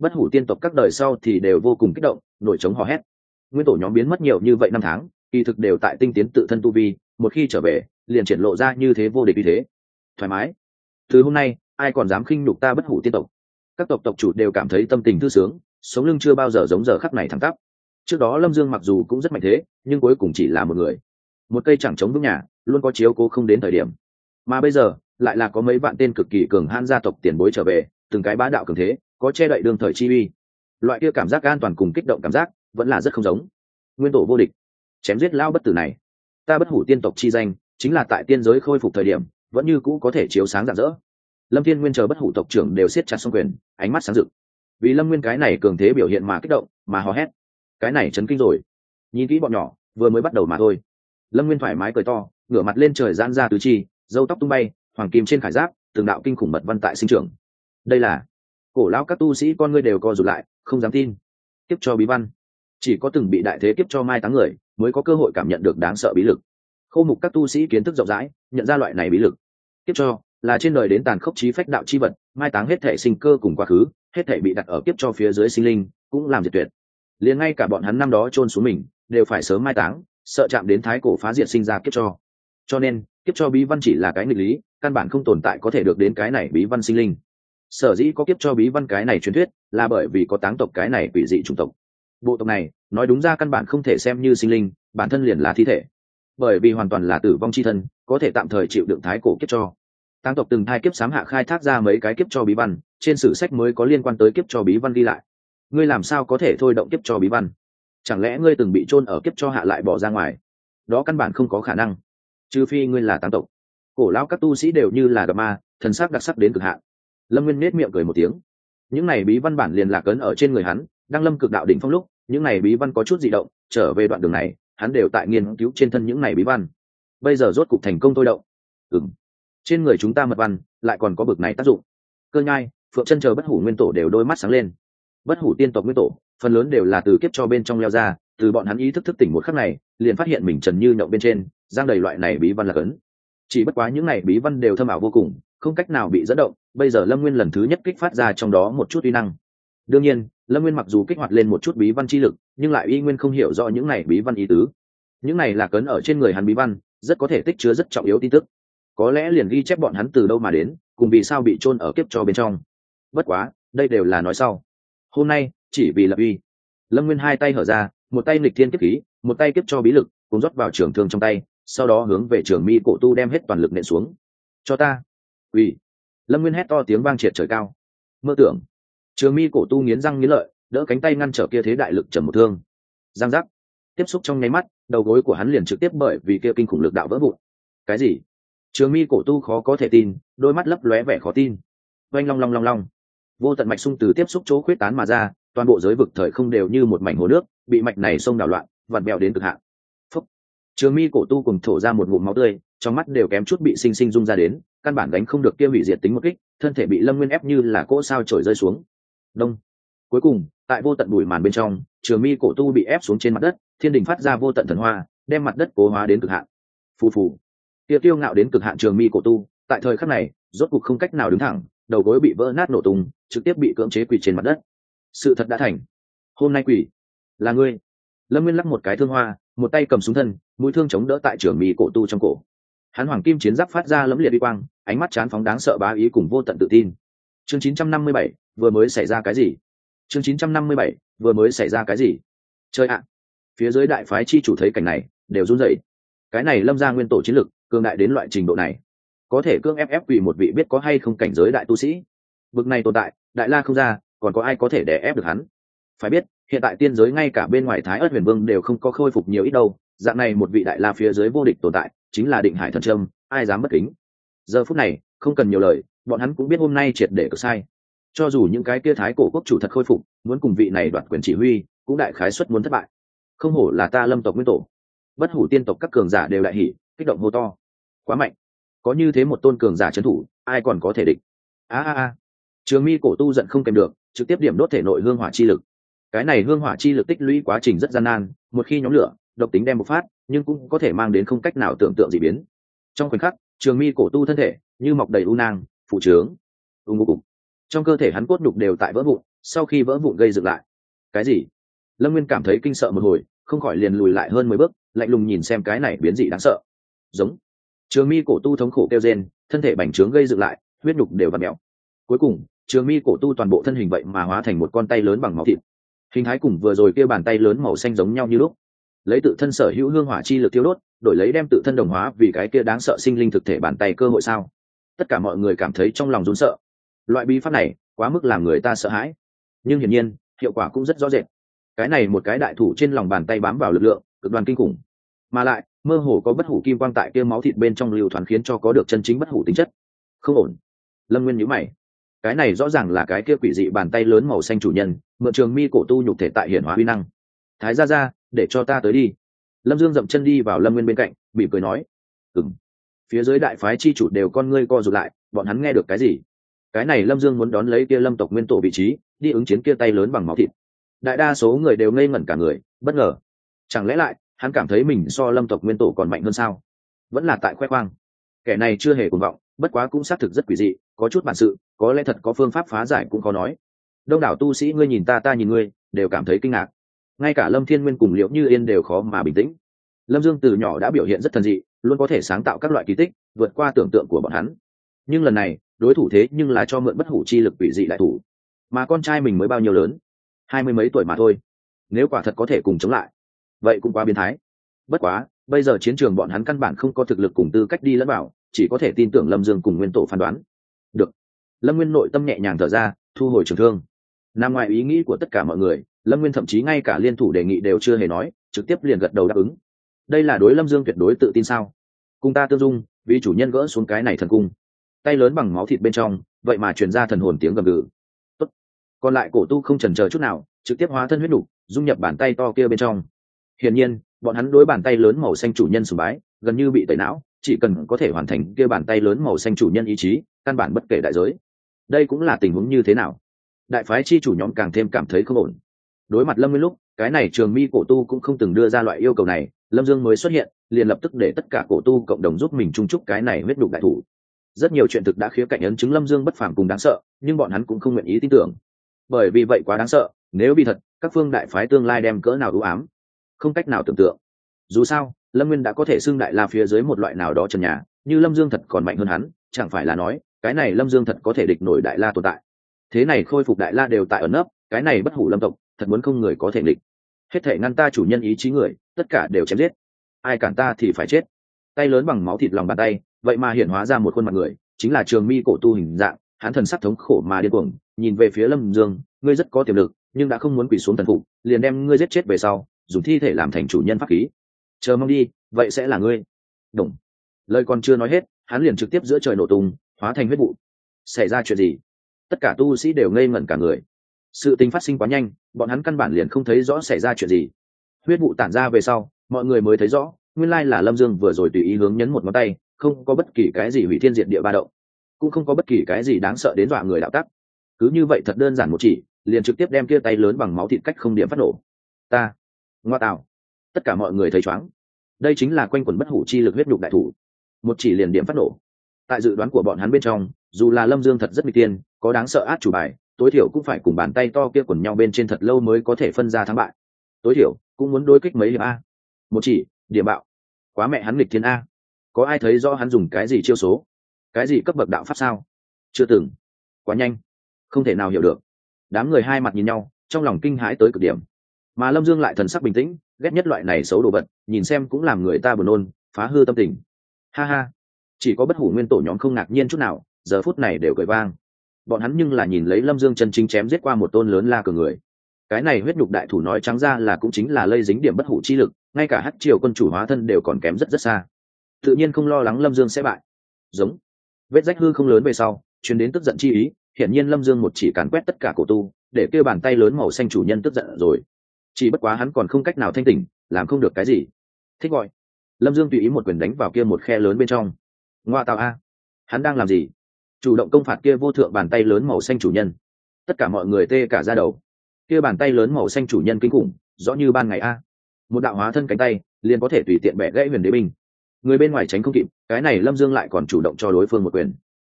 bất hủ tiên tộc các đời sau thì đều vô cùng kích động, nổi trống hò hét. Nguyên tổ nhóm biến mất nhiều như vậy năm tháng, kỳ thực đều tại tinh tiến tự thân tu vi, một khi trở về, liền triển lộ ra như thế vô địch như thế. Thoải mái. Từ hôm nay, ai còn dám khinh nhục ta bất hủ tiên tộc? Các tộc tộc chủ đều cảm thấy tâm tình thư sướng, sống lưng chưa bao giờ giống giờ khắc này thẳng tắp. Trước đó lâm dương mặc dù cũng rất mạnh thế, nhưng cuối cùng chỉ là một người. Một cây chẳng chống vững nhà, luôn có chiếu cố không đến thời điểm. Mà bây giờ, lại là có mấy vạn tên cực kỳ cường han gia tộc tiền bối trở về, từng cái bá đạo cường thế có che đậy đương thời chi uy. Loại kia cảm giác an toàn cùng kích động cảm giác vẫn là rất không giống. Nguyên tổ vô địch, chém giết lao bất tử này. Ta bất hủ tiên tộc chi danh, chính là tại tiên giới khôi phục thời điểm, vẫn như cũ có thể chiếu sáng rạng rỡ. Lâm thiên nguyên chờ bất hủ tộc trưởng đều siết chặt xong quyền, ánh mắt sáng rực. Vì lâm nguyên cái này cường thế biểu hiện mà kích động, mà hò hét. Cái này chấn kinh rồi. Nhìn kỹ bọn nhỏ, vừa mới bắt đầu mà thôi. Lâm nguyên thoải mái cười to, ngửa mặt lên trời giãn ra tứ chi dâu tóc tung bay, hoàng kim trên khải giáp, từng đạo kinh khủng mật văn tại sinh trưởng. Đây là cổ lão các tu sĩ con ngươi đều co rụt lại, không dám tin. Tiếp cho bí văn. Chỉ có từng bị đại thế kiếp cho mai táng người, mới có cơ hội cảm nhận được đáng sợ bí lực. Khâu mục các tu sĩ kiến thức rộng rãi, nhận ra loại này bí lực. Kiếp cho, là trên đời đến tàn khốc trí phách đạo chi vật, mai táng hết thể sinh cơ cùng quá khứ, hết thể bị đặt ở kiếp cho phía dưới sinh linh, cũng làm diệt tuyệt. Liền ngay cả bọn hắn năm đó chôn xuống mình, đều phải sớm mai táng, sợ chạm đến thái cổ phá diệt sinh ra kiếp cho. Cho nên, kiếp cho bí văn chỉ là cái nghịch lý, căn bản không tồn tại có thể được đến cái này bí văn sinh linh sở dĩ có kiếp cho bí văn cái này truyền thuyết là bởi vì có táng tộc cái này quỷ dị chủng tộc. Bộ tộc này, nói đúng ra căn bản không thể xem như sinh linh, bản thân liền là thi thể. Bởi vì hoàn toàn là tử vong c h i thân, có thể tạm thời chịu đựng thái cổ kiếp cho. Táng tộc từng thai kiếp sám hạ khai thác ra mấy cái kiếp cho bí văn, trên sử sách mới có liên quan tới kiếp cho bí văn ghi lại. Ngươi làm sao có thể thôi động kiếp cho bí văn? Chẳng lẽ ngươi từng bị trôn ở kiếp cho hạ lại bỏ ra ngoài? Đó căn bản không có khả năng. Trừ phi ngươi là táng tộc. Cổ lão các tu sĩ đều như là gặp ma, thần sắc đặc sắc đến cực hạn lâm nguyên nết miệng cười một tiếng. Những này bí văn bản liền lạc ấn ở trên người hắn, đang lâm cực đạo đỉnh phong lúc, những này bí văn có chút di động, trở về đoạn đường này, hắn đều tại nghiên cứu trên thân những này bí văn. Bây giờ rốt cục thành công thôi động. Ừng trên người chúng ta mật văn, lại còn có bực này tác dụng. Cơ nhai, phượng chân chờ bất hủ nguyên tổ đều đôi mắt sáng lên. Bất hủ tiên tộc nguyên tổ, phần lớn đều là từ kiếp cho bên trong leo ra, từ bọn hắn ý thức thức tỉnh một khắc này, liền phát hiện mình trần như nhậu bên trên, giang đầy loại này bí văn là cấn chỉ bất quá những này bí văn đều thâm ảo vô cùng không cách nào bị dẫn động, bây giờ lâm nguyên lần thứ nhất kích phát ra trong đó một chút uy năng. Đương nhiên, lâm nguyên mặc dù kích hoạt lên một chút bí văn chi lực, nhưng lại y nguyên không hiểu rõ những này bí văn ý tứ. Những này là cấn ở trên người hắn bí văn, rất có thể tích chứa rất trọng yếu tin tức. Có lẽ liền ghi chép bọn hắn từ đâu mà đến, cùng vì sao bị chôn ở kiếp cho bên trong. Bất quá, đây đều là nói sau. Hôm nay, chỉ vì lập uy. Lâm nguyên hai tay hở ra, một tay nịch thiên kiếp khí, một tay kiếp cho bí lực, cùng rót vào trường thương trong tay, sau đó hướng về trường mi cổ tu đem hết toàn lực nện xuống. Cho ta uy. Lâm nguyên hét to tiếng vang triệt trời cao. Mơ tưởng. Trường mi cổ tu nghiến răng nghiến lợi, đỡ cánh tay ngăn trở kia thế đại lực trầm một thương. Giang giác. Tiếp xúc trong nháy mắt, đầu gối của hắn liền trực tiếp bởi vì kia kinh khủng lực đạo vỡ vụn. Cái gì? Trường mi cổ tu khó có thể tin, đôi mắt lấp lóe vẻ khó tin. Oanh long long long long. Vô tận mạch sung từ tiếp xúc chỗ khuyết tán mà ra, toàn bộ giới vực thời không đều như một mảnh hồ nước, bị mạch này xông đảo loạn, vặn bèo đến cực hạn. Phúc. Trường mi cổ tu cùng thổ ra một ngụm máu tươi, trong mắt đều kém chút bị sinh sinh rung ra đến căn bản đánh không được kia hủy diệt tính một kích, thân thể bị lâm nguyên ép như là cỗ sao trổi rơi xuống. Đông. Cuối cùng, tại vô tận bụi màn bên trong, trường mi cổ tu bị ép xuống trên mặt đất, thiên đình phát ra vô tận thần hoa, đem mặt đất cố hóa đến cực hạn. Phù phù. Kia tiêu ngạo đến cực hạn trường mi cổ tu, tại thời khắc này, rốt cục không cách nào đứng thẳng, đầu gối bị vỡ nát nổ tung, trực tiếp bị cưỡng chế quỳ trên mặt đất. Sự thật đã thành. Hôm nay quỳ. Là ngươi. Lâm nguyên lắc một cái thương hoa, một tay cầm súng thân, mũi thương chống đỡ tại trường mi cổ tu trong cổ hắn hoàng kim chiến giáp phát ra lẫm liệt đi quang ánh mắt chán phóng đáng sợ bá ý cùng vô tận tự tin. Chương 957, vừa mới xảy ra cái gì? Chương 957, vừa mới xảy ra cái gì? Chơi ạ! Phía dưới đại phái chi chủ thấy cảnh này đều run rẩy. Cái này lâm ra nguyên tổ chiến lực cường đại đến loại trình độ này. Có thể cương ép ép quỷ một vị biết có hay không cảnh giới đại tu sĩ. Bực này tồn tại đại la không ra còn có ai có thể đè ép được hắn? Phải biết hiện tại tiên giới ngay cả bên ngoài thái ớt huyền vương đều không có khôi phục nhiều ít đâu. Dạng này một vị đại la phía dưới vô địch tồn tại chính là định hải thần trâm, ai dám bất kính? Giờ phút này, không cần nhiều lời, bọn hắn cũng biết hôm nay triệt để cực sai. Cho dù những cái kia thái cổ quốc chủ thật khôi phục, muốn cùng vị này đoạt quyền chỉ huy, cũng đại khái xuất muốn thất bại. Không hổ là ta lâm tộc nguyên tổ. Bất hủ tiên tộc các cường giả đều đại hỉ, kích động hô to. Quá mạnh. Có như thế một tôn cường giả trấn thủ, ai còn có thể địch? A a a. Trường mi cổ tu giận không kèm được, trực tiếp điểm đốt thể nội hương hỏa chi lực. Cái này hương hỏa chi lực tích lũy quá trình rất gian nan, một khi nhóm lửa, độc tính đem bộc phát nhưng cũng có thể mang đến không cách nào tưởng tượng gì biến. Trong khoảnh khắc, trường mi cổ tu thân thể như mọc đầy u nang phụ trướng ưng ngô cùng trong cơ thể hắn cốt đục đều tại vỡ vụn, sau khi vỡ vụn gây dựng lại. Cái gì? Lâm nguyên cảm thấy kinh sợ một hồi, không khỏi liền lùi lại hơn mười bước, lạnh lùng nhìn xem cái này biến dị đáng sợ. Giống. Trường mi cổ tu thống khổ kêu rên, thân thể bành trướng gây dựng lại, huyết nhục đều v ặ mẹo cuối cùng, trường mi cổ tu toàn bộ thân hình vậy mà hóa thành một con tay lớn bằng máu thịt. Hình thái cùng vừa rồi kêu bàn tay lớn màu xanh giống nhau như lúc lấy tự thân sở hữu hương hỏa chi lực tiêu đốt, đổi lấy đem tự thân đồng hóa vì cái kia đáng sợ sinh linh thực thể bàn tay cơ hội sao? Tất cả mọi người cảm thấy trong lòng rốn sợ. Loại bí pháp này quá mức làm người ta sợ hãi. Nhưng hiển nhiên, hiệu quả cũng rất rõ rệt. Cái này một cái đại thủ trên lòng bàn tay bám vào lực lượng, cực đoan kinh khủng. Mà lại, mơ hồ có bất hủ kim quang tại kia máu thịt bên trong lưu thoáng khiến cho có được chân chính bất hủ tính chất. Không ổn. Lâm nguyên nhữ mày. Cái này rõ ràng là cái kia quỷ dị bàn tay lớn màu xanh chủ nhân, mượn trường mi cổ tu nhục thể tại hiển hóa huy năng. Thái ra ra để cho ta tới đi. Lâm dương dậm chân đi vào lâm nguyên bên cạnh bị cười nói ừng phía dưới đại phái chi chủ đều con ngươi co rụt lại, bọn hắn nghe được cái gì? Cái này lâm dương muốn đón lấy kia lâm tộc nguyên tổ vị trí, đi ứng chiến kia tay lớn bằng máu thịt. Đại đa số người đều ngây ngẩn cả người, bất ngờ. Chẳng lẽ lại, hắn cảm thấy mình so lâm tộc nguyên tổ còn mạnh hơn sao? Vẫn là tại khoe khoang. Kẻ này chưa hề cuồng vọng, bất quá cũng xác thực rất quỷ dị, có chút bản sự, có lẽ thật có phương pháp phá giải cũng khó nói. Đông đảo tu sĩ, ngươi nhìn ta ta nhìn ngươi, đều cảm thấy kinh ngạc ngay cả lâm thiên nguyên cùng Liệu như yên đều khó mà bình tĩnh. Lâm dương từ nhỏ đã biểu hiện rất thần dị, luôn có thể sáng tạo các loại kỳ tích, vượt qua tưởng tượng của bọn hắn. Nhưng lần này, đối thủ thế nhưng là cho mượn bất hủ chi lực quỷ dị đại thủ. Mà con trai mình mới bao nhiêu lớn? Hai mươi mấy tuổi mà thôi. Nếu quả thật có thể cùng chống lại, vậy cũng quá biến thái. Bất quá, bây giờ chiến trường bọn hắn căn bản không có thực lực cùng tư cách đi lẫn vào, chỉ có thể tin tưởng lâm dương cùng nguyên tổ phán đoán. Được. Lâm nguyên nội tâm nhẹ nhàng thở ra, thu hồi trường thương. Nằm ngoài ý nghĩ của tất cả mọi người lâm nguyên thậm chí ngay cả liên thủ đề nghị đều chưa hề nói, trực tiếp liền gật đầu đáp ứng. Đây là đối lâm dương tuyệt đối tự tin sao? Cùng ta tương dung, vì chủ nhân gỡ xuống cái này thần cung. Tay lớn bằng máu thịt bên trong, vậy mà truyền ra thần hồn tiếng gầm gừ. Tốt. còn lại cổ tu không trần chờ chút nào, trực tiếp hóa thân huyết đủ dung nhập bàn tay to kia bên trong. Hiển nhiên, bọn hắn đối bàn tay lớn màu xanh chủ nhân sùng bái, gần như bị tẩy não, chỉ cần có thể hoàn thành kia bàn tay lớn màu xanh chủ nhân ý chí, căn bản bất kể đại giới. Đây cũng là tình huống như thế nào? Đại phái chi chủ nhóm càng thêm cảm thấy không ổn đối mặt lâm nguyên lúc, cái này trường mi cổ tu cũng không từng đưa ra loại yêu cầu này, lâm dương mới xuất hiện, liền lập tức để tất cả cổ tu cộng đồng giúp mình chung chúc cái này huyết đục đại thủ. Rất nhiều chuyện thực đã khía cạnh ấn chứng lâm dương bất phàm cùng đáng sợ, nhưng bọn hắn cũng không nguyện ý tin tưởng. Bởi vì vậy quá đáng sợ, nếu bị thật, các phương đại phái tương lai đem cỡ nào ưu ám? Không cách nào tưởng tượng. Dù sao, lâm nguyên đã có thể xưng đại la phía dưới một loại nào đó trần nhà, như lâm dương thật còn mạnh hơn hắn, chẳng phải là nói, cái này lâm dương thật có thể địch nổi đại la tồn tại. Thế này khôi phục đại la đều tại ẩn nấp, cái này bất hủ lâm tộc thật muốn không người có thể địch hết thể ngăn ta chủ nhân ý chí người, tất cả đều chém giết. Ai cản ta thì phải chết. Tay lớn bằng máu thịt lòng bàn tay, vậy mà hiện hóa ra một khuôn mặt người, chính là trường mi cổ tu hình dạng, hắn thần sắc thống khổ mà điên cuồng, nhìn về phía lâm dương, ngươi rất có tiềm lực, nhưng đã không muốn quỳ xuống thần phục, liền đem ngươi giết chết về sau, dùng thi thể làm thành chủ nhân pháp khí. Chờ mong đi, vậy sẽ là ngươi. Đồng lời còn chưa nói hết, hắn liền trực tiếp giữa trời nổ tung, hóa thành huyết vụ. Xảy ra chuyện gì? Tất cả tu sĩ đều ngây ngẩn cả người sự tình phát sinh quá nhanh, bọn hắn căn bản liền không thấy rõ xảy ra chuyện gì. Huyết vụ tản ra về sau, mọi người mới thấy rõ, nguyên lai là lâm dương vừa rồi tùy ý hướng nhấn một ngón tay, không có bất kỳ cái gì hủy thiên diệt địa ba động, cũng không có bất kỳ cái gì đáng sợ đến dọa người đạo tắc. Cứ như vậy thật đơn giản một chỉ, liền trực tiếp đem kia tay lớn bằng máu thịt cách không điểm phát nổ. Ta, ngoa tạo. Tất cả mọi người thấy chóng đây chính là quanh quần bất hủ chi lực huyết nhục đại thủ. Một chỉ liền điểm phát nổ. Tại dự đoán của bọn hắn bên trong, dù là lâm dương thật rất nguy tiên, có đáng sợ át chủ bài tối thiểu cũng phải cùng bàn tay to kia quần nhau bên trên thật lâu mới có thể phân ra thắng bại. Tối thiểu, cũng muốn đối kích mấy hiệp a. Một chỉ, điểm bạo. Quá mẹ hắn nghịch thiên a. Có ai thấy rõ hắn dùng cái gì chiêu số? Cái gì cấp bậc đạo pháp sao? Chưa từng. Quá nhanh. Không thể nào hiểu được. Đám người hai mặt nhìn nhau, trong lòng kinh hãi tới cực điểm. Mà lâm dương lại thần sắc bình tĩnh, ghét nhất loại này xấu đồ vật, nhìn xem cũng làm người ta buồn nôn, phá hư tâm tình. Ha ha. Chỉ có bất hủ nguyên tổ nhóm không ngạc nhiên chút nào, giờ phút này đều cười vang bọn hắn nhưng là nhìn lấy lâm dương chân chính chém giết qua một tôn lớn la cờ người. Cái này huyết nhục đại thủ nói trắng ra là cũng chính là lây dính điểm bất hủ chi lực, ngay cả hát triều quân chủ hóa thân đều còn kém rất rất xa. Tự nhiên không lo lắng lâm dương sẽ bại. Giống. Vết rách hư không lớn về sau chuyến đến tức giận chi ý, hiển nhiên lâm dương một chỉ càn quét tất cả cổ tu, để kêu bàn tay lớn màu xanh chủ nhân tức giận rồi. Chỉ bất quá hắn còn không cách nào thanh tỉnh, làm không được cái gì. Thích gọi. Lâm dương tùy ý một quyền đánh vào kia một khe lớn bên trong. Ngoa tạo a. Hắn đang làm gì? Chủ động công phạt kia vô thượng bàn tay lớn màu xanh chủ nhân. Tất cả mọi người tê cả ra đầu. Kia bàn tay lớn màu xanh chủ nhân kinh khủng rõ như ban ngày a. Một đạo hóa thân cánh tay liền có thể tùy tiện bẻ gãy huyền đế binh. Người bên ngoài tránh không kịp cái này lâm dương lại còn chủ động cho đối phương một quyền.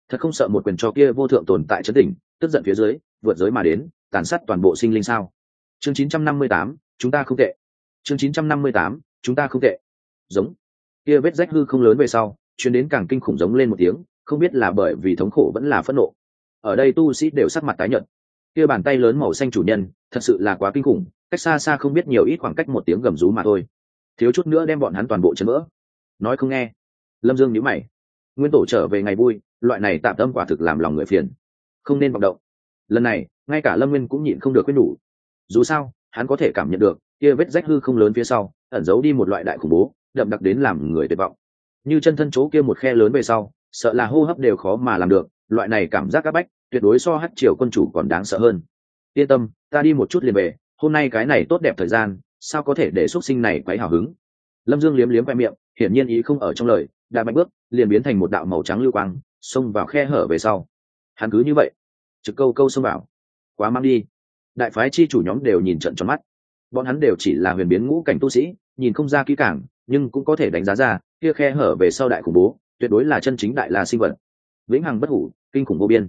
Thật không sợ một quyền cho kia vô thượng tồn tại chấn tỉnh tức giận phía dưới vượt giới mà đến tàn sát toàn bộ sinh linh sao? Chương 958, chúng ta không tệ. Chương 958, chúng ta không tệ. Giống. Kia vết rách hư không lớn về sau chuyến đến càng kinh khủng giống lên một tiếng không biết là bởi vì thống khổ vẫn là phẫn nộ. Ở đây tu sĩ đều sắc mặt tái nhợt. Kia bàn tay lớn màu xanh chủ nhân, thật sự là quá kinh khủng, cách xa xa không biết nhiều ít khoảng cách một tiếng gầm rú mà thôi. Thiếu chút nữa đem bọn hắn toàn bộ chấn vỡ. Nói không nghe. Lâm dương nhíu mày. Nguyên tổ trở về ngày vui, loại này tạm tâm quả thực làm lòng người phiền. Không nên vọng động. Lần này, ngay cả lâm nguyên cũng nhịn không được quyết đủ. Dù sao, hắn có thể cảm nhận được, kia vết rách hư không lớn phía sau, ẩn giấu đi một loại đại khủng bố, đậm đặc đến làm người tuyệt vọng. Như chân thân chỗ kia một khe lớn về sau sợ là hô hấp đều khó mà làm được, loại này cảm giác áp bách, tuyệt đối so hát triều quân chủ còn đáng sợ hơn. Yên tâm, ta đi một chút liền về, hôm nay cái này tốt đẹp thời gian, sao có thể để x u ấ t sinh này quấy hào hứng? Lâm dương liếm liếm vai miệng, hiển nhiên ý không ở trong lời, đã mạnh bước, liền biến thành một đạo màu trắng lưu quang, xông vào khe hở về sau. Hắn cứ như vậy, trực câu câu xông vào. Quá mang đi. Đại phái chi chủ nhóm đều nhìn trận tròn mắt. Bọn hắn đều chỉ là huyền biến ngũ cảnh tu sĩ, nhìn không ra kỹ cảng nhưng cũng có thể đánh giá ra, kia khe hở về sau đại khủng bố tuyệt đối là chân chính đại la sinh vật. Vĩnh hằng bất hủ, kinh khủng vô biên.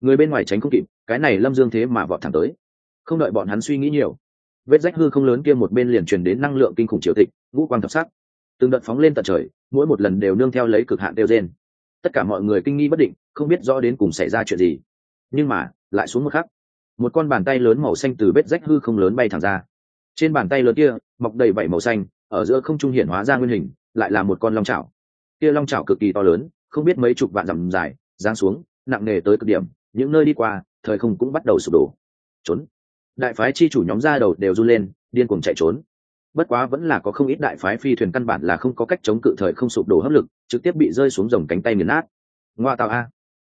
Người bên ngoài tránh không kịp, cái này lâm dương thế mà vọt thẳng tới. Không đợi bọn hắn suy nghĩ nhiều, vết rách hư không lớn kia một bên liền truyền đến năng lượng kinh khủng triều tịch, ngũ quang thập sắc. Từng đợt phóng lên tận trời, mỗi một lần đều nương theo lấy cực hạn tiêu gen. Tất cả mọi người kinh nghi bất định, không biết rõ đến cùng xảy ra chuyện gì. Nhưng mà, lại xuống một khắc, một con bàn tay lớn màu xanh từ vết rách hư không lớn bay thẳng ra. Trên bàn tay lớn kia, mọc đầy vảy màu xanh, ở giữa không trung hiển hóa ra nguyên hình, lại là một con long chảo kia long chảo cực kỳ to lớn, không biết mấy chục vạn dặm dài, giáng xuống, nặng nề tới cực điểm, những nơi đi qua, thời không cũng bắt đầu sụp đổ. Trốn. Đại phái chi chủ nhóm ra đầu đều run lên, điên cuồng chạy trốn. Bất quá vẫn là có không ít đại phái phi thuyền căn bản là không có cách chống cự thời không sụp đổ hấp lực, trực tiếp bị rơi xuống dòng cánh tay nghiền nát. Ngoa tạo a.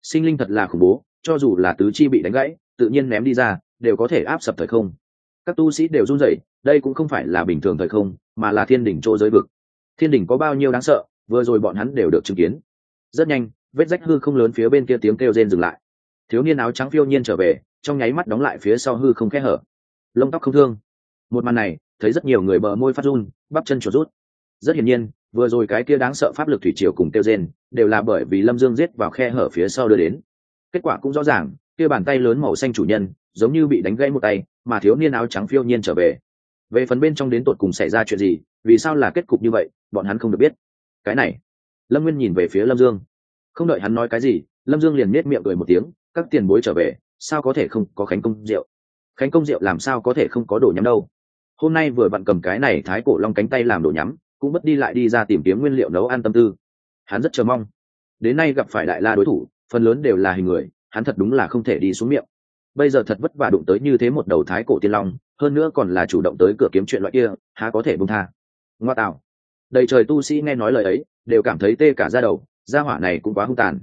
Sinh linh thật là khủng bố, cho dù là tứ chi bị đánh gãy, tự nhiên ném đi ra, đều có thể áp sập thời không. Các tu sĩ đều run rẩy, đây cũng không phải là bình thường thời không, mà là thiên đỉnh chỗ giới vực. Thiên đỉnh có bao nhiêu đáng sợ vừa rồi bọn hắn đều được chứng kiến. Rất nhanh, vết rách hư không lớn phía bên kia tiếng kêu rên dừng lại. Thiếu niên áo trắng phiêu nhiên trở về, trong nháy mắt đóng lại phía sau hư không khe hở. Lông tóc không thương. Một màn này, thấy rất nhiều người bờ môi phát run, bắp chân chuột rút. Rất hiển nhiên, vừa rồi cái kia đáng sợ pháp lực thủy triều cùng tiêu rên, đều là bởi vì lâm dương giết vào khe hở phía sau đưa đến. Kết quả cũng rõ ràng, kia bàn tay lớn màu xanh chủ nhân, giống như bị đánh gãy một tay, mà thiếu niên áo trắng phiêu nhiên trở về. Về phần bên trong đến tột cùng xảy ra chuyện gì, vì sao là kết cục như vậy, bọn hắn không được biết cái này. Lâm nguyên nhìn về phía lâm dương. Không đợi hắn nói cái gì, lâm dương liền nết miệng cười một tiếng, các tiền bối trở về, sao có thể không có khánh công rượu khánh công rượu làm sao có thể không có đồ nhắm đâu? Hôm nay vừa vặn cầm cái này thái cổ long cánh tay làm đồ nhắm, cũng mất đi lại đi ra tìm kiếm nguyên liệu nấu ăn tâm tư. Hắn rất chờ mong. Đến nay gặp phải đại la đối thủ, phần lớn đều là hình người, hắn thật đúng là không thể đi xuống miệng. Bây giờ thật vất vả đụng tới như thế một đầu thái cổ tiên long, hơn nữa còn là chủ động tới cửa kiếm chuyện loại kia, há có thể bông tha. Ngoa tạo đầy trời tu sĩ nghe nói lời ấy, đều cảm thấy tê cả ra đầu, gia hỏa này cũng quá hung tàn.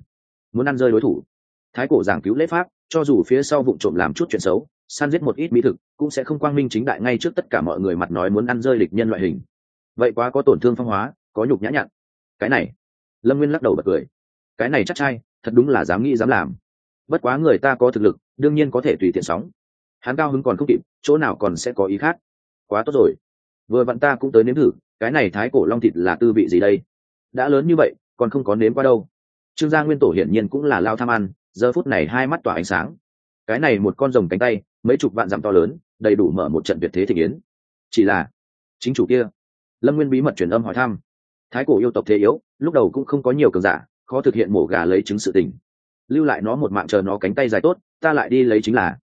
Muốn ăn rơi đối thủ. Thái cổ giảng cứu lễ pháp, cho dù phía sau vụ trộm làm chút chuyện xấu, săn giết một ít mỹ thực, cũng sẽ không quang minh chính đại ngay trước tất cả mọi người mặt nói muốn ăn rơi lịch nhân loại hình. Vậy quá có tổn thương phong hóa, có nhục nhã nhặn. Cái này. Lâm nguyên lắc đầu bật cười. Cái này chắc chai, thật đúng là dám nghĩ dám làm. Bất quá người ta có thực lực, đương nhiên có thể tùy tiện sóng. Hắn cao hứng còn không kịp, chỗ nào còn sẽ có ý khác. Quá tốt rồi. Vừa vặn ta cũng tới nếm thử cái này thái cổ long thịt là tư vị gì đây? Đã lớn như vậy, còn không có nếm qua đâu. Trương gia nguyên tổ hiển nhiên cũng là lao tham ăn, giờ phút này hai mắt tỏa ánh sáng. Cái này một con rồng cánh tay, mấy chục vạn dặm to lớn, đầy đủ mở một trận tuyệt thế thị kiến chỉ là, chính chủ kia, lâm nguyên bí mật truyền âm hỏi thăm. Thái cổ yêu tộc thế yếu, lúc đầu cũng không có nhiều cường giả, khó thực hiện mổ gà lấy chứng sự tình. Lưu lại nó một mạng chờ nó cánh tay dài tốt, ta lại đi lấy chính là.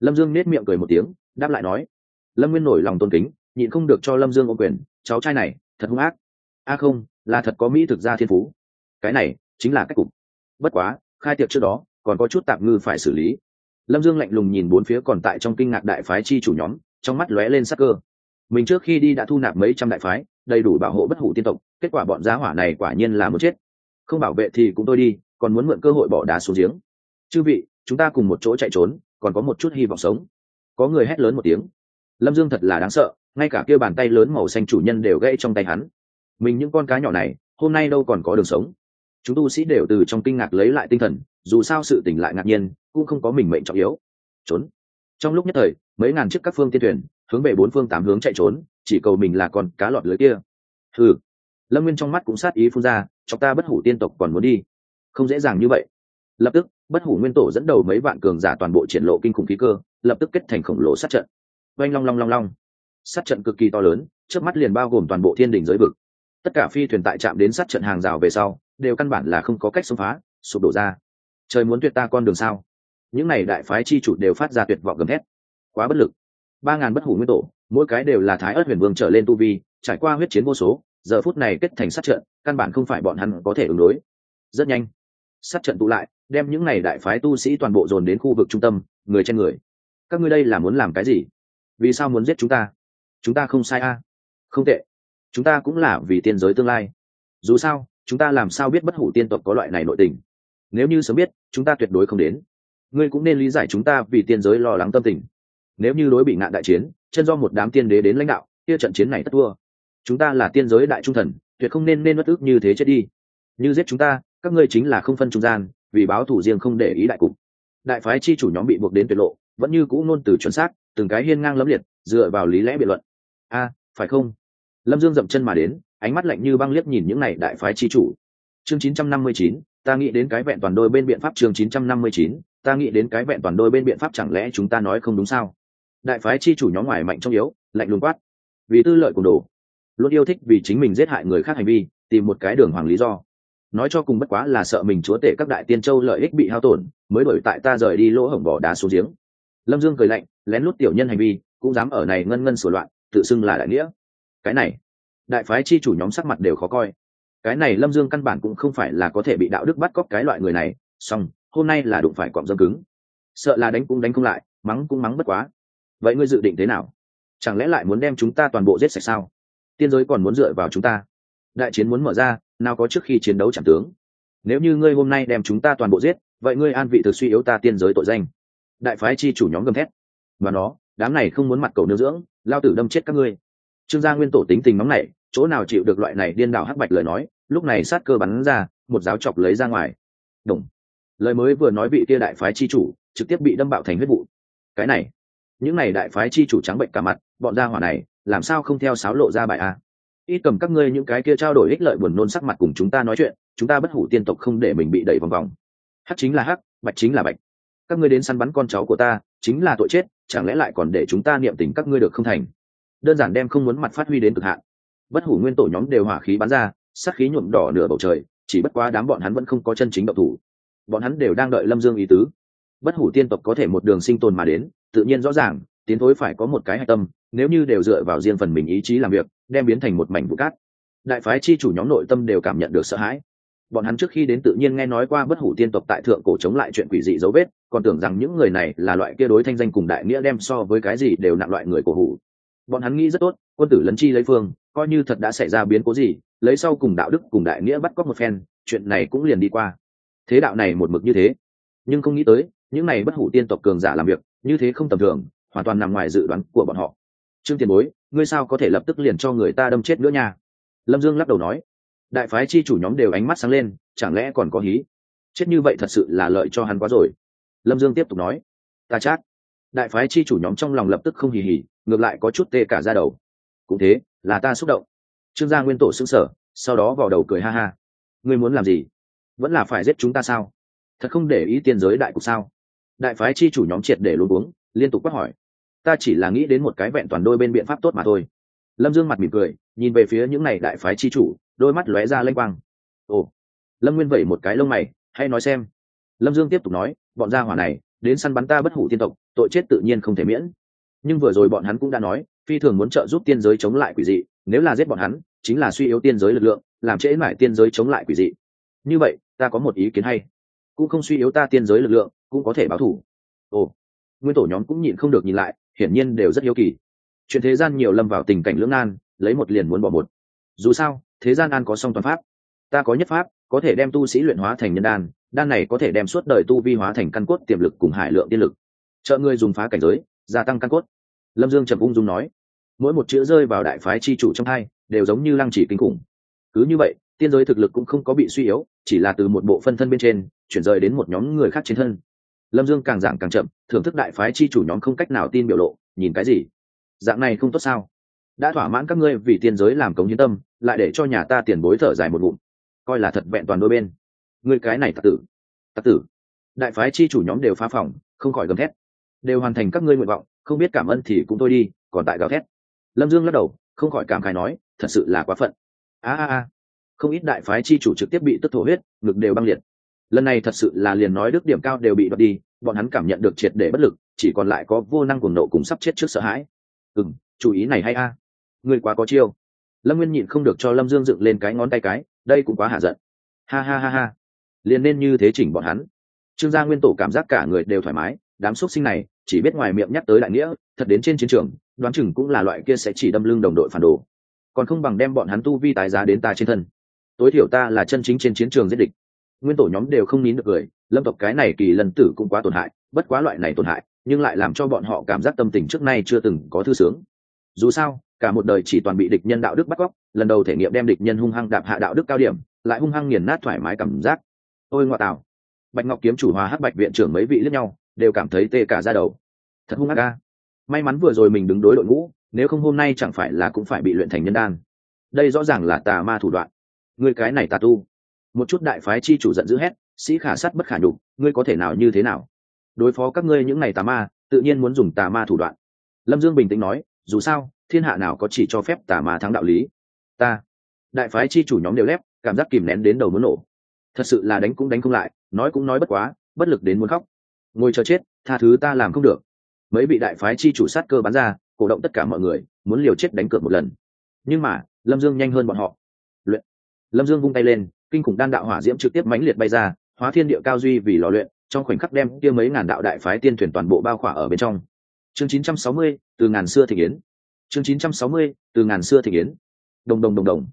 Lâm dương nết miệng cười một tiếng, đáp lại nói. Lâm nguyên nổi lòng tôn kính, nhịn không được cho lâm dương ô quyền cháu trai này thật hung ác. A không, là thật có mỹ thực ra thiên phú. Cái này chính là cách cục. Bất quá, khai tiệc trước đó, còn có chút tạm ngư phải xử lý. Lâm dương lạnh lùng nhìn bốn phía còn tại trong kinh ngạc đại phái chi chủ nhóm, trong mắt lóe lên sắc cơ. Mình trước khi đi đã thu nạp mấy trăm đại phái, đầy đủ bảo hộ bất hủ tiên tộc, kết quả bọn giá hỏa này quả nhiên là muốn chết. Không bảo vệ thì cũng tôi đi, còn muốn mượn cơ hội bỏ đá xuống giếng. Chư vị, chúng ta cùng một chỗ chạy trốn, còn có một chút hy vọng sống. Có người hét lớn một tiếng. Lâm dương thật là đáng sợ ngay cả kia bàn tay lớn màu xanh chủ nhân đều gãy trong tay hắn. Mình những con cá nhỏ này, hôm nay đâu còn có đường sống. Chúng tu sĩ đều từ trong kinh ngạc lấy lại tinh thần, dù sao sự tỉnh lại ngạc nhiên, cũng không có mình mệnh trọng yếu. Trốn. Trong lúc nhất thời, mấy ngàn chiếc các phương tiên thuyền, hướng về bốn phương tám hướng chạy trốn, chỉ cầu mình là con cá lọt lưới kia. Ừ lâm nguyên trong mắt cũng sát ý phun ra chọc ta bất hủ tiên tộc còn muốn đi. Không dễ dàng như vậy. Lập tức, bất hủ nguyên tổ dẫn đầu mấy vạn cường giả toàn bộ triển lộ kinh khủng khí cơ, lập tức kết thành khổng lồ sát trận. Oanh long long long long sát trận cực kỳ to lớn, trước mắt liền bao gồm toàn bộ thiên đình giới vực. Tất cả phi thuyền tại trạm đến sát trận hàng rào về sau, đều căn bản là không có cách xông phá, sụp đổ ra. Trời muốn tuyệt ta con đường sao? Những n à y đại phái chi chủ đều phát ra tuyệt vọng gầm thét. Quá bất lực. Ba ngàn bất hủ nguyên tổ, mỗi cái đều là thái ớt huyền vương trở lên tu vi, trải qua huyết chiến vô số, giờ phút này kết thành sát trận, căn bản không phải bọn hắn có thể ứng đối. Rất nhanh, sát trận tụ lại, đem những n à y đại phái tu sĩ toàn bộ dồn đến khu vực trung tâm, người trên người. Các ngươi đây là muốn làm cái gì? Vì sao muốn giết chúng ta? Chúng ta không sai a. Không tệ. Chúng ta cũng là vì tiên giới tương lai. Dù sao, chúng ta làm sao biết bất hủ tiên tộc có loại này nội tình? Nếu như sớm biết, chúng ta tuyệt đối không đến. Ngươi cũng nên lý giải chúng ta vì tiên giới lo lắng tâm tình. Nếu như đối bị ngạn đại chiến, chân do một đám tiên đế đến lãnh đạo, kia trận chiến này tất thua. Chúng ta là tiên giới đại trung thần, tuyệt không nên nên bất ước như thế chết đi. Như giết chúng ta, các ngươi chính là không phân trung gian, vì báo thủ riêng không để ý đại cục. Đại phái chi chủ nhóm bị buộc đến tuyệt lộ, vẫn như cũ ngôn từ chuẩn xác, từng cái hiên ngang lẫm liệt, dựa vào lý lẽ biện luận a phải không? Lâm dương dậm chân mà đến ánh mắt lạnh như băng liếc nhìn những này đại phái chi chủ. Chương 959, ta nghĩ đến cái vẹn toàn đôi bên biện pháp chương 959, ta nghĩ đến cái vẹn toàn đôi bên biện pháp chẳng lẽ chúng ta nói không đúng sao? Đại phái chi chủ nhóm ngoài mạnh trong yếu lạnh lùng quát. Vì tư lợi cùng đồ. Luôn yêu thích vì chính mình giết hại người khác hành vi tìm một cái đường hoàng lý do. Nói cho cùng bất quá là sợ mình chúa tể các đại tiên châu lợi ích bị hao tổn mới đổi tại ta rời đi lỗ hổng bỏ đá xuống giếng. Lâm dương cười lạnh lén lút tiểu nhân hành vi cũng dám ở này ngân ngân sửa loạn tự xưng là đại nghĩa. Cái này, đại phái chi chủ nhóm sắc mặt đều khó coi. Cái này lâm dương căn bản cũng không phải là có thể bị đạo đức bắt cóc cái loại người này, song, hôm nay là đụng phải cọm dâm cứng. Sợ là đánh cũng đánh không lại, mắng cũng mắng bất quá. Vậy ngươi dự định thế nào? Chẳng lẽ lại muốn đem chúng ta toàn bộ giết sạch sao? Tiên giới còn muốn dựa vào chúng ta. Đại chiến muốn mở ra, nào có trước khi chiến đấu chẳng tướng. Nếu như ngươi hôm nay đem chúng ta toàn bộ giết, vậy ngươi an vị thực suy yếu ta tiên giới tội danh. Đại phái chi chủ nhóm gầm thét. Và nó, đám này không muốn mặt cầu nương dưỡng lao tử đâm chết các ngươi. Trương gia nguyên tổ tính tình nóng này chỗ nào chịu được loại này điên đảo hắc bạch lời nói, lúc này sát cơ bắn ra, một giáo chọc lấy ra ngoài. Đồng lời mới vừa nói bị kia đại phái chi chủ, trực tiếp bị đâm bạo thành huyết vụ. Cái này, những này đại phái chi chủ trắng bệnh cả mặt, bọn gia hỏa này, làm sao không theo sáo lộ ra bài a? Ít cầm các ngươi những cái kia trao đổi ích lợi buồn nôn sắc mặt cùng chúng ta nói chuyện, chúng ta bất hủ tiên tộc không để mình bị đẩy vòng vòng. Hắc chính là hắc, bạch chính là bạch các ngươi đến săn bắn con cháu của ta, chính là tội chết, chẳng lẽ lại còn để chúng ta niệm tình các ngươi được không thành? Đơn giản đem không muốn mặt phát huy đến cực hạn. Bất hủ nguyên tổ nhóm đều hỏa khí bắn ra, sát khí nhuộm đỏ nửa bầu trời, chỉ bất quá đám bọn hắn vẫn không có chân chính độc thủ. Bọn hắn đều đang đợi lâm dương ý tứ. Bất hủ tiên tộc có thể một đường sinh tồn mà đến, tự nhiên rõ ràng, tiến thối phải có một cái hạch tâm, nếu như đều dựa vào riêng phần mình ý chí làm việc, đem biến thành một mảnh vụ cát. Đại phái chi chủ nhóm nội tâm đều cảm nhận được sợ hãi. Bọn hắn trước khi đến tự nhiên nghe nói qua bất hủ tiên tộc tại thượng cổ chống lại chuyện quỷ dị dấu vết còn tưởng rằng những người này là loại kia đối thanh danh cùng đại nghĩa đem so với cái gì đều nặng loại người cổ hủ. Bọn hắn nghĩ rất tốt, quân tử lấn chi lấy phương, coi như thật đã xảy ra biến cố gì, lấy sau cùng đạo đức cùng đại nghĩa bắt cóc một phen, chuyện này cũng liền đi qua. Thế đạo này một mực như thế. Nhưng không nghĩ tới, những này bất hủ tiên tộc cường giả làm việc, như thế không tầm thường, hoàn toàn nằm ngoài dự đoán của bọn họ. Trương tiền bối, ngươi sao có thể lập tức liền cho người ta đâm chết nữa nha? Lâm dương lắc đầu nói. Đại phái chi chủ nhóm đều ánh mắt sáng lên, chẳng lẽ còn có hí? Chết như vậy thật sự là lợi cho hắn quá rồi lâm dương tiếp tục nói, ta chát đại phái chi chủ nhóm trong lòng lập tức không hì hì, ngược lại có chút tê cả ra đầu. Cũng thế, là ta xúc động. Trương gia nguyên tổ xứng sở sau đó vào đầu cười ha ha. Ngươi muốn làm gì? Vẫn là phải giết chúng ta sao? Thật không để ý tiên giới đại cục sao? Đại phái chi chủ nhóm triệt để luôn uống liên tục quát hỏi. Ta chỉ là nghĩ đến một cái vẹn toàn đôi bên biện pháp tốt mà thôi. Lâm dương mặt mỉm cười, nhìn về phía những n à y đại phái chi chủ, đôi mắt lóe ra lênh quang. Ồ. Lâm nguyên vẩy một cái lông mày, hay nói xem lâm dương tiếp tục nói, bọn gia hỏa này, đến săn bắn ta bất hủ tiên tộc, tội chết tự nhiên không thể miễn. Nhưng vừa rồi bọn hắn cũng đã nói, phi thường muốn trợ giúp tiên giới chống lại quỷ dị, nếu là giết bọn hắn, chính là suy yếu tiên giới lực lượng, làm trễ mãi tiên giới chống lại quỷ dị. Như vậy, ta có một ý kiến hay. Cũng không suy yếu ta tiên giới lực lượng, cũng có thể báo thủ. Ồ, nguyên tổ nhóm cũng nhịn không được nhìn lại, hiển nhiên đều rất hiếu kỳ. Chuyện thế gian nhiều lâm vào tình cảnh lưỡng nan, lấy một liền muốn bỏ một. Dù sao, thế gian an có song toàn pháp. Ta có nhất pháp có thể đem tu sĩ luyện hóa thành nhân đan đan này có thể đem suốt đời tu vi hóa thành căn cốt tiềm lực cùng hải lượng tiên lực. Trợ ngươi dùng phá cảnh giới, gia tăng căn cốt. Lâm dương trầm ung dung nói, mỗi một chữ rơi vào đại phái chi chủ trong hai, đều giống như lăng chỉ kinh khủng. Cứ như vậy, tiên giới thực lực cũng không có bị suy yếu, chỉ là từ một bộ phân thân bên trên, chuyển rời đến một nhóm người khác trên thân. Lâm dương càng giảng càng chậm, thưởng thức đại phái chi chủ nhóm không cách nào tin biểu lộ, nhìn cái gì? Dạng này không tốt sao? Đã thỏa mãn các ngươi vì tiên giới làm cống hiến tâm, lại để cho nhà ta tiền bối thở dài một bụng coi là thật vẹn toàn đôi bên. Người cái này tặc tử. Tặc tử. Đại phái chi chủ nhóm đều phá phòng, không khỏi gầm thét. Đều hoàn thành các ngươi nguyện vọng, không biết cảm ơn thì cũng thôi đi, còn tại gào thét. Lâm dương lắc đầu, không khỏi cảm khai nói, thật sự là quá phận. A a a. Không ít đại phái chi chủ trực tiếp bị tức thổ huyết, ngực đều băng liệt. Lần này thật sự là liền nói đức điểm cao đều bị đoạt đi, bọn hắn cảm nhận được triệt để bất lực, chỉ còn lại có vô năng cuồng nộ cùng sắp chết trước sợ hãi. Ừ m chủ ý này hay a. Người quá có chiêu. Lâm nguyên nhịn không được cho lâm dương dựng lên cái ngón tay cái đây cũng quá hạ giận. Ha ha ha ha. Liền nên như thế chỉnh bọn hắn. Trương gia nguyên tổ cảm giác cả người đều thoải mái, đám x sinh này, chỉ biết ngoài miệng nhắc tới đại nghĩa, thật đến trên chiến trường, đoán chừng cũng là loại kia sẽ chỉ đâm lưng đồng đội phản đồ. Còn không bằng đem bọn hắn tu vi tài giá đến ta trên thân. Tối thiểu ta là chân chính trên chiến trường giết địch. Nguyên tổ nhóm đều không nín được cười, lâm tộc cái này kỳ lần tử cũng quá tổn hại, bất quá loại này tổn hại, nhưng lại làm cho bọn họ cảm giác tâm tình trước nay chưa từng có thư sướng. Dù sao cả một đời chỉ toàn bị địch nhân đạo đức bắt cóc, lần đầu thể nghiệm đem địch nhân hung hăng đạp hạ đạo đức cao điểm, lại hung hăng nghiền nát thoải mái cảm giác. Ôi ngoại tảo bạch ngọc kiếm chủ hòa hắc bạch viện trưởng mấy vị lẫn nhau, đều cảm thấy tê cả ra đầu. Thật hung hăng ca may mắn vừa rồi mình đứng đối đội ngũ, nếu không hôm nay chẳng phải là cũng phải bị luyện thành nhân đan. Đây rõ ràng là tà ma thủ đoạn. Người cái này tà tu. Một chút đại phái chi chủ giận dữ hét, sĩ khả sắt bất khả nhục, ngươi có thể nào như thế nào? Đối phó các ngươi những này tà ma, tự nhiên muốn dùng tà ma thủ đoạn. Lâm dương bình tĩnh nói, dù sao thiên hạ nào có chỉ cho phép tà ma thắng đạo lý? Ta. Đại phái chi chủ nhóm đều lép cảm giác kìm nén đến đầu muốn nổ. Thật sự là đánh cũng đánh không lại nói cũng nói bất quá bất lực đến muốn khóc. Ngồi chờ chết tha thứ ta làm không được. Mấy bị đại phái chi chủ sát cơ bắn ra cổ động tất cả mọi người muốn liều chết đánh cược một lần. Nhưng mà lâm dương nhanh hơn bọn họ. Luyện. Lâm dương vung tay lên kinh khủng đan đạo hỏa diễm trực tiếp mãnh liệt bay ra hóa thiên địa cao duy vì lò luyện trong khoảnh khắc đem kia mấy ngàn đạo đại phái tiên thuyền toàn bộ bao khỏa ở bên trong. Chương 960, từ ngàn xưa thị kiến chương 960, từ ngàn xưa thịnh yến. Đồng đồng đồng đồng.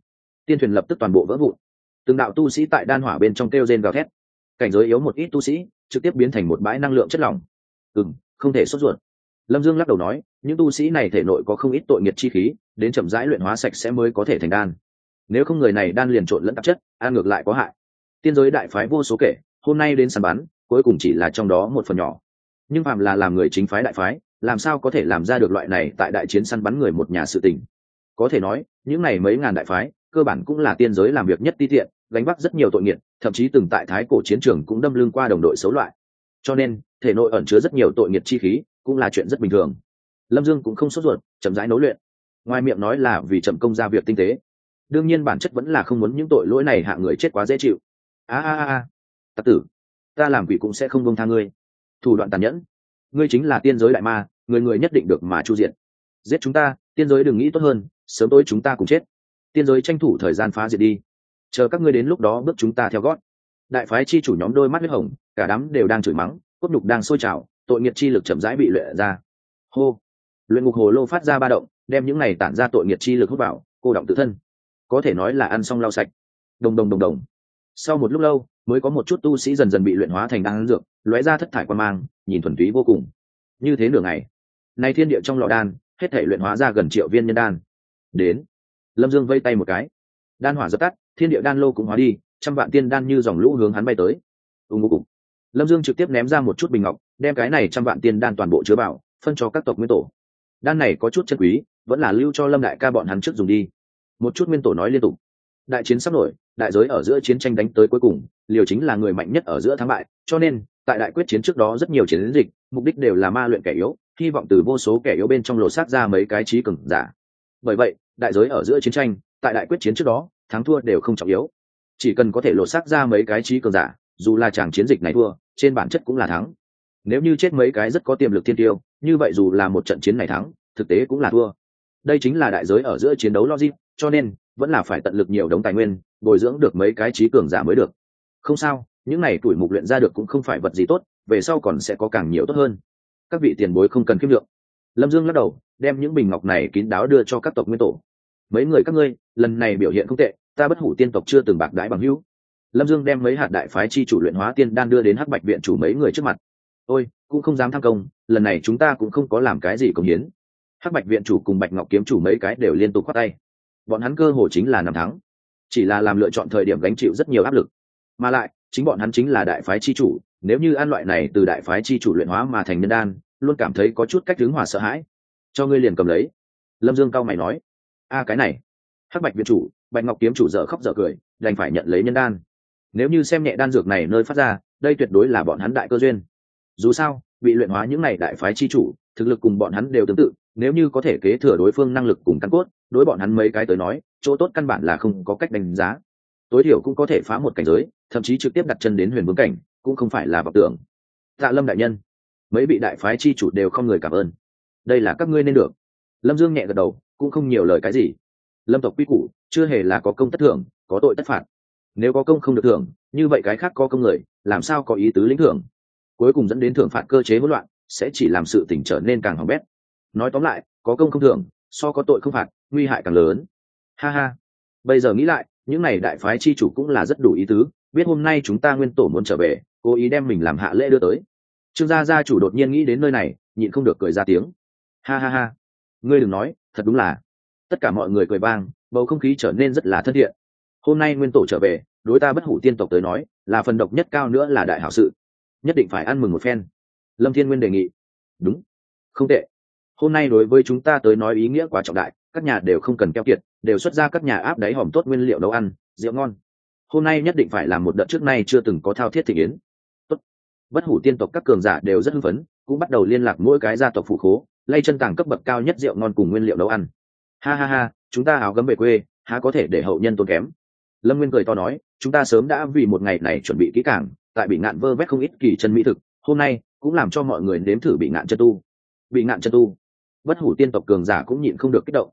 Tiên thuyền lập tức toàn bộ vỡ vụn. Từng đạo tu sĩ tại đan hỏa bên trong kêu rên gào thét. Cảnh giới yếu một ít tu sĩ trực tiếp biến thành một bãi năng lượng chất lỏng. Ừ không thể sốt ruột. Lâm dương lắc đầu nói những tu sĩ này thể nội có không ít tội nghiệt chi khí đến chậm rãi luyện hóa sạch sẽ mới có thể thành đan. Nếu không người này đan liền trộn lẫn tạp chất ăn ngược lại có hại. Tiên giới đại phái vô số kể hôm nay đến săn bán, cuối cùng chỉ là trong đó một phần nhỏ. Nhưng phạm là làm người chính phái đại phái làm sao có thể làm ra được loại này tại đại chiến săn bắn người một nhà sự tình? Có thể nói, những này mấy ngàn đại phái, cơ bản cũng là tiên giới làm việc nhất ti tiện, gánh vác rất nhiều tội nghiệt thậm chí từng tại thái cổ chiến trường cũng đâm lưng qua đồng đội xấu loại. Cho nên, thể nội ẩn chứa rất nhiều tội nghiệt chi khí, cũng là chuyện rất bình thường. Lâm dương cũng không sốt ruột, chậm rãi nấu luyện. Ngoài miệng nói là vì chậm công ra việc tinh tế. Đương nhiên bản chất vẫn là không muốn những tội lỗi này hạ người chết quá dễ chịu. A a a tặc tử, ta làm quỷ cũng sẽ không bông tha ngươi. Thủ đoạn tàn nhẫn ngươi chính là tiên giới đại ma, người người nhất định được mà chu diện giết chúng ta, tiên giới đừng nghĩ tốt hơn, sớm tối chúng ta cùng chết. Tiên giới tranh thủ thời gian phá diệt đi. Chờ các ngươi đến lúc đó bước chúng ta theo gót. Đại phái chi chủ nhóm đôi mắt huyết hồng, cả đám đều đang chửi mắng, cốt nhục đang sôi trào, tội nghiệt chi lực chậm rãi bị luyện ra. Hô. Luyện ngục hồ lô phát ra ba động, đem những này tản ra tội nghiệt chi lực hút vào, cô động tự thân. Có thể nói là ăn xong lau sạch. Đồng đồng đồng đồng. Sau một lúc lâu, mới có một chút tu sĩ dần dần bị luyện hóa thành đan dược, lóe ra thất thải quan mang nhìn thuần túy vô cùng. Như thế nửa ngày, nay thiên địa trong lò đan, hết thể luyện hóa ra gần triệu viên nhân đan. Đến, lâm dương vây tay một cái. Đan hỏa dập tắt, thiên địa đan lô cũng hóa đi, trăm vạn tiên đan như dòng lũ hướng hắn bay tới. Ưng ngô cục lâm dương trực tiếp ném ra một chút bình ngọc, đem cái này trăm vạn tiên đan toàn bộ chứa vào, phân cho các tộc nguyên tổ. Đan này có chút chân quý, vẫn là lưu cho lâm đại ca bọn hắn trước dùng đi. Một chút nguyên tổ nói liên tục. Đại chiến sắp nổi, đại giới ở giữa chiến tranh đánh tới cuối cùng, liều chính là người mạnh nhất ở giữa thắng bại, cho nên tại đại quyết chiến trước đó rất nhiều chiến dịch, mục đích đều là ma luyện kẻ yếu, hy vọng từ vô số kẻ yếu bên trong lộ sát ra mấy cái trí cường giả. Bởi vậy, đại giới ở giữa chiến tranh, tại đại quyết chiến trước đó, thắng thua đều không trọng yếu. Chỉ cần có thể lộ sát ra mấy cái trí cường giả, dù là chàng chiến dịch này thua, trên bản chất cũng là thắng. Nếu như chết mấy cái rất có tiềm lực thiên tiêu, như vậy dù là một trận chiến này thắng, thực tế cũng là thua. Đây chính là đại giới ở giữa chiến đấu logic, cho nên, vẫn là phải tận lực nhiều đống tài nguyên, bồi dưỡng được mấy cái trí cường giả mới được. Không sao những này tuổi mục luyện ra được cũng không phải vật gì tốt, về sau còn sẽ có càng nhiều tốt hơn. Các vị tiền bối không cần kiêm lượng lâm dương lắc đầu, đem những bình ngọc này kín đáo đưa cho các tộc nguyên tổ. Mấy người các ngươi, lần này biểu hiện không tệ, ta bất hủ tiên tộc chưa từng bạc đái bằng hữu. Lâm dương đem mấy hạt đại phái chi chủ luyện hóa tiên đan đưa đến hắc bạch viện chủ mấy người trước mặt. Ôi, cũng không dám tham công, lần này chúng ta cũng không có làm cái gì công hiến. Hắc bạch viện chủ cùng bạch ngọc kiếm chủ mấy cái đều liên tục khoát tay. Bọn hắn cơ hồ chính là năm thắng. Chỉ là làm lựa chọn thời điểm gánh chịu rất nhiều áp lực. Mà lại chính bọn hắn chính là đại phái chi chủ, nếu như ăn loại này từ đại phái chi chủ luyện hóa mà thành nhân đan, luôn cảm thấy có chút cách hướng hòa sợ hãi. Cho ngươi liền cầm lấy. Lâm dương cao mày nói. A, cái này. Hắc bạch viện chủ, bạch ngọc kiếm chủ dở khóc dở cười, đành phải nhận lấy nhân đan. Nếu như xem nhẹ đan dược này nơi phát ra, đây tuyệt đối là bọn hắn đại cơ duyên. Dù sao, bị luyện hóa những này đại phái chi chủ, thực lực cùng bọn hắn đều tương tự, nếu như có thể kế thừa đối phương năng lực cùng căn cốt, đối bọn hắn mấy cái tới nói, chỗ tốt căn bản là không có cách đánh giá. Tối thiểu cũng có thể phá một cảnh giới thậm chí trực tiếp đặt chân đến huyền vương cảnh, cũng không phải là vọng tưởng. Tạ lâm đại nhân, mấy vị đại phái chi chủ đều không người cảm ơn. Đây là các ngươi nên được. Lâm dương nhẹ gật đầu, cũng không nhiều lời cái gì. Lâm tộc quy củ, chưa hề là có công tất thưởng, có tội tất phạt. Nếu có công không được thưởng, như vậy cái khác có công người, làm sao có ý tứ lĩnh thưởng? Cuối cùng dẫn đến thưởng phạt cơ chế hỗn loạn, sẽ chỉ làm sự tỉnh trở nên càng hỏng bét. Nói tóm lại, có công không thưởng, so có tội không phạt, nguy hại càng lớn. Ha ha. Bây giờ nghĩ lại, những này đại phái chi chủ cũng là rất đủ ý tứ biết hôm nay chúng ta nguyên tổ muốn trở về, cố ý đem mình làm hạ lễ đưa tới. Trương gia gia chủ đột nhiên nghĩ đến nơi này, nhịn không được cười ra tiếng. Ha ha ha. Ngươi đừng nói, thật đúng là. Tất cả mọi người cười vang, bầu không khí trở nên rất là thân thiện. Hôm nay nguyên tổ trở về, đối ta bất hủ tiên tộc tới nói, là phần độc nhất cao nữa là đại hảo sự. Nhất định phải ăn mừng một phen. Lâm thiên nguyên đề nghị. Đúng. Không tệ. Hôm nay đối với chúng ta tới nói ý nghĩa quá trọng đại, các nhà đều không cần keo kiệt, đều xuất ra các nhà áp đáy hòm tốt nguyên liệu nấu ăn, rượu ngon hôm nay nhất định phải làm một đợt trước nay chưa từng có thao thiết thị yến. Tốt. bất hủ tiên tộc các cường giả đều rất hưng phấn, cũng bắt đầu liên lạc mỗi cái gia tộc phụ khố, lay chân tàng cấp bậc cao nhất rượu ngon cùng nguyên liệu nấu ăn. Ha ha ha, chúng ta áo gấm về quê, há có thể để hậu nhân tốn kém? Lâm nguyên cười to nói, chúng ta sớm đã vì một ngày này chuẩn bị kỹ càng, tại bị ngạn vơ vét không ít kỳ chân mỹ thực, hôm nay cũng làm cho mọi người nếm thử bị ngạn chân tu. Bị ngạn chân tu. Bất hủ tiên tộc cường giả cũng nhịn không được kích động.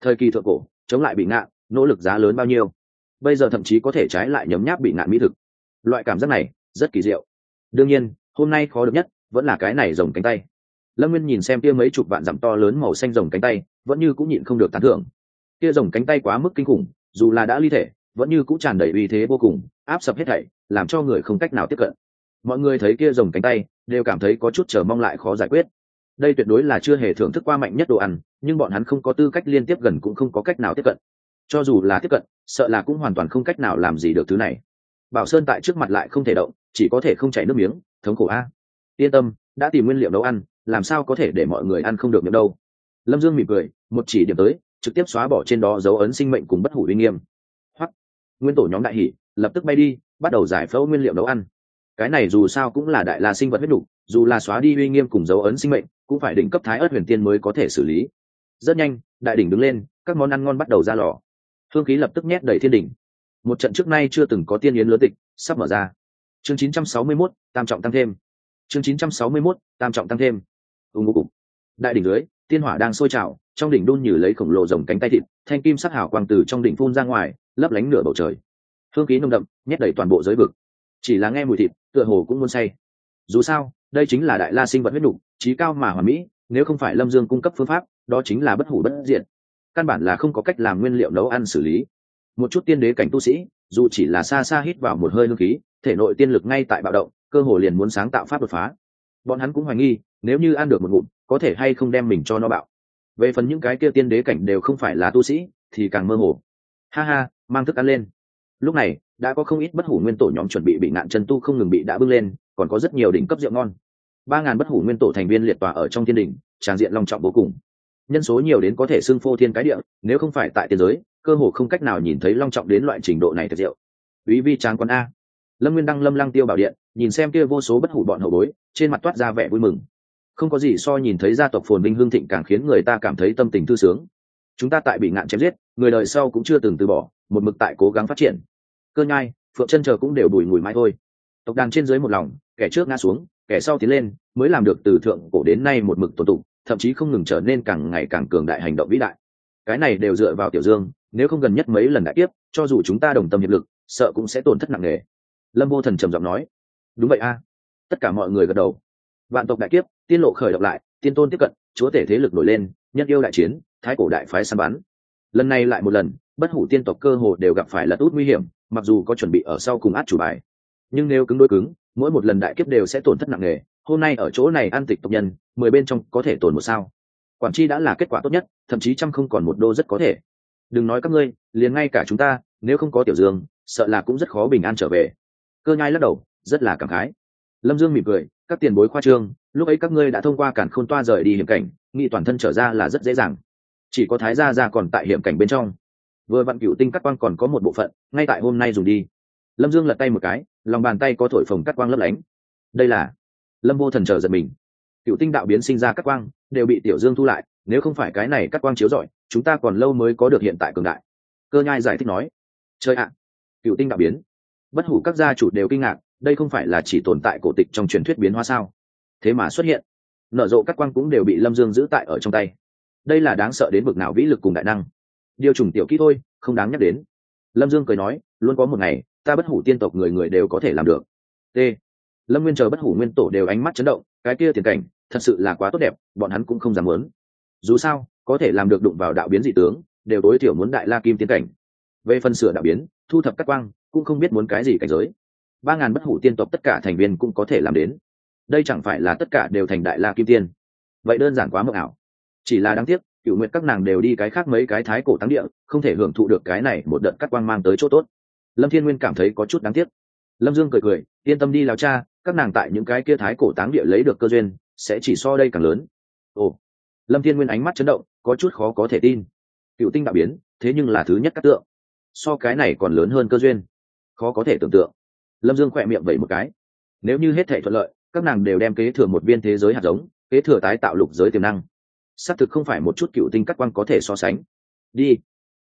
Thời kỳ thượng cổ, chống lại bị ngạn, nỗ lực giá lớn bao nhiêu? Bây giờ thậm chí có thể trái lại nhấm nháp bị ngạn mỹ thực. Loại cảm giác này, rất kỳ diệu. Đương nhiên, hôm nay khó được nhất, vẫn là cái này rồng cánh tay. Lâm nguyên nhìn xem kia mấy chục vạn dặm to lớn màu xanh rồng cánh tay, vẫn như cũng nhịn không được tán thưởng. Kia rồng cánh tay quá mức kinh khủng, dù là đã ly thể, vẫn như cũng tràn đầy uy thế vô cùng, áp sập hết thảy, làm cho người không cách nào tiếp cận. Mọi người thấy kia rồng cánh tay, đều cảm thấy có chút chờ mong lại khó giải quyết. Đây tuyệt đối là chưa hề thưởng thức qua mạnh nhất đồ ăn, nhưng bọn hắn không có tư cách liên tiếp gần cũng không có cách nào tiếp cận. Cho dù là tiếp cận sợ là cũng hoàn toàn không cách nào làm gì được thứ này. Bảo sơn tại trước mặt lại không thể động, chỉ có thể không chảy nước miếng, thống khổ a. Yên tâm, đã tìm nguyên liệu nấu ăn, làm sao có thể để mọi người ăn không được miệng đâu. Lâm dương mỉm cười, một chỉ điểm tới, trực tiếp xóa bỏ trên đó dấu ấn sinh mệnh cùng bất hủ uy nghiêm. Hoặc nguyên tổ nhóm đại hỷ lập tức bay đi, bắt đầu giải phẫu nguyên liệu nấu ăn. Cái này dù sao cũng là đại la sinh vật huyết đủ, dù là xóa đi uy nghiêm cùng dấu ấn sinh mệnh, cũng phải đỉnh cấp thái ớt huyền tiên mới có thể xử lý. Rất nhanh, đại đỉnh đứng lên, các món ăn ngon bắt đầu ra lò hương khí lập tức nhét đầy thiên đỉnh. Một trận trước nay chưa từng có tiên yến lớn tịch sắp mở ra. Chương 961, tam trọng tăng thêm. Chương 961, tam trọng tăng thêm. Ưng ngô cục. Đại đỉnh dưới tiên hỏa đang sôi trào trong đỉnh đun như lấy khổng lồ rồng cánh tay thịt thanh kim sắc hảo quang từ trong đỉnh phun ra ngoài lấp lánh nửa bầu trời. Hương khí nồng đậm nhét đầy toàn bộ giới vực. Chỉ là nghe mùi thịt tựa hồ cũng muốn say. Dù sao đây chính là đại la sinh vật huyết nục trí cao mà hòa mỹ nếu không phải lâm dương cung cấp phương pháp đó chính là bất hủ bất diện căn bản là không có cách làm nguyên liệu nấu ăn xử lý. Một chút tiên đế cảnh tu sĩ, dù chỉ là xa xa hít vào một hơi lương khí, thể nội tiên lực ngay tại bạo động, cơ hồ liền muốn sáng tạo pháp đột phá. Bọn hắn cũng hoài nghi, nếu như ăn được một ngụm, có thể hay không đem mình cho nó bạo. Về phần những cái kia tiên đế cảnh đều không phải là tu sĩ, thì càng mơ hồ. Ha ha, mang thức ăn lên. Lúc này, đã có không ít bất hủ nguyên tổ nhóm chuẩn bị bị nạn chân tu không ngừng bị đã bưng lên, còn có rất nhiều đỉnh cấp rượu ngon. Ba ngàn bất hủ nguyên tổ thành viên liệt tòa ở trong thiên đình tràng diện long trọng vô cùng nhân số nhiều đến có thể xưng phô thiên cái địa, nếu không phải tại tiền giới, cơ hồ không cách nào nhìn thấy long trọng đến loại trình độ này thật diệu. ý vi tráng quán a. Lâm nguyên đăng lâm lăng tiêu bảo điện, nhìn xem kia vô số bất hủ bọn hậu bối, trên mặt toát ra vẻ vui mừng. Không có gì so nhìn thấy gia tộc phồn vinh hương thịnh càng khiến người ta cảm thấy tâm tình thư sướng. Chúng ta tại bị ngạn chém giết, người đời sau cũng chưa từng từ bỏ, một mực tại cố gắng phát triển. Cơ nhai, phượng chân chờ cũng đều đùi mùi mãi thôi. Tộc đàn trên dưới một lòng, kẻ trước ngã xuống, kẻ sau tiến lên, mới làm được từ thượng cổ đến nay một mực tổ tụng thậm chí không ngừng trở nên càng ngày càng cường đại hành động vĩ đại. Cái này đều dựa vào tiểu dương, nếu không gần nhất mấy lần đại tiếp cho dù chúng ta đồng tâm hiệp lực, sợ cũng sẽ tổn thất nặng nề. Lâm vô thần trầm giọng nói, đúng vậy a. Tất cả mọi người gật đầu. Vạn tộc đại kiếp, tiên lộ khởi động lại, tiên tôn tiếp cận, chúa tể thế lực nổi lên, nhân yêu đại chiến, thái cổ đại phái săn bắn. Lần này lại một lần, bất hủ tiên tộc cơ hồ đều gặp phải lật út nguy hiểm, mặc dù có chuẩn bị ở sau cùng át chủ bài. Nhưng nếu cứng đôi cứng, mỗi một lần đại kiếp đều sẽ tổn thất nặng nề hôm nay ở chỗ này an tịch tộc nhân, mười bên trong có thể tồn một sao. Quản chi đã là kết quả tốt nhất, thậm chí trăm không còn một đô rất có thể. Đừng nói các ngươi, liền ngay cả chúng ta, nếu không có tiểu dương, sợ là cũng rất khó bình an trở về. Cơ nhai lắc đầu, rất là cảm khái. Lâm dương mỉm cười, các tiền bối khoa trương, lúc ấy các ngươi đã thông qua cản khôn toa rời đi hiểm cảnh, nghị toàn thân trở ra là rất dễ dàng. Chỉ có thái gia ra còn tại hiểm cảnh bên trong. Vừa vặn cựu tinh cắt quang còn có một bộ phận, ngay tại hôm nay dùng đi. Lâm dương lật tay một cái, lòng bàn tay có thổi phồng cắt quang lấp lánh. Đây là lâm vô thần chờ giật mình. Cựu tinh đạo biến sinh ra các quang, đều bị tiểu dương thu lại, nếu không phải cái này các quang chiếu rọi, chúng ta còn lâu mới có được hiện tại cường đại. Cơ nhai giải thích nói chơi ạ, cựu tinh đạo biến. Bất hủ các gia chủ đều kinh ngạc, đây không phải là chỉ tồn tại cổ tịch trong truyền thuyết biến hóa sao? Thế mà xuất hiện, nở rộ các quang cũng đều bị lâm dương giữ tại ở trong tay. Đây là đáng sợ đến bực nào vĩ lực cùng đại năng. Điều trùng tiểu kỹ thôi, không đáng nhắc đến. Lâm dương cười nói, luôn có một ngày, ta bất hủ tiên tộc người người đều có thể làm được. T lâm nguyên chờ bất hủ nguyên tổ đều ánh mắt chấn động, cái kia tiền cảnh, thật sự là quá tốt đẹp, bọn hắn cũng không dám muốn. Dù sao, có thể làm được đụng vào đạo biến dị tướng, đều tối thiểu muốn đại la kim tiến cảnh. Về phần sửa đạo biến, thu thập cắt quang, cũng không biết muốn cái gì cảnh giới. Ba ngàn bất hủ tiên tộc tất cả thành viên cũng có thể làm đến. Đây chẳng phải là tất cả đều thành đại la kim tiên. Vậy đơn giản quá mộng ảo. Chỉ là đáng tiếc cựu nguyện các nàng đều đi cái khác mấy cái thái cổ tăng địa, không thể hưởng thụ được cái này một đợt cắt quang mang tới chỗ tốt. Lâm thiên nguyên cảm thấy có chút đáng tiếc lâm dương cười cười, yên tâm đi lao cha, các nàng tại những cái kia thái cổ táng địa lấy được cơ duyên, sẽ chỉ so đây càng lớn. Ồ. Lâm thiên nguyên ánh mắt chấn động, có chút khó có thể tin. Cựu tinh đạo biến, thế nhưng là thứ nhất các tượng. So cái này còn lớn hơn cơ duyên. Khó có thể tưởng tượng. Lâm dương khỏe miệng vậy một cái. Nếu như hết thể thuận lợi, các nàng đều đem kế thừa một viên thế giới hạt giống, kế thừa tái tạo lục giới tiềm năng. Xác thực không phải một chút cựu tinh cắt quang có thể so sánh. Đi.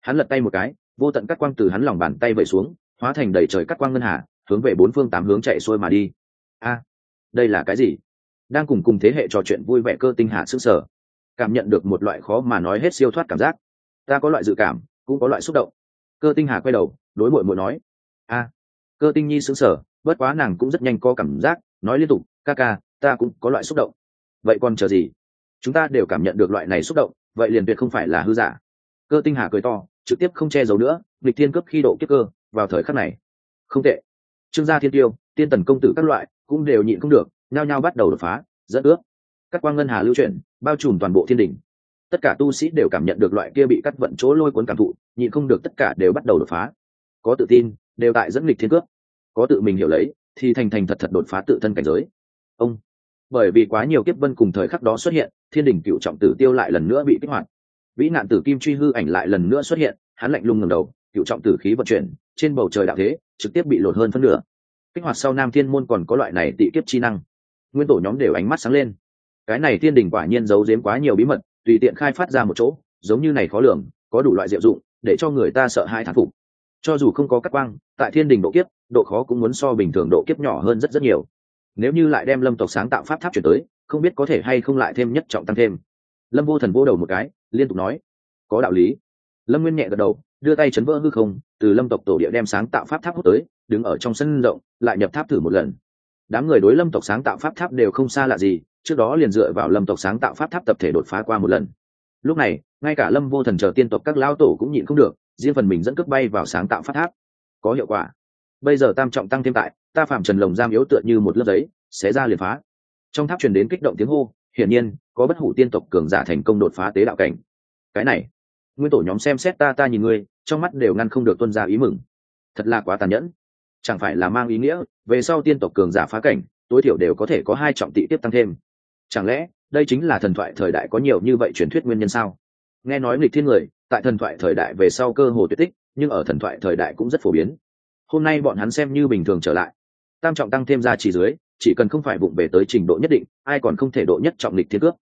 Hắn lật tay một cái, vô tận cắt quang từ hắn lòng bàn tay vẩy xuống, hóa thành đầy trời cắt quang ngân hà hướng về bốn phương tám hướng chạy xuôi mà đi. A, đây là cái gì? Đang cùng cùng thế hệ trò chuyện vui vẻ cơ tinh hạ sức sở. Cảm nhận được một loại khó mà nói hết siêu thoát cảm giác. Ta có loại dự cảm, cũng có loại xúc động. Cơ tinh hà quay đầu, đối mội mội nói. A, cơ tinh nhi sững sờ, bất quá nàng cũng rất nhanh có cảm giác, nói liên tục, ca ca, ta cũng có loại xúc động. Vậy còn chờ gì? Chúng ta đều cảm nhận được loại này xúc động, vậy liền tuyệt không phải là hư giả. Cơ tinh hà cười to, trực tiếp không che giấu nữa lịch thiên cấp khi độ kiếp cơ, vào thời khắc này. Không tệ trương gia thiên tiêu, tiên tần công tử các loại cũng đều nhịn không được, nhao nhao bắt đầu đột phá, dẫn ước. Các quang ngân hà lưu chuyển, bao trùm toàn bộ thiên đình tất cả tu sĩ đều cảm nhận được loại kia bị cắt vận chỗ lôi cuốn cảm thụ, nhịn không được tất cả đều bắt đầu đột phá. Có tự tin, đều tại dẫn lịch thiên cước. Có tự mình hiểu lấy, thì thành thành thật thật đột phá tự thân cảnh giới. Ông, bởi vì quá nhiều kiếp vân cùng thời khắc đó xuất hiện, thiên đình cựu trọng tử tiêu lại lần nữa bị kích hoạt. Vĩ nạn tử kim truy hư ảnh lại lần nữa xuất hiện, hắn lạnh lùng ngầm đầu, cựu trọng tử khí vận chuyển trên bầu trời đạo thế trực tiếp bị lột hơn phân nửa. Kích hoạt sau nam thiên môn còn có loại này tị kiếp chi năng. Nguyên tổ nhóm đều ánh mắt sáng lên. Cái này thiên đình quả nhiên giấu giếm quá nhiều bí mật, tùy tiện khai phát ra một chỗ, giống như này khó lường, có đủ loại diệu dụng, để cho người ta sợ hai thán phục. Cho dù không có cắt quang, tại thiên đình độ kiếp, độ khó cũng muốn so bình thường độ kiếp nhỏ hơn rất rất nhiều. Nếu như lại đem lâm tộc sáng tạo pháp tháp chuyển tới, không biết có thể hay không lại thêm nhất trọng tăng thêm. Lâm vô thần vô đầu một cái, liên tục nói, có đạo lý. Lâm nguyên nhẹ gật đầu đưa tay chấn vỡ hư không, từ lâm tộc tổ địa đem sáng tạo pháp tháp hút tới, đứng ở trong sân rộng, lại nhập tháp thử một lần. Đám người đối lâm tộc sáng tạo pháp tháp đều không xa lạ gì, trước đó liền dựa vào lâm tộc sáng tạo pháp tháp tập thể đột phá qua một lần. Lúc này, ngay cả lâm vô thần chờ tiên tộc các lao tổ cũng nhịn không được, riêng phần mình dẫn cước bay vào sáng tạo pháp tháp. Có hiệu quả. Bây giờ tam trọng tăng thêm tại, ta phạm trần lồng giam yếu tựa như một lớp giấy xé ra liền phá. Trong tháp truyền đến kích động tiếng hô, hiển nhiên, có bất hủ tiên tộc cường giả thành công đột phá tế đạo cảnh. Cái này, nguyên tổ nhóm xem xét ta ta nhìn ngươi trong mắt đều ngăn không được tuân ra ý mừng. Thật là quá tàn nhẫn. Chẳng phải là mang ý nghĩa, về sau tiên tộc cường giả phá cảnh, tối thiểu đều có thể có hai trọng tị tiếp tăng thêm. Chẳng lẽ, đây chính là thần thoại thời đại có nhiều như vậy truyền thuyết nguyên nhân sao? Nghe nói nghịch thiên người, tại thần thoại thời đại về sau cơ hồ tuyệt tích, nhưng ở thần thoại thời đại cũng rất phổ biến. Hôm nay bọn hắn xem như bình thường trở lại. Tam trọng tăng thêm ra chỉ dưới, chỉ cần không phải bụng về tới trình độ nhất định, ai còn không thể độ nhất trọng lịch thiên cước.